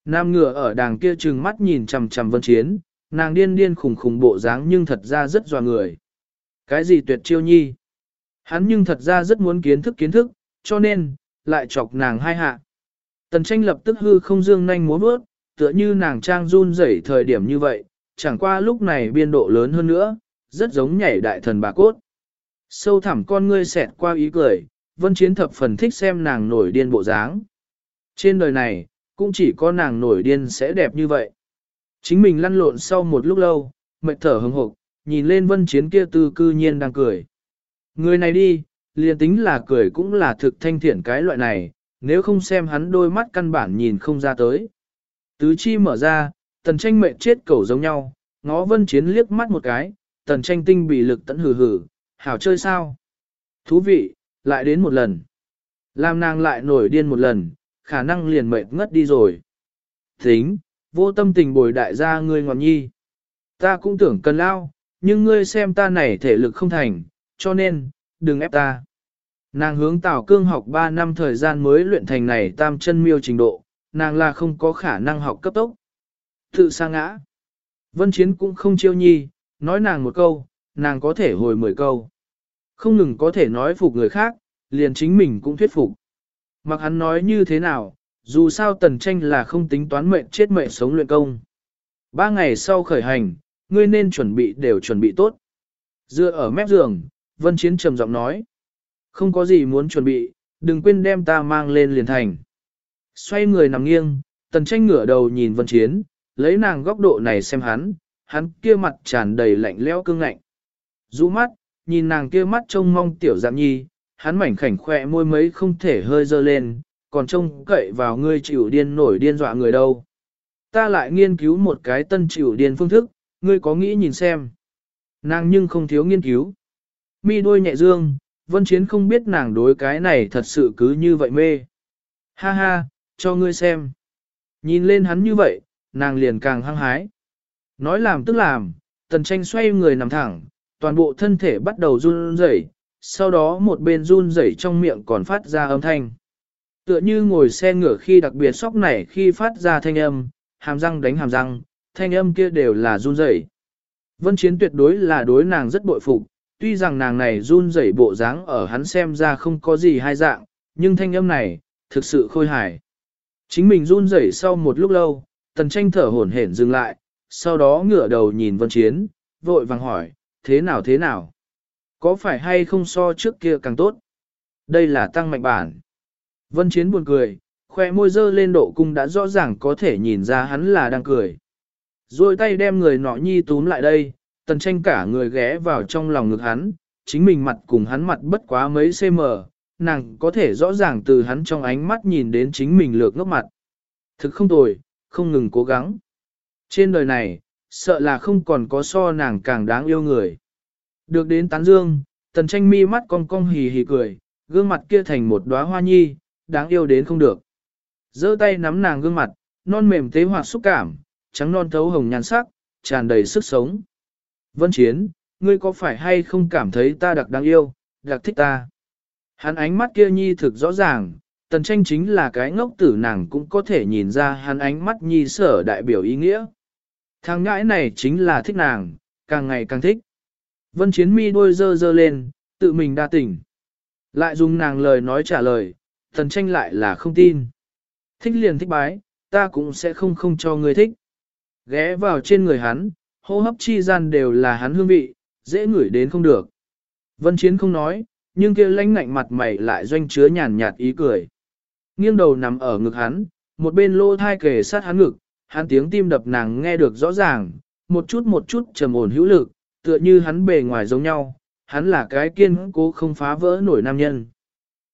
Nam ngựa ở đàng kia trừng mắt nhìn chằm chằm vân chiến, nàng điên điên khủng khủng bộ dáng nhưng thật ra rất dò người. Cái gì tuyệt chiêu nhi? Hắn nhưng thật ra rất muốn kiến thức kiến thức, cho nên, lại chọc nàng hai hạ. Tần tranh lập tức hư không dương nhanh múa bước, tựa như nàng trang run rẩy thời điểm như vậy, chẳng qua lúc này biên độ lớn hơn nữa, rất giống nhảy đại thần bà cốt. Sâu thẳm con ngươi xẹt qua ý cười, vân chiến thập phần thích xem nàng nổi điên bộ dáng. Trên đời này, cũng chỉ có nàng nổi điên sẽ đẹp như vậy. Chính mình lăn lộn sau một lúc lâu, mệt thở hừng hộp, nhìn lên vân chiến kia tư cư nhiên đang cười. Người này đi, liền tính là cười cũng là thực thanh thiện cái loại này, nếu không xem hắn đôi mắt căn bản nhìn không ra tới. Tứ chi mở ra, tần tranh mệnh chết cầu giống nhau, ngó vân chiến liếc mắt một cái, tần tranh tinh bị lực tận hừ hừ, hảo chơi sao? Thú vị, lại đến một lần. Làm nàng lại nổi điên một lần, khả năng liền mệt ngất đi rồi. Tính, vô tâm tình bồi đại gia ngươi ngọn nhi. Ta cũng tưởng cần lao, nhưng ngươi xem ta này thể lực không thành, cho nên, đừng ép ta. Nàng hướng Tào Cương học 3 năm thời gian mới luyện thành này tam chân miêu trình độ, nàng là không có khả năng học cấp tốc. Tự sa ngã. Vân Chiến cũng không chiêu nhi, nói nàng một câu, nàng có thể hồi mười câu. Không ngừng có thể nói phục người khác, liền chính mình cũng thuyết phục. Mặc hắn nói như thế nào, dù sao tần tranh là không tính toán mệnh chết mệnh sống luyện công. Ba ngày sau khởi hành, ngươi nên chuẩn bị đều chuẩn bị tốt. Dựa ở mép giường, Vân Chiến trầm giọng nói. Không có gì muốn chuẩn bị, đừng quên đem ta mang lên liền thành. Xoay người nằm nghiêng, tần tranh ngửa đầu nhìn Vân Chiến, lấy nàng góc độ này xem hắn, hắn kia mặt tràn đầy lạnh lẽo cương ngạnh. Rũ mắt, nhìn nàng kia mắt trông mong tiểu dạng nhi, hắn mảnh khảnh khỏe môi mấy không thể hơi dơ lên, còn trông cậy vào ngươi chịu điên nổi điên dọa người đâu. Ta lại nghiên cứu một cái tân chịu điên phương thức, ngươi có nghĩ nhìn xem. Nàng nhưng không thiếu nghiên cứu. Mi đôi nhẹ dương, vân chiến không biết nàng đối cái này thật sự cứ như vậy mê. Ha ha, cho ngươi xem. Nhìn lên hắn như vậy, nàng liền càng hăng hái. Nói làm tức làm, tần tranh xoay người nằm thẳng, toàn bộ thân thể bắt đầu run rẩy, sau đó một bên run rẩy trong miệng còn phát ra âm thanh. Tựa như ngồi xe ngựa khi đặc biệt sóc nảy khi phát ra thanh âm, hàm răng đánh hàm răng, thanh âm kia đều là run rẩy. Vân Chiến tuyệt đối là đối nàng rất bội phục, tuy rằng nàng này run rẩy bộ dáng ở hắn xem ra không có gì hai dạng, nhưng thanh âm này, thực sự khôi hài. Chính mình run rẩy sau một lúc lâu, tần tranh thở hổn hển dừng lại, sau đó ngửa đầu nhìn Vân Chiến, vội vàng hỏi, thế nào thế nào? Có phải hay không so trước kia càng tốt? Đây là tăng mạnh bản. Vân Chiến buồn cười, khoe môi dơ lên độ cung đã rõ ràng có thể nhìn ra hắn là đang cười. Rồi tay đem người nọ nhi túm lại đây, tần tranh cả người ghé vào trong lòng ngực hắn, chính mình mặt cùng hắn mặt bất quá mấy cm, nàng có thể rõ ràng từ hắn trong ánh mắt nhìn đến chính mình lược ngốc mặt. Thực không tồi, không ngừng cố gắng. Trên đời này, sợ là không còn có so nàng càng đáng yêu người. Được đến tán dương, tần tranh mi mắt cong cong hì hì cười, gương mặt kia thành một đóa hoa nhi, đáng yêu đến không được. giơ tay nắm nàng gương mặt, non mềm tế hoạt xúc cảm, trắng non thấu hồng nhan sắc, tràn đầy sức sống. Vân Chiến, ngươi có phải hay không cảm thấy ta đặc đáng yêu, đặc thích ta? Hắn ánh mắt kia nhi thực rõ ràng, tần tranh chính là cái ngốc tử nàng cũng có thể nhìn ra hắn ánh mắt nhi sở đại biểu ý nghĩa. Thằng ngãi này chính là thích nàng, càng ngày càng thích. Vân Chiến mi đôi dơ dơ lên, tự mình đa tỉnh. Lại dùng nàng lời nói trả lời, thần tranh lại là không tin. Thích liền thích bái, ta cũng sẽ không không cho ngươi thích. Ghé vào trên người hắn, hô hấp chi gian đều là hắn hương vị, dễ ngửi đến không được. Vân Chiến không nói, nhưng kia lãnh ngạnh mặt mày lại doanh chứa nhàn nhạt ý cười. Nghiêng đầu nằm ở ngực hắn, một bên lô thai kề sát hắn ngực, hắn tiếng tim đập nàng nghe được rõ ràng, một chút một chút trầm ổn hữu lực, tựa như hắn bề ngoài giống nhau, hắn là cái kiên cố không phá vỡ nổi nam nhân.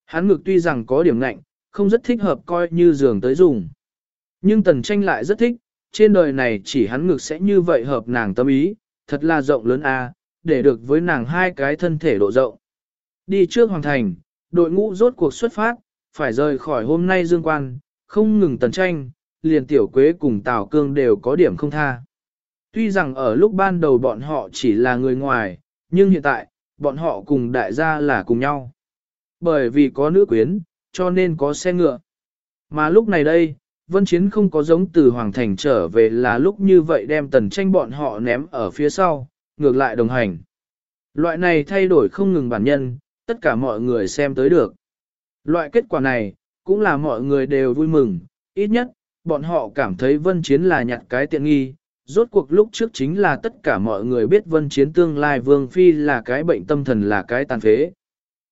Hắn ngực tuy rằng có điểm lạnh, không rất thích hợp coi như giường tới dùng. Nhưng tần tranh lại rất thích, trên đời này chỉ hắn ngực sẽ như vậy hợp nàng tâm ý, thật là rộng lớn a, để được với nàng hai cái thân thể độ rộng. Đi trước hoàng thành, đội ngũ rốt cuộc xuất phát, phải rời khỏi hôm nay dương quan, không ngừng tần tranh, liền tiểu quế cùng Tào Cương đều có điểm không tha. Tuy rằng ở lúc ban đầu bọn họ chỉ là người ngoài, nhưng hiện tại, bọn họ cùng đại gia là cùng nhau. Bởi vì có nữ quyến, cho nên có xe ngựa. Mà lúc này đây, Vân Chiến không có giống từ Hoàng Thành trở về là lúc như vậy đem tần tranh bọn họ ném ở phía sau, ngược lại đồng hành. Loại này thay đổi không ngừng bản nhân, tất cả mọi người xem tới được. Loại kết quả này, cũng là mọi người đều vui mừng, ít nhất, bọn họ cảm thấy Vân Chiến là nhặt cái tiện nghi. Rốt cuộc lúc trước chính là tất cả mọi người biết Vân Chiến tương lai Vương Phi là cái bệnh tâm thần là cái tàn phế.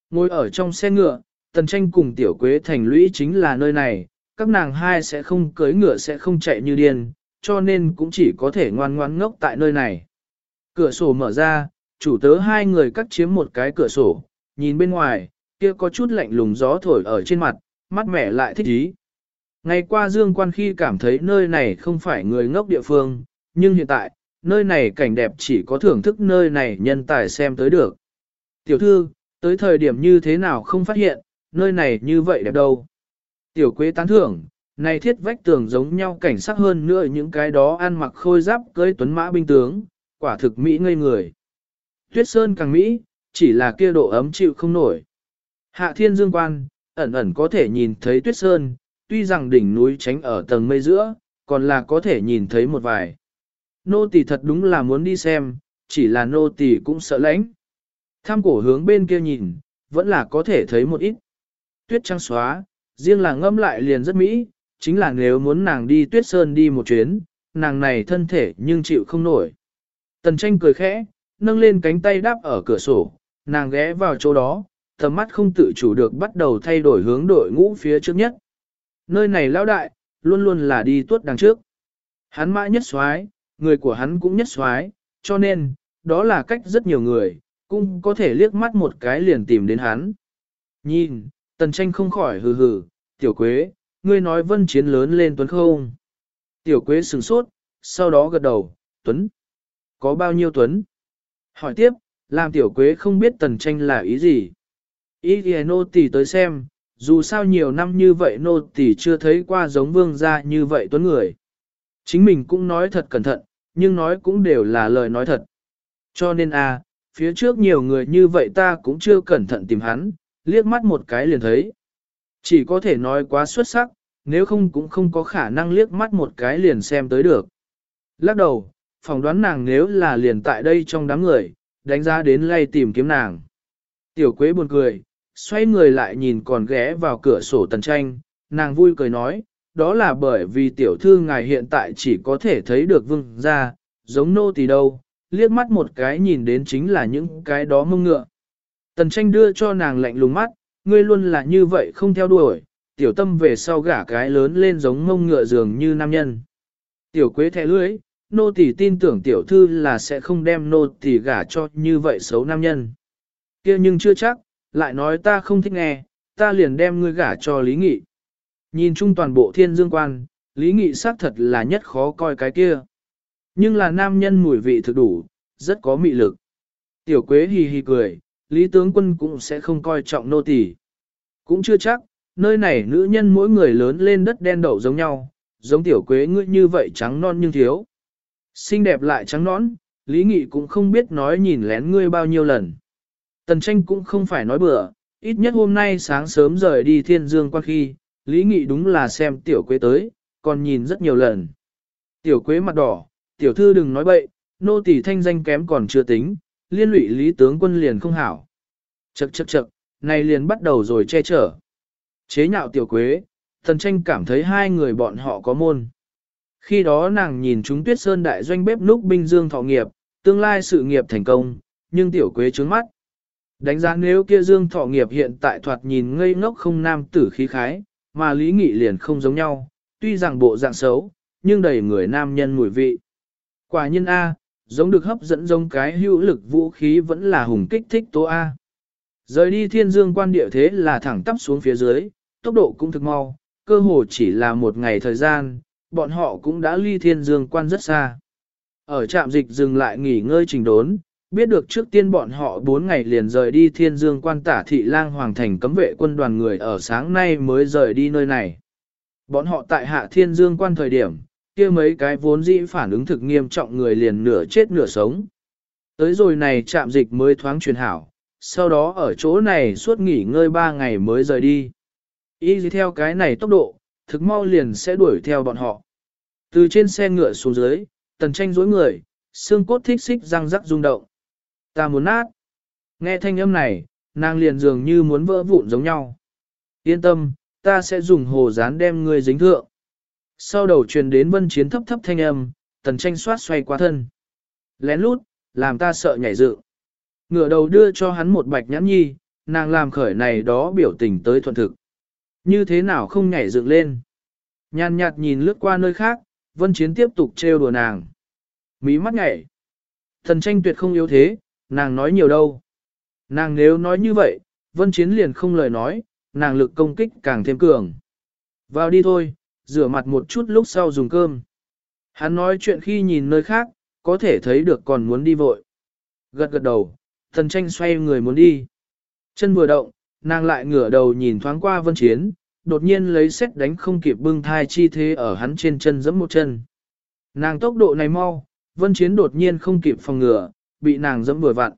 Ngồi ở trong xe ngựa, Tần Tranh cùng Tiểu Quế thành lũy chính là nơi này, các nàng hai sẽ không cưới ngựa sẽ không chạy như điên, cho nên cũng chỉ có thể ngoan ngoan ngốc tại nơi này. Cửa sổ mở ra, chủ tớ hai người cắt chiếm một cái cửa sổ, nhìn bên ngoài, kia có chút lạnh lùng gió thổi ở trên mặt, mắt mẻ lại thích ý. Ngày qua dương quan khi cảm thấy nơi này không phải người ngốc địa phương, nhưng hiện tại, nơi này cảnh đẹp chỉ có thưởng thức nơi này nhân tài xem tới được. Tiểu thư, tới thời điểm như thế nào không phát hiện, nơi này như vậy đẹp đâu. Tiểu quế tán thưởng, này thiết vách tường giống nhau cảnh sắc hơn nữa những cái đó ăn mặc khôi giáp cưới tuấn mã binh tướng, quả thực Mỹ ngây người. Tuyết sơn càng Mỹ, chỉ là kia độ ấm chịu không nổi. Hạ thiên dương quan, ẩn ẩn có thể nhìn thấy tuyết sơn, tuy rằng đỉnh núi tránh ở tầng mây giữa, còn là có thể nhìn thấy một vài. Nô tỳ thật đúng là muốn đi xem, chỉ là nô tỳ cũng sợ lãnh. Tham cổ hướng bên kia nhìn, vẫn là có thể thấy một ít. Tuyết trắng xóa, riêng là ngâm lại liền rất mỹ, chính là nếu muốn nàng đi tuyết sơn đi một chuyến, nàng này thân thể nhưng chịu không nổi. Tần tranh cười khẽ, nâng lên cánh tay đáp ở cửa sổ, nàng ghé vào chỗ đó, tầm mắt không tự chủ được bắt đầu thay đổi hướng đội ngũ phía trước nhất. Nơi này lão đại, luôn luôn là đi tuốt đằng trước. Hắn mã nhất xoái, người của hắn cũng nhất xoái, cho nên, đó là cách rất nhiều người, cũng có thể liếc mắt một cái liền tìm đến hắn. Nhìn, tần tranh không khỏi hừ hừ, tiểu quế, ngươi nói vân chiến lớn lên tuấn không? Tiểu quế sừng sốt, sau đó gật đầu, tuấn. Có bao nhiêu tuấn? Hỏi tiếp, làm tiểu quế không biết tần tranh là ý gì. Ý thì nô tỷ tới xem, dù sao nhiều năm như vậy nô tỷ chưa thấy qua giống vương gia như vậy tuấn người. Chính mình cũng nói thật cẩn thận, nhưng nói cũng đều là lời nói thật. Cho nên a, phía trước nhiều người như vậy ta cũng chưa cẩn thận tìm hắn, liếc mắt một cái liền thấy. Chỉ có thể nói quá xuất sắc, nếu không cũng không có khả năng liếc mắt một cái liền xem tới được. Lắc đầu, phỏng đoán nàng nếu là liền tại đây trong đám người, đánh giá đến lay tìm kiếm nàng. Tiểu quế buồn cười, xoay người lại nhìn còn ghé vào cửa sổ tần tranh, nàng vui cười nói, đó là bởi vì tiểu thư ngài hiện tại chỉ có thể thấy được vương gia giống nô tỳ đâu, liếc mắt một cái nhìn đến chính là những cái đó mông ngựa. Tần tranh đưa cho nàng lạnh lùng mắt, ngươi luôn là như vậy không theo đuổi, tiểu tâm về sau gả cái lớn lên giống mông ngựa dường như nam nhân. Tiểu quế thẻ lưới, nô tỳ tin tưởng tiểu thư là sẽ không đem nô tỳ gả cho như vậy xấu nam nhân. kia nhưng chưa chắc, lại nói ta không thích nghe, ta liền đem ngươi gả cho Lý Nghị. Nhìn chung toàn bộ thiên dương quan, Lý Nghị xác thật là nhất khó coi cái kia. Nhưng là nam nhân mùi vị thực đủ, rất có mị lực. Tiểu quế hì hì cười, Lý tướng quân cũng sẽ không coi trọng nô tỳ. Cũng chưa chắc, nơi này nữ nhân mỗi người lớn lên đất đen đậu giống nhau, giống tiểu quế ngươi như vậy trắng non nhưng thiếu. Xinh đẹp lại trắng nón, Lý Nghị cũng không biết nói nhìn lén ngươi bao nhiêu lần. Tần tranh cũng không phải nói bừa, ít nhất hôm nay sáng sớm rời đi thiên dương qua khi, Lý Nghị đúng là xem tiểu quế tới, còn nhìn rất nhiều lần. Tiểu quế mặt đỏ, tiểu thư đừng nói bậy, nô tỳ thanh danh kém còn chưa tính, liên lụy lý tướng quân liền không hảo. Chậc chậc chậc, này liền bắt đầu rồi che chở. Chế nhạo tiểu quế, thần tranh cảm thấy hai người bọn họ có môn. Khi đó nàng nhìn chúng tuyết sơn đại doanh bếp núc binh dương thọ nghiệp, tương lai sự nghiệp thành công, nhưng tiểu quế trướng mắt. Đánh giá nếu kia dương thọ nghiệp hiện tại thoạt nhìn ngây ngốc không nam tử khí khái, mà lý nghị liền không giống nhau, tuy rằng bộ dạng xấu, nhưng đầy người nam nhân mùi vị. Quả nhân A, giống được hấp dẫn giống cái hữu lực vũ khí vẫn là hùng kích thích tố A. Rời đi thiên dương quan địa thế là thẳng tắp xuống phía dưới, tốc độ cũng thực mau, cơ hồ chỉ là một ngày thời gian, bọn họ cũng đã ly thiên dương quan rất xa. Ở trạm dịch dừng lại nghỉ ngơi trình đốn, biết được trước tiên bọn họ 4 ngày liền rời đi thiên dương quan tả thị lang hoàng thành cấm vệ quân đoàn người ở sáng nay mới rời đi nơi này. Bọn họ tại hạ thiên dương quan thời điểm, kia mấy cái vốn dĩ phản ứng thực nghiêm trọng người liền nửa chết nửa sống. Tới rồi này chạm dịch mới thoáng truyền hảo, sau đó ở chỗ này suốt nghỉ ngơi 3 ngày mới rời đi. Y theo cái này tốc độ, thực mau liền sẽ đuổi theo bọn họ. Từ trên xe ngựa xuống dưới, tần tranh dối người, xương cốt thích xích răng rắc rung động. Ta muốn nát. Nghe thanh âm này, nàng liền dường như muốn vỡ vụn giống nhau. Yên tâm, ta sẽ dùng hồ dán đem ngươi dính thượng. Sau đầu truyền đến vân chiến thấp thấp thanh âm, tần tranh xoát xoay qua thân. Lén lút, làm ta sợ nhảy dự. ngửa đầu đưa cho hắn một bạch nhãn nhi, nàng làm khởi này đó biểu tình tới thuận thực. Như thế nào không nhảy dựng lên. Nhàn nhạt nhìn lướt qua nơi khác, vân chiến tiếp tục trêu đùa nàng. Mí mắt nhảy. Thần tranh tuyệt không yếu thế, nàng nói nhiều đâu. Nàng nếu nói như vậy, vân chiến liền không lời nói, nàng lực công kích càng thêm cường. Vào đi thôi, rửa mặt một chút lúc sau dùng cơm. Hắn nói chuyện khi nhìn nơi khác, có thể thấy được còn muốn đi vội. Gật gật đầu, thần tranh xoay người muốn đi. Chân vừa động, nàng lại ngửa đầu nhìn thoáng qua vân chiến, đột nhiên lấy xét đánh không kịp bưng thai chi thế ở hắn trên chân giẫm một chân. Nàng tốc độ này mau, vân chiến đột nhiên không kịp phòng ngừa, bị nàng dẫm vừa vặn.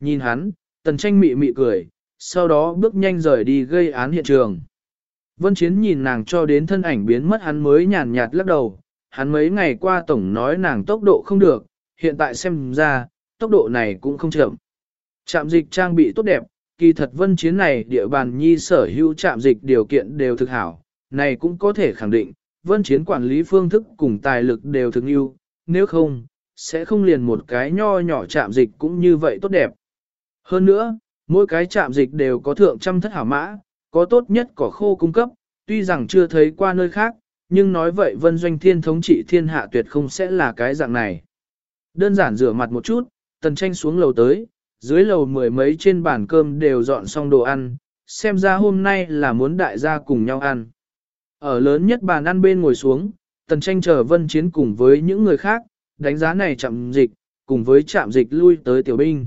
Nhìn hắn, tần tranh mị mị cười, sau đó bước nhanh rời đi gây án hiện trường. Vân Chiến nhìn nàng cho đến thân ảnh biến mất hắn mới nhàn nhạt lắc đầu, hắn mấy ngày qua tổng nói nàng tốc độ không được, hiện tại xem ra, tốc độ này cũng không chậm. Trạm dịch trang bị tốt đẹp, kỳ thật Vân Chiến này địa bàn nhi sở hữu trạm dịch điều kiện đều thực hảo, này cũng có thể khẳng định, Vân Chiến quản lý phương thức cùng tài lực đều thực ưu, nếu không, sẽ không liền một cái nho nhỏ chạm dịch cũng như vậy tốt đẹp. Hơn nữa, mỗi cái chạm dịch đều có thượng trăm thất hảo mã, có tốt nhất cỏ khô cung cấp, tuy rằng chưa thấy qua nơi khác, nhưng nói vậy vân doanh thiên thống trị thiên hạ tuyệt không sẽ là cái dạng này. Đơn giản rửa mặt một chút, tần tranh xuống lầu tới, dưới lầu mười mấy trên bàn cơm đều dọn xong đồ ăn, xem ra hôm nay là muốn đại gia cùng nhau ăn. Ở lớn nhất bàn ăn bên ngồi xuống, tần tranh chờ vân chiến cùng với những người khác, đánh giá này chạm dịch, cùng với chạm dịch lui tới tiểu binh.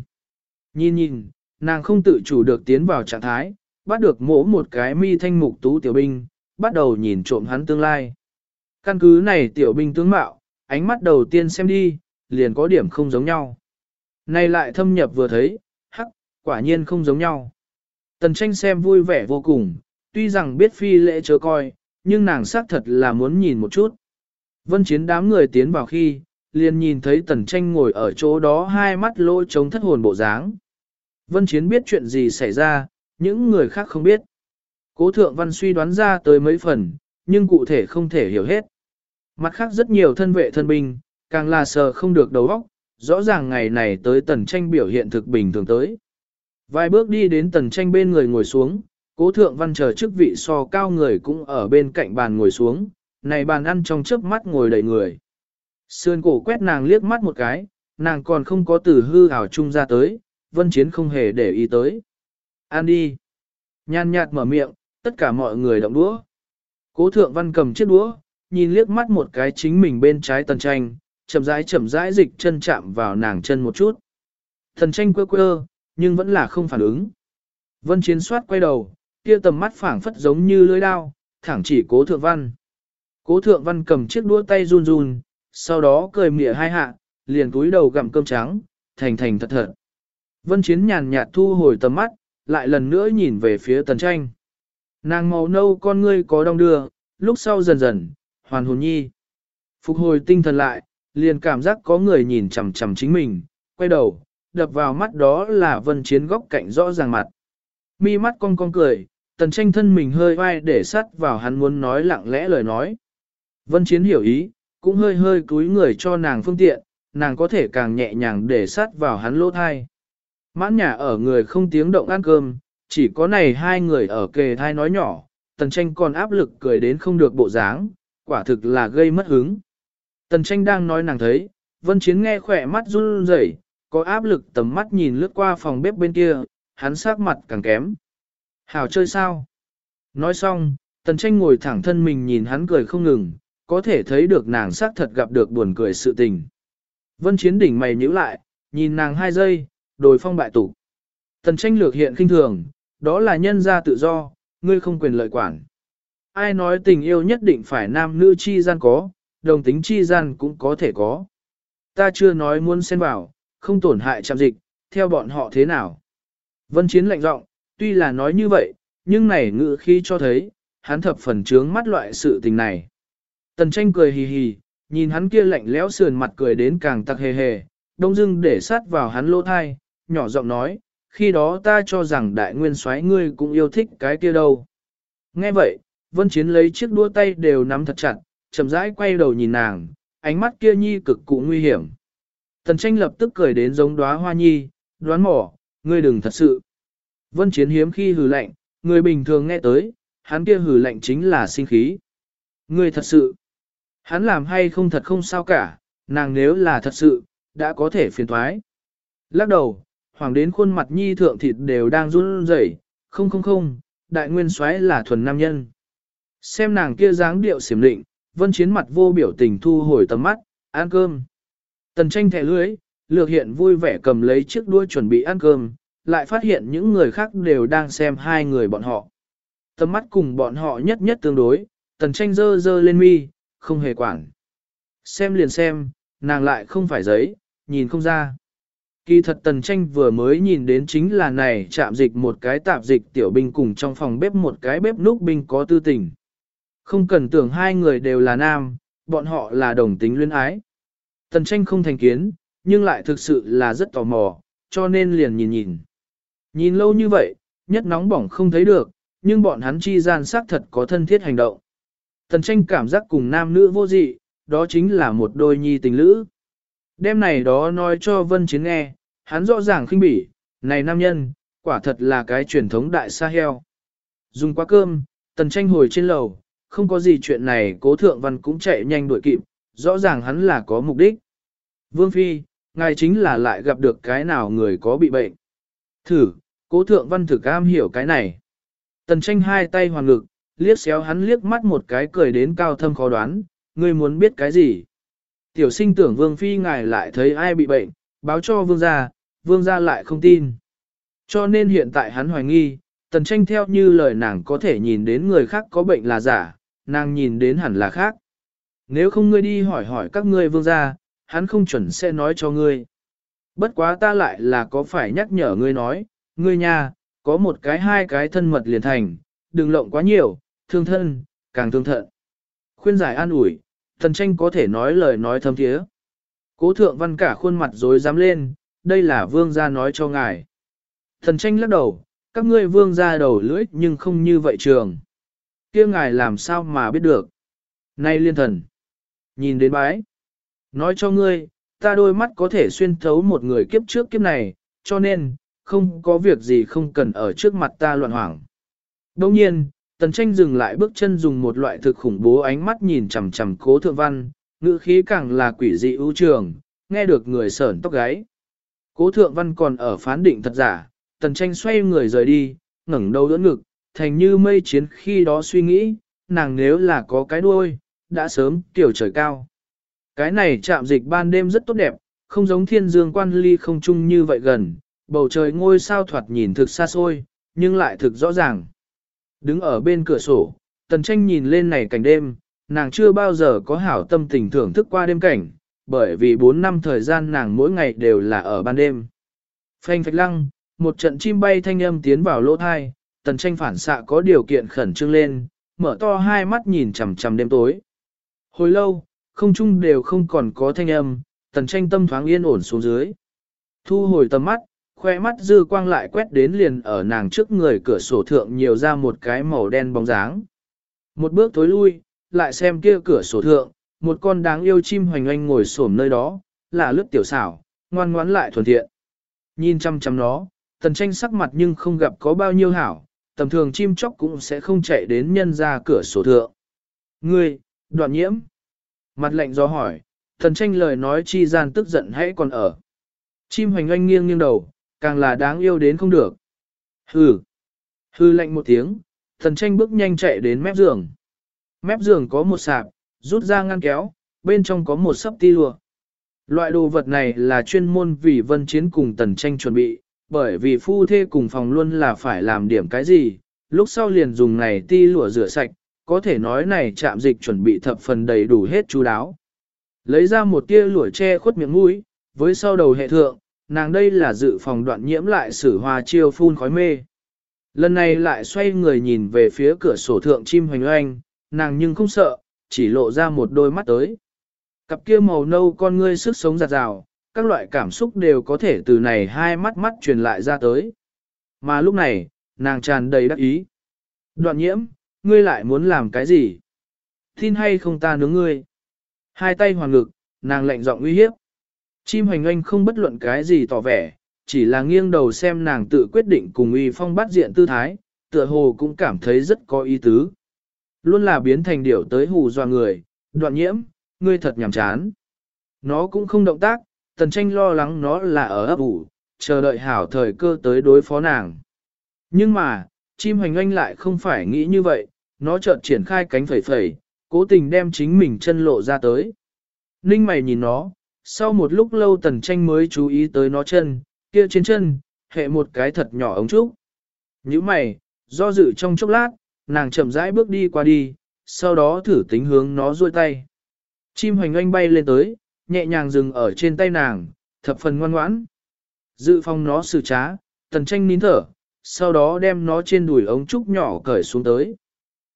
Nhìn nhìn, nàng không tự chủ được tiến vào trạng thái, bắt được mỗ một cái mi thanh mục tú tiểu binh, bắt đầu nhìn trộm hắn tương lai. Căn cứ này tiểu binh tướng mạo, ánh mắt đầu tiên xem đi, liền có điểm không giống nhau. Này lại thâm nhập vừa thấy, hắc, quả nhiên không giống nhau. Tần tranh xem vui vẻ vô cùng, tuy rằng biết phi lễ chớ coi, nhưng nàng xác thật là muốn nhìn một chút. Vân chiến đám người tiến vào khi, liền nhìn thấy tần tranh ngồi ở chỗ đó hai mắt lỗ trống thất hồn bộ dáng. Vân chiến biết chuyện gì xảy ra, những người khác không biết. Cố thượng văn suy đoán ra tới mấy phần, nhưng cụ thể không thể hiểu hết. Mặt khác rất nhiều thân vệ thân binh, càng là sờ không được đầu óc, rõ ràng ngày này tới tần tranh biểu hiện thực bình thường tới. Vài bước đi đến tần tranh bên người ngồi xuống, cố thượng văn chờ chức vị so cao người cũng ở bên cạnh bàn ngồi xuống, này bàn ăn trong chớp mắt ngồi đầy người. Sườn cổ quét nàng liếc mắt một cái, nàng còn không có từ hư ảo chung ra tới, vân chiến không hề để ý tới. An đi. Nhàn nhạt mở miệng, tất cả mọi người động đũa. Cố thượng văn cầm chiếc đũa, nhìn liếc mắt một cái chính mình bên trái tần tranh, chậm rãi chậm rãi dịch chân chạm vào nàng chân một chút. Thần tranh quơ quơ, nhưng vẫn là không phản ứng. Vân chiến soát quay đầu, kia tầm mắt phảng phất giống như lưỡi đao, thẳng chỉ cố thượng văn. Cố thượng văn cầm chiếc đũa tay run run, sau đó cười mỉa hai hạ, liền cúi đầu gặm cơm trắng, thành thành thật thật. Vân chiến nhàn nhạt thu hồi tầm mắt, lại lần nữa nhìn về phía tần tranh. Nàng màu nâu con ngươi có đong đưa, lúc sau dần dần, hoàn hồn nhi. Phục hồi tinh thần lại, liền cảm giác có người nhìn chằm chằm chính mình, quay đầu, đập vào mắt đó là vân chiến góc cạnh rõ ràng mặt. Mi mắt cong cong cười, tần tranh thân mình hơi vai để sắt vào hắn muốn nói lặng lẽ lời nói. Vân chiến hiểu ý, cũng hơi hơi cúi người cho nàng phương tiện, nàng có thể càng nhẹ nhàng để sát vào hắn lỗ thai. Mãn nhà ở người không tiếng động ăn cơm, chỉ có này hai người ở kề thai nói nhỏ, tần tranh còn áp lực cười đến không được bộ dáng, quả thực là gây mất hứng. Tần tranh đang nói nàng thấy, vân chiến nghe khỏe mắt run rẩy, có áp lực tầm mắt nhìn lướt qua phòng bếp bên kia, hắn sắc mặt càng kém. Hảo chơi sao? Nói xong, tần tranh ngồi thẳng thân mình nhìn hắn cười không ngừng, có thể thấy được nàng xác thật gặp được buồn cười sự tình. Vân chiến đỉnh mày nhíu lại, nhìn nàng hai giây, đồi phong bại tụ. Tần tranh lược hiện khinh thường, đó là nhân gia tự do, ngươi không quyền lợi quản. Ai nói tình yêu nhất định phải nam nữ chi gian có, đồng tính chi gian cũng có thể có. Ta chưa nói muốn xen vào, không tổn hại chạm dịch, theo bọn họ thế nào. Vân Chiến lạnh giọng, tuy là nói như vậy, nhưng này ngữ khi cho thấy, hắn thập phần trướng mắt loại sự tình này. Tần tranh cười hì hì, nhìn hắn kia lạnh lẽo sườn mặt cười đến càng tặc hề hề, đông dưng để sát vào hắn lỗ thai, nhỏ giọng nói, khi đó ta cho rằng đại nguyên soái ngươi cũng yêu thích cái kia đâu. Nghe vậy, vân chiến lấy chiếc đua tay đều nắm thật chặt, chậm rãi quay đầu nhìn nàng, ánh mắt kia nhi cực cụ nguy hiểm. Tần tranh lập tức cười đến giống đóa hoa nhi, đoán mỏ, ngươi đừng thật sự. Vân chiến hiếm khi hừ lạnh, người bình thường nghe tới, hắn kia hừ lạnh chính là sinh khí. Ngươi thật sự. Hắn làm hay không thật không sao cả, nàng nếu là thật sự, đã có thể phiền thoái. Lắc đầu, hoàng đến khuôn mặt nhi thượng thịt đều đang run rẩy, không không không, đại nguyên soái là thuần nam nhân. Xem nàng kia dáng điệu xiểm định, vân chiến mặt vô biểu tình thu hồi tầm mắt, ăn cơm. Tần tranh thẻ lưới, lược hiện vui vẻ cầm lấy chiếc đuôi chuẩn bị ăn cơm, lại phát hiện những người khác đều đang xem hai người bọn họ. Tầm mắt cùng bọn họ nhất nhất tương đối, tần tranh dơ dơ lên mi, không hề quản. Xem liền xem, nàng lại không phải giấy, nhìn không ra. Kỳ thật tần tranh vừa mới nhìn đến chính là này chạm dịch một cái tạp dịch tiểu binh cùng trong phòng bếp một cái bếp núc binh có tư tình. Không cần tưởng hai người đều là nam, bọn họ là đồng tính luyến ái. Tần tranh không thành kiến, nhưng lại thực sự là rất tò mò, cho nên liền nhìn nhìn. Nhìn lâu như vậy, nhất nóng bỏng không thấy được, nhưng bọn hắn chi gian xác thật có thân thiết hành động. Tần tranh cảm giác cùng nam nữ vô dị, đó chính là một đôi nhi tình lữ. Đêm này đó nói cho Vân Chiến nghe, hắn rõ ràng khinh bỉ, này nam nhân, quả thật là cái truyền thống đại sa heo. Dùng quá cơm, tần tranh hồi trên lầu, không có gì chuyện này cố thượng văn cũng chạy nhanh đuổi kịp, rõ ràng hắn là có mục đích. Vương Phi, ngài chính là lại gặp được cái nào người có bị bệnh. Thử, cố thượng văn thực am hiểu cái này. Tần tranh hai tay hoàn ngực, liếc xéo hắn liếc mắt một cái cười đến cao thâm khó đoán, ngươi muốn biết cái gì. Tiểu sinh tưởng vương phi ngài lại thấy ai bị bệnh, báo cho vương gia, vương gia lại không tin. Cho nên hiện tại hắn hoài nghi, tần tranh theo như lời nàng có thể nhìn đến người khác có bệnh là giả, nàng nhìn đến hẳn là khác. Nếu không ngươi đi hỏi hỏi các ngươi vương gia, hắn không chuẩn sẽ nói cho ngươi. Bất quá ta lại là có phải nhắc nhở ngươi nói, ngươi nha, có một cái hai cái thân mật liền thành, đừng lộng quá nhiều, thương thân, càng thương thận. Khuyên giải an ủi, thần tranh có thể nói lời nói thâm thiế. Cố thượng văn cả khuôn mặt rồi dám lên, đây là vương gia nói cho ngài. Thần tranh lắc đầu, các ngươi vương gia đầu lưỡi nhưng không như vậy trường. kia ngài làm sao mà biết được. Nay liên thần. Nhìn đến bái. Nói cho ngươi, ta đôi mắt có thể xuyên thấu một người kiếp trước kiếp này, cho nên, không có việc gì không cần ở trước mặt ta loạn hoảng. Đồng nhiên, tần tranh dừng lại bước chân dùng một loại thực khủng bố ánh mắt nhìn chằm chằm cố thượng văn, ngữ khí càng là quỷ dị ưu trường, nghe được người sởn tóc gáy. Cố thượng văn còn ở phán định thật giả, tần tranh xoay người rời đi, ngẩng đầu đỡ ngực, thành như mây chiến khi đó suy nghĩ, nàng nếu là có cái đuôi, đã sớm tiểu trời cao. Cái này chạm dịch ban đêm rất tốt đẹp, không giống thiên dương quan ly không chung như vậy gần, bầu trời ngôi sao thoạt nhìn thực xa xôi, nhưng lại thực rõ ràng. Đứng ở bên cửa sổ, tần tranh nhìn lên này cảnh đêm, nàng chưa bao giờ có hảo tâm tình thưởng thức qua đêm cảnh, bởi vì 4 năm thời gian nàng mỗi ngày đều là ở ban đêm. Phanh phạch lăng, một trận chim bay thanh âm tiến vào lỗ thai, tần tranh phản xạ có điều kiện khẩn trương lên, mở to hai mắt nhìn chằm chằm đêm tối. Hồi lâu, không chung đều không còn có thanh âm, tần tranh tâm thoáng yên ổn xuống dưới. Thu hồi tầm mắt, khoe mắt dư quang lại quét đến liền ở nàng trước người cửa sổ thượng nhiều ra một cái màu đen bóng dáng. Một bước tối lui, lại xem kia cửa sổ thượng, một con đáng yêu chim hoành anh ngồi xổm nơi đó, là lướt tiểu xảo, ngoan ngoãn lại thuần thiện. Nhìn chăm chăm nó, tần tranh sắc mặt nhưng không gặp có bao nhiêu hảo, tầm thường chim chóc cũng sẽ không chạy đến nhân ra cửa sổ thượng. Ngươi, đoạn nhiễm. Mặt lạnh gió hỏi, tần tranh lời nói chi gian tức giận hãy còn ở. Chim hoành anh nghiêng nghiêng đầu, càng là đáng yêu đến không được. Hừ. Hư lạnh một tiếng, thần tranh bước nhanh chạy đến mép giường. Mép giường có một sạp, rút ra ngăn kéo, bên trong có một sấp ti lụa. Loại đồ vật này là chuyên môn vì vân chiến cùng tần tranh chuẩn bị, bởi vì phu thê cùng phòng luôn là phải làm điểm cái gì, lúc sau liền dùng này ti lụa rửa sạch, có thể nói này chạm dịch chuẩn bị thập phần đầy đủ hết chú đáo. Lấy ra một tia lụa che khuất miệng mũi, với sau đầu hệ thượng, nàng đây là dự phòng đoạn nhiễm lại sử hoa chiêu phun khói mê. Lần này lại xoay người nhìn về phía cửa sổ thượng chim hoành oanh, nàng nhưng không sợ, chỉ lộ ra một đôi mắt tới. Cặp kia màu nâu con ngươi sức sống giặt rào, các loại cảm xúc đều có thể từ này hai mắt mắt truyền lại ra tới. Mà lúc này, nàng tràn đầy đắc ý. Đoạn nhiễm, ngươi lại muốn làm cái gì? Tin hay không ta nướng ngươi? Hai tay hoàn ngực, nàng lạnh giọng uy hiếp. Chim hoành anh không bất luận cái gì tỏ vẻ, chỉ là nghiêng đầu xem nàng tự quyết định cùng uy phong bắt diện tư thái, tựa hồ cũng cảm thấy rất có ý tứ. Luôn là biến thành điểu tới hù dọa người, đoạn nhiễm, ngươi thật nhàm chán. Nó cũng không động tác, tần tranh lo lắng nó là ở ấp ủ, chờ đợi hảo thời cơ tới đối phó nàng. Nhưng mà, chim hoành anh lại không phải nghĩ như vậy, nó chợt triển khai cánh phẩy phẩy, cố tình đem chính mình chân lộ ra tới. Ninh mày nhìn nó, sau một lúc lâu tần tranh mới chú ý tới nó chân, kia trên chân, hệ một cái thật nhỏ ống trúc. Như mày, do dự trong chốc lát, nàng chậm rãi bước đi qua đi, sau đó thử tính hướng nó duỗi tay. Chim hoành oanh bay lên tới, nhẹ nhàng dừng ở trên tay nàng, thập phần ngoan ngoãn. Dự phòng nó xử trá, tần tranh nín thở, sau đó đem nó trên đùi ống trúc nhỏ cởi xuống tới.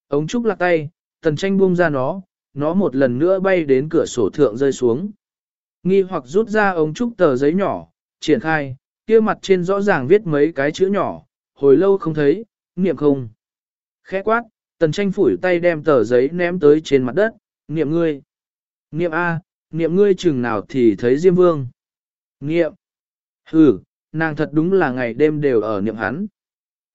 Ống trúc lạc tay, tần tranh buông ra nó, nó một lần nữa bay đến cửa sổ thượng rơi xuống. Nghi hoặc rút ra ống trúc tờ giấy nhỏ, triển khai, kia mặt trên rõ ràng viết mấy cái chữ nhỏ, hồi lâu không thấy, niệm không. Khẽ quát, tần tranh phủi tay đem tờ giấy ném tới trên mặt đất, niệm ngươi. Niệm A, niệm ngươi chừng nào thì thấy Diêm Vương. Niệm. Hừ, nàng thật đúng là ngày đêm đều ở niệm hắn.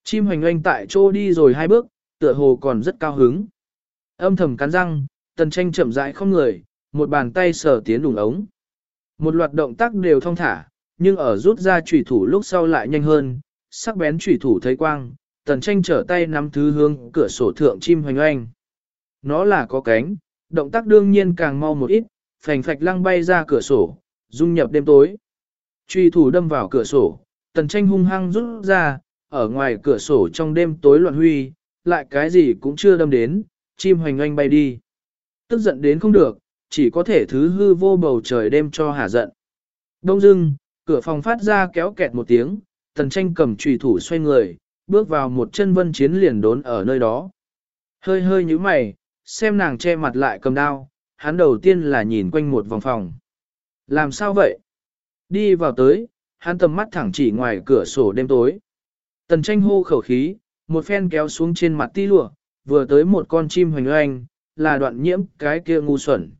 Chim hoành oanh tại chỗ đi rồi hai bước, tựa hồ còn rất cao hứng. Âm thầm cắn răng, tần tranh chậm rãi không người, một bàn tay sờ tiến đùng ống. Một loạt động tác đều thông thả, nhưng ở rút ra chủy thủ lúc sau lại nhanh hơn, sắc bén chủy thủ thấy quang, tần tranh trở tay nắm thứ hướng cửa sổ thượng chim hoành oanh. Nó là có cánh, động tác đương nhiên càng mau một ít, phành phạch lăng bay ra cửa sổ, dung nhập đêm tối. Truy thủ đâm vào cửa sổ, tần tranh hung hăng rút ra, ở ngoài cửa sổ trong đêm tối loạn huy, lại cái gì cũng chưa đâm đến, chim hoành oanh bay đi. Tức giận đến không được, chỉ có thể thứ hư vô bầu trời đêm cho hả giận. Đông dưng, cửa phòng phát ra kéo kẹt một tiếng, tần tranh cầm trùy thủ xoay người, bước vào một chân vân chiến liền đốn ở nơi đó. Hơi hơi như mày, xem nàng che mặt lại cầm đao, hắn đầu tiên là nhìn quanh một vòng phòng. Làm sao vậy? Đi vào tới, hắn tầm mắt thẳng chỉ ngoài cửa sổ đêm tối. Tần tranh hô khẩu khí, một phen kéo xuống trên mặt ti lụa, vừa tới một con chim hoành oanh, là đoạn nhiễm cái kia ngu xuẩn.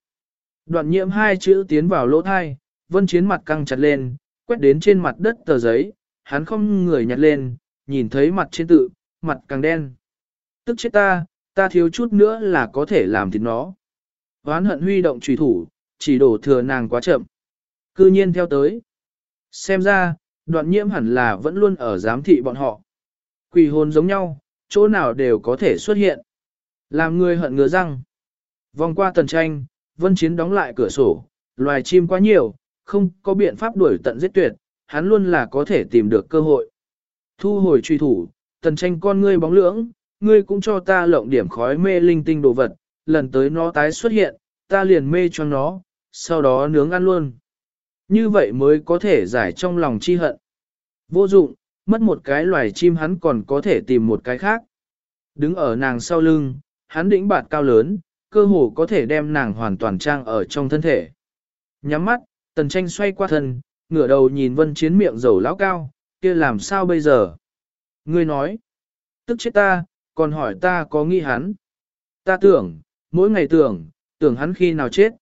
Đoạn nhiễm hai chữ tiến vào lỗ thai, vân chiến mặt căng chặt lên, quét đến trên mặt đất tờ giấy, hắn không người nhặt lên, nhìn thấy mặt trên tự, mặt càng đen. Tức chết ta, ta thiếu chút nữa là có thể làm thịt nó. Hoán hận huy động trùy thủ, chỉ đổ thừa nàng quá chậm. Cư nhiên theo tới. Xem ra, đoạn nhiễm hẳn là vẫn luôn ở giám thị bọn họ. Quỷ hồn giống nhau, chỗ nào đều có thể xuất hiện. Làm người hận ngứa răng. Vòng qua tần tranh, vân chiến đóng lại cửa sổ, loài chim quá nhiều, không có biện pháp đuổi tận giết tuyệt, hắn luôn là có thể tìm được cơ hội. Thu hồi truy thủ, tần tranh con ngươi bóng lưỡng, ngươi cũng cho ta lộng điểm khói mê linh tinh đồ vật, lần tới nó tái xuất hiện, ta liền mê cho nó, sau đó nướng ăn luôn. Như vậy mới có thể giải trong lòng chi hận. Vô dụng, mất một cái loài chim hắn còn có thể tìm một cái khác. Đứng ở nàng sau lưng, hắn đĩnh bạt cao lớn, cơ hồ có thể đem nàng hoàn toàn trang ở trong thân thể. Nhắm mắt, tần tranh xoay qua thân, ngửa đầu nhìn vân chiến miệng dầu lão cao, kia làm sao bây giờ? Ngươi nói, tức chết ta, còn hỏi ta có nghi hắn. Ta tưởng, mỗi ngày tưởng, tưởng hắn khi nào chết.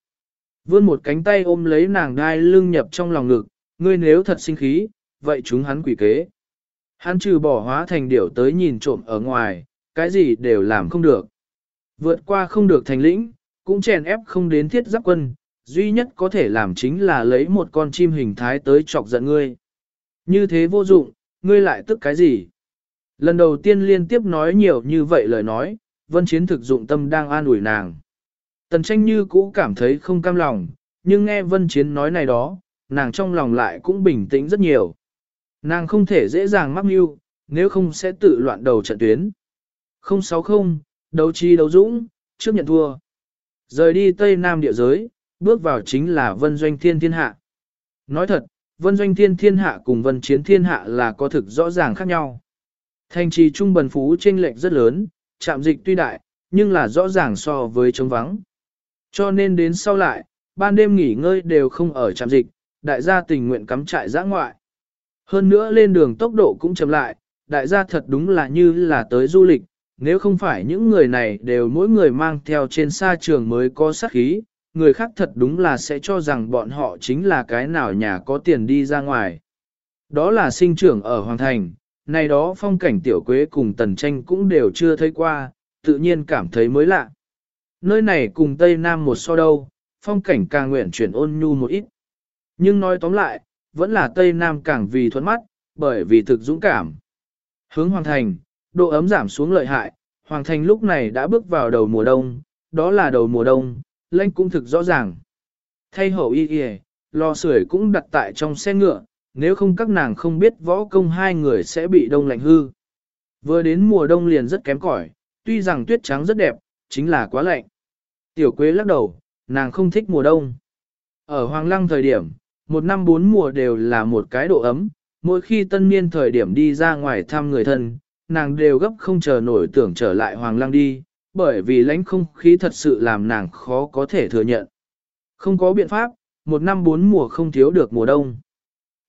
Vươn một cánh tay ôm lấy nàng đai lưng nhập trong lòng ngực, ngươi nếu thật sinh khí, vậy chúng hắn quỷ kế. Hắn trừ bỏ hóa thành điểu tới nhìn trộm ở ngoài, cái gì đều làm không được. Vượt qua không được thành lĩnh, cũng chèn ép không đến thiết giáp quân, duy nhất có thể làm chính là lấy một con chim hình thái tới chọc giận ngươi. Như thế vô dụng, ngươi lại tức cái gì? Lần đầu tiên liên tiếp nói nhiều như vậy lời nói, vân chiến thực dụng tâm đang an ủi nàng. Tần tranh như cũ cảm thấy không cam lòng, nhưng nghe vân chiến nói này đó, nàng trong lòng lại cũng bình tĩnh rất nhiều. Nàng không thể dễ dàng mắc mưu, nếu không sẽ tự loạn đầu trận tuyến. 060, đấu chi đấu dũng, trước nhận thua. Rời đi Tây Nam địa giới, bước vào chính là vân doanh thiên thiên hạ. Nói thật, vân doanh thiên thiên hạ cùng vân chiến thiên hạ là có thực rõ ràng khác nhau. Thành trì trung bần phú chênh lệch rất lớn, chạm dịch tuy đại, nhưng là rõ ràng so với trống vắng. Cho nên đến sau lại, ban đêm nghỉ ngơi đều không ở trạm dịch, đại gia tình nguyện cắm trại giã ngoại. Hơn nữa lên đường tốc độ cũng chậm lại, đại gia thật đúng là như là tới du lịch, nếu không phải những người này đều mỗi người mang theo trên xa trường mới có sát khí, người khác thật đúng là sẽ cho rằng bọn họ chính là cái nào nhà có tiền đi ra ngoài. Đó là sinh trưởng ở Hoàng Thành, này đó phong cảnh tiểu quế cùng tần tranh cũng đều chưa thấy qua, tự nhiên cảm thấy mới lạ. Nơi này cùng Tây Nam một so đâu, phong cảnh càng nguyện chuyển ôn nhu một ít. Nhưng nói tóm lại, vẫn là Tây Nam càng vì thuận mắt, bởi vì thực dũng cảm. Hướng Hoàng Thành, độ ấm giảm xuống lợi hại, Hoàng Thành lúc này đã bước vào đầu mùa đông, đó là đầu mùa đông, lãnh cũng thực rõ ràng. Thay hậu y y, lò sưởi cũng đặt tại trong xe ngựa, nếu không các nàng không biết võ công hai người sẽ bị đông lạnh hư. Vừa đến mùa đông liền rất kém cỏi, tuy rằng tuyết trắng rất đẹp, chính là quá lạnh. Tiểu Quế lắc đầu, nàng không thích mùa đông. Ở Hoàng Lăng thời điểm, một năm bốn mùa đều là một cái độ ấm, mỗi khi tân niên thời điểm đi ra ngoài thăm người thân, nàng đều gấp không chờ nổi tưởng trở lại Hoàng Lăng đi, bởi vì lãnh không khí thật sự làm nàng khó có thể thừa nhận. Không có biện pháp, một năm bốn mùa không thiếu được mùa đông.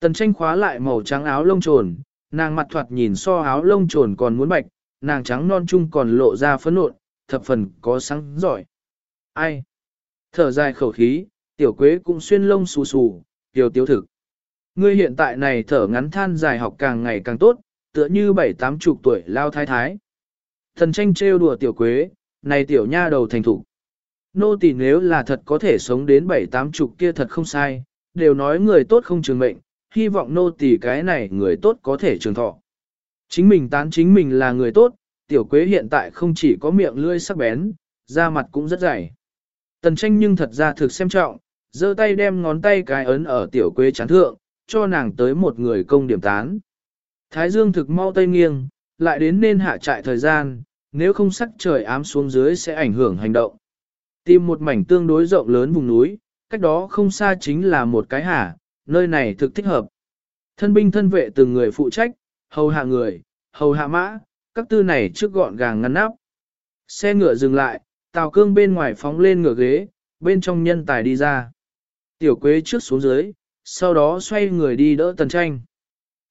Tần tranh khóa lại màu trắng áo lông trồn, nàng mặt thoạt nhìn so áo lông trồn còn muốn bạch, nàng trắng non chung còn lộ ra phấn nộn, thập phần có sáng giỏi. Ai? Thở dài khẩu khí, tiểu quế cũng xuyên lông xù xù, tiểu tiêu thực. Ngươi hiện tại này thở ngắn than dài học càng ngày càng tốt, tựa như bảy tám chục tuổi lao thái thái. Thần tranh trêu đùa tiểu quế, này tiểu nha đầu thành thủ. Nô tỳ nếu là thật có thể sống đến bảy tám chục kia thật không sai, đều nói người tốt không trường mệnh, hy vọng nô tỳ cái này người tốt có thể trường thọ. Chính mình tán chính mình là người tốt, tiểu quế hiện tại không chỉ có miệng lưỡi sắc bén, da mặt cũng rất dày. Tần tranh nhưng thật ra thực xem trọng, giơ tay đem ngón tay cái ấn ở tiểu quế chán thượng, cho nàng tới một người công điểm tán. Thái dương thực mau tây nghiêng, lại đến nên hạ trại thời gian, nếu không sắc trời ám xuống dưới sẽ ảnh hưởng hành động. Tìm một mảnh tương đối rộng lớn vùng núi, cách đó không xa chính là một cái hả, nơi này thực thích hợp. Thân binh thân vệ từng người phụ trách, hầu hạ người, hầu hạ mã, các tư này trước gọn gàng ngăn nắp. Xe ngựa dừng lại, tàu cương bên ngoài phóng lên ngựa ghế, bên trong nhân tài đi ra. Tiểu quế trước xuống dưới, sau đó xoay người đi đỡ tần tranh.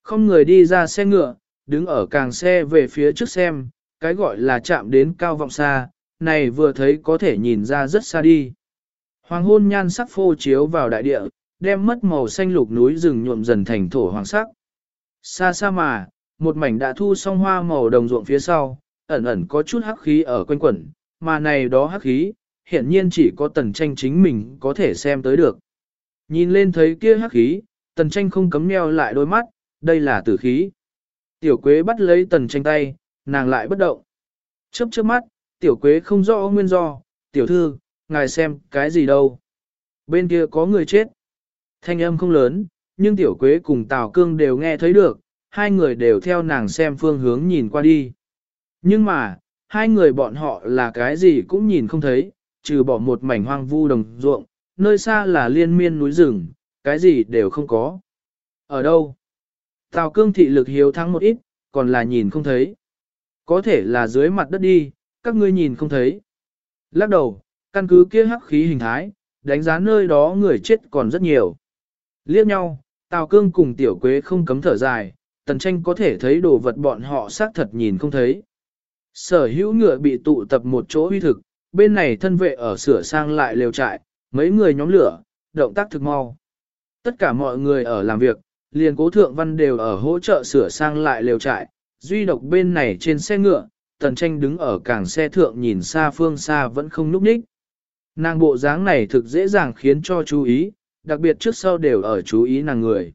Không người đi ra xe ngựa, đứng ở càng xe về phía trước xem, cái gọi là chạm đến cao vọng xa, này vừa thấy có thể nhìn ra rất xa đi. Hoàng hôn nhan sắc phô chiếu vào đại địa, đem mất màu xanh lục núi rừng nhuộm dần thành thổ hoàng sắc. Xa xa mà, một mảnh đã thu xong hoa màu đồng ruộng phía sau, ẩn ẩn có chút hắc khí ở quanh quẩn, mà này đó hắc khí, hiển nhiên chỉ có tần tranh chính mình có thể xem tới được. Nhìn lên thấy kia hắc khí, tần tranh không cấm nheo lại đôi mắt, đây là tử khí. Tiểu quế bắt lấy tần tranh tay, nàng lại bất động. Chớp chớp mắt, tiểu quế không rõ nguyên do, tiểu thư, ngài xem cái gì đâu. Bên kia có người chết. Thanh âm không lớn, nhưng tiểu quế cùng Tào Cương đều nghe thấy được, hai người đều theo nàng xem phương hướng nhìn qua đi. Nhưng mà, hai người bọn họ là cái gì cũng nhìn không thấy, trừ bỏ một mảnh hoang vu đồng ruộng, nơi xa là liên miên núi rừng, cái gì đều không có. Ở đâu? Tào cương thị lực hiếu thắng một ít, còn là nhìn không thấy. Có thể là dưới mặt đất đi, các ngươi nhìn không thấy. Lắc đầu, căn cứ kia hắc khí hình thái, đánh giá nơi đó người chết còn rất nhiều. Liếc nhau, Tào Cương cùng Tiểu Quế không cấm thở dài, Tần Tranh có thể thấy đồ vật bọn họ xác thật nhìn không thấy. Sở hữu ngựa bị tụ tập một chỗ huy thực, bên này thân vệ ở sửa sang lại lều trại, mấy người nhóm lửa, động tác thực mau. Tất cả mọi người ở làm việc, liền cố thượng văn đều ở hỗ trợ sửa sang lại lều trại, duy độc bên này trên xe ngựa, tần tranh đứng ở cảng xe thượng nhìn xa phương xa vẫn không núp ních. Nàng bộ dáng này thực dễ dàng khiến cho chú ý, đặc biệt trước sau đều ở chú ý nàng người.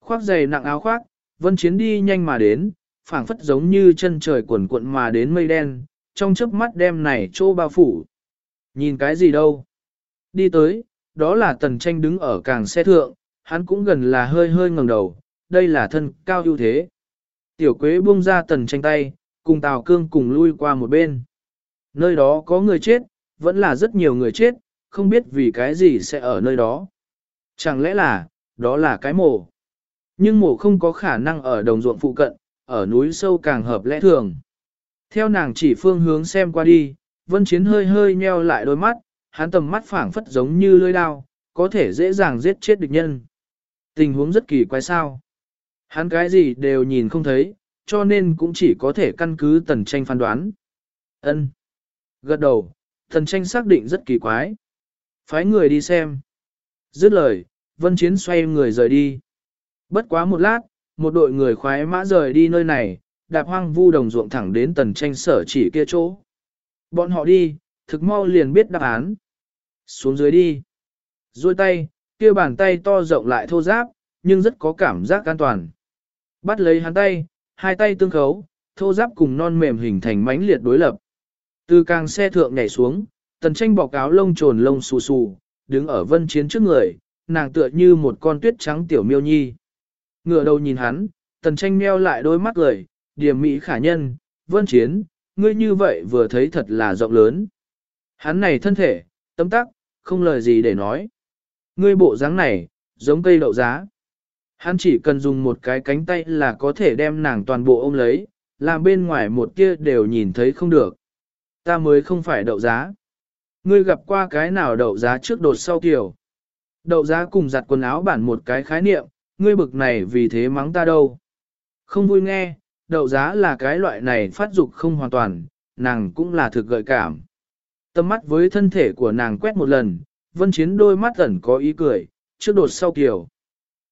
Khoác giày nặng áo khoác, vân chiến đi nhanh mà đến, phảng phất giống như chân trời cuộn cuộn mà đến mây đen, trong chớp mắt đêm này trô bao phủ. Nhìn cái gì đâu? Đi tới, đó là tần tranh đứng ở càng xe thượng, hắn cũng gần là hơi hơi ngẩng đầu, đây là thân cao ưu thế. Tiểu quế buông ra tần tranh tay, cùng Tào Cương cùng lui qua một bên. Nơi đó có người chết, vẫn là rất nhiều người chết, không biết vì cái gì sẽ ở nơi đó. Chẳng lẽ là, đó là cái mộ. Nhưng mộ không có khả năng ở đồng ruộng phụ cận, ở núi sâu càng hợp lẽ thường. Theo nàng chỉ phương hướng xem qua đi, vân chiến hơi hơi nheo lại đôi mắt, hắn tầm mắt phảng phất giống như lưỡi đao, có thể dễ dàng giết chết địch nhân. Tình huống rất kỳ quái sao. Hắn cái gì đều nhìn không thấy, cho nên cũng chỉ có thể căn cứ tần tranh phán đoán. Ân. Gật đầu, tần tranh xác định rất kỳ quái. Phái người đi xem. Dứt lời, vân chiến xoay người rời đi. Bất quá một lát, một đội người khoái mã rời đi nơi này, đạp hoang vu đồng ruộng thẳng đến tần tranh sở chỉ kia chỗ. Bọn họ đi, thực mau liền biết đáp án. Xuống dưới đi. Rồi tay, kia bàn tay to rộng lại thô giáp, nhưng rất có cảm giác an toàn. Bắt lấy hắn tay, hai tay tương khấu, thô giáp cùng non mềm hình thành mãnh liệt đối lập. Từ càng xe thượng nhảy xuống, tần tranh bọc áo lông trồn lông xù xù, đứng ở vân chiến trước người, nàng tựa như một con tuyết trắng tiểu miêu nhi. Ngựa đầu nhìn hắn, tần tranh meo lại đôi mắt cười, điểm mỹ khả nhân, vân chiến, ngươi như vậy vừa thấy thật là rộng lớn. Hắn này thân thể, tấm tắc, không lời gì để nói. Ngươi bộ dáng này, giống cây đậu giá. Hắn chỉ cần dùng một cái cánh tay là có thể đem nàng toàn bộ ôm lấy, làm bên ngoài một kia đều nhìn thấy không được. Ta mới không phải đậu giá. Ngươi gặp qua cái nào đậu giá trước đột sau kiểu. Đậu giá cùng giặt quần áo bản một cái khái niệm, ngươi bực này vì thế mắng ta đâu. Không vui nghe, đậu giá là cái loại này phát dục không hoàn toàn, nàng cũng là thực gợi cảm. Tâm mắt với thân thể của nàng quét một lần, vân chiến đôi mắt ẩn có ý cười, trước đột sau kiểu.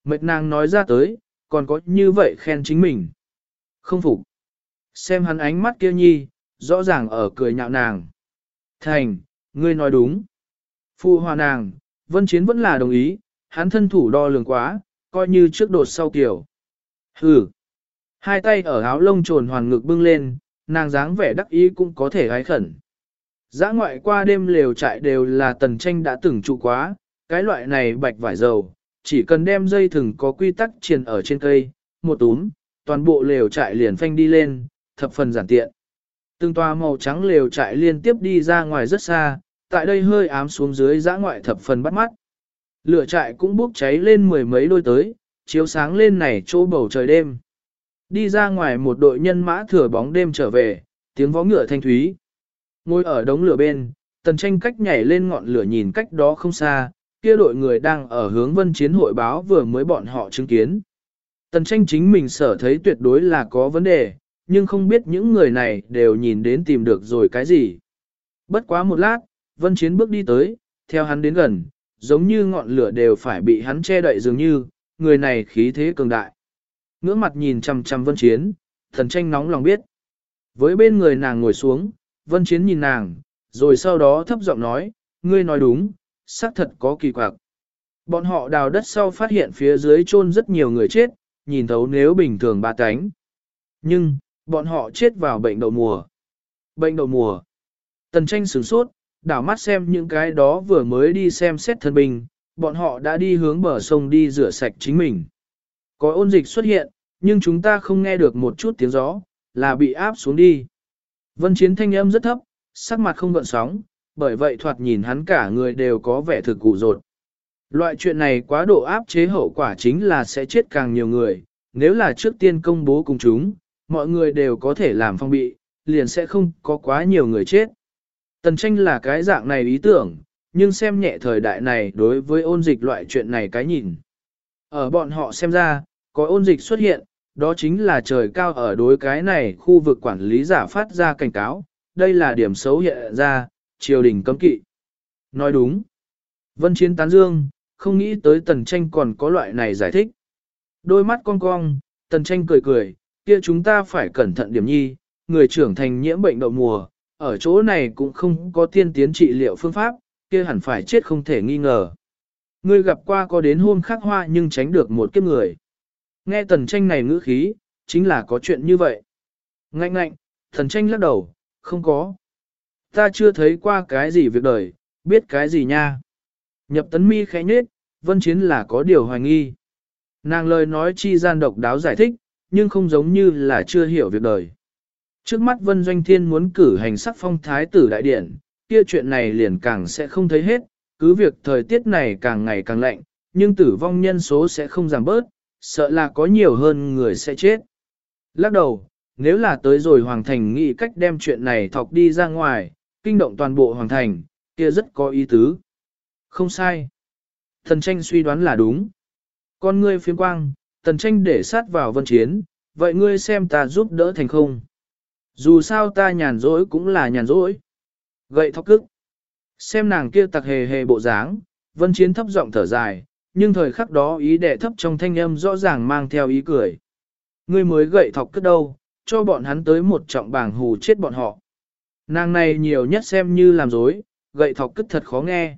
Mệt nàng nói ra tới, còn có như vậy khen chính mình. Không phục. Xem hắn ánh mắt kia nhi, rõ ràng ở cười nhạo nàng. Thành, ngươi nói đúng. Phụ hòa nàng, vân chiến vẫn là đồng ý, hắn thân thủ đo lường quá, coi như trước đột sau kiểu. Hừ. Hai tay ở áo lông trồn hoàn ngực bưng lên, nàng dáng vẻ đắc ý cũng có thể gái khẩn. Giã ngoại qua đêm lều trại đều là tần tranh đã từng trụ quá, cái loại này bạch vải dầu, chỉ cần đem dây thừng có quy tắc triền ở trên cây, một túm, toàn bộ lều trại liền phanh đi lên, thập phần giản tiện. Từng tòa màu trắng lều trại liên tiếp đi ra ngoài rất xa, tại đây hơi ám xuống dưới giã ngoại thập phần bắt mắt. Lửa trại cũng bốc cháy lên mười mấy đôi tới, chiếu sáng lên này chỗ bầu trời đêm. Đi ra ngoài một đội nhân mã thừa bóng đêm trở về, tiếng vó ngựa thanh thúy. Ngồi ở đống lửa bên, tần tranh cách nhảy lên ngọn lửa nhìn cách đó không xa, kia đội người đang ở hướng vân chiến hội báo vừa mới bọn họ chứng kiến. Tần tranh chính mình sở thấy tuyệt đối là có vấn đề, nhưng không biết những người này đều nhìn đến tìm được rồi cái gì. Bất quá một lát, vân chiến bước đi tới, theo hắn đến gần, giống như ngọn lửa đều phải bị hắn che đậy dường như, người này khí thế cường đại. Ngưỡng mặt nhìn chằm chằm vân chiến, thần tranh nóng lòng biết. Với bên người nàng ngồi xuống, vân chiến nhìn nàng, rồi sau đó thấp giọng nói, ngươi nói đúng, xác thật có kỳ quặc. Bọn họ đào đất sau phát hiện phía dưới chôn rất nhiều người chết, nhìn thấu nếu bình thường ba cánh. Nhưng, bọn họ chết vào bệnh đậu mùa. Bệnh đậu mùa. Tần tranh sửng sốt, đảo mắt xem những cái đó vừa mới đi xem xét thân bình, bọn họ đã đi hướng bờ sông đi rửa sạch chính mình. Có ôn dịch xuất hiện, nhưng chúng ta không nghe được một chút tiếng gió, là bị áp xuống đi. Vân chiến thanh âm rất thấp, sắc mặt không gợn sóng, bởi vậy thoạt nhìn hắn cả người đều có vẻ thực cụ rột. Loại chuyện này quá độ áp chế hậu quả chính là sẽ chết càng nhiều người, nếu là trước tiên công bố cùng chúng, mọi người đều có thể làm phong bị, liền sẽ không có quá nhiều người chết. Tần tranh là cái dạng này ý tưởng, nhưng xem nhẹ thời đại này đối với ôn dịch loại chuyện này cái nhìn. Ở bọn họ xem ra, có ôn dịch xuất hiện, đó chính là trời cao ở đối cái này khu vực quản lý giả phát ra cảnh cáo, đây là điểm xấu hiện ra, triều đình cấm kỵ. Nói đúng. Vân Chiến tán dương, không nghĩ tới tần tranh còn có loại này giải thích. Đôi mắt cong cong, tần tranh cười cười, kia chúng ta phải cẩn thận điểm nhi, người trưởng thành nhiễm bệnh đậu mùa, ở chỗ này cũng không có tiên tiến trị liệu phương pháp, kia hẳn phải chết không thể nghi ngờ. Ngươi gặp qua có đến hôm khắc hoa nhưng tránh được một kiếp người. Nghe tần tranh này ngữ khí, chính là có chuyện như vậy. Ngạnh ngạnh, thần tranh lắc đầu, không có. Ta chưa thấy qua cái gì việc đời, biết cái gì nha. Nhập tấn mi khẽ nhết, vân chiến là có điều hoài nghi. Nàng lời nói chi gian độc đáo giải thích, nhưng không giống như là chưa hiểu việc đời. Trước mắt Vân Doanh Thiên muốn cử hành sắc phong thái tử đại điện, kia chuyện này liền càng sẽ không thấy hết, cứ việc thời tiết này càng ngày càng lạnh, nhưng tử vong nhân số sẽ không giảm bớt, sợ là có nhiều hơn người sẽ chết. Lắc đầu, nếu là tới rồi Hoàng Thành nghĩ cách đem chuyện này thọc đi ra ngoài, kinh động toàn bộ Hoàng Thành, kia rất có ý tứ. Không sai. Thần tranh suy đoán là đúng. Con ngươi phiếm quang, tần tranh để sát vào vân chiến, vậy ngươi xem ta giúp đỡ thành không. Dù sao ta nhàn rỗi cũng là nhàn rỗi. Gậy thóc cức. Xem nàng kia tặc hề hề bộ dáng, vân chiến thấp giọng thở dài, nhưng thời khắc đó ý đệ thấp trong thanh âm rõ ràng mang theo ý cười. Ngươi mới gậy thọc cất đâu, cho bọn hắn tới một trọng bảng hù chết bọn họ. Nàng này nhiều nhất xem như làm dối, gậy thọc cất thật khó nghe.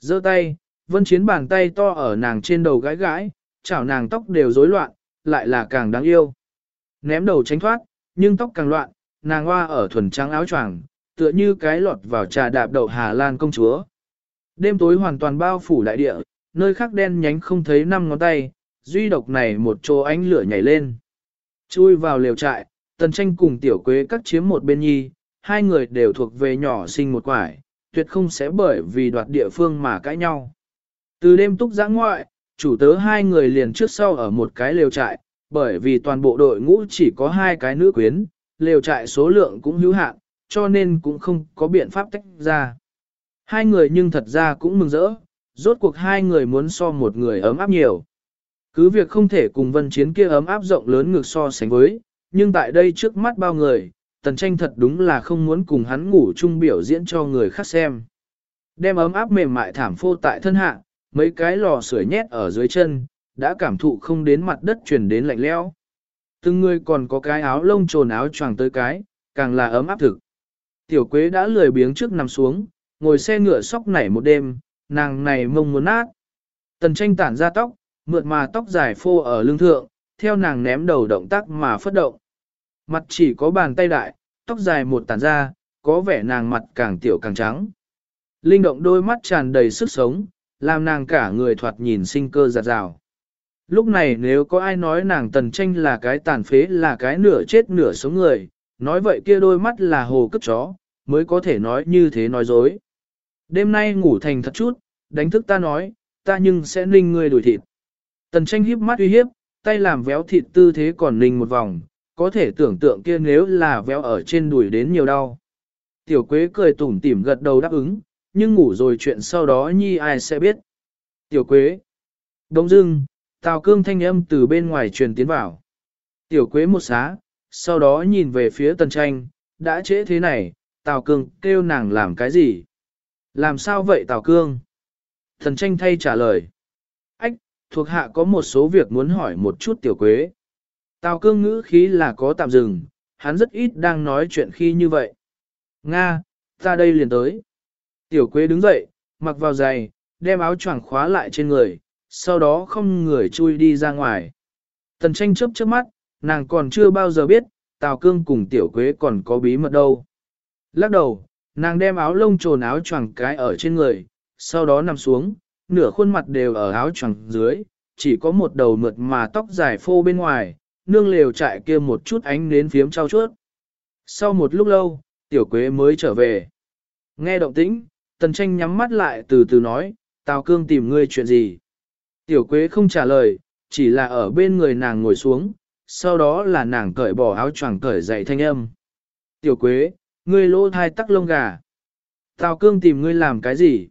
giơ tay, vân chiến bàn tay to ở nàng trên đầu gái gái, chảo nàng tóc đều rối loạn, lại là càng đáng yêu. Ném đầu tránh thoát, nhưng tóc càng loạn, nàng hoa ở thuần trắng áo choàng, tựa như cái lọt vào trà đạp đậu Hà Lan công chúa. Đêm tối hoàn toàn bao phủ đại địa, nơi khác đen nhánh không thấy năm ngón tay, duy độc này một chỗ ánh lửa nhảy lên. Chui vào liều trại, tần tranh cùng tiểu quế cắt chiếm một bên nhi, hai người đều thuộc về nhỏ sinh một quải, tuyệt không sẽ bởi vì đoạt địa phương mà cãi nhau. Từ đêm túc giã ngoại, chủ tớ hai người liền trước sau ở một cái lều trại, bởi vì toàn bộ đội ngũ chỉ có hai cái nữ quyến, lều trại số lượng cũng hữu hạn, cho nên cũng không có biện pháp tách ra. Hai người nhưng thật ra cũng mừng rỡ, rốt cuộc hai người muốn so một người ấm áp nhiều. Cứ việc không thể cùng vân chiến kia ấm áp rộng lớn ngược so sánh với, nhưng tại đây trước mắt bao người, tần tranh thật đúng là không muốn cùng hắn ngủ chung biểu diễn cho người khác xem. Đem ấm áp mềm mại thảm phô tại thân hạ, mấy cái lò sưởi nhét ở dưới chân, đã cảm thụ không đến mặt đất chuyển đến lạnh lẽo. Từng người còn có cái áo lông trồn áo choàng tới cái, càng là ấm áp thực. Tiểu quế đã lười biếng trước nằm xuống, ngồi xe ngựa sóc nảy một đêm, nàng này mông muốn nát. Tần tranh tản ra tóc, mượt mà tóc dài phô ở lưng thượng, theo nàng ném đầu động tác mà phất động. Mặt chỉ có bàn tay đại, tóc dài một tản ra, có vẻ nàng mặt càng tiểu càng trắng. Linh động đôi mắt tràn đầy sức sống, làm nàng cả người thoạt nhìn sinh cơ giạt rào. Lúc này nếu có ai nói nàng tần tranh là cái tàn phế là cái nửa chết nửa sống người, nói vậy kia đôi mắt là hồ cướp chó, mới có thể nói như thế nói dối. Đêm nay ngủ thành thật chút, đánh thức ta nói, ta nhưng sẽ ninh ngươi đuổi thịt. Tần tranh híp mắt uy hiếp, tay làm véo thịt tư thế còn ninh một vòng, có thể tưởng tượng kia nếu là véo ở trên đùi đến nhiều đau. Tiểu quế cười tủm tỉm gật đầu đáp ứng, nhưng ngủ rồi chuyện sau đó nhi ai sẽ biết. Tiểu quế. Đông dưng, Tào cương thanh âm từ bên ngoài truyền tiến vào. Tiểu quế một xá, sau đó nhìn về phía tần tranh, đã trễ thế này, Tào cương kêu nàng làm cái gì? Làm sao vậy Tào cương? Thần tranh thay trả lời. Ách, thuộc hạ có một số việc muốn hỏi một chút tiểu quế. Tào cương ngữ khí là có tạm dừng, hắn rất ít đang nói chuyện khi như vậy. Nga, ta đây liền tới. Tiểu quế đứng dậy, mặc vào giày, đem áo choàng khóa lại trên người, sau đó không người chui đi ra ngoài. Tần tranh chớp chớp mắt, nàng còn chưa bao giờ biết, Tào Cương cùng Tiểu Quế còn có bí mật đâu. Lắc đầu, nàng đem áo lông trồn áo choàng cái ở trên người, sau đó nằm xuống, nửa khuôn mặt đều ở áo choàng dưới, chỉ có một đầu mượt mà tóc dài phô bên ngoài, nương lều trại kia một chút ánh nến phiếm trao chuốt. Sau một lúc lâu, Tiểu Quế mới trở về. Nghe động tĩnh, Tần Tranh nhắm mắt lại từ từ nói, Tào Cương tìm ngươi chuyện gì. Tiểu Quế không trả lời, chỉ là ở bên người nàng ngồi xuống, sau đó là nàng cởi bỏ áo choàng cởi dậy thanh âm. Tiểu Quế, ngươi lỗ thai tắc lông gà. Tào Cương tìm ngươi làm cái gì?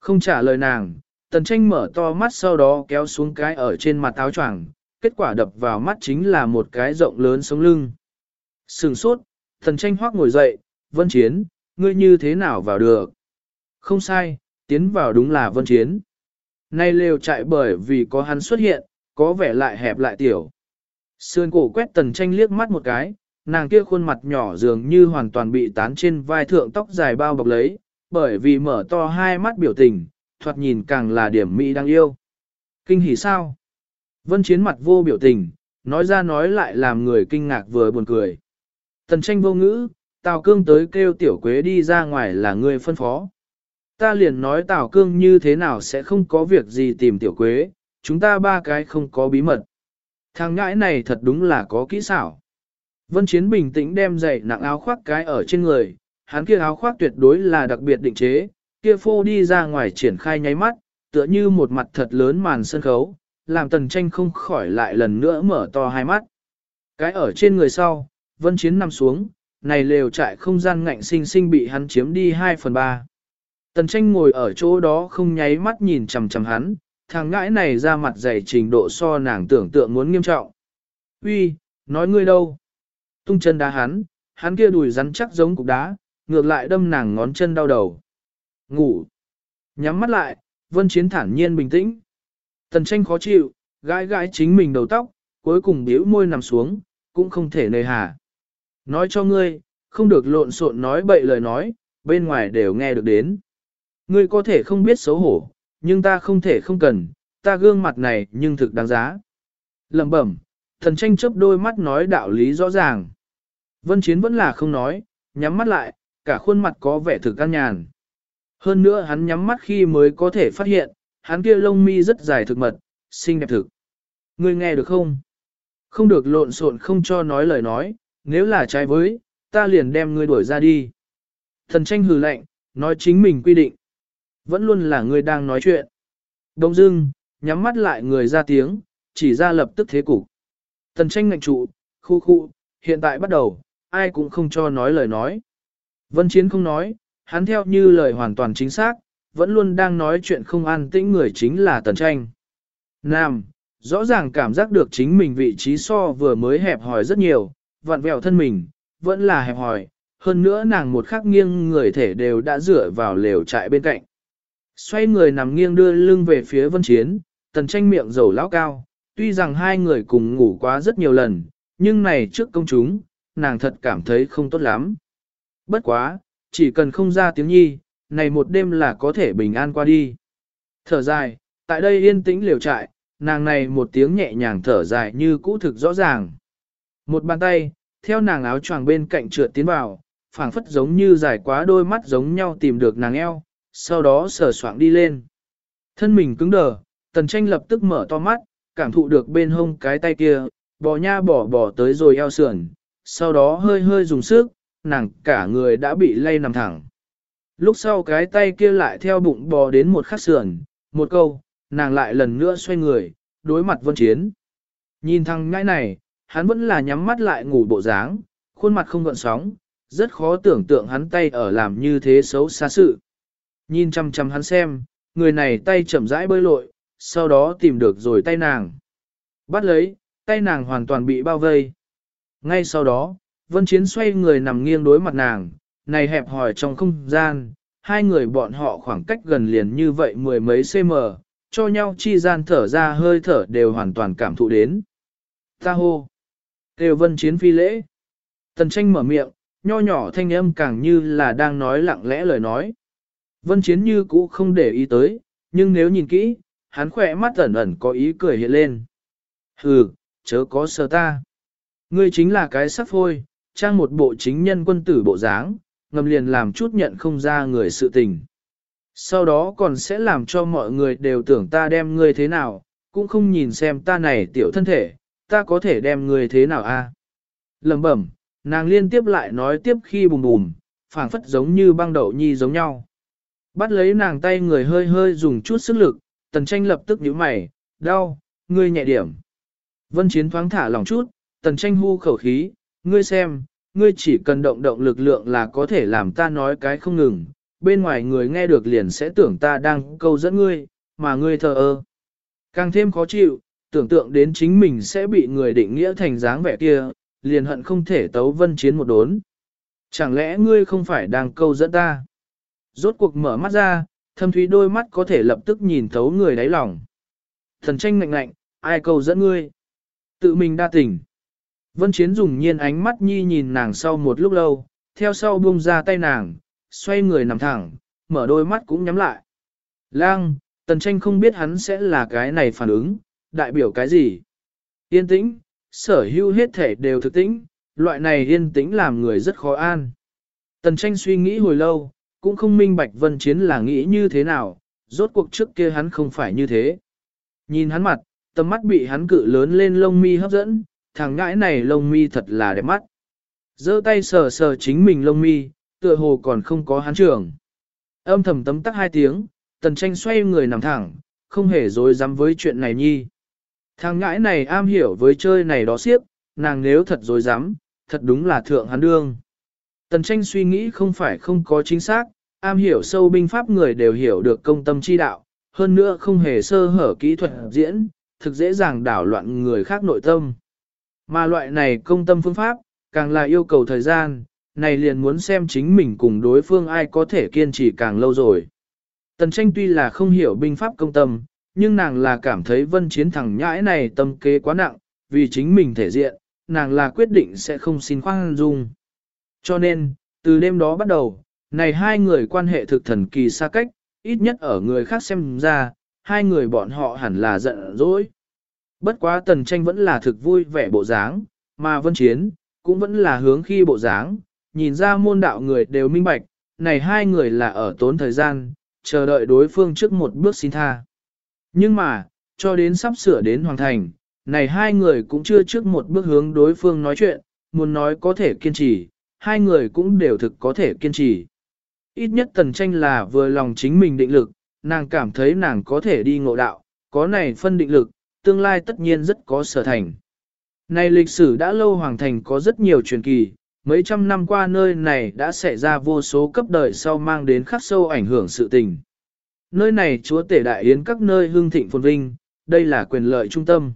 Không trả lời nàng, Tần Tranh mở to mắt sau đó kéo xuống cái ở trên mặt áo choàng, kết quả đập vào mắt chính là một cái rộng lớn sống lưng. Sừng sốt, Tần Tranh hoác ngồi dậy, Vân Chiến, ngươi như thế nào vào được? Không sai, tiến vào đúng là Vân Chiến. Nay lều chạy bởi vì có hắn xuất hiện, có vẻ lại hẹp lại tiểu. Sườn cổ quét tần tranh liếc mắt một cái, nàng kia khuôn mặt nhỏ dường như hoàn toàn bị tán trên vai thượng tóc dài bao bọc lấy, bởi vì mở to hai mắt biểu tình, thoạt nhìn càng là điểm mỹ đang yêu. Kinh hỉ sao? Vân chiến mặt vô biểu tình, nói ra nói lại làm người kinh ngạc vừa buồn cười. Tần tranh vô ngữ, Tào Cương tới kêu tiểu quế đi ra ngoài là người phân phó ta liền nói Tào Cương như thế nào sẽ không có việc gì tìm tiểu quế, chúng ta ba cái không có bí mật. Thằng ngãi này thật đúng là có kỹ xảo. Vân Chiến bình tĩnh đem giày nặng áo khoác cái ở trên người, hắn kia áo khoác tuyệt đối là đặc biệt định chế, kia phô đi ra ngoài triển khai nháy mắt, tựa như một mặt thật lớn màn sân khấu, làm tần tranh không khỏi lại lần nữa mở to hai mắt. Cái ở trên người sau, Vân Chiến nằm xuống, này lều trại không gian ngạnh sinh sinh bị hắn chiếm đi 2 phần 3. Tần tranh ngồi ở chỗ đó không nháy mắt nhìn chằm chằm hắn, thằng ngãi này ra mặt dày trình độ so nàng tưởng tượng muốn nghiêm trọng. Uy, nói ngươi đâu? Tung chân đá hắn, hắn kia đùi rắn chắc giống cục đá, ngược lại đâm nàng ngón chân đau đầu. Ngủ. Nhắm mắt lại, vân chiến thản nhiên bình tĩnh. Tần tranh khó chịu, gãi gãi chính mình đầu tóc, cuối cùng biểu môi nằm xuống, cũng không thể nề hà. Nói cho ngươi, không được lộn xộn nói bậy lời nói, bên ngoài đều nghe được đến. Ngươi có thể không biết xấu hổ, nhưng ta không thể không cần, ta gương mặt này nhưng thực đáng giá. Lẩm bẩm, thần tranh chớp đôi mắt nói đạo lý rõ ràng. Vân Chiến vẫn là không nói, nhắm mắt lại, cả khuôn mặt có vẻ thực căn nhàn. Hơn nữa hắn nhắm mắt khi mới có thể phát hiện, hắn kia lông mi rất dài thực mật, xinh đẹp thực. Ngươi nghe được không? Không được lộn xộn không cho nói lời nói, nếu là trái với, ta liền đem ngươi đuổi ra đi. Thần tranh hừ lạnh, nói chính mình quy định. Vẫn luôn là ngươi đang nói chuyện. Đông dưng, nhắm mắt lại người ra tiếng, chỉ ra lập tức thế cục. Thần tranh ngạnh trụ, khu khu, hiện tại bắt đầu, ai cũng không cho nói lời nói. Vân Chiến không nói, hắn theo như lời hoàn toàn chính xác, vẫn luôn đang nói chuyện không an tĩnh người chính là Tần tranh. Nam, rõ ràng cảm giác được chính mình vị trí so vừa mới hẹp hòi rất nhiều, vặn vẹo thân mình, vẫn là hẹp hòi, hơn nữa nàng một khắc nghiêng người thể đều đã dựa vào lều trại bên cạnh. Xoay người nằm nghiêng đưa lưng về phía vân chiến, tần tranh miệng dầu lão cao, tuy rằng hai người cùng ngủ quá rất nhiều lần, nhưng này trước công chúng, nàng thật cảm thấy không tốt lắm. Bất quá, chỉ cần không ra tiếng nhi, này một đêm là có thể bình an qua đi. Thở dài, tại đây yên tĩnh liều trại, nàng này một tiếng nhẹ nhàng thở dài như cũ thực rõ ràng. Một bàn tay, theo nàng áo choàng bên cạnh trượt tiến vào, phảng phất giống như dài quá đôi mắt giống nhau tìm được nàng eo, sau đó sờ soạng đi lên. Thân mình cứng đờ, tần tranh lập tức mở to mắt, cảm thụ được bên hông cái tay kia, bò nha bỏ bỏ tới rồi eo sườn, sau đó hơi hơi dùng sức, nàng cả người đã bị lay nằm thẳng. Lúc sau cái tay kia lại theo bụng bò đến một khắc sườn, một câu, nàng lại lần nữa xoay người, đối mặt vân chiến. Nhìn thằng ngãi này, hắn vẫn là nhắm mắt lại ngủ bộ dáng, khuôn mặt không gợn sóng, rất khó tưởng tượng hắn tay ở làm như thế xấu xa sự. Nhìn chăm chăm hắn xem, người này tay chậm rãi bơi lội, sau đó tìm được rồi tay nàng. Bắt lấy, tay nàng hoàn toàn bị bao vây. Ngay sau đó, Vân Chiến xoay người nằm nghiêng đối mặt nàng, này hẹp hỏi trong không gian, hai người bọn họ khoảng cách gần liền như vậy mười mấy cm, cho nhau chi gian thở ra hơi thở đều hoàn toàn cảm thụ đến. Ta hô! Đều Vân Chiến phi lễ. Tần tranh mở miệng, nho nhỏ thanh âm càng như là đang nói lặng lẽ lời nói. Vân Chiến như cũ không để ý tới, nhưng nếu nhìn kỹ, hắn khỏe mắt ẩn ẩn có ý cười hiện lên. Hừ, chớ có sơ ta. Ngươi chính là cái sắc phôi, trang một bộ chính nhân quân tử bộ dáng, ngầm liền làm chút nhận không ra người sự tình. Sau đó còn sẽ làm cho mọi người đều tưởng ta đem ngươi thế nào, cũng không nhìn xem ta này tiểu thân thể, ta có thể đem ngươi thế nào a? À? Lầm bẩm, nàng liên tiếp lại nói tiếp khi bùm bùm, phảng phất giống như băng đậu nhi giống nhau. Bắt lấy nàng tay người hơi hơi dùng chút sức lực, tần tranh lập tức nhíu mày, đau, ngươi nhẹ điểm. Vân chiến thoáng thả lòng chút, tần tranh hu khẩu khí, ngươi xem, ngươi chỉ cần động động lực lượng là có thể làm ta nói cái không ngừng, bên ngoài người nghe được liền sẽ tưởng ta đang câu dẫn ngươi, mà ngươi thờ ơ. Càng thêm khó chịu, tưởng tượng đến chính mình sẽ bị người định nghĩa thành dáng vẻ kia, liền hận không thể tấu vân chiến một đốn. Chẳng lẽ ngươi không phải đang câu dẫn ta? Rốt cuộc mở mắt ra, thâm thúy đôi mắt có thể lập tức nhìn thấu người đáy lòng. Thần tranh ngạnh ngạnh, ai câu dẫn ngươi? Tự mình đa tình. Vân Chiến dùng nhiên ánh mắt nhi nhìn nàng sau một lúc lâu, theo sau buông ra tay nàng, xoay người nằm thẳng, mở đôi mắt cũng nhắm lại. Lang, tần tranh không biết hắn sẽ là cái này phản ứng, đại biểu cái gì? Yên tĩnh, sở hữu hết thể đều thực tĩnh, loại này yên tĩnh làm người rất khó an. Tần tranh suy nghĩ hồi lâu, cũng không minh bạch vân chiến là nghĩ như thế nào, rốt cuộc trước kia hắn không phải như thế. Nhìn hắn mặt, tầm mắt bị hắn cự lớn lên lông mi hấp dẫn, thằng ngãi này lông mi thật là đẹp mắt. giơ tay sờ sờ chính mình lông mi, tựa hồ còn không có hắn trưởng. Âm thầm tấm tắc hai tiếng, tần tranh xoay người nằm thẳng, không hề dối dám với chuyện này nhi. Thằng ngãi này am hiểu với chơi này đó siếp, nàng nếu thật dối dám, thật đúng là thượng hắn đương. Tần tranh suy nghĩ không phải không có chính xác, am hiểu sâu binh pháp người đều hiểu được công tâm chi đạo, hơn nữa không hề sơ hở kỹ thuật diễn, thực dễ dàng đảo loạn người khác nội tâm. Mà loại này công tâm phương pháp, càng là yêu cầu thời gian, này liền muốn xem chính mình cùng đối phương ai có thể kiên trì càng lâu rồi. Tần tranh tuy là không hiểu binh pháp công tâm, nhưng nàng là cảm thấy vân chiến thẳng nhãi này tâm kế quá nặng, vì chính mình thể diện, nàng là quyết định sẽ không xin khoan dung. Cho nên, từ đêm đó bắt đầu, này hai người quan hệ thực thần kỳ xa cách, ít nhất ở người khác xem ra, hai người bọn họ hẳn là giận dỗi. Bất quá tần tranh vẫn là thực vui vẻ bộ dáng, mà vân chiến, cũng vẫn là hướng khi bộ dáng, nhìn ra môn đạo người đều minh bạch, này hai người là ở tốn thời gian, chờ đợi đối phương trước một bước xin tha. Nhưng mà, cho đến sắp sửa đến hoàn thành, này hai người cũng chưa trước một bước hướng đối phương nói chuyện, muốn nói có thể kiên trì, hai người cũng đều thực có thể kiên trì. Ít nhất tần tranh là vừa lòng chính mình định lực, nàng cảm thấy nàng có thể đi ngộ đạo, có này phân định lực, tương lai tất nhiên rất có sở thành. Này lịch sử đã lâu hoàng thành có rất nhiều truyền kỳ, mấy trăm năm qua nơi này đã xảy ra vô số cấp đời sau mang đến khắc sâu ảnh hưởng sự tình. Nơi này chúa tể đại yến các nơi hương thịnh phồn vinh, đây là quyền lợi trung tâm.